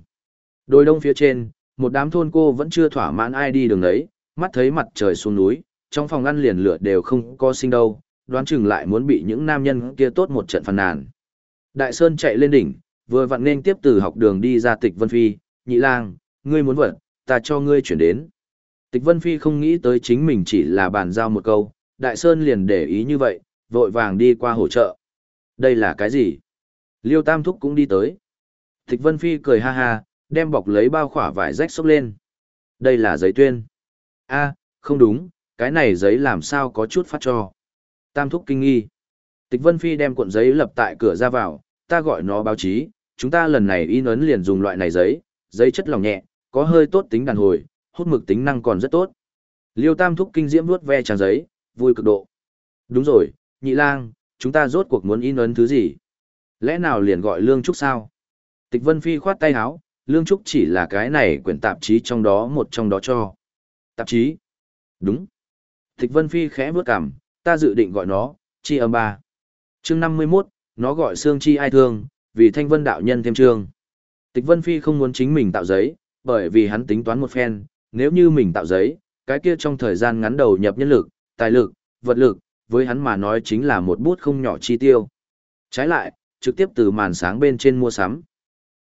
Đồi đông phía trên, một đám thôn cô vẫn chưa thỏa mãn ai đi đường ấy, mắt thấy mặt trời xuống núi, trong phòng ăn liền lửa đều không có sinh đâu, đoán chừng lại muốn bị những nam nhân kia tốt một trận phàn nàn. Đại Sơn chạy lên đỉnh, vừa vặn nên tiếp từ học đường đi ra tịch Vân Phi, nhị lang, ngươi muốn vật, ta cho ngươi chuyển đến. Tịch Vân Phi không nghĩ tới chính mình chỉ là bàn giao một câu, Đại Sơn liền để ý như vậy, vội vàng đi qua hỗ trợ. Đây là cái gì? Liêu Tam Thúc cũng đi tới. Tịch Vân Phi cười ha ha, đem bọc lấy bao khỏa vải rách xốc lên. Đây là giấy tuyên. a không đúng, cái này giấy làm sao có chút phát cho. Tam Thúc kinh nghi. Tịch Vân Phi đem cuộn giấy lập tại cửa ra vào, ta gọi nó báo chí, chúng ta lần này in ấn liền dùng loại này giấy, giấy chất lỏng nhẹ, có hơi tốt tính đàn hồi, hút mực tính năng còn rất tốt. Liêu Tam thúc kinh diễm vuốt ve trang giấy, vui cực độ. Đúng rồi, nhị lang, chúng ta rốt cuộc muốn in ấn thứ gì? Lẽ nào liền gọi Lương Trúc sao? Tịch Vân Phi khoát tay áo, Lương Trúc chỉ là cái này quyển tạp chí trong đó một trong đó cho. Tạp chí? Đúng. Tịch Vân Phi khẽ bước cằm, ta dự định gọi nó, chi âm ba. Chương 51, nó gọi xương chi ai thương, vì thanh vân đạo nhân thêm chương. Tịch Vân Phi không muốn chính mình tạo giấy, bởi vì hắn tính toán một phen, nếu như mình tạo giấy, cái kia trong thời gian ngắn đầu nhập nhân lực, tài lực, vật lực, với hắn mà nói chính là một bút không nhỏ chi tiêu. Trái lại, trực tiếp từ màn sáng bên trên mua sắm.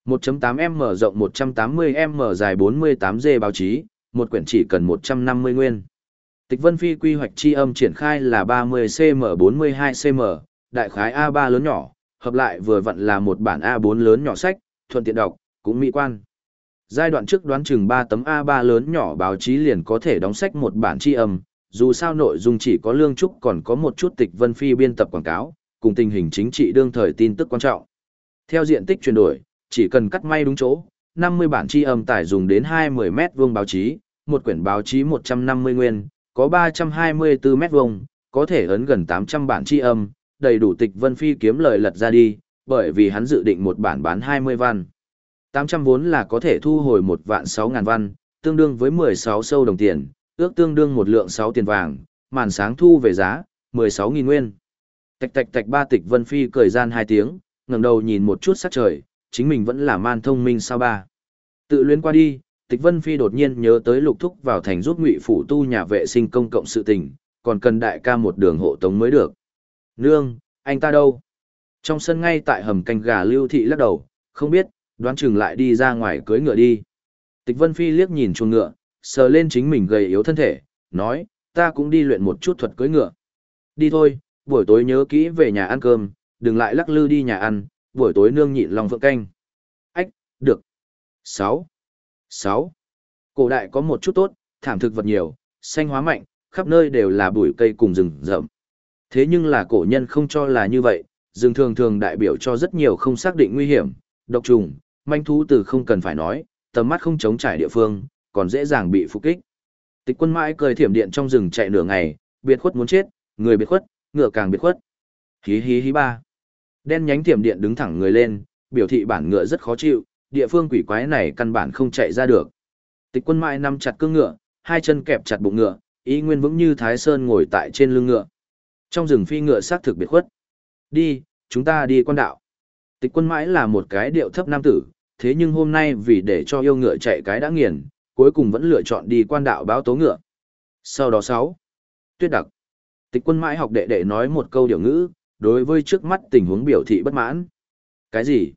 1.8M rộng 180M dài 48G báo chí, một quyển chỉ cần 150 nguyên. Tịch Vân Phi quy hoạch chi âm triển khai là 30cm 42cm, đại khái A3 lớn nhỏ, hợp lại vừa vặn là một bản A4 lớn nhỏ sách, thuận tiện đọc, cũng mỹ quan. Giai đoạn trước đoán chừng 3 tấm A3 lớn nhỏ báo chí liền có thể đóng sách một bản tri âm, dù sao nội dung chỉ có lương trúc còn có một chút tịch vân phi biên tập quảng cáo, cùng tình hình chính trị đương thời tin tức quan trọng. Theo diện tích chuyển đổi, chỉ cần cắt may đúng chỗ, 50 bản tri âm tải dùng đến 20 mét vuông báo chí, một quyển báo chí 150 nguyên, có 324 mét vuông, có thể ấn gần 800 bản tri âm, đầy đủ tịch vân phi kiếm lời lật ra đi, bởi vì hắn dự định một bản bán 20 văn. 800 vốn là có thể thu hồi một vạn 6 ngàn văn, tương đương với 16 sâu đồng tiền, ước tương đương một lượng 6 tiền vàng, màn sáng thu về giá, 16.000 nguyên. Tạch tạch tạch ba tịch vân phi cười gian hai tiếng, ngẩng đầu nhìn một chút sắc trời, chính mình vẫn là man thông minh sao ba. Tự luyến qua đi, tịch vân phi đột nhiên nhớ tới lục thúc vào thành giúp ngụy phủ tu nhà vệ sinh công cộng sự tình, còn cần đại ca một đường hộ tống mới được. Nương, anh ta đâu? Trong sân ngay tại hầm canh gà lưu thị lắc đầu, không biết, đoán chừng lại đi ra ngoài cưới ngựa đi. Tịch Vân Phi liếc nhìn chuồng ngựa, sờ lên chính mình gầy yếu thân thể, nói, ta cũng đi luyện một chút thuật cưới ngựa. Đi thôi, buổi tối nhớ kỹ về nhà ăn cơm, đừng lại lắc lư đi nhà ăn, buổi tối nương nhịn lòng phượng canh. Ách, được. 6. 6. Cổ đại có một chút tốt, thảm thực vật nhiều, xanh hóa mạnh, khắp nơi đều là bụi cây cùng rừng rậm. Thế nhưng là cổ nhân không cho là như vậy, rừng thường thường đại biểu cho rất nhiều không xác định nguy hiểm, độc trùng, manh thú từ không cần phải nói, tầm mắt không chống trải địa phương, còn dễ dàng bị phục kích. Tịch quân mãi cười thiểm điện trong rừng chạy nửa ngày, biệt khuất muốn chết, người biệt khuất, ngựa càng biệt khuất. Hí hí hí ba. Đen nhánh thiểm điện đứng thẳng người lên, biểu thị bản ngựa rất khó chịu, địa phương quỷ quái này căn bản không chạy ra được. Tịch quân mãi nắm chặt cương ngựa, hai chân kẹp chặt bụng ngựa, ý nguyên vững như thái sơn ngồi tại trên lưng ngựa. Trong rừng phi ngựa xác thực biệt khuất. Đi, chúng ta đi quan đạo. Tịch quân mãi là một cái điệu thấp nam tử, thế nhưng hôm nay vì để cho yêu ngựa chạy cái đã nghiền, cuối cùng vẫn lựa chọn đi quan đạo báo tố ngựa. Sau đó sáu, Tuyết đặc. Tịch quân mãi học đệ đệ nói một câu điều ngữ, đối với trước mắt tình huống biểu thị bất mãn. Cái gì?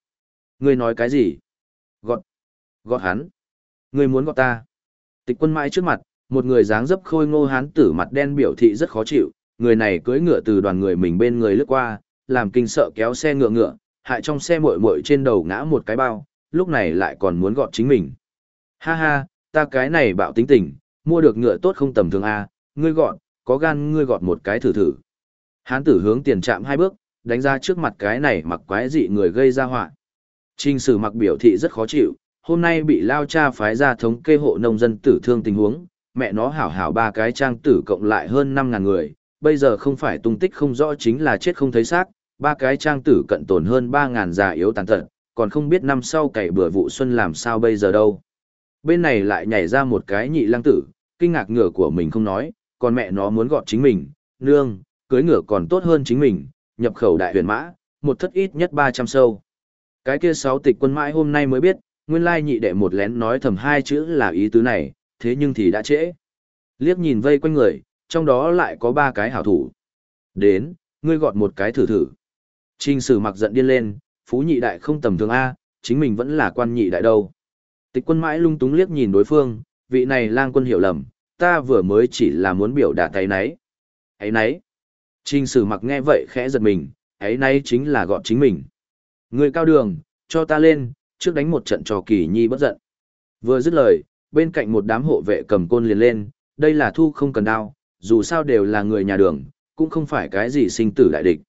Ngươi nói cái gì? Gọt. Gọt hắn. người muốn gọt ta. Tịch quân mãi trước mặt, một người dáng dấp khôi ngô hán tử mặt đen biểu thị rất khó chịu, người này cưỡi ngựa từ đoàn người mình bên người lướt qua, làm kinh sợ kéo xe ngựa ngựa, hại trong xe muội muội trên đầu ngã một cái bao, lúc này lại còn muốn gọt chính mình. Ha ha, ta cái này bạo tính tình, mua được ngựa tốt không tầm thường a, ngươi gọt, có gan ngươi gọt một cái thử thử. Hán tử hướng tiền chạm hai bước, đánh ra trước mặt cái này mặc quái dị người gây ra họa. Trình sử mặc biểu thị rất khó chịu, hôm nay bị lao cha phái ra thống kê hộ nông dân tử thương tình huống, mẹ nó hảo hảo ba cái trang tử cộng lại hơn 5.000 người, bây giờ không phải tung tích không rõ chính là chết không thấy xác, ba cái trang tử cận tổn hơn 3.000 già yếu tàn tật, còn không biết năm sau cày bừa vụ xuân làm sao bây giờ đâu. Bên này lại nhảy ra một cái nhị lăng tử, kinh ngạc ngửa của mình không nói, còn mẹ nó muốn gọt chính mình, nương, cưới ngựa còn tốt hơn chính mình, nhập khẩu đại huyền mã, một thất ít nhất 300 sâu. Cái kia sáu tịch quân mãi hôm nay mới biết, nguyên lai nhị đệ một lén nói thầm hai chữ là ý tứ này, thế nhưng thì đã trễ. Liếc nhìn vây quanh người, trong đó lại có ba cái hảo thủ. Đến, ngươi gọt một cái thử thử. Trình sử mặc giận điên lên, phú nhị đại không tầm thường A, chính mình vẫn là quan nhị đại đâu. Tịch quân mãi lung túng liếc nhìn đối phương, vị này lang quân hiểu lầm, ta vừa mới chỉ là muốn biểu đạt tay nấy. Ấy nấy. Trình sử mặc nghe vậy khẽ giật mình, ấy nấy chính là gọt chính mình. Người cao đường, cho ta lên, trước đánh một trận trò kỳ nhi bất giận. Vừa dứt lời, bên cạnh một đám hộ vệ cầm côn liền lên, đây là thu không cần đao, dù sao đều là người nhà đường, cũng không phải cái gì sinh tử đại địch.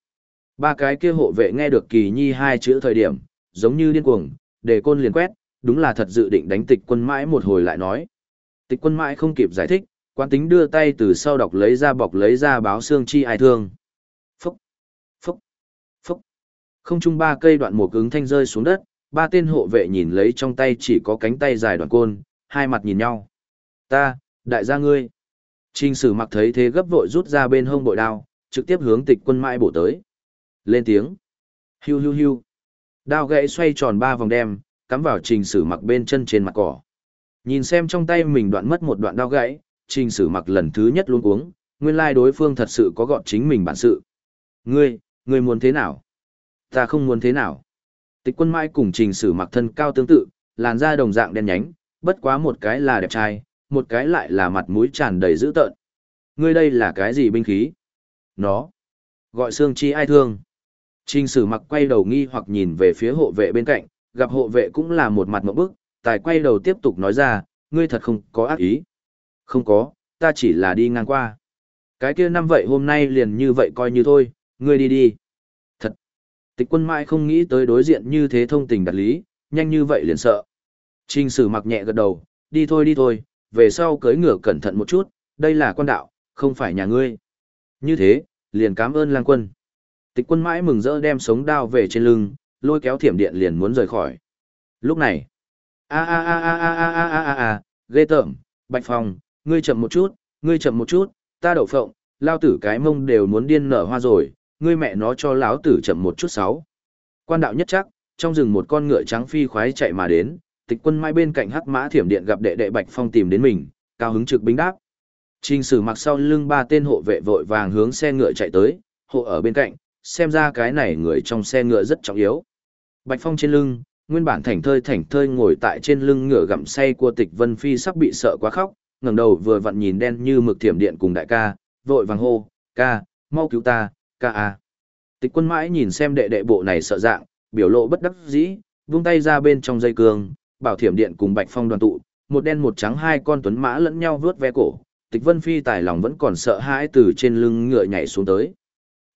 Ba cái kia hộ vệ nghe được kỳ nhi hai chữ thời điểm, giống như điên cuồng, để côn liền quét, đúng là thật dự định đánh tịch quân mãi một hồi lại nói. Tịch quân mãi không kịp giải thích, quan tính đưa tay từ sau đọc lấy ra bọc lấy ra báo xương chi ai thương. Phúc, phúc, phúc. Không chung ba cây đoạn mục cứng thanh rơi xuống đất, ba tên hộ vệ nhìn lấy trong tay chỉ có cánh tay dài đoạn côn, hai mặt nhìn nhau. Ta, đại gia ngươi. Trình sử mặc thấy thế gấp vội rút ra bên hông bội đao, trực tiếp hướng tịch quân mãi bổ tới. Lên tiếng. Hiu hiu hiu. Đao gãy xoay tròn ba vòng đem, cắm vào trình sử mặc bên chân trên mặt cỏ. Nhìn xem trong tay mình đoạn mất một đoạn đao gãy, trình sử mặc lần thứ nhất luôn uống, nguyên lai đối phương thật sự có gọn chính mình bản sự. Ngươi, ngươi muốn thế nào? Ta không muốn thế nào. Tịch quân mãi cùng trình sử mặc thân cao tương tự, làn da đồng dạng đen nhánh, bất quá một cái là đẹp trai, một cái lại là mặt mũi tràn đầy dữ tợn. Ngươi đây là cái gì binh khí? Nó. Gọi xương chi ai thương. Trình sử mặc quay đầu nghi hoặc nhìn về phía hộ vệ bên cạnh, gặp hộ vệ cũng là một mặt mộng bức, tài quay đầu tiếp tục nói ra, ngươi thật không có ác ý. Không có, ta chỉ là đi ngang qua. Cái kia năm vậy hôm nay liền như vậy coi như thôi, ngươi đi đi. Tịch quân mãi không nghĩ tới đối diện như thế thông tình đặt lý, nhanh như vậy liền sợ. Trình sử mặc nhẹ gật đầu, đi thôi đi thôi, về sau cưới ngựa cẩn thận một chút, đây là quan đạo, không phải nhà ngươi. Như thế, liền cảm ơn lang quân. Tịch quân mãi mừng rỡ đem sống đao về trên lưng, lôi kéo thiểm điện liền muốn rời khỏi. Lúc này, a a a a a a a a a a, ghê tởm, Bạch Phong, ngươi chậm một chút, ngươi chậm một chút, ta đậu phộng, lao tử cái mông đều muốn điên nở hoa rồi, ngươi mẹ nó cho lão tử chậm một chút sáu. Quan đạo nhất chắc, trong rừng một con ngựa trắng phi khoái chạy mà đến, tịch quân mai bên cạnh hắc mã thiểm điện gặp đệ đệ Bạch Phong tìm đến mình, cao hứng trực binh đáp. Trình sử mặc sau lưng ba tên hộ vệ vội vàng hướng xe ngựa chạy tới, hộ ở bên cạnh, xem ra cái này người trong xe ngựa rất trọng yếu. Bạch Phong trên lưng, nguyên bản thảnh thơi thảnh thơi ngồi tại trên lưng ngựa gặm say của tịch Vân Phi sắp bị sợ quá khóc, ngẩng đầu vừa vặn nhìn đen như mực thiểm điện cùng đại ca, vội vàng hô, ca, mau cứu ta, ca a. Tịch quân mãi nhìn xem đệ đệ bộ này sợ dạng, biểu lộ bất đắc dĩ, vung tay ra bên trong dây cương, bảo thiểm điện cùng Bạch Phong đoàn tụ, một đen một trắng hai con tuấn mã lẫn nhau vướt ve cổ, tịch vân phi tài lòng vẫn còn sợ hãi từ trên lưng ngựa nhảy xuống tới.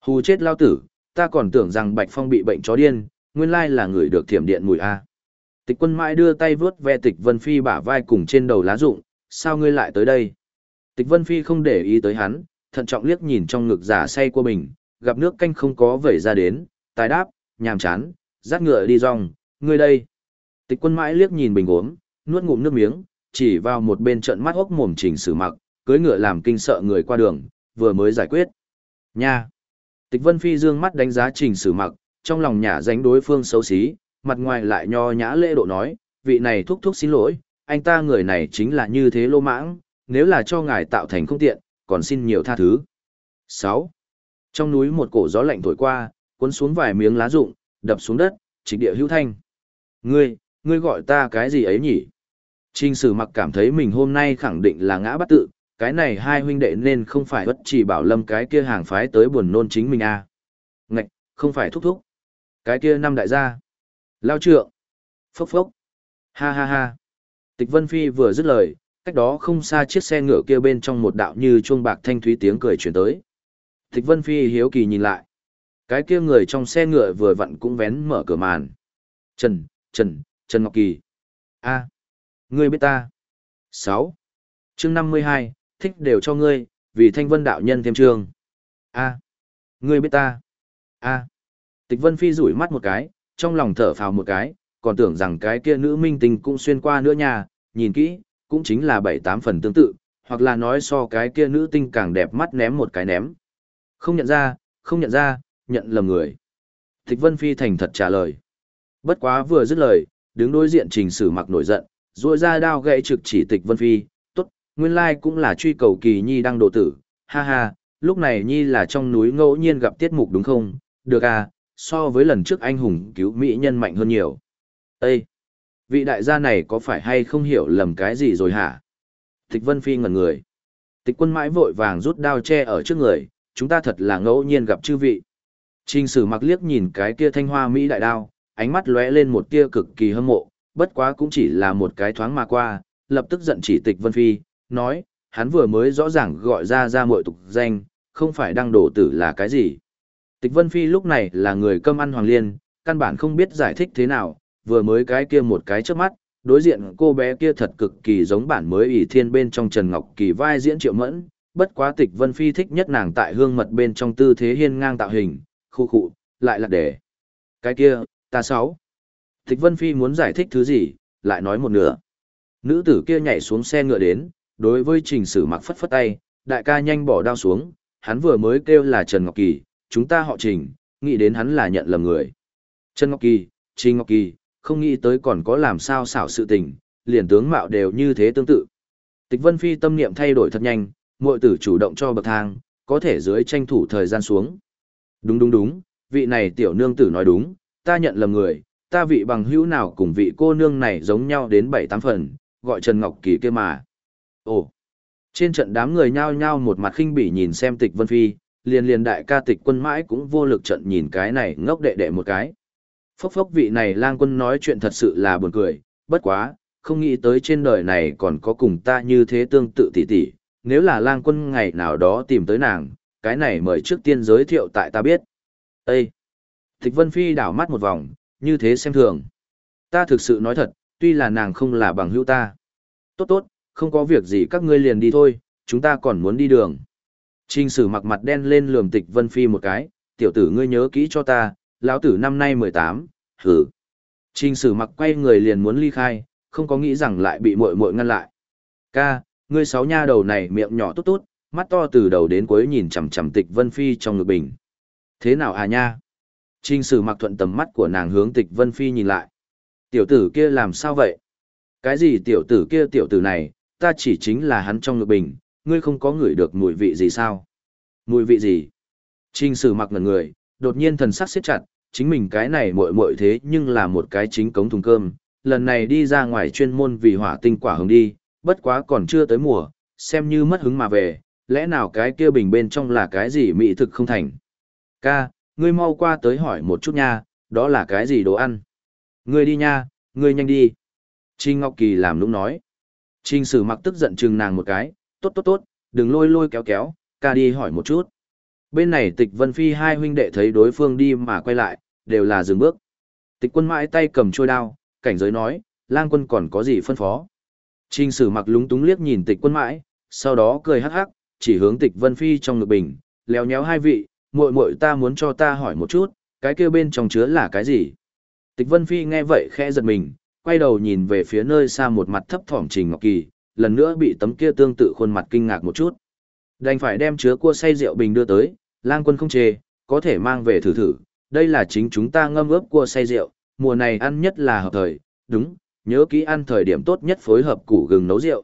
Hù chết lao tử, ta còn tưởng rằng Bạch Phong bị bệnh chó điên, nguyên lai là người được thiểm điện mùi A. Tịch quân mãi đưa tay vướt ve tịch vân phi bả vai cùng trên đầu lá rụng, sao ngươi lại tới đây? Tịch vân phi không để ý tới hắn, thận trọng liếc nhìn trong ngực giả say của mình, gặp nước canh không có vẩy ra đến, tài đáp, nhàm chán, dắt ngựa đi rong, ngươi đây. Tịch quân mãi liếc nhìn bình uống, nuốt ngụm nước miếng, chỉ vào một bên trận mắt hốc mồm chỉnh sử mặc, cưới ngựa làm kinh sợ người qua đường, vừa mới giải quyết. Nha! Tịch Vân Phi dương mắt đánh giá trình sử mặc, trong lòng nhả dánh đối phương xấu xí, mặt ngoài lại nho nhã lễ độ nói, vị này thúc thúc xin lỗi, anh ta người này chính là như thế lô mãng, nếu là cho ngài tạo thành không tiện, còn xin nhiều tha thứ. 6. Trong núi một cổ gió lạnh thổi qua, cuốn xuống vài miếng lá rụng, đập xuống đất, trịch địa hữu thanh. Ngươi, ngươi gọi ta cái gì ấy nhỉ? Trình sử mặc cảm thấy mình hôm nay khẳng định là ngã bắt tự, cái này hai huynh đệ nên không phải bất chỉ bảo lâm cái kia hàng phái tới buồn nôn chính mình à. Ngạch, không phải thúc thúc. Cái kia năm đại gia. Lao trượng. Phốc phốc. Ha ha ha. Tịch Vân Phi vừa dứt lời, cách đó không xa chiếc xe ngựa kia bên trong một đạo như chuông bạc thanh thúy tiếng cười truyền tới. Thích Vân Phi hiếu kỳ nhìn lại. Cái kia người trong xe ngựa vừa vặn cũng vén mở cửa màn. Trần, Trần, Trần Ngọc Kỳ. a ngươi biết ta. 6. chương 52, thích đều cho ngươi, vì thanh vân đạo nhân thêm trường. A. ngươi biết ta. A. Tịch Vân Phi rủi mắt một cái, trong lòng thở phào một cái, còn tưởng rằng cái kia nữ minh tình cũng xuyên qua nữa nha, nhìn kỹ, cũng chính là bảy tám phần tương tự, hoặc là nói so cái kia nữ tinh càng đẹp mắt ném một cái ném. Không nhận ra, không nhận ra, nhận lầm người. Tịch Vân Phi thành thật trả lời. Bất quá vừa dứt lời, đứng đối diện trình sử mặc nổi giận, rồi ra đao gãy trực chỉ tịch Vân Phi, tốt, nguyên lai cũng là truy cầu kỳ nhi đang độ tử, ha ha, lúc này nhi là trong núi ngẫu nhiên gặp tiết mục đúng không, được à, so với lần trước anh hùng cứu mỹ nhân mạnh hơn nhiều. Ê! Vị đại gia này có phải hay không hiểu lầm cái gì rồi hả? Tịch Vân Phi ngẩn người. Tịch quân mãi vội vàng rút đao che ở trước người, chúng ta thật là ngẫu nhiên gặp chư vị. Trình sử mặc liếc nhìn cái kia thanh hoa Mỹ đại đao, ánh mắt lóe lên một tia cực kỳ hâm mộ, bất quá cũng chỉ là một cái thoáng mà qua, lập tức giận chỉ tịch Vân Phi, nói, hắn vừa mới rõ ràng gọi ra ra muội tục danh, không phải đăng đổ tử là cái gì. Tịch Vân Phi lúc này là người cơm ăn hoàng liên, căn bản không biết giải thích thế nào, vừa mới cái kia một cái trước mắt, đối diện cô bé kia thật cực kỳ giống bản mới ỷ thiên bên trong Trần Ngọc Kỳ vai diễn triệu mẫn, bất quá tịch Vân Phi thích nhất nàng tại hương mật bên trong tư thế hiên ngang tạo hình, khu khụ, lại là để. Cái kia, ta sáu. Tịch Vân Phi muốn giải thích thứ gì, lại nói một nửa. Nữ tử kia nhảy xuống xe ngựa đến, đối với trình sử mặc phất phất tay, đại ca nhanh bỏ đao xuống, hắn vừa mới kêu là Trần Ngọc Kỳ, chúng ta họ trình, nghĩ đến hắn là nhận lầm người. Trần Ngọc Kỳ, Trình Ngọc Kỳ, không nghĩ tới còn có làm sao xảo sự tình, liền tướng mạo đều như thế tương tự. Tịch Vân Phi tâm niệm thay đổi thật nhanh, muội tử chủ động cho bậc thang, có thể dưới tranh thủ thời gian xuống. Đúng đúng đúng, vị này tiểu nương tử nói đúng, ta nhận lầm người, ta vị bằng hữu nào cùng vị cô nương này giống nhau đến bảy tám phần, gọi Trần Ngọc Kỳ kia mà. Ồ, trên trận đám người nhao nhao một mặt khinh bỉ nhìn xem tịch Vân Phi, liền liền đại ca tịch quân mãi cũng vô lực trận nhìn cái này ngốc đệ đệ một cái. Phốc phốc vị này lang quân nói chuyện thật sự là buồn cười, bất quá, không nghĩ tới trên đời này còn có cùng ta như thế tương tự tỷ tỷ, nếu là lang quân ngày nào đó tìm tới nàng, cái này mời trước tiên giới thiệu tại ta biết. Ê! Tịch Vân Phi đảo mắt một vòng, như thế xem thường. Ta thực sự nói thật, tuy là nàng không là bằng hữu ta. Tốt tốt, không có việc gì các ngươi liền đi thôi, chúng ta còn muốn đi đường. Trình sử mặc mặt đen lên lườm tịch Vân Phi một cái, tiểu tử ngươi nhớ kỹ cho ta, lão tử năm nay 18, hử. Trình sử mặc quay người liền muốn ly khai, không có nghĩ rằng lại bị muội muội ngăn lại. Ca, ngươi sáu nha đầu này miệng nhỏ tốt tốt, mắt to từ đầu đến cuối nhìn chằm chằm tịch Vân Phi trong ngực bình. Thế nào à nha? Trình sử mặc thuận tầm mắt của nàng hướng tịch Vân Phi nhìn lại. Tiểu tử kia làm sao vậy? Cái gì tiểu tử kia tiểu tử này, ta chỉ chính là hắn trong ngực bình, ngươi không có ngửi được mùi vị gì sao? Mùi vị gì? Trình sử mặc ngần người, đột nhiên thần sắc siết chặt, chính mình cái này muội muội thế nhưng là một cái chính cống thùng cơm, lần này đi ra ngoài chuyên môn vì hỏa tinh quả hồng đi, bất quá còn chưa tới mùa, xem như mất hứng mà về, lẽ nào cái kia bình bên trong là cái gì mỹ thực không thành? Ca, ngươi mau qua tới hỏi một chút nha, đó là cái gì đồ ăn? Ngươi đi nha, ngươi nhanh đi. Trình Ngọc Kỳ làm lúc nói. Trình sử mặc tức giận chừng nàng một cái, tốt tốt tốt, đừng lôi lôi kéo kéo, ca đi hỏi một chút. Bên này tịch Vân Phi hai huynh đệ thấy đối phương đi mà quay lại, đều là dừng bước. Tịch quân mãi tay cầm trôi đao, cảnh giới nói, lang quân còn có gì phân phó. Trình sử mặc lúng túng liếc nhìn tịch quân mãi, sau đó cười hắc hắc, chỉ hướng tịch Vân Phi trong ngực bình, leo nhéo hai vị, muội muội ta muốn cho ta hỏi một chút, cái kia bên trong chứa là cái gì? Tịch Vân Phi nghe vậy khẽ giật mình, quay đầu nhìn về phía nơi xa một mặt thấp thỏm Trình Ngọc Kỳ, lần nữa bị tấm kia tương tự khuôn mặt kinh ngạc một chút. Đành phải đem chứa cua say rượu bình đưa tới, lang quân không chê, có thể mang về thử thử, đây là chính chúng ta ngâm ướp cua say rượu, mùa này ăn nhất là hợp thời, đúng, nhớ kỹ ăn thời điểm tốt nhất phối hợp củ gừng nấu rượu.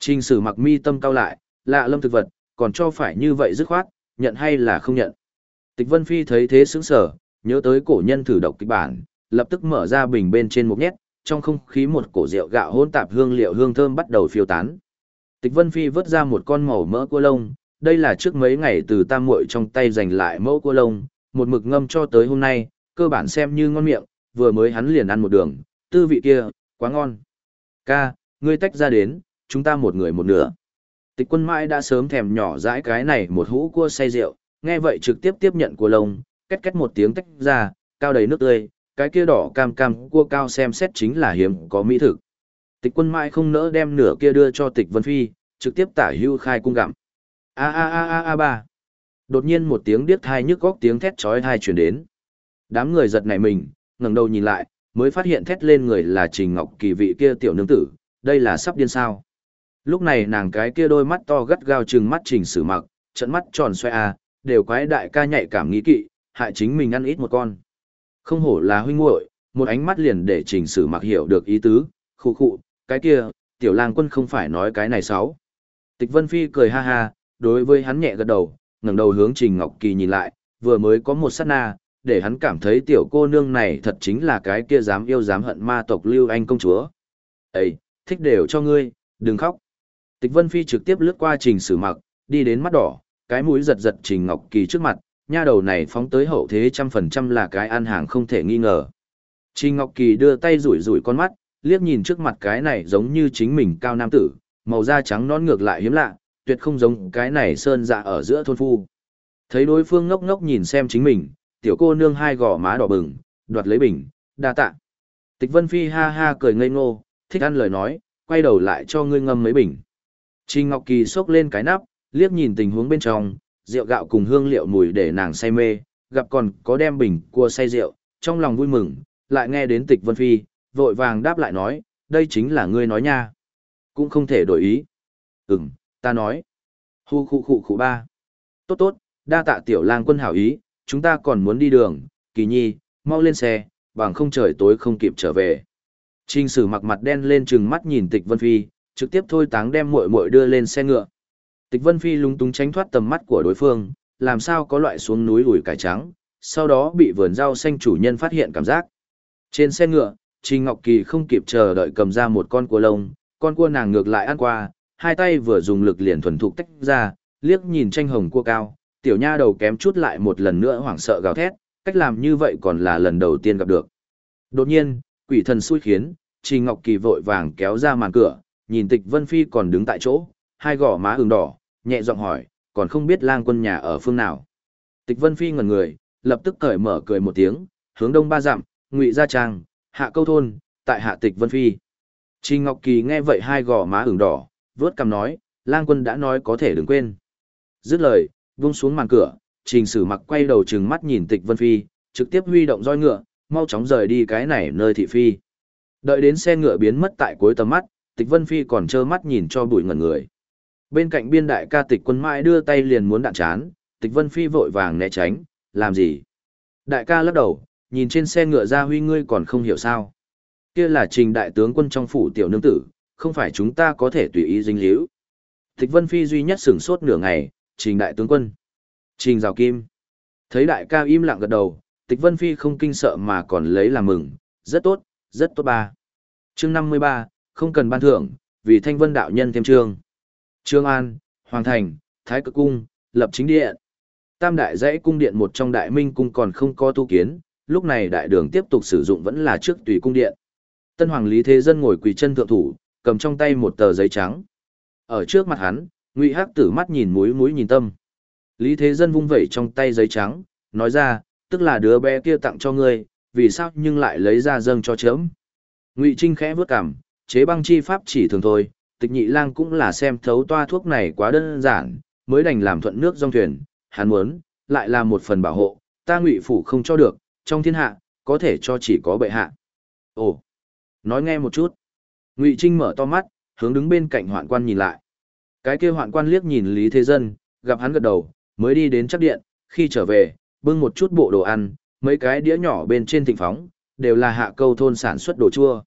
Trình sử mặc mi tâm cao lại, lạ lâm thực vật, còn cho phải như vậy dứt khoát, nhận hay là không nhận. Tịch Vân Phi thấy thế sững sở, nhớ tới cổ nhân thử độc kịch bản, lập tức mở ra bình bên trên một nhét, trong không khí một cổ rượu gạo hỗn tạp hương liệu hương thơm bắt đầu phiêu tán. Tịch Vân Phi vớt ra một con màu mỡ cua lông, đây là trước mấy ngày từ tam muội trong tay giành lại mẫu cua lông, một mực ngâm cho tới hôm nay, cơ bản xem như ngon miệng, vừa mới hắn liền ăn một đường, tư vị kia, quá ngon. Ca, ngươi tách ra đến, chúng ta một người một nửa. Tịch quân mãi đã sớm thèm nhỏ dãi cái này một hũ cua say rượu, nghe vậy trực tiếp tiếp nhận cua lông, két két một tiếng tách ra, cao đầy nước tươi, cái kia đỏ cam cam cua cao xem xét chính là hiếm có mỹ thực. Tịch quân mãi không nỡ đem nửa kia đưa cho tịch vân phi, trực tiếp tả hưu khai cung gặm. A a a a a ba. Đột nhiên một tiếng điếc thai nhức góc tiếng thét chói tai truyền đến. Đám người giật nảy mình, ngẩng đầu nhìn lại, mới phát hiện thét lên người là Trình Ngọc Kỳ vị kia tiểu nương tử, đây là sắp điên sao. Lúc này nàng cái kia đôi mắt to gắt gao trừng mắt Trình Sử Mặc, trận mắt tròn xoe a, đều quái đại ca nhạy cảm nghĩ kỵ, hại chính mình ăn ít một con. Không hổ là huynh muội, một ánh mắt liền để Trình Sử Mặc hiểu được ý tứ, khu khụ, cái kia, tiểu lang quân không phải nói cái này xấu. Tịch Vân Phi cười ha ha, đối với hắn nhẹ gật đầu, ngẩng đầu hướng Trình Ngọc Kỳ nhìn lại, vừa mới có một sát na, để hắn cảm thấy tiểu cô nương này thật chính là cái kia dám yêu dám hận ma tộc Lưu Anh công chúa. Ê, thích đều cho ngươi, đừng khóc. Tịch Vân Phi trực tiếp lướt qua Trình Sử Mặc, đi đến mắt đỏ, cái mũi giật giật Trình Ngọc Kỳ trước mặt, nha đầu này phóng tới hậu thế trăm phần trăm là cái ăn hàng không thể nghi ngờ. Trình Ngọc Kỳ đưa tay rủi rủi con mắt, liếc nhìn trước mặt cái này giống như chính mình cao nam tử, màu da trắng non ngược lại hiếm lạ, tuyệt không giống cái này sơn dạ ở giữa thôn phu. Thấy đối phương ngốc ngốc nhìn xem chính mình, tiểu cô nương hai gò má đỏ bừng, đoạt lấy bình, đa tạ. Tịch Vân Phi ha ha cười ngây ngô, thích ăn lời nói, quay đầu lại cho ngươi ngâm mấy bình. Trình Ngọc Kỳ xốc lên cái nắp, liếc nhìn tình huống bên trong, rượu gạo cùng hương liệu mùi để nàng say mê, gặp còn có đem bình cua say rượu, trong lòng vui mừng, lại nghe đến Tịch Vân Phi, vội vàng đáp lại nói, đây chính là ngươi nói nha. Cũng không thể đổi ý. Ừm, ta nói. Hu khu khu khu ba. Tốt tốt, đa tạ tiểu lang quân hảo ý, chúng ta còn muốn đi đường, kỳ nhi, mau lên xe, bằng không trời tối không kịp trở về. Trình sử mặc mặt đen lên trừng mắt nhìn tịch vân phi, trực tiếp thôi táng đem muội muội đưa lên xe ngựa. Tịch vân phi lúng túng tránh thoát tầm mắt của đối phương, làm sao có loại xuống núi ủi cải trắng, sau đó bị vườn rau xanh chủ nhân phát hiện cảm giác. Trên xe ngựa, Trình Ngọc Kỳ không kịp chờ đợi cầm ra một con cua lông, con cua nàng ngược lại ăn qua, hai tay vừa dùng lực liền thuần thục tách ra, liếc nhìn tranh hồng cua cao, tiểu nha đầu kém chút lại một lần nữa hoảng sợ gào thét, cách làm như vậy còn là lần đầu tiên gặp được. Đột nhiên, quỷ thần xui khiến, Trình Ngọc Kỳ vội vàng kéo ra màn cửa, nhìn Tịch Vân Phi còn đứng tại chỗ, hai gò má ửng đỏ, nhẹ giọng hỏi, còn không biết lang quân nhà ở phương nào. Tịch Vân Phi ngẩn người, lập tức cởi mở cười một tiếng, hướng đông ba dặm, ngụy gia trang, hạ câu thôn, tại hạ Tịch Vân Phi. Trình Ngọc Kỳ nghe vậy hai gò má ửng đỏ, vớt cằm nói, lang quân đã nói có thể đừng quên. Dứt lời, vung xuống màn cửa, trình sử mặc quay đầu trừng mắt nhìn Tịch Vân Phi, trực tiếp huy động roi ngựa, mau chóng rời đi cái này nơi thị phi. Đợi đến xe ngựa biến mất tại cuối tầm mắt, Tịch Vân Phi còn trơ mắt nhìn cho bụi ngẩn người. Bên cạnh biên đại ca Tịch Quân Mãi đưa tay liền muốn đạn chán, Tịch Vân Phi vội vàng né tránh, làm gì? Đại ca lắc đầu, nhìn trên xe ngựa ra huy ngươi còn không hiểu sao. Kia là trình đại tướng quân trong phủ tiểu nương tử, không phải chúng ta có thể tùy ý dính líu. Tịch Vân Phi duy nhất sửng sốt nửa ngày, trình đại tướng quân. Trình rào kim. Thấy đại ca im lặng gật đầu, Tịch Vân Phi không kinh sợ mà còn lấy làm mừng, rất tốt, rất tốt ba. Chương 53, không cần ban thưởng, vì thanh vân đạo nhân thêm chương. Trương An, Hoàng Thành, Thái Cực Cung, Lập Chính Điện. Tam đại dãy cung điện một trong đại minh cung còn không có tu kiến, lúc này đại đường tiếp tục sử dụng vẫn là trước tùy cung điện. Tân Hoàng Lý Thế Dân ngồi quỳ chân thượng thủ, cầm trong tay một tờ giấy trắng. Ở trước mặt hắn, Ngụy Hắc Tử mắt nhìn mũi mũi nhìn tâm. Lý Thế Dân vung vẩy trong tay giấy trắng, nói ra, tức là đứa bé kia tặng cho ngươi, vì sao nhưng lại lấy ra dâng cho chớm Ngụy Trinh khẽ vớt cằm, chế băng chi pháp chỉ thường thôi, tịch nhị lang cũng là xem thấu toa thuốc này quá đơn giản, mới đành làm thuận nước dòng thuyền, hắn muốn, lại là một phần bảo hộ, ta ngụy phủ không cho được, trong thiên hạ, có thể cho chỉ có bệ hạ. Ồ, nói nghe một chút. Ngụy Trinh mở to mắt, hướng đứng bên cạnh hoạn quan nhìn lại. Cái kia hoạn quan liếc nhìn Lý Thế Dân, gặp hắn gật đầu, mới đi đến chắc điện, khi trở về, bưng một chút bộ đồ ăn, mấy cái đĩa nhỏ bên trên thịnh phóng, đều là hạ câu thôn sản xuất đồ chua.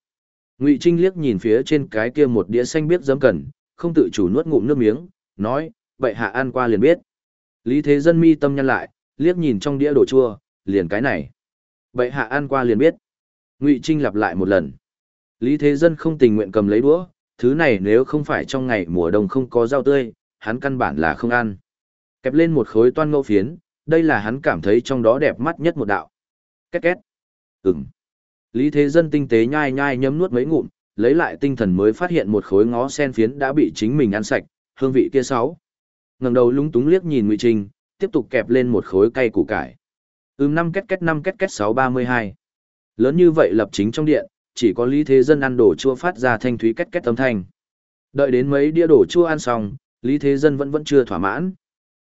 Ngụy Trinh liếc nhìn phía trên cái kia một đĩa xanh biết dấm cần, không tự chủ nuốt ngụm nước miếng, nói, vậy hạ ăn qua liền biết. Lý Thế Dân mi tâm nhăn lại, liếc nhìn trong đĩa đồ chua, liền cái này. Vậy hạ ăn qua liền biết. Ngụy Trinh lặp lại một lần. Lý Thế Dân không tình nguyện cầm lấy đũa, thứ này nếu không phải trong ngày mùa đông không có rau tươi, hắn căn bản là không ăn. Kẹp lên một khối toan ngẫu phiến, đây là hắn cảm thấy trong đó đẹp mắt nhất một đạo. Két két. Ừm. Lý Thế Dân tinh tế nhai nhai nhấm nuốt mấy ngụm, lấy lại tinh thần mới phát hiện một khối ngó sen phiến đã bị chính mình ăn sạch, hương vị kia sáu. Ngẩng đầu lúng túng liếc nhìn Ngụy Trình tiếp tục kẹp lên một khối cay củ cải. Ừm năm két két năm két két sáu ba mươi hai. Lớn như vậy lập chính trong điện, chỉ có Lý Thế Dân ăn đồ chua phát ra thanh thúy két két âm thanh. Đợi đến mấy đĩa đồ chua ăn xong, Lý Thế Dân vẫn vẫn chưa thỏa mãn.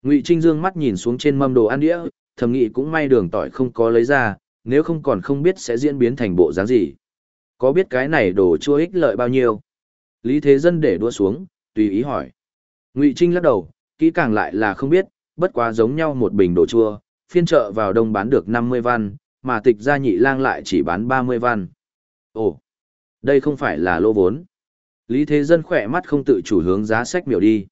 Ngụy Trinh Dương mắt nhìn xuống trên mâm đồ ăn đĩa, thầm nghĩ cũng may đường tỏi không có lấy ra, nếu không còn không biết sẽ diễn biến thành bộ dáng gì. Có biết cái này đồ chua ích lợi bao nhiêu? Lý Thế Dân để đua xuống, tùy ý hỏi. Ngụy Trinh lắc đầu, kỹ càng lại là không biết, bất quá giống nhau một bình đồ chua, phiên chợ vào đông bán được 50 văn, mà tịch gia nhị lang lại chỉ bán 30 văn. Ồ, đây không phải là lô vốn. Lý Thế Dân khỏe mắt không tự chủ hướng giá sách miểu đi.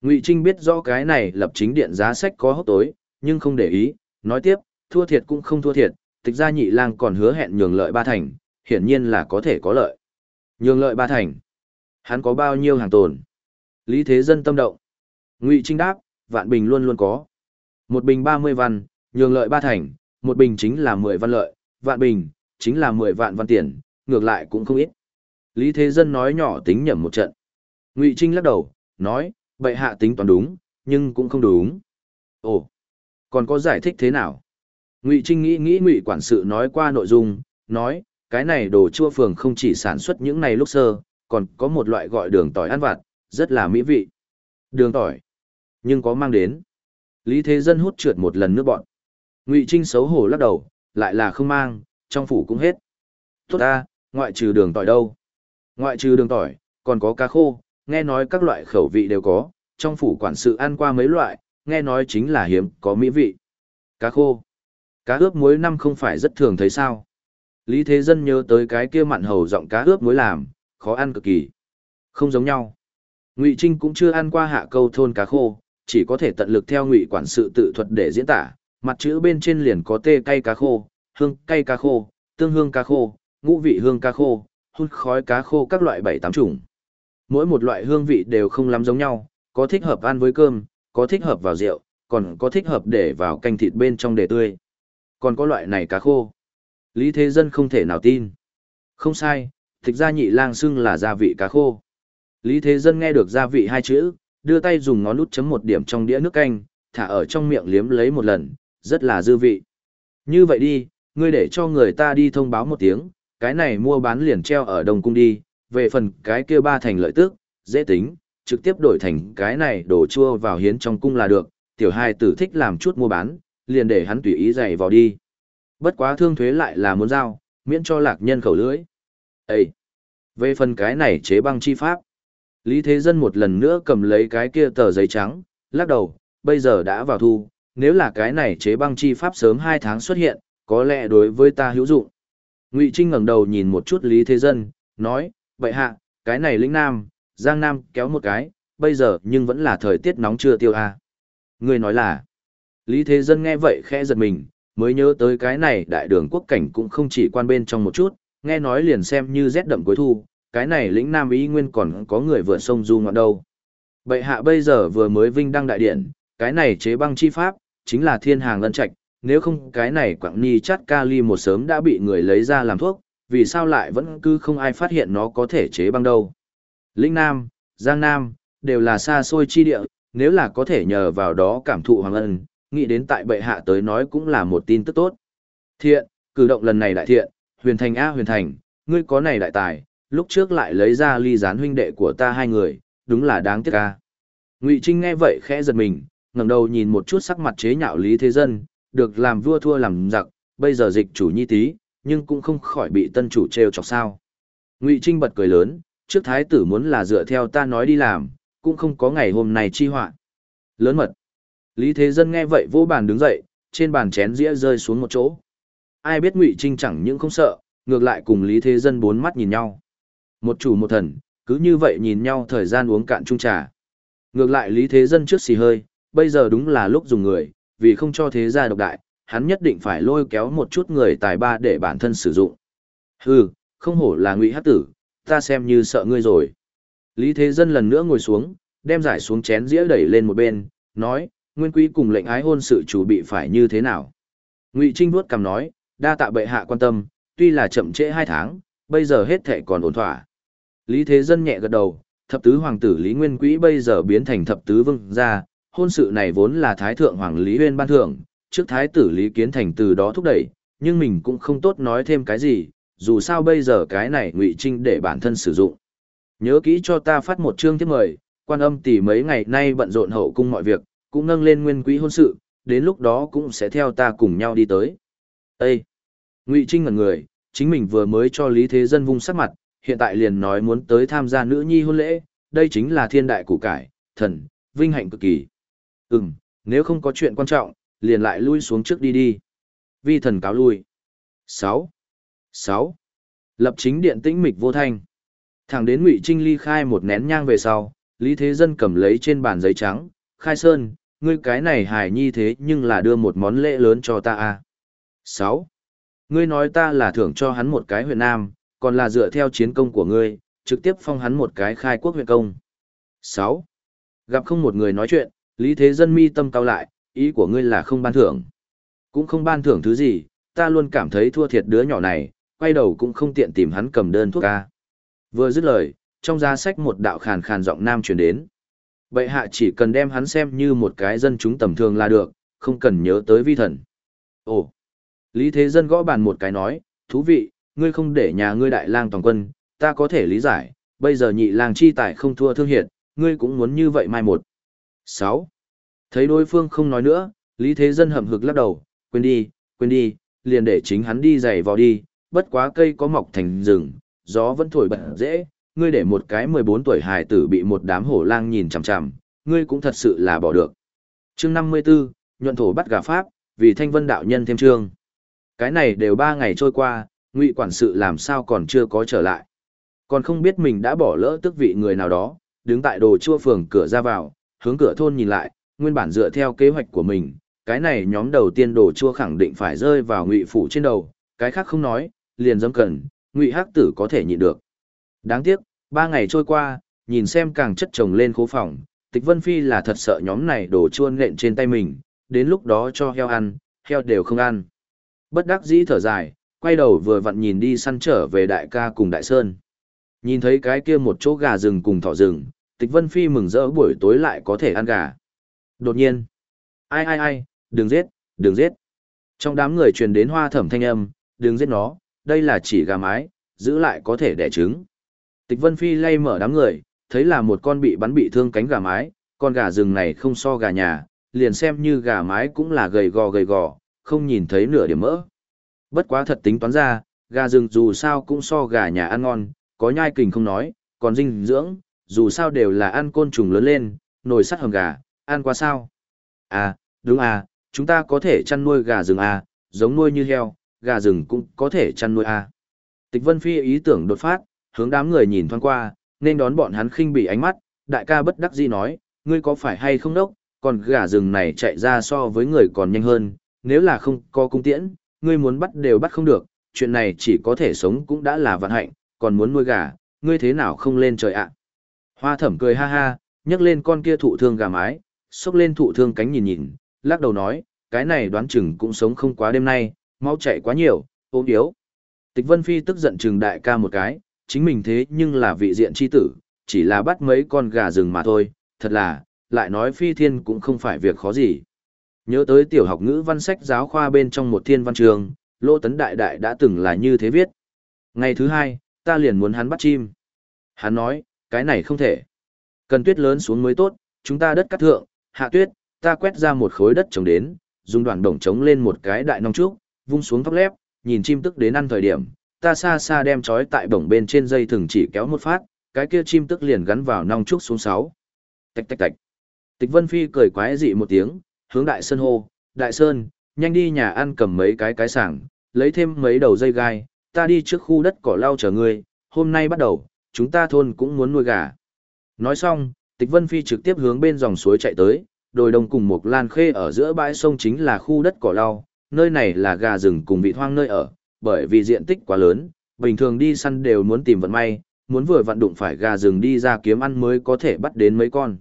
Ngụy Trinh biết rõ cái này lập chính điện giá sách có hốc tối, nhưng không để ý, nói tiếp, thua thiệt cũng không thua thiệt, tịch gia nhị lang còn hứa hẹn nhường lợi ba thành, hiển nhiên là có thể có lợi. Nhường lợi ba thành. Hắn có bao nhiêu hàng tồn? Lý Thế Dân tâm động. Ngụy Trinh đáp, vạn bình luôn luôn có. Một bình 30 văn, nhường lợi ba thành, một bình chính là 10 văn lợi, vạn bình, chính là 10 vạn văn tiền, ngược lại cũng không ít. Lý Thế Dân nói nhỏ tính nhầm một trận. Ngụy Trinh lắc đầu, nói, bệ hạ tính toán đúng, nhưng cũng không đúng. Ồ, còn có giải thích thế nào? Ngụy Trinh nghĩ nghĩ Ngụy quản sự nói qua nội dung, nói, cái này đồ chua phường không chỉ sản xuất những này lúc sơ, còn có một loại gọi đường tỏi ăn vặt, rất là mỹ vị. Đường tỏi, nhưng có mang đến. Lý Thế Dân hút trượt một lần nước bọn. Ngụy Trinh xấu hổ lắc đầu, lại là không mang, trong phủ cũng hết. Tốt ta, ngoại trừ đường tỏi đâu? Ngoại trừ đường tỏi, còn có cá khô, nghe nói các loại khẩu vị đều có, trong phủ quản sự ăn qua mấy loại, nghe nói chính là hiếm, có mỹ vị. Cá khô. Cá ướp muối năm không phải rất thường thấy sao. Lý Thế Dân nhớ tới cái kia mặn hầu giọng cá ướp muối làm, khó ăn cực kỳ. Không giống nhau. Ngụy Trinh cũng chưa ăn qua hạ câu thôn cá khô, chỉ có thể tận lực theo ngụy quản sự tự thuật để diễn tả, mặt chữ bên trên liền có tê cay cá khô, hương cay cá khô, tương hương cá khô, ngũ vị hương cá khô, hun khói cá khô các loại bảy tám chủng. Mỗi một loại hương vị đều không lắm giống nhau, có thích hợp ăn với cơm, có thích hợp vào rượu, còn có thích hợp để vào canh thịt bên trong để tươi. Còn có loại này cá khô. Lý Thế Dân không thể nào tin. Không sai, thực ra nhị lang xưng là gia vị cá khô. Lý Thế Dân nghe được gia vị hai chữ, đưa tay dùng ngón út chấm một điểm trong đĩa nước canh, thả ở trong miệng liếm lấy một lần, rất là dư vị. Như vậy đi, ngươi để cho người ta đi thông báo một tiếng, cái này mua bán liền treo ở Đông Cung đi, về phần cái kia ba thành lợi tức, dễ tính, trực tiếp đổi thành cái này đổ chua vào hiến trong cung là được, tiểu hai tử thích làm chút mua bán, liền để hắn tùy ý dày vào đi. Bất quá thương thuế lại là muốn giao, miễn cho lạc nhân khẩu lưỡi. Ê! Về phần cái này chế băng chi pháp. Lý Thế Dân một lần nữa cầm lấy cái kia tờ giấy trắng, lắc đầu, bây giờ đã vào thu, nếu là cái này chế băng chi pháp sớm 2 tháng xuất hiện, có lẽ đối với ta hữu dụng. Ngụy Trinh ngẩng đầu nhìn một chút Lý Thế Dân, nói, vậy hạ, cái này lĩnh nam, giang nam kéo một cái, bây giờ nhưng vẫn là thời tiết nóng chưa tiêu à. Người nói là, Lý Thế Dân nghe vậy khẽ giật mình, mới nhớ tới cái này đại đường quốc cảnh cũng không chỉ quan bên trong một chút, nghe nói liền xem như rét đậm cuối thu, cái này lĩnh nam ý nguyên còn có người vượt sông du ngoạn đâu. Bệ hạ bây giờ vừa mới vinh đăng đại điện, cái này chế băng chi pháp, chính là thiên hàng lân trạch, nếu không cái này quảng ni chát kali một sớm đã bị người lấy ra làm thuốc, vì sao lại vẫn cứ không ai phát hiện nó có thể chế băng đâu. Linh Nam, Giang Nam, đều là xa xôi chi địa, nếu là có thể nhờ vào đó cảm thụ hoàng ân, nghĩ đến tại bệ hạ tới nói cũng là một tin tức tốt. Thiện, cử động lần này đại thiện, huyền thành A huyền thành, ngươi có này đại tài, lúc trước lại lấy ra ly gián huynh đệ của ta hai người, đúng là đáng tiếc ca. Ngụy Trinh nghe vậy khẽ giật mình, ngẩng đầu nhìn một chút sắc mặt chế nhạo Lý Thế Dân, được làm vua thua làm giặc, bây giờ dịch chủ nhi tí, nhưng cũng không khỏi bị tân chủ trêu chọc sao. Ngụy Trinh bật cười lớn, trước thái tử muốn là dựa theo ta nói đi làm, cũng không có ngày hôm nay chi họa. Lớn mật. Lý Thế Dân nghe vậy vô bàn đứng dậy, trên bàn chén dĩa rơi xuống một chỗ. Ai biết Ngụy Trinh chẳng những không sợ, ngược lại cùng Lý Thế Dân bốn mắt nhìn nhau. Một chủ một thần, cứ như vậy nhìn nhau thời gian uống cạn chung trà. Ngược lại Lý Thế Dân trước xì hơi, bây giờ đúng là lúc dùng người, vì không cho thế gia độc đại, hắn nhất định phải lôi kéo một chút người tài ba để bản thân sử dụng. Hừ, không hổ là ngụy hát tử, ta xem như sợ ngươi rồi. Lý Thế Dân lần nữa ngồi xuống, đem giải xuống chén dĩa đẩy lên một bên, nói, nguyên quý cùng lệnh ái hôn sự chủ bị phải như thế nào. Ngụy Trinh vuốt cằm nói, đa tạ bệ hạ quan tâm, tuy là chậm trễ hai tháng, bây giờ hết thệ còn ổn thỏa. Lý Thế Dân nhẹ gật đầu, thập tứ hoàng tử Lý Nguyên Quý bây giờ biến thành thập tứ vương gia, hôn sự này vốn là thái thượng hoàng Lý Huyên ban thưởng, trước thái tử Lý Kiến Thành từ đó thúc đẩy, nhưng mình cũng không tốt nói thêm cái gì, dù sao bây giờ cái này ngụy trinh để bản thân sử dụng. Nhớ kỹ cho ta phát một chương tiếp mời, quan âm tỷ mấy ngày nay bận rộn hậu cung mọi việc, cũng nâng lên nguyên quý hôn sự, đến lúc đó cũng sẽ theo ta cùng nhau đi tới. Ê! Ngụy Trinh ngẩn người, chính mình vừa mới cho Lý Thế Dân vung sắc mặt, hiện tại liền nói muốn tới tham gia nữ nhi hôn lễ, đây chính là thiên đại củ cải, thần, vinh hạnh cực kỳ. Ừm, nếu không có chuyện quan trọng, liền lại lui xuống trước đi đi. Vi thần cáo lui. 6. 6. Lập chính điện tĩnh mịch vô thanh. Thẳng đến Ngụy Trinh ly khai một nén nhang về sau, Lý Thế Dân cầm lấy trên bàn giấy trắng, khai sơn, ngươi cái này hài nhi thế nhưng là đưa một món lễ lớn cho ta à? a. 6. Ngươi nói ta là thưởng cho hắn một cái huyện Nam, còn là dựa theo chiến công của ngươi, trực tiếp phong hắn một cái khai quốc huyện công. 6. Gặp không một người nói chuyện, Lý Thế Dân mi tâm cao lại, ý của ngươi là không ban thưởng. Cũng không ban thưởng thứ gì, ta luôn cảm thấy thua thiệt đứa nhỏ này, quay đầu cũng không tiện tìm hắn cầm đơn thuốc ca. Vừa dứt lời, trong giá sách một đạo khàn khàn giọng nam truyền đến. Bệ hạ chỉ cần đem hắn xem như một cái dân chúng tầm thường là được, không cần nhớ tới vi thần. Ồ! Lý Thế Dân gõ bàn một cái nói, thú vị, ngươi không để nhà ngươi đại lang toàn quân, ta có thể lý giải, bây giờ nhị lang chi tài không thua thương hiệt, ngươi cũng muốn như vậy mai một. 6. Thấy đối phương không nói nữa, Lý Thế Dân hậm hực lắc đầu, quên đi, quên đi, liền để chính hắn đi giày vào đi, bất quá cây có mọc thành rừng, gió vẫn thổi bật dễ, ngươi để một cái 14 tuổi hài tử bị một đám hổ lang nhìn chằm chằm, ngươi cũng thật sự là bỏ được. Chương 54, nhuận thổ bắt gà pháp, vì thanh vân đạo nhân thêm chương. Cái này đều 3 ngày trôi qua, ngụy quản sự làm sao còn chưa có trở lại. Còn không biết mình đã bỏ lỡ tức vị người nào đó, đứng tại đồ chua phường cửa ra vào, hướng cửa thôn nhìn lại, nguyên bản dựa theo kế hoạch của mình, cái này nhóm đầu tiên đồ chua khẳng định phải rơi vào ngụy phủ trên đầu, cái khác không nói, liền dâm cần, ngụy hắc tử có thể nhịn được. Đáng tiếc, ba ngày trôi qua, nhìn xem càng chất chồng lên khố phòng, tịch vân phi là thật sợ nhóm này đồ chua nện trên tay mình, đến lúc đó cho heo ăn, heo đều không ăn. Bất đắc dĩ thở dài, quay đầu vừa vặn nhìn đi săn trở về đại ca cùng đại sơn. Nhìn thấy cái kia một chỗ gà rừng cùng thỏ rừng, tịch vân phi mừng rỡ buổi tối lại có thể ăn gà. Đột nhiên, ai ai ai, đừng giết, đừng giết. Trong đám người truyền đến hoa thẩm thanh âm, đừng giết nó, đây là chỉ gà mái, giữ lại có thể đẻ trứng. Tịch Vân Phi lay mở đám người, thấy là một con bị bắn bị thương cánh gà mái, con gà rừng này không so gà nhà, liền xem như gà mái cũng là gầy gò gầy gò, không nhìn thấy nửa điểm mỡ. Bất quá thật tính toán ra, gà rừng dù sao cũng so gà nhà ăn ngon, có nhai kình không nói, còn dinh dưỡng, dù sao đều là ăn côn trùng lớn lên, nồi sắt hầm gà, ăn qua sao? À, đúng à, chúng ta có thể chăn nuôi gà rừng à, giống nuôi như heo, gà rừng cũng có thể chăn nuôi à. Tịch Vân Phi ý tưởng đột phát, hướng đám người nhìn thoáng qua, nên đón bọn hắn khinh bị ánh mắt, đại ca bất đắc dĩ nói, ngươi có phải hay không đốc, còn gà rừng này chạy ra so với người còn nhanh hơn, nếu là không có cung tiễn, ngươi muốn bắt đều bắt không được, chuyện này chỉ có thể sống cũng đã là vận hạnh, còn muốn nuôi gà, ngươi thế nào không lên trời ạ. Hoa thẩm cười ha ha, nhấc lên con kia thụ thương gà mái, xốc lên thụ thương cánh nhìn nhìn, lắc đầu nói, cái này đoán chừng cũng sống không quá đêm nay, mau chạy quá nhiều, ốm yếu. Tịch Vân Phi tức giận trừng đại ca một cái, chính mình thế nhưng là vị diện chi tử, chỉ là bắt mấy con gà rừng mà thôi, thật là, lại nói phi thiên cũng không phải việc khó gì. Nhớ tới tiểu học ngữ văn sách giáo khoa bên trong một thiên văn trường, Lô Tấn Đại Đại đã từng là như thế viết. Ngày thứ hai, ta liền muốn hắn bắt chim. Hắn nói, cái này không thể. Cần tuyết lớn xuống mới tốt, chúng ta đất cắt thượng, hạ tuyết, ta quét ra một khối đất trồng đến, dùng đoạn đồng trống lên một cái đại nong trúc, vung xuống thóc lép, nhìn chim tức đến ăn thời điểm, ta xa xa đem trói tại bổng bên trên dây thừng chỉ kéo một phát, cái kia chim tức liền gắn vào nong trúc xuống sáu. Tạch tạch tạch. Tịch Vân Phi cười quái dị một tiếng, hướng Đại Sơn hô, Đại Sơn, nhanh đi nhà ăn cầm mấy cái cái sảng, lấy thêm mấy đầu dây gai, ta đi trước khu đất cỏ lau chờ ngươi, hôm nay bắt đầu, chúng ta thôn cũng muốn nuôi gà. Nói xong, Tịch Vân Phi trực tiếp hướng bên dòng suối chạy tới, đồi đồng cùng một lan khê ở giữa bãi sông chính là khu đất cỏ lau, nơi này là gà rừng cùng vị hoang nơi ở, bởi vì diện tích quá lớn, bình thường đi săn đều muốn tìm vận may, muốn vừa vận đụng phải gà rừng đi ra kiếm ăn mới có thể bắt đến mấy con.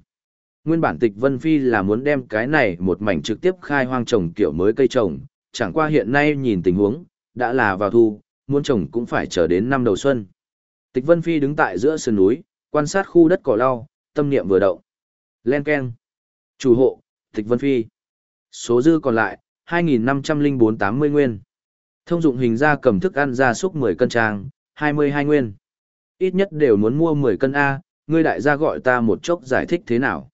Nguyên bản tịch Vân Phi là muốn đem cái này một mảnh trực tiếp khai hoang trồng kiểu mới cây trồng, chẳng qua hiện nay nhìn tình huống, đã là vào thu, muốn trồng cũng phải chờ đến năm đầu xuân. Tịch Vân Phi đứng tại giữa sườn núi, quan sát khu đất cỏ lau, tâm niệm vừa động. Len keng. Chủ hộ, Tịch Vân Phi. Số dư còn lại, 2.504-80 nguyên. Thông dụng hình ra cầm thức ăn ra súc 10 cân trang, 22 nguyên. Ít nhất đều muốn mua 10 cân A, ngươi đại gia gọi ta một chốc giải thích thế nào.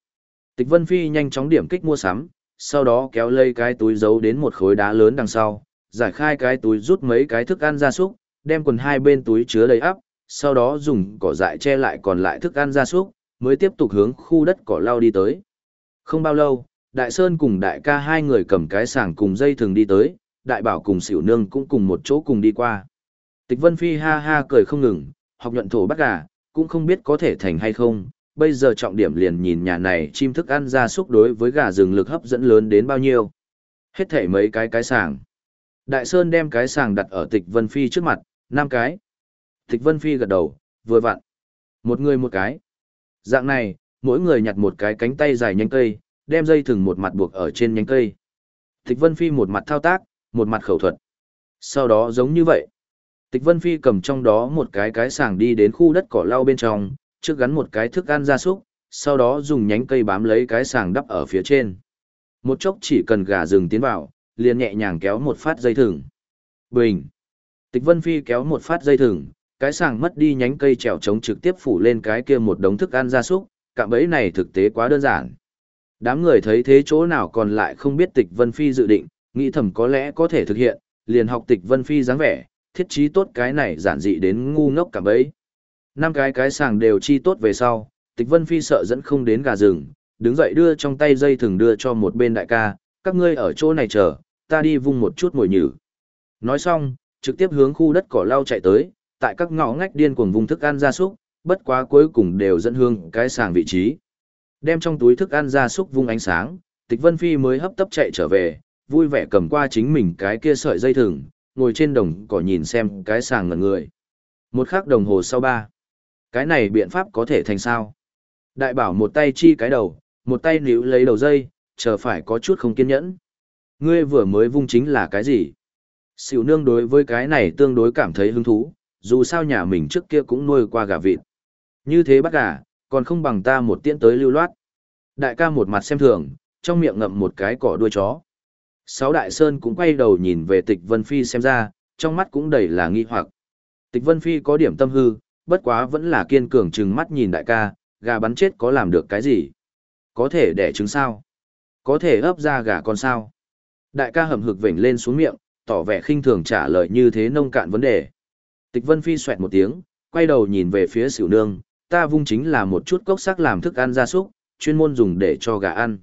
Tịch Vân Phi nhanh chóng điểm kích mua sắm, sau đó kéo lây cái túi giấu đến một khối đá lớn đằng sau, giải khai cái túi rút mấy cái thức ăn ra súc, đem quần hai bên túi chứa đầy ắp, sau đó dùng cỏ dại che lại còn lại thức ăn ra súc, mới tiếp tục hướng khu đất cỏ lau đi tới. Không bao lâu, Đại Sơn cùng đại ca hai người cầm cái sàng cùng dây thường đi tới, đại bảo cùng xỉu nương cũng cùng một chỗ cùng đi qua. Tịch Vân Phi ha ha cười không ngừng, học nhuận thổ bắt gà, cũng không biết có thể thành hay không, bây giờ trọng điểm liền nhìn nhà này chim thức ăn ra súc đối với gà rừng lực hấp dẫn lớn đến bao nhiêu. Hết thể mấy cái cái sàng. Đại Sơn đem cái sàng đặt ở tịch Vân Phi trước mặt, năm cái. Thích Vân Phi gật đầu, vừa vặn. Một người một cái. Dạng này, mỗi người nhặt một cái cánh tay dài nhánh cây, đem dây thừng một mặt buộc ở trên nhánh cây. Tịch Vân Phi một mặt thao tác, một mặt khẩu thuật. Sau đó giống như vậy. Tịch Vân Phi cầm trong đó một cái cái sàng đi đến khu đất cỏ lau bên trong, trước gắn một cái thức ăn gia súc, sau đó dùng nhánh cây bám lấy cái sàng đắp ở phía trên. Một chốc chỉ cần gà rừng tiến vào, liền nhẹ nhàng kéo một phát dây thừng. Bình. Tịch Vân Phi kéo một phát dây thừng, cái sàng mất đi nhánh cây trèo trống trực tiếp phủ lên cái kia một đống thức ăn gia súc, cạm bẫy này thực tế quá đơn giản. Đám người thấy thế chỗ nào còn lại không biết Tịch Vân Phi dự định, nghĩ thầm có lẽ có thể thực hiện, liền học Tịch Vân Phi dáng vẻ, thiết trí tốt cái này giản dị đến ngu ngốc cả bấy. Năm cái cái sàng đều chi tốt về sau, Tịch Vân Phi sợ dẫn không đến gà rừng, đứng dậy đưa trong tay dây thừng đưa cho một bên đại ca, các ngươi ở chỗ này chờ, ta đi vung một chút ngồi nhử. Nói xong, trực tiếp hướng khu đất cỏ lau chạy tới, tại các ngõ ngách điên cuồng vùng thức ăn gia súc, bất quá cuối cùng đều dẫn hương cái sàng vị trí. Đem trong túi thức ăn gia súc vung ánh sáng, Tịch Vân Phi mới hấp tấp chạy trở về, vui vẻ cầm qua chính mình cái kia sợi dây thừng, ngồi trên đồng cỏ nhìn xem cái sàng ngẩn người. Một khắc đồng hồ sau ba. Cái này biện pháp có thể thành sao? Đại bảo một tay chi cái đầu, một tay níu lấy đầu dây, chờ phải có chút không kiên nhẫn. Ngươi vừa mới vung chính là cái gì? Sỉu nương đối với cái này tương đối cảm thấy hứng thú, dù sao nhà mình trước kia cũng nuôi qua gà vịt. Như thế bắt gà, còn không bằng ta một tiễn tới lưu loát. Đại ca một mặt xem thường, trong miệng ngậm một cái cỏ đuôi chó. Sáu đại sơn cũng quay đầu nhìn về tịch Vân Phi xem ra, trong mắt cũng đầy là nghi hoặc. Tịch Vân Phi có điểm tâm hư, bất quá vẫn là kiên cường chừng mắt nhìn đại ca, gà bắn chết có làm được cái gì? Có thể đẻ trứng sao? Có thể ấp ra gà con sao? Đại ca hầm hực vểnh lên xuống miệng, tỏ vẻ khinh thường trả lời như thế nông cạn vấn đề. Tịch Vân Phi xoẹt một tiếng, quay đầu nhìn về phía Sửu Nương, ta vung chính là một chút cốc sắc làm thức ăn gia súc, chuyên môn dùng để cho gà ăn.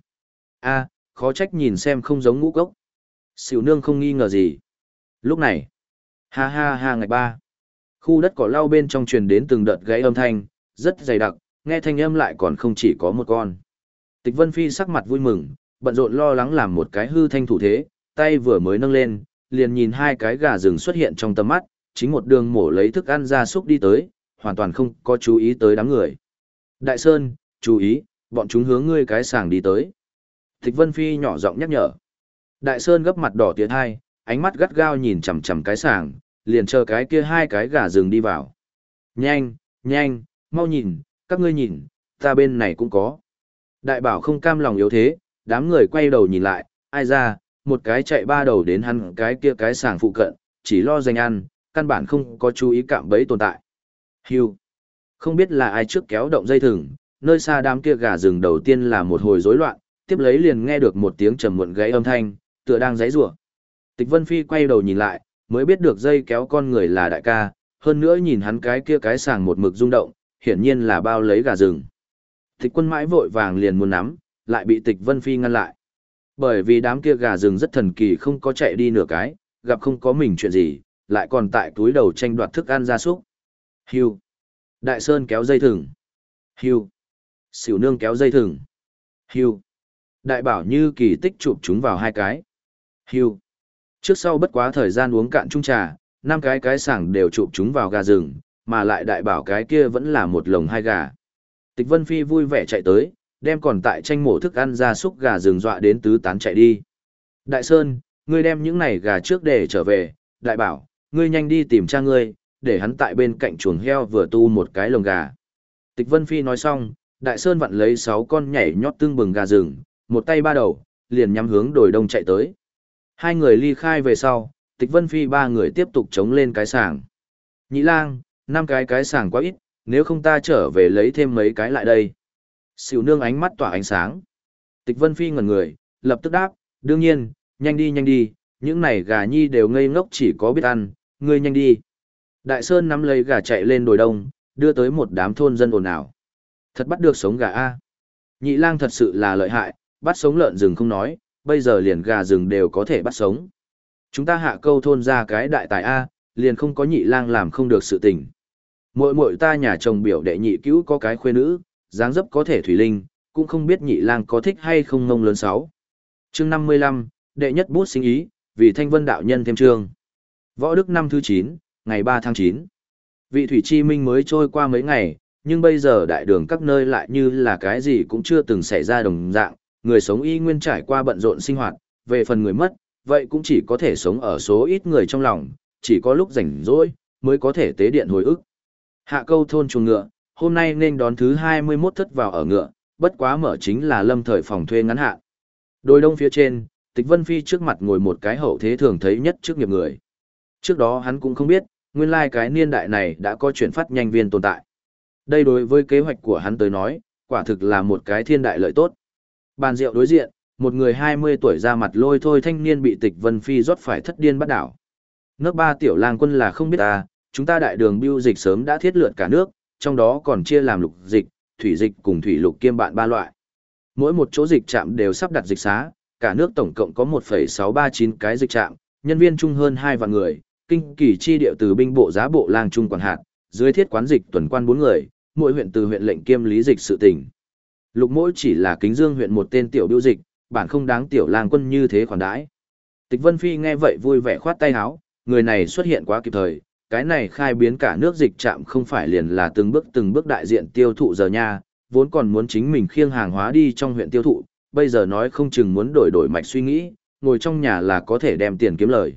A, khó trách nhìn xem không giống ngũ cốc. Sửu Nương không nghi ngờ gì. Lúc này, ha ha ha ngày ba. Khu đất cỏ lau bên trong truyền đến từng đợt gáy âm thanh, rất dày đặc, nghe thanh âm lại còn không chỉ có một con. Tịch Vân Phi sắc mặt vui mừng, bận rộn lo lắng làm một cái hư thanh thủ thế, tay vừa mới nâng lên, liền nhìn hai cái gà rừng xuất hiện trong tầm mắt, chính một đường mổ lấy thức ăn ra súc đi tới, hoàn toàn không có chú ý tới đám người. Đại Sơn, chú ý, bọn chúng hướng ngươi cái sàng đi tới. Thích Vân Phi nhỏ giọng nhắc nhở. Đại Sơn gấp mặt đỏ tiến hai, ánh mắt gắt gao nhìn chằm chằm cái sàng, liền chờ cái kia hai cái gà rừng đi vào. Nhanh, nhanh, mau nhìn, các ngươi nhìn, ta bên này cũng có. Đại bảo không cam lòng yếu thế, đám người quay đầu nhìn lại, ai ra, một cái chạy ba đầu đến hắn cái kia cái sàng phụ cận, chỉ lo danh ăn, căn bản không có chú ý cạm bẫy tồn tại. Hưu. Không biết là ai trước kéo động dây thừng, nơi xa đám kia gà rừng đầu tiên là một hồi rối loạn, tiếp lấy liền nghe được một tiếng trầm muộn gáy âm thanh, tựa đang giãy giụa. Tịch Vân Phi quay đầu nhìn lại, mới biết được dây kéo con người là đại ca, hơn nữa nhìn hắn cái kia cái sàng một mực rung động, hiển nhiên là bao lấy gà rừng. Tịch quân mãi vội vàng liền muốn nắm, lại bị tịch Vân Phi ngăn lại. Bởi vì đám kia gà rừng rất thần kỳ không có chạy đi nửa cái, gặp không có mình chuyện gì, lại còn tại túi đầu tranh đoạt thức ăn gia súc. Hưu. Đại Sơn kéo dây thừng. Hưu. Sửu nương kéo dây thừng. Hưu. Đại bảo như kỳ tích chụp chúng vào hai cái. Hưu. Trước sau bất quá thời gian uống cạn chung trà, năm cái cái sảng đều chụp chúng vào gà rừng, mà lại đại bảo cái kia vẫn là một lồng hai gà. Tịch Vân Phi vui vẻ chạy tới, đem còn tại tranh mổ thức ăn ra súc gà rừng dọa đến tứ tán chạy đi. Đại Sơn, ngươi đem những này gà trước để trở về, đại bảo, ngươi nhanh đi tìm cha ngươi, để hắn tại bên cạnh chuồng heo vừa tu một cái lồng gà. Tịch Vân Phi nói xong, Đại Sơn vặn lấy sáu con nhảy nhót tương bừng gà rừng, một tay ba đầu, liền nhắm hướng đồi đông chạy tới. Hai người ly khai về sau, Tịch Vân Phi ba người tiếp tục chống lên cái sàng. Nhĩ lang, năm cái cái sàng quá ít, nếu không ta trở về lấy thêm mấy cái lại đây. Sỉu nương ánh mắt tỏa ánh sáng. Tịch Vân Phi ngẩn người, lập tức đáp, đương nhiên, nhanh đi nhanh đi, những này gà nhi đều ngây ngốc chỉ có biết ăn, ngươi nhanh đi. Đại Sơn nắm lấy gà chạy lên đồi đông, đưa tới một đám thôn dân ồn ào. Thật bắt được sống gà A. Nhị lang thật sự là lợi hại, bắt sống lợn rừng không nói, bây giờ liền gà rừng đều có thể bắt sống. Chúng ta hạ câu thôn ra cái đại tài A, liền không có nhị lang làm không được sự tình. Muội muội ta nhà chồng biểu đệ nhị cứu có cái khuê nữ, dáng dấp có thể thủy linh, cũng không biết nhị lang có thích hay không ngông lớn sáu. Chương 55, đệ nhất bút sinh ý, vì thanh vân đạo nhân thêm chương. Võ Đức năm thứ 9, ngày 3 tháng 9. Vị Thủy Chi Minh mới trôi qua mấy ngày, nhưng bây giờ đại đường các nơi lại như là cái gì cũng chưa từng xảy ra đồng dạng, người sống y nguyên trải qua bận rộn sinh hoạt, về phần người mất, vậy cũng chỉ có thể sống ở số ít người trong lòng, chỉ có lúc rảnh rỗi mới có thể tế điện hồi ức. Hạ câu thôn chuồng ngựa, hôm nay nên đón thứ 21 thất vào ở ngựa, bất quá mở chính là lâm thời phòng thuê ngắn hạn. Đôi đông phía trên, Tịch Vân Phi trước mặt ngồi một cái hậu thế thường thấy nhất trước nghiệp người. Trước đó hắn cũng không biết, nguyên lai cái niên đại này đã có chuyển phát nhanh viên tồn tại. Đây đối với kế hoạch của hắn tới nói, quả thực là một cái thiên đại lợi tốt. Bàn rượu đối diện, một người 20 tuổi ra mặt lôi thôi thanh niên bị tịch Vân Phi rót phải thất điên bắt đảo. Nước ba tiểu lang quân là không biết ta, chúng ta đại đường biêu dịch sớm đã thiết lượt cả nước, trong đó còn chia làm lục dịch, thủy dịch cùng thủy lục kiêm bạn ba loại. Mỗi một chỗ dịch trạm đều sắp đặt dịch xá, cả nước tổng cộng có 1,639 cái dịch trạm, nhân viên chung hơn 2 vạn người, kinh kỳ chi điệu từ binh bộ giá bộ lang trung quản hạt, dưới thiết quán dịch tuần quan bốn người, mỗi huyện từ huyện lệnh kiêm lý dịch sự tỉnh. Lục mỗi chỉ là kính dương huyện một tên tiểu biêu dịch, bản không đáng tiểu lang quân như thế khoản đãi. Tịch Vân Phi nghe vậy vui vẻ khoát tay áo, người này xuất hiện quá kịp thời, cái này khai biến cả nước dịch trạm không phải liền là từng bước từng bước đại diện tiêu thụ giờ nha, vốn còn muốn chính mình khiêng hàng hóa đi trong huyện tiêu thụ, bây giờ nói không chừng muốn đổi đổi mạch suy nghĩ, ngồi trong nhà là có thể đem tiền kiếm lời.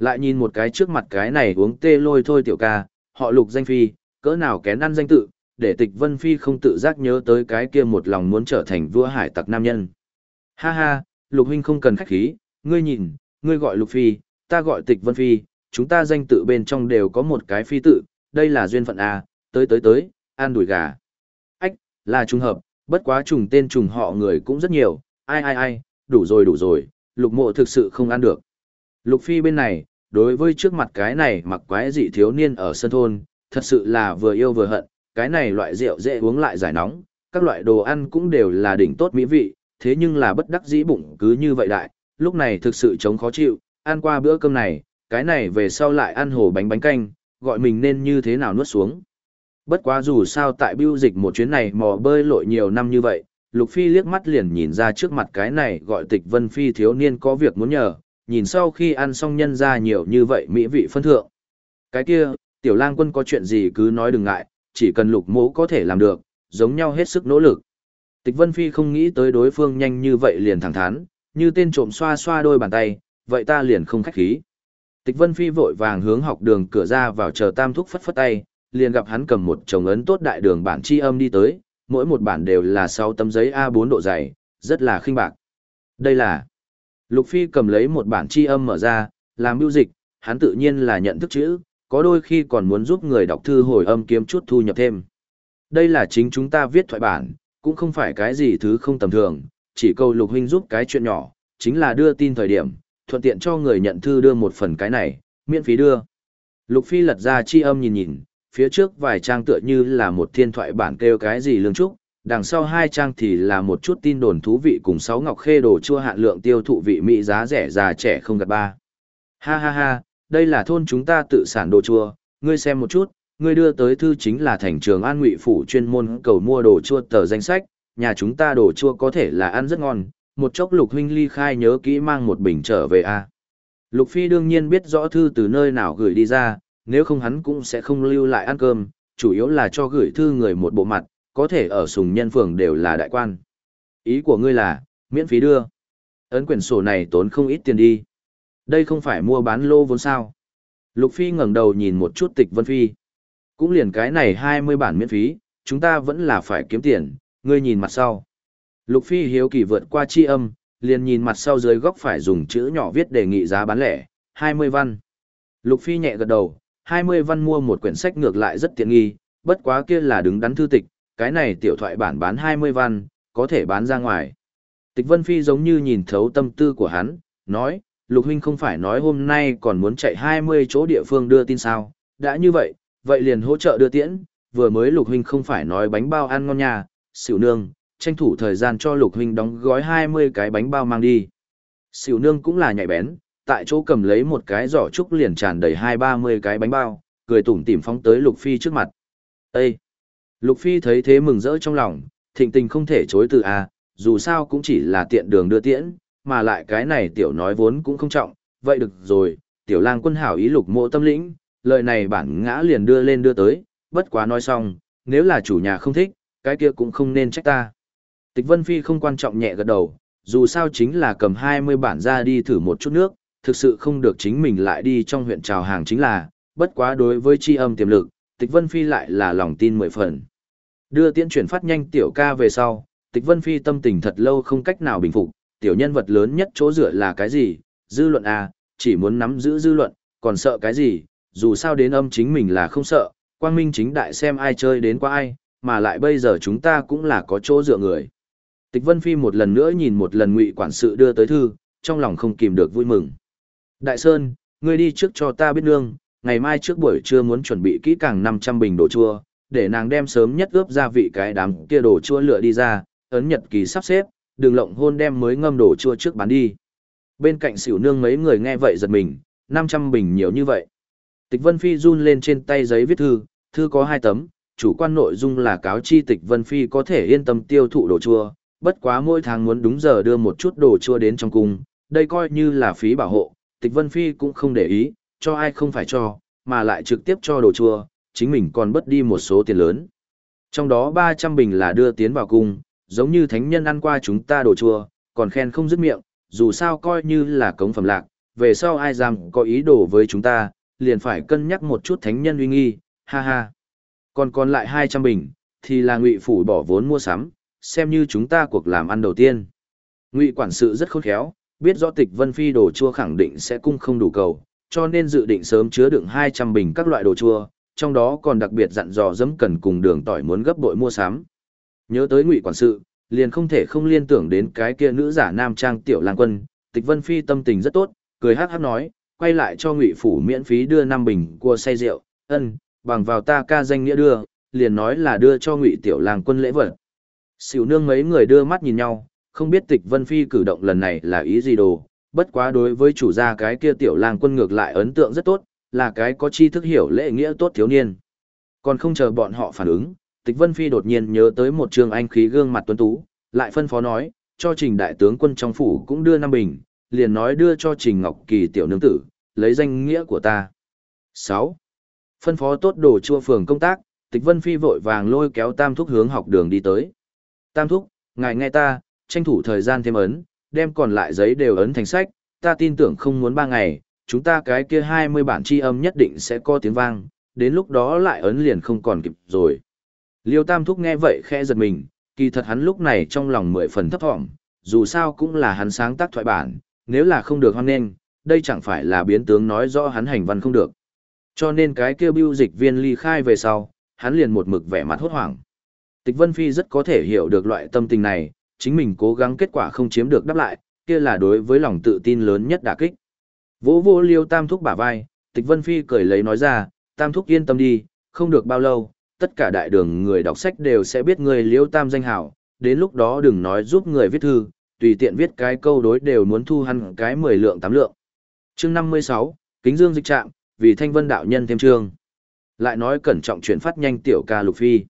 Lại nhìn một cái trước mặt cái này uống tê lôi thôi tiểu ca, họ lục danh phi, cỡ nào kén ăn danh tự, để tịch vân phi không tự giác nhớ tới cái kia một lòng muốn trở thành vua hải tặc nam nhân. Ha ha, lục huynh không cần khách khí, ngươi nhìn, ngươi gọi lục phi, ta gọi tịch vân phi, chúng ta danh tự bên trong đều có một cái phi tự, đây là duyên phận A, tới tới tới, an đùi gà. Ách, là trùng hợp, bất quá trùng tên trùng họ người cũng rất nhiều, ai ai ai, đủ rồi đủ rồi, lục mộ thực sự không ăn được. Lục phi bên này, đối với trước mặt cái này mặc quái dị thiếu niên ở sân thôn, thật sự là vừa yêu vừa hận, cái này loại rượu dễ uống lại giải nóng, các loại đồ ăn cũng đều là đỉnh tốt mỹ vị, thế nhưng là bất đắc dĩ bụng cứ như vậy đại, lúc này thực sự chống khó chịu, ăn qua bữa cơm này, cái này về sau lại ăn hồ bánh bánh canh, gọi mình nên như thế nào nuốt xuống. Bất quá dù sao tại biêu dịch một chuyến này mò bơi lội nhiều năm như vậy, Lục Phi liếc mắt liền nhìn ra trước mặt cái này gọi tịch Vân Phi thiếu niên có việc muốn nhờ, nhìn sau khi ăn xong nhân ra nhiều như vậy mỹ vị phân thượng. Cái kia, tiểu lang quân có chuyện gì cứ nói đừng ngại, chỉ cần lục mố có thể làm được, giống nhau hết sức nỗ lực. Tịch Vân Phi không nghĩ tới đối phương nhanh như vậy liền thẳng thắn, như tên trộm xoa xoa đôi bàn tay, vậy ta liền không khách khí. Tịch Vân Phi vội vàng hướng học đường cửa ra vào chờ Tam Thúc phất phất tay, liền gặp hắn cầm một chồng ấn tốt đại đường bản chi âm đi tới, mỗi một bản đều là 6 tấm giấy A4 độ dày, rất là khinh bạc. Đây là Lục Phi cầm lấy một bản chi âm mở ra, làm biêu dịch, hắn tự nhiên là nhận thức chữ, có đôi khi còn muốn giúp người đọc thư hồi âm kiếm chút thu nhập thêm. Đây là chính chúng ta viết thoại bản, cũng không phải cái gì thứ không tầm thường, chỉ câu Lục Huynh giúp cái chuyện nhỏ, chính là đưa tin thời điểm, thuận tiện cho người nhận thư đưa một phần cái này, miễn phí đưa. Lục Phi lật ra chi âm nhìn nhìn, phía trước vài trang tựa như là một thiên thoại bản kêu cái gì lương trúc, đằng sau hai trang thì là một chút tin đồn thú vị cùng sáu ngọc khê đồ chua hạn lượng tiêu thụ vị mỹ giá rẻ già trẻ không gạt ba. Ha ha ha, đây là thôn chúng ta tự sản đồ chua, ngươi xem một chút, ngươi đưa tới thư chính là thành trường an ngụy phủ chuyên môn cầu mua đồ chua tờ danh sách, nhà chúng ta đồ chua có thể là ăn rất ngon, một chốc lục huynh ly khai nhớ kỹ mang một bình trở về a. Lục Phi đương nhiên biết rõ thư từ nơi nào gửi đi ra, nếu không hắn cũng sẽ không lưu lại ăn cơm, chủ yếu là cho gửi thư người một bộ mặt, có thể ở sùng nhân phường đều là đại quan. Ý của ngươi là, miễn phí đưa. Ấn quyển sổ này tốn không ít tiền đi. Đây không phải mua bán lô vốn sao. Lục Phi ngẩng đầu nhìn một chút tịch Vân Phi. Cũng liền cái này 20 bản miễn phí, chúng ta vẫn là phải kiếm tiền, ngươi nhìn mặt sau. Lục Phi hiếu kỳ vượt qua chi âm, liền nhìn mặt sau dưới góc phải dùng chữ nhỏ viết đề nghị giá bán lẻ, 20 văn. Lục Phi nhẹ gật đầu, 20 văn mua một quyển sách ngược lại rất tiện nghi, bất quá kia là đứng đắn thư tịch, cái này tiểu thoại bản bán 20 văn, có thể bán ra ngoài. Tịch Vân Phi giống như nhìn thấu tâm tư của hắn, nói, Lục Huynh không phải nói hôm nay còn muốn chạy 20 chỗ địa phương đưa tin sao, đã như vậy, vậy liền hỗ trợ đưa tiễn, vừa mới Lục Huynh không phải nói bánh bao ăn ngon nhà, xỉu nương, tranh thủ thời gian cho Lục Huynh đóng gói 20 cái bánh bao mang đi. Xỉu nương cũng là nhạy bén, tại chỗ cầm lấy một cái giỏ trúc liền tràn đầy hai ba mươi cái bánh bao, cười tủm tỉm phóng tới Lục Phi trước mặt. Ê! Lục Phi thấy thế mừng rỡ trong lòng, thịnh tình không thể chối từ a, à, dù sao cũng chỉ là tiện đường đưa tiễn, mà lại cái này tiểu nói vốn cũng không trọng, vậy được rồi, tiểu lang quân hảo ý lục mộ tâm lĩnh, lời này bản ngã liền đưa lên đưa tới, bất quá nói xong, nếu là chủ nhà không thích, cái kia cũng không nên trách ta. Tịch Vân Phi không quan trọng nhẹ gật đầu, dù sao chính là cầm 20 bản ra đi thử một chút nước, thực sự không được chính mình lại đi trong huyện trào hàng chính là, bất quá đối với chi âm tiềm lực, Tịch Vân Phi lại là lòng tin mười phần. Đưa tiễn chuyển phát nhanh tiểu ca về sau, Tịch Vân Phi tâm tình thật lâu không cách nào bình phục, tiểu nhân vật lớn nhất chỗ dựa là cái gì, dư luận à, chỉ muốn nắm giữ dư luận, còn sợ cái gì, dù sao đến âm chính mình là không sợ, quang minh chính đại xem ai chơi đến qua ai, mà lại bây giờ chúng ta cũng là có chỗ dựa người. Tịch Vân Phi một lần nữa nhìn một lần ngụy quản sự đưa tới thư, trong lòng không kìm được vui mừng. Đại Sơn, ngươi đi trước cho ta biết nương, ngày mai trước buổi trưa muốn chuẩn bị kỹ càng 500 bình đồ chua, để nàng đem sớm nhất ướp gia vị cái đám kia đồ chua lựa đi ra, ấn nhật kỳ sắp xếp, đường lộng hôn đem mới ngâm đồ chua trước bán đi. Bên cạnh xỉu nương mấy người nghe vậy giật mình, 500 bình nhiều như vậy. Tịch Vân Phi run lên trên tay giấy viết thư, thư có hai tấm, chủ quan nội dung là cáo chi Tịch Vân Phi có thể yên tâm tiêu thụ đồ chua, bất quá mỗi tháng muốn đúng giờ đưa một chút đồ chua đến trong cung, đây coi như là phí bảo hộ, Tịch Vân Phi cũng không để ý, cho ai không phải cho, mà lại trực tiếp cho đồ chua, chính mình còn bất đi một số tiền lớn. Trong đó 300 bình là đưa tiến vào cung, giống như thánh nhân ăn qua chúng ta đồ chua, còn khen không dứt miệng, dù sao coi như là cống phẩm lạc, về sau ai dám có ý đồ với chúng ta, liền phải cân nhắc một chút thánh nhân uy nghi, ha ha. Còn còn lại 200 bình, thì là ngụy phủ bỏ vốn mua sắm, xem như chúng ta cuộc làm ăn đầu tiên. Ngụy quản sự rất khôn khéo, biết rõ tịch vân phi đồ chua khẳng định sẽ cung không đủ cầu, cho nên dự định sớm chứa đựng 200 bình các loại đồ chua, trong đó còn đặc biệt dặn dò dấm cần cùng đường tỏi muốn gấp bội mua sắm. Nhớ tới ngụy quản sự, liền không thể không liên tưởng đến cái kia nữ giả nam trang tiểu lang quân, tịch vân phi tâm tình rất tốt, cười hát hát nói, quay lại cho ngụy phủ miễn phí đưa năm bình cua say rượu, ân, bằng vào ta ca danh nghĩa đưa, liền nói là đưa cho ngụy tiểu lang quân lễ vật. Sỉu nương mấy người đưa mắt nhìn nhau, không biết tịch vân phi cử động lần này là ý gì đồ, bất quá đối với chủ gia cái kia tiểu lang quân ngược lại ấn tượng rất tốt, là cái có chi thức hiểu lễ nghĩa tốt thiếu niên. Còn không chờ bọn họ phản ứng, tịch vân phi đột nhiên nhớ tới một trường anh khí gương mặt tuấn tú, lại phân phó nói, cho trình đại tướng quân trong phủ cũng đưa năm bình, liền nói đưa cho trình ngọc kỳ tiểu nương tử, lấy danh nghĩa của ta. 6. Phân phó tốt đồ chua phường công tác, tịch vân phi vội vàng lôi kéo tam thúc hướng học đường đi tới. Tam thúc, ngài nghe ta, tranh thủ thời gian thêm ấn, đem còn lại giấy đều ấn thành sách, ta tin tưởng không muốn ba ngày, chúng ta cái kia 20 bản chi âm nhất định sẽ có tiếng vang, đến lúc đó lại ấn liền không còn kịp rồi. Liêu Tam Thúc nghe vậy khẽ giật mình, kỳ thật hắn lúc này trong lòng mười phần thấp thỏm, dù sao cũng là hắn sáng tác thoại bản, nếu là không được hoan nghênh, đây chẳng phải là biến tướng nói rõ hắn hành văn không được. Cho nên cái kia bưu dịch viên ly khai về sau, hắn liền một mực vẻ mặt hốt hoảng. Tịch Vân Phi rất có thể hiểu được loại tâm tình này, chính mình cố gắng kết quả không chiếm được đáp lại, kia là đối với lòng tự tin lớn nhất đả kích. Vỗ vô liêu tam thúc bả vai, tịch vân phi cười lấy nói ra, tam thúc yên tâm đi, không được bao lâu, tất cả đại đường người đọc sách đều sẽ biết người liêu tam danh hảo, đến lúc đó đừng nói giúp người viết thư, tùy tiện viết cái câu đối đều muốn thu hăn cái 10 lượng 8 lượng. chương 56, Kính Dương dịch trạm, vì thanh vân đạo nhân thêm chương. Lại nói cẩn trọng chuyển phát nhanh tiểu ca lục phi.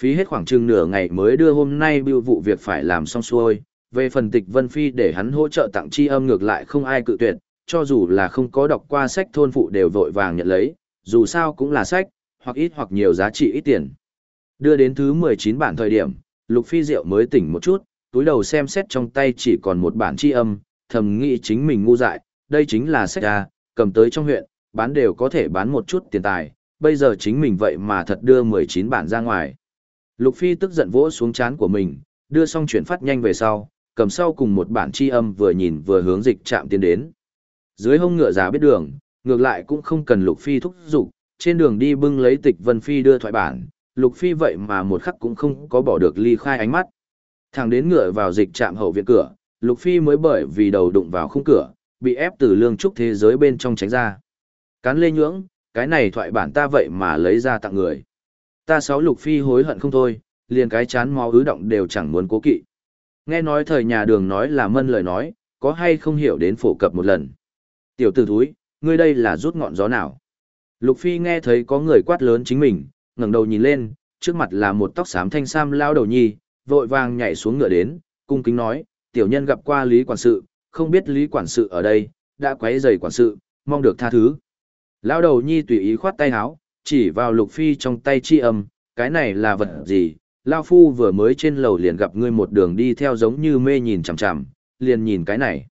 Phí hết khoảng chừng nửa ngày mới đưa hôm nay bưu vụ việc phải làm xong xuôi, về phần tịch Vân Phi để hắn hỗ trợ tặng chi âm ngược lại không ai cự tuyệt, cho dù là không có đọc qua sách thôn phụ đều vội vàng nhận lấy, dù sao cũng là sách, hoặc ít hoặc nhiều giá trị ít tiền. Đưa đến thứ 19 bản thời điểm, Lục Phi Diệu mới tỉnh một chút, túi đầu xem xét trong tay chỉ còn một bản chi âm, thầm nghĩ chính mình ngu dại, đây chính là sách A, cầm tới trong huyện, bán đều có thể bán một chút tiền tài, bây giờ chính mình vậy mà thật đưa 19 bản ra ngoài. Lục Phi tức giận vỗ xuống chán của mình, đưa xong chuyển phát nhanh về sau, cầm sau cùng một bản chi âm vừa nhìn vừa hướng dịch chạm tiến đến. Dưới hông ngựa già biết đường, ngược lại cũng không cần Lục Phi thúc giục, trên đường đi bưng lấy tịch Vân Phi đưa thoại bản, Lục Phi vậy mà một khắc cũng không có bỏ được ly khai ánh mắt. Thằng đến ngựa vào dịch chạm hậu viện cửa, Lục Phi mới bởi vì đầu đụng vào khung cửa, bị ép từ lương trúc thế giới bên trong tránh ra. Cán lê nhưỡng, cái này thoại bản ta vậy mà lấy ra tặng người. Ta sáu Lục Phi hối hận không thôi, liền cái chán máu ứ động đều chẳng muốn cố kỵ. Nghe nói thời nhà đường nói là mân lời nói, có hay không hiểu đến phổ cập một lần. Tiểu tử thúi, ngươi đây là rút ngọn gió nào? Lục Phi nghe thấy có người quát lớn chính mình, ngẩng đầu nhìn lên, trước mặt là một tóc xám thanh sam lao đầu nhi, vội vàng nhảy xuống ngựa đến, cung kính nói, tiểu nhân gặp qua Lý Quản sự, không biết Lý Quản sự ở đây, đã quấy rầy quản sự, mong được tha thứ. Lao đầu nhi tùy ý khoát tay áo, chỉ vào Lục Phi trong tay chi âm, cái này là vật gì, Lao Phu vừa mới trên lầu liền gặp ngươi một đường đi theo giống như mê nhìn chằm chằm, liền nhìn cái này.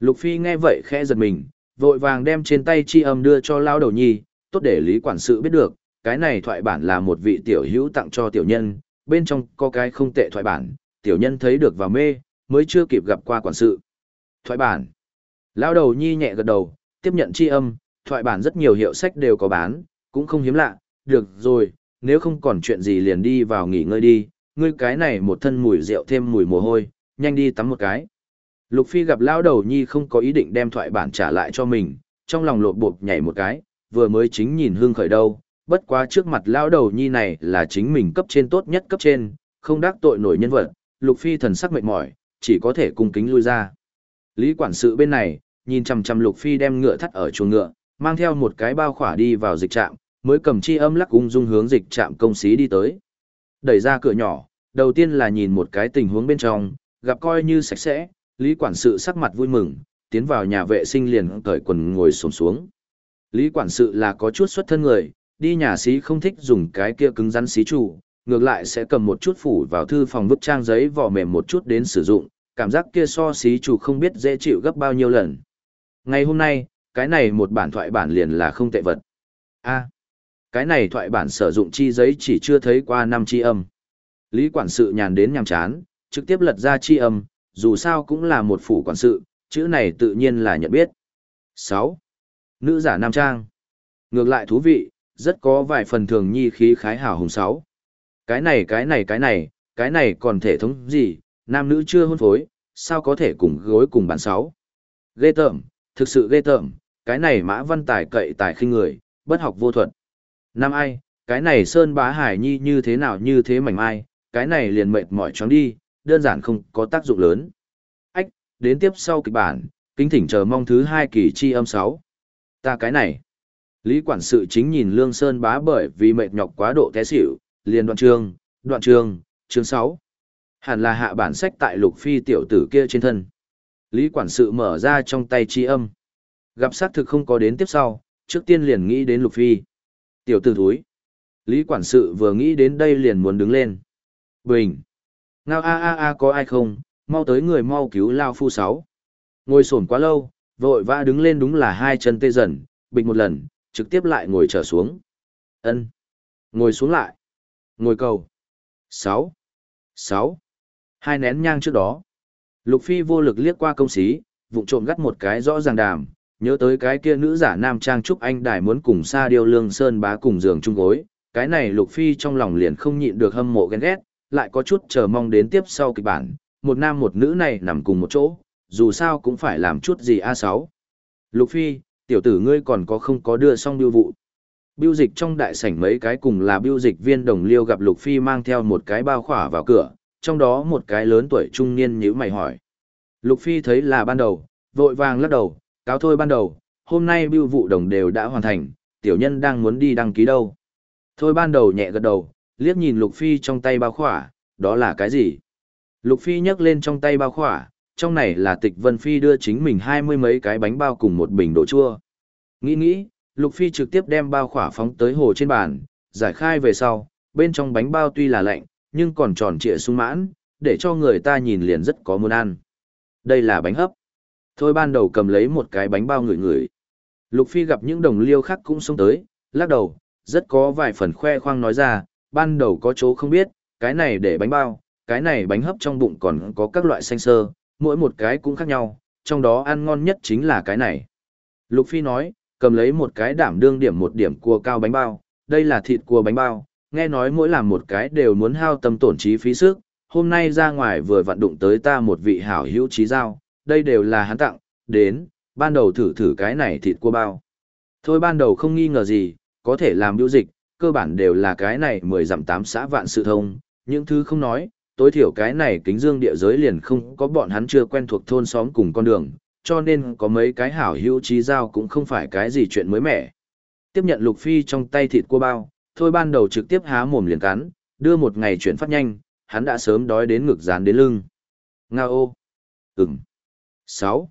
Lục Phi nghe vậy khẽ giật mình, vội vàng đem trên tay chi âm đưa cho Lao Đầu Nhi, tốt để Lý Quản sự biết được, cái này thoại bản là một vị tiểu hữu tặng cho tiểu nhân, bên trong có cái không tệ thoại bản, tiểu nhân thấy được và mê, mới chưa kịp gặp qua quản sự. Thoại bản. Lao Đầu Nhi nhẹ gật đầu, tiếp nhận chi âm, thoại bản rất nhiều hiệu sách đều có bán, cũng không hiếm lạ, được rồi, nếu không còn chuyện gì liền đi vào nghỉ ngơi đi, ngươi cái này một thân mùi rượu thêm mùi mồ hôi, nhanh đi tắm một cái. Lục Phi gặp lão đầu nhi không có ý định đem thoại bản trả lại cho mình, trong lòng lột bột nhảy một cái, vừa mới chính nhìn hương khởi đâu, bất quá trước mặt lão đầu nhi này là chính mình cấp trên tốt nhất cấp trên, không đắc tội nổi nhân vật, Lục Phi thần sắc mệt mỏi, chỉ có thể cung kính lui ra. Lý quản sự bên này, nhìn chằm chằm Lục Phi đem ngựa thắt ở chuồng ngựa, mang theo một cái bao khỏa đi vào dịch trạm, mới cầm chi âm lắc ung dung hướng dịch trạm công xí đi tới. Đẩy ra cửa nhỏ, đầu tiên là nhìn một cái tình huống bên trong, gặp coi như sạch sẽ, Lý quản sự sắc mặt vui mừng, tiến vào nhà vệ sinh liền cởi quần ngồi xổm xuống. Lý quản sự là có chút xuất thân người, đi nhà xí không thích dùng cái kia cứng rắn xí chủ, ngược lại sẽ cầm một chút phủ vào thư phòng vứt trang giấy vỏ mềm một chút đến sử dụng, cảm giác kia so xí chủ không biết dễ chịu gấp bao nhiêu lần. Ngày hôm nay, cái này một bản thoại bản liền là không tệ vật. a cái này thoại bản sử dụng chi giấy chỉ chưa thấy qua năm chi âm. Lý quản sự nhàn đến nhàm chán, trực tiếp lật ra chi âm, dù sao cũng là một phủ quản sự, chữ này tự nhiên là nhận biết. 6. Nữ giả nam trang. Ngược lại thú vị, rất có vài phần thường nhi khí khái hào hùng 6. Cái này cái này cái này, cái này còn thể thống gì, nam nữ chưa hôn phối, sao có thể cùng gối cùng bàn 6. Ghê tởm, thực sự ghê tởm, cái này mã văn tài cậy tài khinh người, bất học vô thuật. Nam ai, cái này Sơn Bá Hải Nhi như thế nào như thế mảnh mai, cái này liền mệt mỏi chóng đi, đơn giản không có tác dụng lớn. Ách, đến tiếp sau kịch bản, kính thỉnh chờ mong thứ hai kỳ chi âm 6. Ta cái này. Lý quản sự chính nhìn Lương Sơn Bá bởi vì mệt nhọc quá độ té xỉu, liền đoạn chương, đoạn chương, chương 6. Hẳn là hạ bản sách tại lục phi tiểu tử kia trên thân. Lý quản sự mở ra trong tay chi âm. Gặp sát thực không có đến tiếp sau, trước tiên liền nghĩ đến lục phi. Tiểu tử thúi. Lý quản sự vừa nghĩ đến đây liền muốn đứng lên. Bình. Ngao a a a có ai không, mau tới người mau cứu Lao Phu sáu. Ngồi sổn quá lâu, vội vã đứng lên đúng là hai chân tê dần, bình một lần, trực tiếp lại ngồi trở xuống. ân Ngồi xuống lại. Ngồi cầu. sáu sáu Hai nén nhang trước đó. Lục Phi vô lực liếc qua công xí, vụng trộm gắt một cái rõ ràng đàm, nhớ tới cái kia nữ giả nam trang trúc anh đài muốn cùng xa điêu lương sơn bá cùng giường chung gối, cái này Lục Phi trong lòng liền không nhịn được hâm mộ ghen ghét, lại có chút chờ mong đến tiếp sau kịch bản, một nam một nữ này nằm cùng một chỗ, dù sao cũng phải làm chút gì A6. Lục Phi, tiểu tử ngươi còn có không có đưa xong biêu vụ. Biêu dịch trong đại sảnh mấy cái cùng là biêu dịch viên đồng liêu gặp Lục Phi mang theo một cái bao khỏa vào cửa, trong đó một cái lớn tuổi trung niên nhíu mày hỏi. Lục Phi thấy là ban đầu, vội vàng lắc đầu, cáo thôi ban đầu, hôm nay biêu vụ đồng đều đã hoàn thành, tiểu nhân đang muốn đi đăng ký đâu. Thôi ban đầu nhẹ gật đầu, liếc nhìn Lục Phi trong tay bao khỏa, đó là cái gì? Lục Phi nhấc lên trong tay bao khỏa, trong này là tịch Vân Phi đưa chính mình hai mươi mấy cái bánh bao cùng một bình đồ chua. Nghĩ nghĩ, Lục Phi trực tiếp đem bao khỏa phóng tới hồ trên bàn, giải khai về sau, bên trong bánh bao tuy là lạnh, nhưng còn tròn trịa sung mãn, để cho người ta nhìn liền rất có muốn ăn. Đây là bánh hấp. Thôi ban đầu cầm lấy một cái bánh bao ngửi ngửi. Lục Phi gặp những đồng liêu khác cũng xông tới, lắc đầu, rất có vài phần khoe khoang nói ra, ban đầu có chỗ không biết, cái này để bánh bao, cái này bánh hấp trong bụng còn có các loại xanh sơ, mỗi một cái cũng khác nhau, trong đó ăn ngon nhất chính là cái này. Lục Phi nói, cầm lấy một cái đảm đương điểm một điểm cua cao bánh bao, đây là thịt cua bánh bao, nghe nói mỗi làm một cái đều muốn hao tâm tổn trí phí sức, hôm nay ra ngoài vừa vặn đụng tới ta một vị hảo hữu trí giao, đây đều là hắn tặng, đến, ban đầu thử thử cái này thịt cua bao. Thôi ban đầu không nghi ngờ gì, có thể làm biểu dịch, cơ bản đều là cái này mười dặm tám xã vạn sự thông, những thứ không nói, tối thiểu cái này kính dương địa giới liền không có bọn hắn chưa quen thuộc thôn xóm cùng con đường, cho nên có mấy cái hảo hữu trí giao cũng không phải cái gì chuyện mới mẻ. Tiếp nhận lục phi trong tay thịt cua bao, thôi ban đầu trực tiếp há mồm liền cắn, đưa một ngày chuyển phát nhanh, hắn đã sớm đói đến ngực dán đến lưng. Nga ô. Ừm. 6.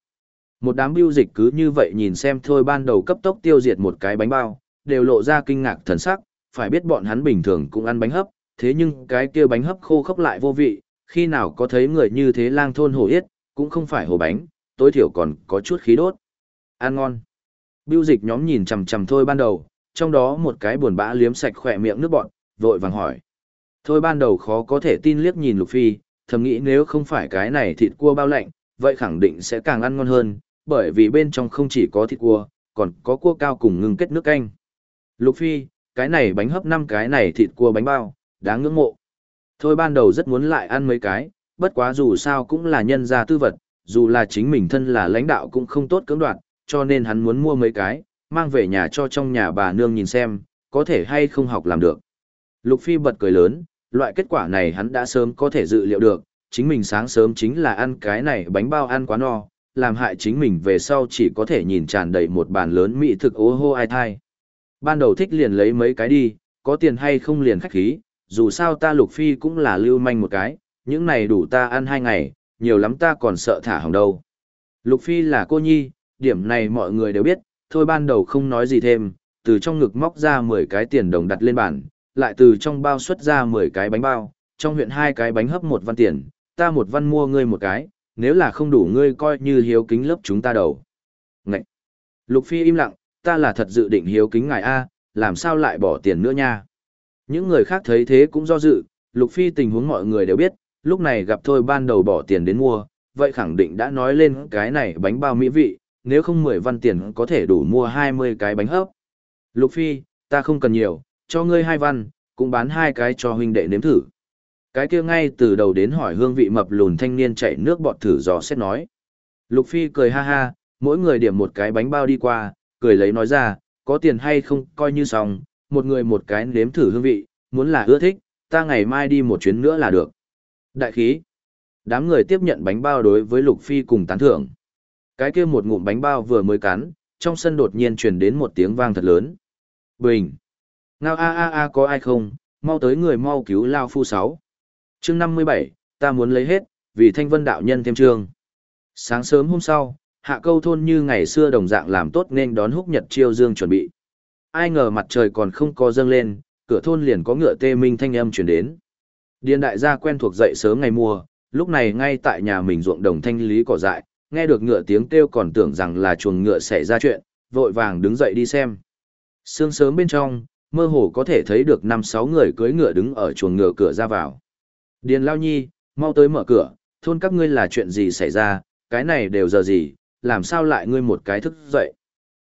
Một đám biêu dịch cứ như vậy nhìn xem thôi ban đầu cấp tốc tiêu diệt một cái bánh bao, đều lộ ra kinh ngạc thần sắc, phải biết bọn hắn bình thường cũng ăn bánh hấp, thế nhưng cái kia bánh hấp khô khốc lại vô vị, khi nào có thấy người như thế lang thôn hổ yết, cũng không phải hồ bánh, tối thiểu còn có chút khí đốt. Ăn ngon. Biêu dịch nhóm nhìn chằm chằm thôi ban đầu, trong đó một cái buồn bã liếm sạch khỏe miệng nước bọn, vội vàng hỏi. Thôi ban đầu khó có thể tin liếc nhìn Lục Phi, thầm nghĩ nếu không phải cái này thịt cua bao lạnh, vậy khẳng định sẽ càng ăn ngon hơn, bởi vì bên trong không chỉ có thịt cua, còn có cua cao cùng ngưng kết nước canh. Lục Phi, cái này bánh hấp năm cái này thịt cua bánh bao, đáng ngưỡng mộ. Thôi ban đầu rất muốn lại ăn mấy cái, bất quá dù sao cũng là nhân gia tư vật, dù là chính mình thân là lãnh đạo cũng không tốt cưỡng đoạt, cho nên hắn muốn mua mấy cái, mang về nhà cho trong nhà bà nương nhìn xem, có thể hay không học làm được. Lục Phi bật cười lớn, loại kết quả này hắn đã sớm có thể dự liệu được, chính mình sáng sớm chính là ăn cái này bánh bao ăn quá no, làm hại chính mình về sau chỉ có thể nhìn tràn đầy một bàn lớn mỹ thực ố hô ai thai. Ban đầu thích liền lấy mấy cái đi, có tiền hay không liền khách khí, dù sao ta lục phi cũng là lưu manh một cái, những này đủ ta ăn hai ngày, nhiều lắm ta còn sợ thả hỏng đâu. Lục phi là cô nhi, điểm này mọi người đều biết, thôi ban đầu không nói gì thêm, từ trong ngực móc ra 10 cái tiền đồng đặt lên bàn, lại từ trong bao xuất ra 10 cái bánh bao, trong huyện hai cái bánh hấp một văn tiền, ta một văn mua ngươi một cái, nếu là không đủ ngươi coi như hiếu kính lớp chúng ta đầu. Ngậy! Lục Phi im lặng, ta là thật dự định hiếu kính ngài A, làm sao lại bỏ tiền nữa nha. Những người khác thấy thế cũng do dự, Lục Phi tình huống mọi người đều biết, lúc này gặp thôi ban đầu bỏ tiền đến mua, vậy khẳng định đã nói lên cái này bánh bao mỹ vị, nếu không 10 văn tiền có thể đủ mua 20 cái bánh hấp. Lục Phi, ta không cần nhiều, cho ngươi hai văn, cũng bán hai cái cho huynh đệ nếm thử. Cái kia ngay từ đầu đến hỏi hương vị mập lùn thanh niên chảy nước bọt thử dò xét nói. Lục Phi cười ha ha, mỗi người điểm một cái bánh bao đi qua, cười lấy nói ra, có tiền hay không coi như xong, một người một cái nếm thử hương vị, muốn là ưa thích, ta ngày mai đi một chuyến nữa là được. Đại khí. Đám người tiếp nhận bánh bao đối với Lục Phi cùng tán thưởng. Cái kia một ngụm bánh bao vừa mới cắn, trong sân đột nhiên truyền đến một tiếng vang thật lớn. Bình. Ngao a a a có ai không, mau tới người mau cứu Lao Phu sáu. chương 57, ta muốn lấy hết, vì thanh vân đạo nhân thêm trường. Sáng sớm hôm sau, hạ câu thôn như ngày xưa đồng dạng làm tốt nên đón húc nhật chiêu dương chuẩn bị. Ai ngờ mặt trời còn không có dâng lên, cửa thôn liền có ngựa tê minh thanh âm chuyển đến. Điền đại gia quen thuộc dậy sớm ngày mùa, lúc này ngay tại nhà mình ruộng đồng thanh lý cỏ dại, nghe được ngựa tiếng kêu còn tưởng rằng là chuồng ngựa xảy ra chuyện, vội vàng đứng dậy đi xem. Sương sớm bên trong, mơ hồ có thể thấy được năm sáu người cưỡi ngựa đứng ở chuồng ngựa cửa ra vào. Điền Lao Nhi, mau tới mở cửa, thôn các ngươi là chuyện gì xảy ra, cái này đều giờ gì, làm sao lại ngươi một cái thức dậy.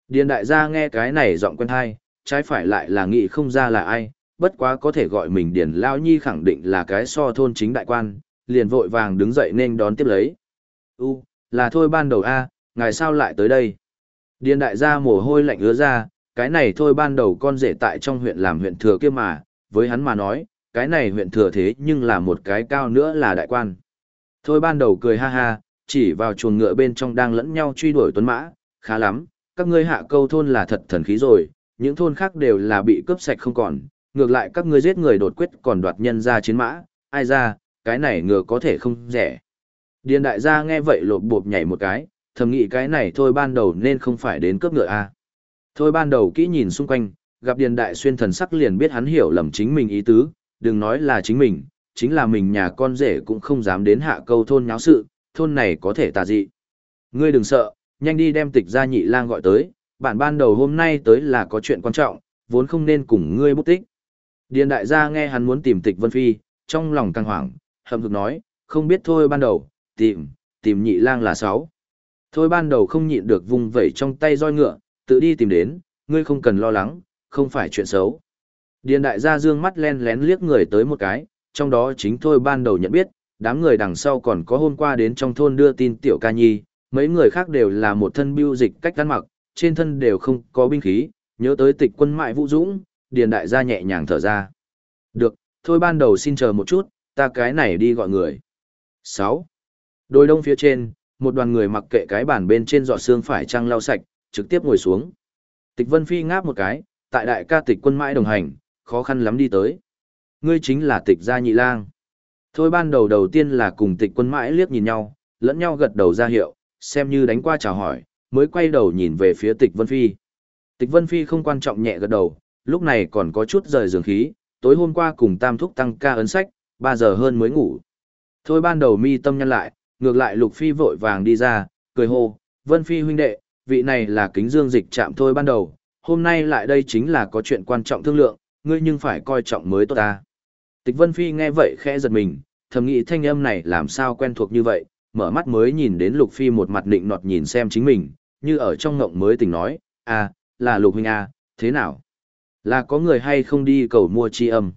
Điền đại gia nghe cái này giọng quen hay, trái phải lại là nghĩ không ra là ai, bất quá có thể gọi mình Điền Lao Nhi khẳng định là cái so thôn chính đại quan, liền vội vàng đứng dậy nên đón tiếp lấy. U, là thôi ban đầu a, ngài sao lại tới đây? Điền đại gia mồ hôi lạnh ứa ra, cái này thôi ban đầu con rể tại trong huyện làm huyện thừa kia mà, với hắn mà nói, cái này huyện thừa thế nhưng là một cái cao nữa là đại quan. Thôi ban đầu cười ha ha, chỉ vào chuồng ngựa bên trong đang lẫn nhau truy đuổi tuấn mã, khá lắm, các ngươi hạ câu thôn là thật thần khí rồi, những thôn khác đều là bị cướp sạch không còn, ngược lại các ngươi giết người đột quyết còn đoạt nhân ra chiến mã, ai ra, cái này ngựa có thể không rẻ. Điền đại gia nghe vậy lột bộp nhảy một cái, thầm nghĩ cái này thôi ban đầu nên không phải đến cướp ngựa a. À. Thôi ban đầu kỹ nhìn xung quanh, gặp Điền đại xuyên thần sắc liền biết hắn hiểu lầm chính mình ý tứ, đừng nói là chính mình, chính là mình nhà con rể cũng không dám đến hạ câu thôn nháo sự, thôn này có thể tà dị. Ngươi đừng sợ, nhanh đi đem tịch gia nhị lang gọi tới, bản ban đầu hôm nay tới là có chuyện quan trọng, vốn không nên cùng ngươi bút tích. Điền đại gia nghe hắn muốn tìm tịch Vân Phi, trong lòng căng hoảng, hậm hực nói, không biết thôi ban đầu, tìm, tìm nhị lang là sáu. Thôi ban đầu không nhịn được vùng vẩy trong tay roi ngựa, tự đi tìm đến, ngươi không cần lo lắng, không phải chuyện xấu. Điền đại gia dương mắt len lén liếc người tới một cái, trong đó chính thôi ban đầu nhận biết, đám người đằng sau còn có hôm qua đến trong thôn đưa tin tiểu ca nhi, mấy người khác đều là một thân biêu dịch cách ăn mặc, trên thân đều không có binh khí, nhớ tới tịch quân mại vũ dũng, điền đại gia nhẹ nhàng thở ra. Được, thôi ban đầu xin chờ một chút, ta cái này đi gọi người. 6. Đôi đông phía trên, một đoàn người mặc kệ cái bàn bên trên giọt xương phải trăng lau sạch, trực tiếp ngồi xuống. Tịch Vân Phi ngáp một cái, tại đại ca tịch quân mãi đồng hành, khó khăn lắm đi tới. Ngươi chính là tịch gia nhị lang. Thôi ban đầu đầu tiên là cùng tịch quân mãi liếc nhìn nhau, lẫn nhau gật đầu ra hiệu, xem như đánh qua chào hỏi, mới quay đầu nhìn về phía tịch Vân Phi. Tịch Vân Phi không quan trọng nhẹ gật đầu, lúc này còn có chút rời giường khí, tối hôm qua cùng tam thúc tăng ca ấn sách, 3 giờ hơn mới ngủ. Thôi ban đầu mi tâm nhăn lại, ngược lại Lục Phi vội vàng đi ra, cười hô, Vân Phi huynh đệ, vị này là kính dương dịch chạm thôi ban đầu, hôm nay lại đây chính là có chuyện quan trọng thương lượng, ngươi nhưng phải coi trọng mới tốt ta. Tịch Vân Phi nghe vậy khẽ giật mình, thầm nghĩ thanh âm này làm sao quen thuộc như vậy, mở mắt mới nhìn đến Lục Phi một mặt định nọt nhìn xem chính mình, như ở trong ngộng mới tỉnh nói, à, là Lục huynh à, thế nào? Là có người hay không đi cầu mua chi âm?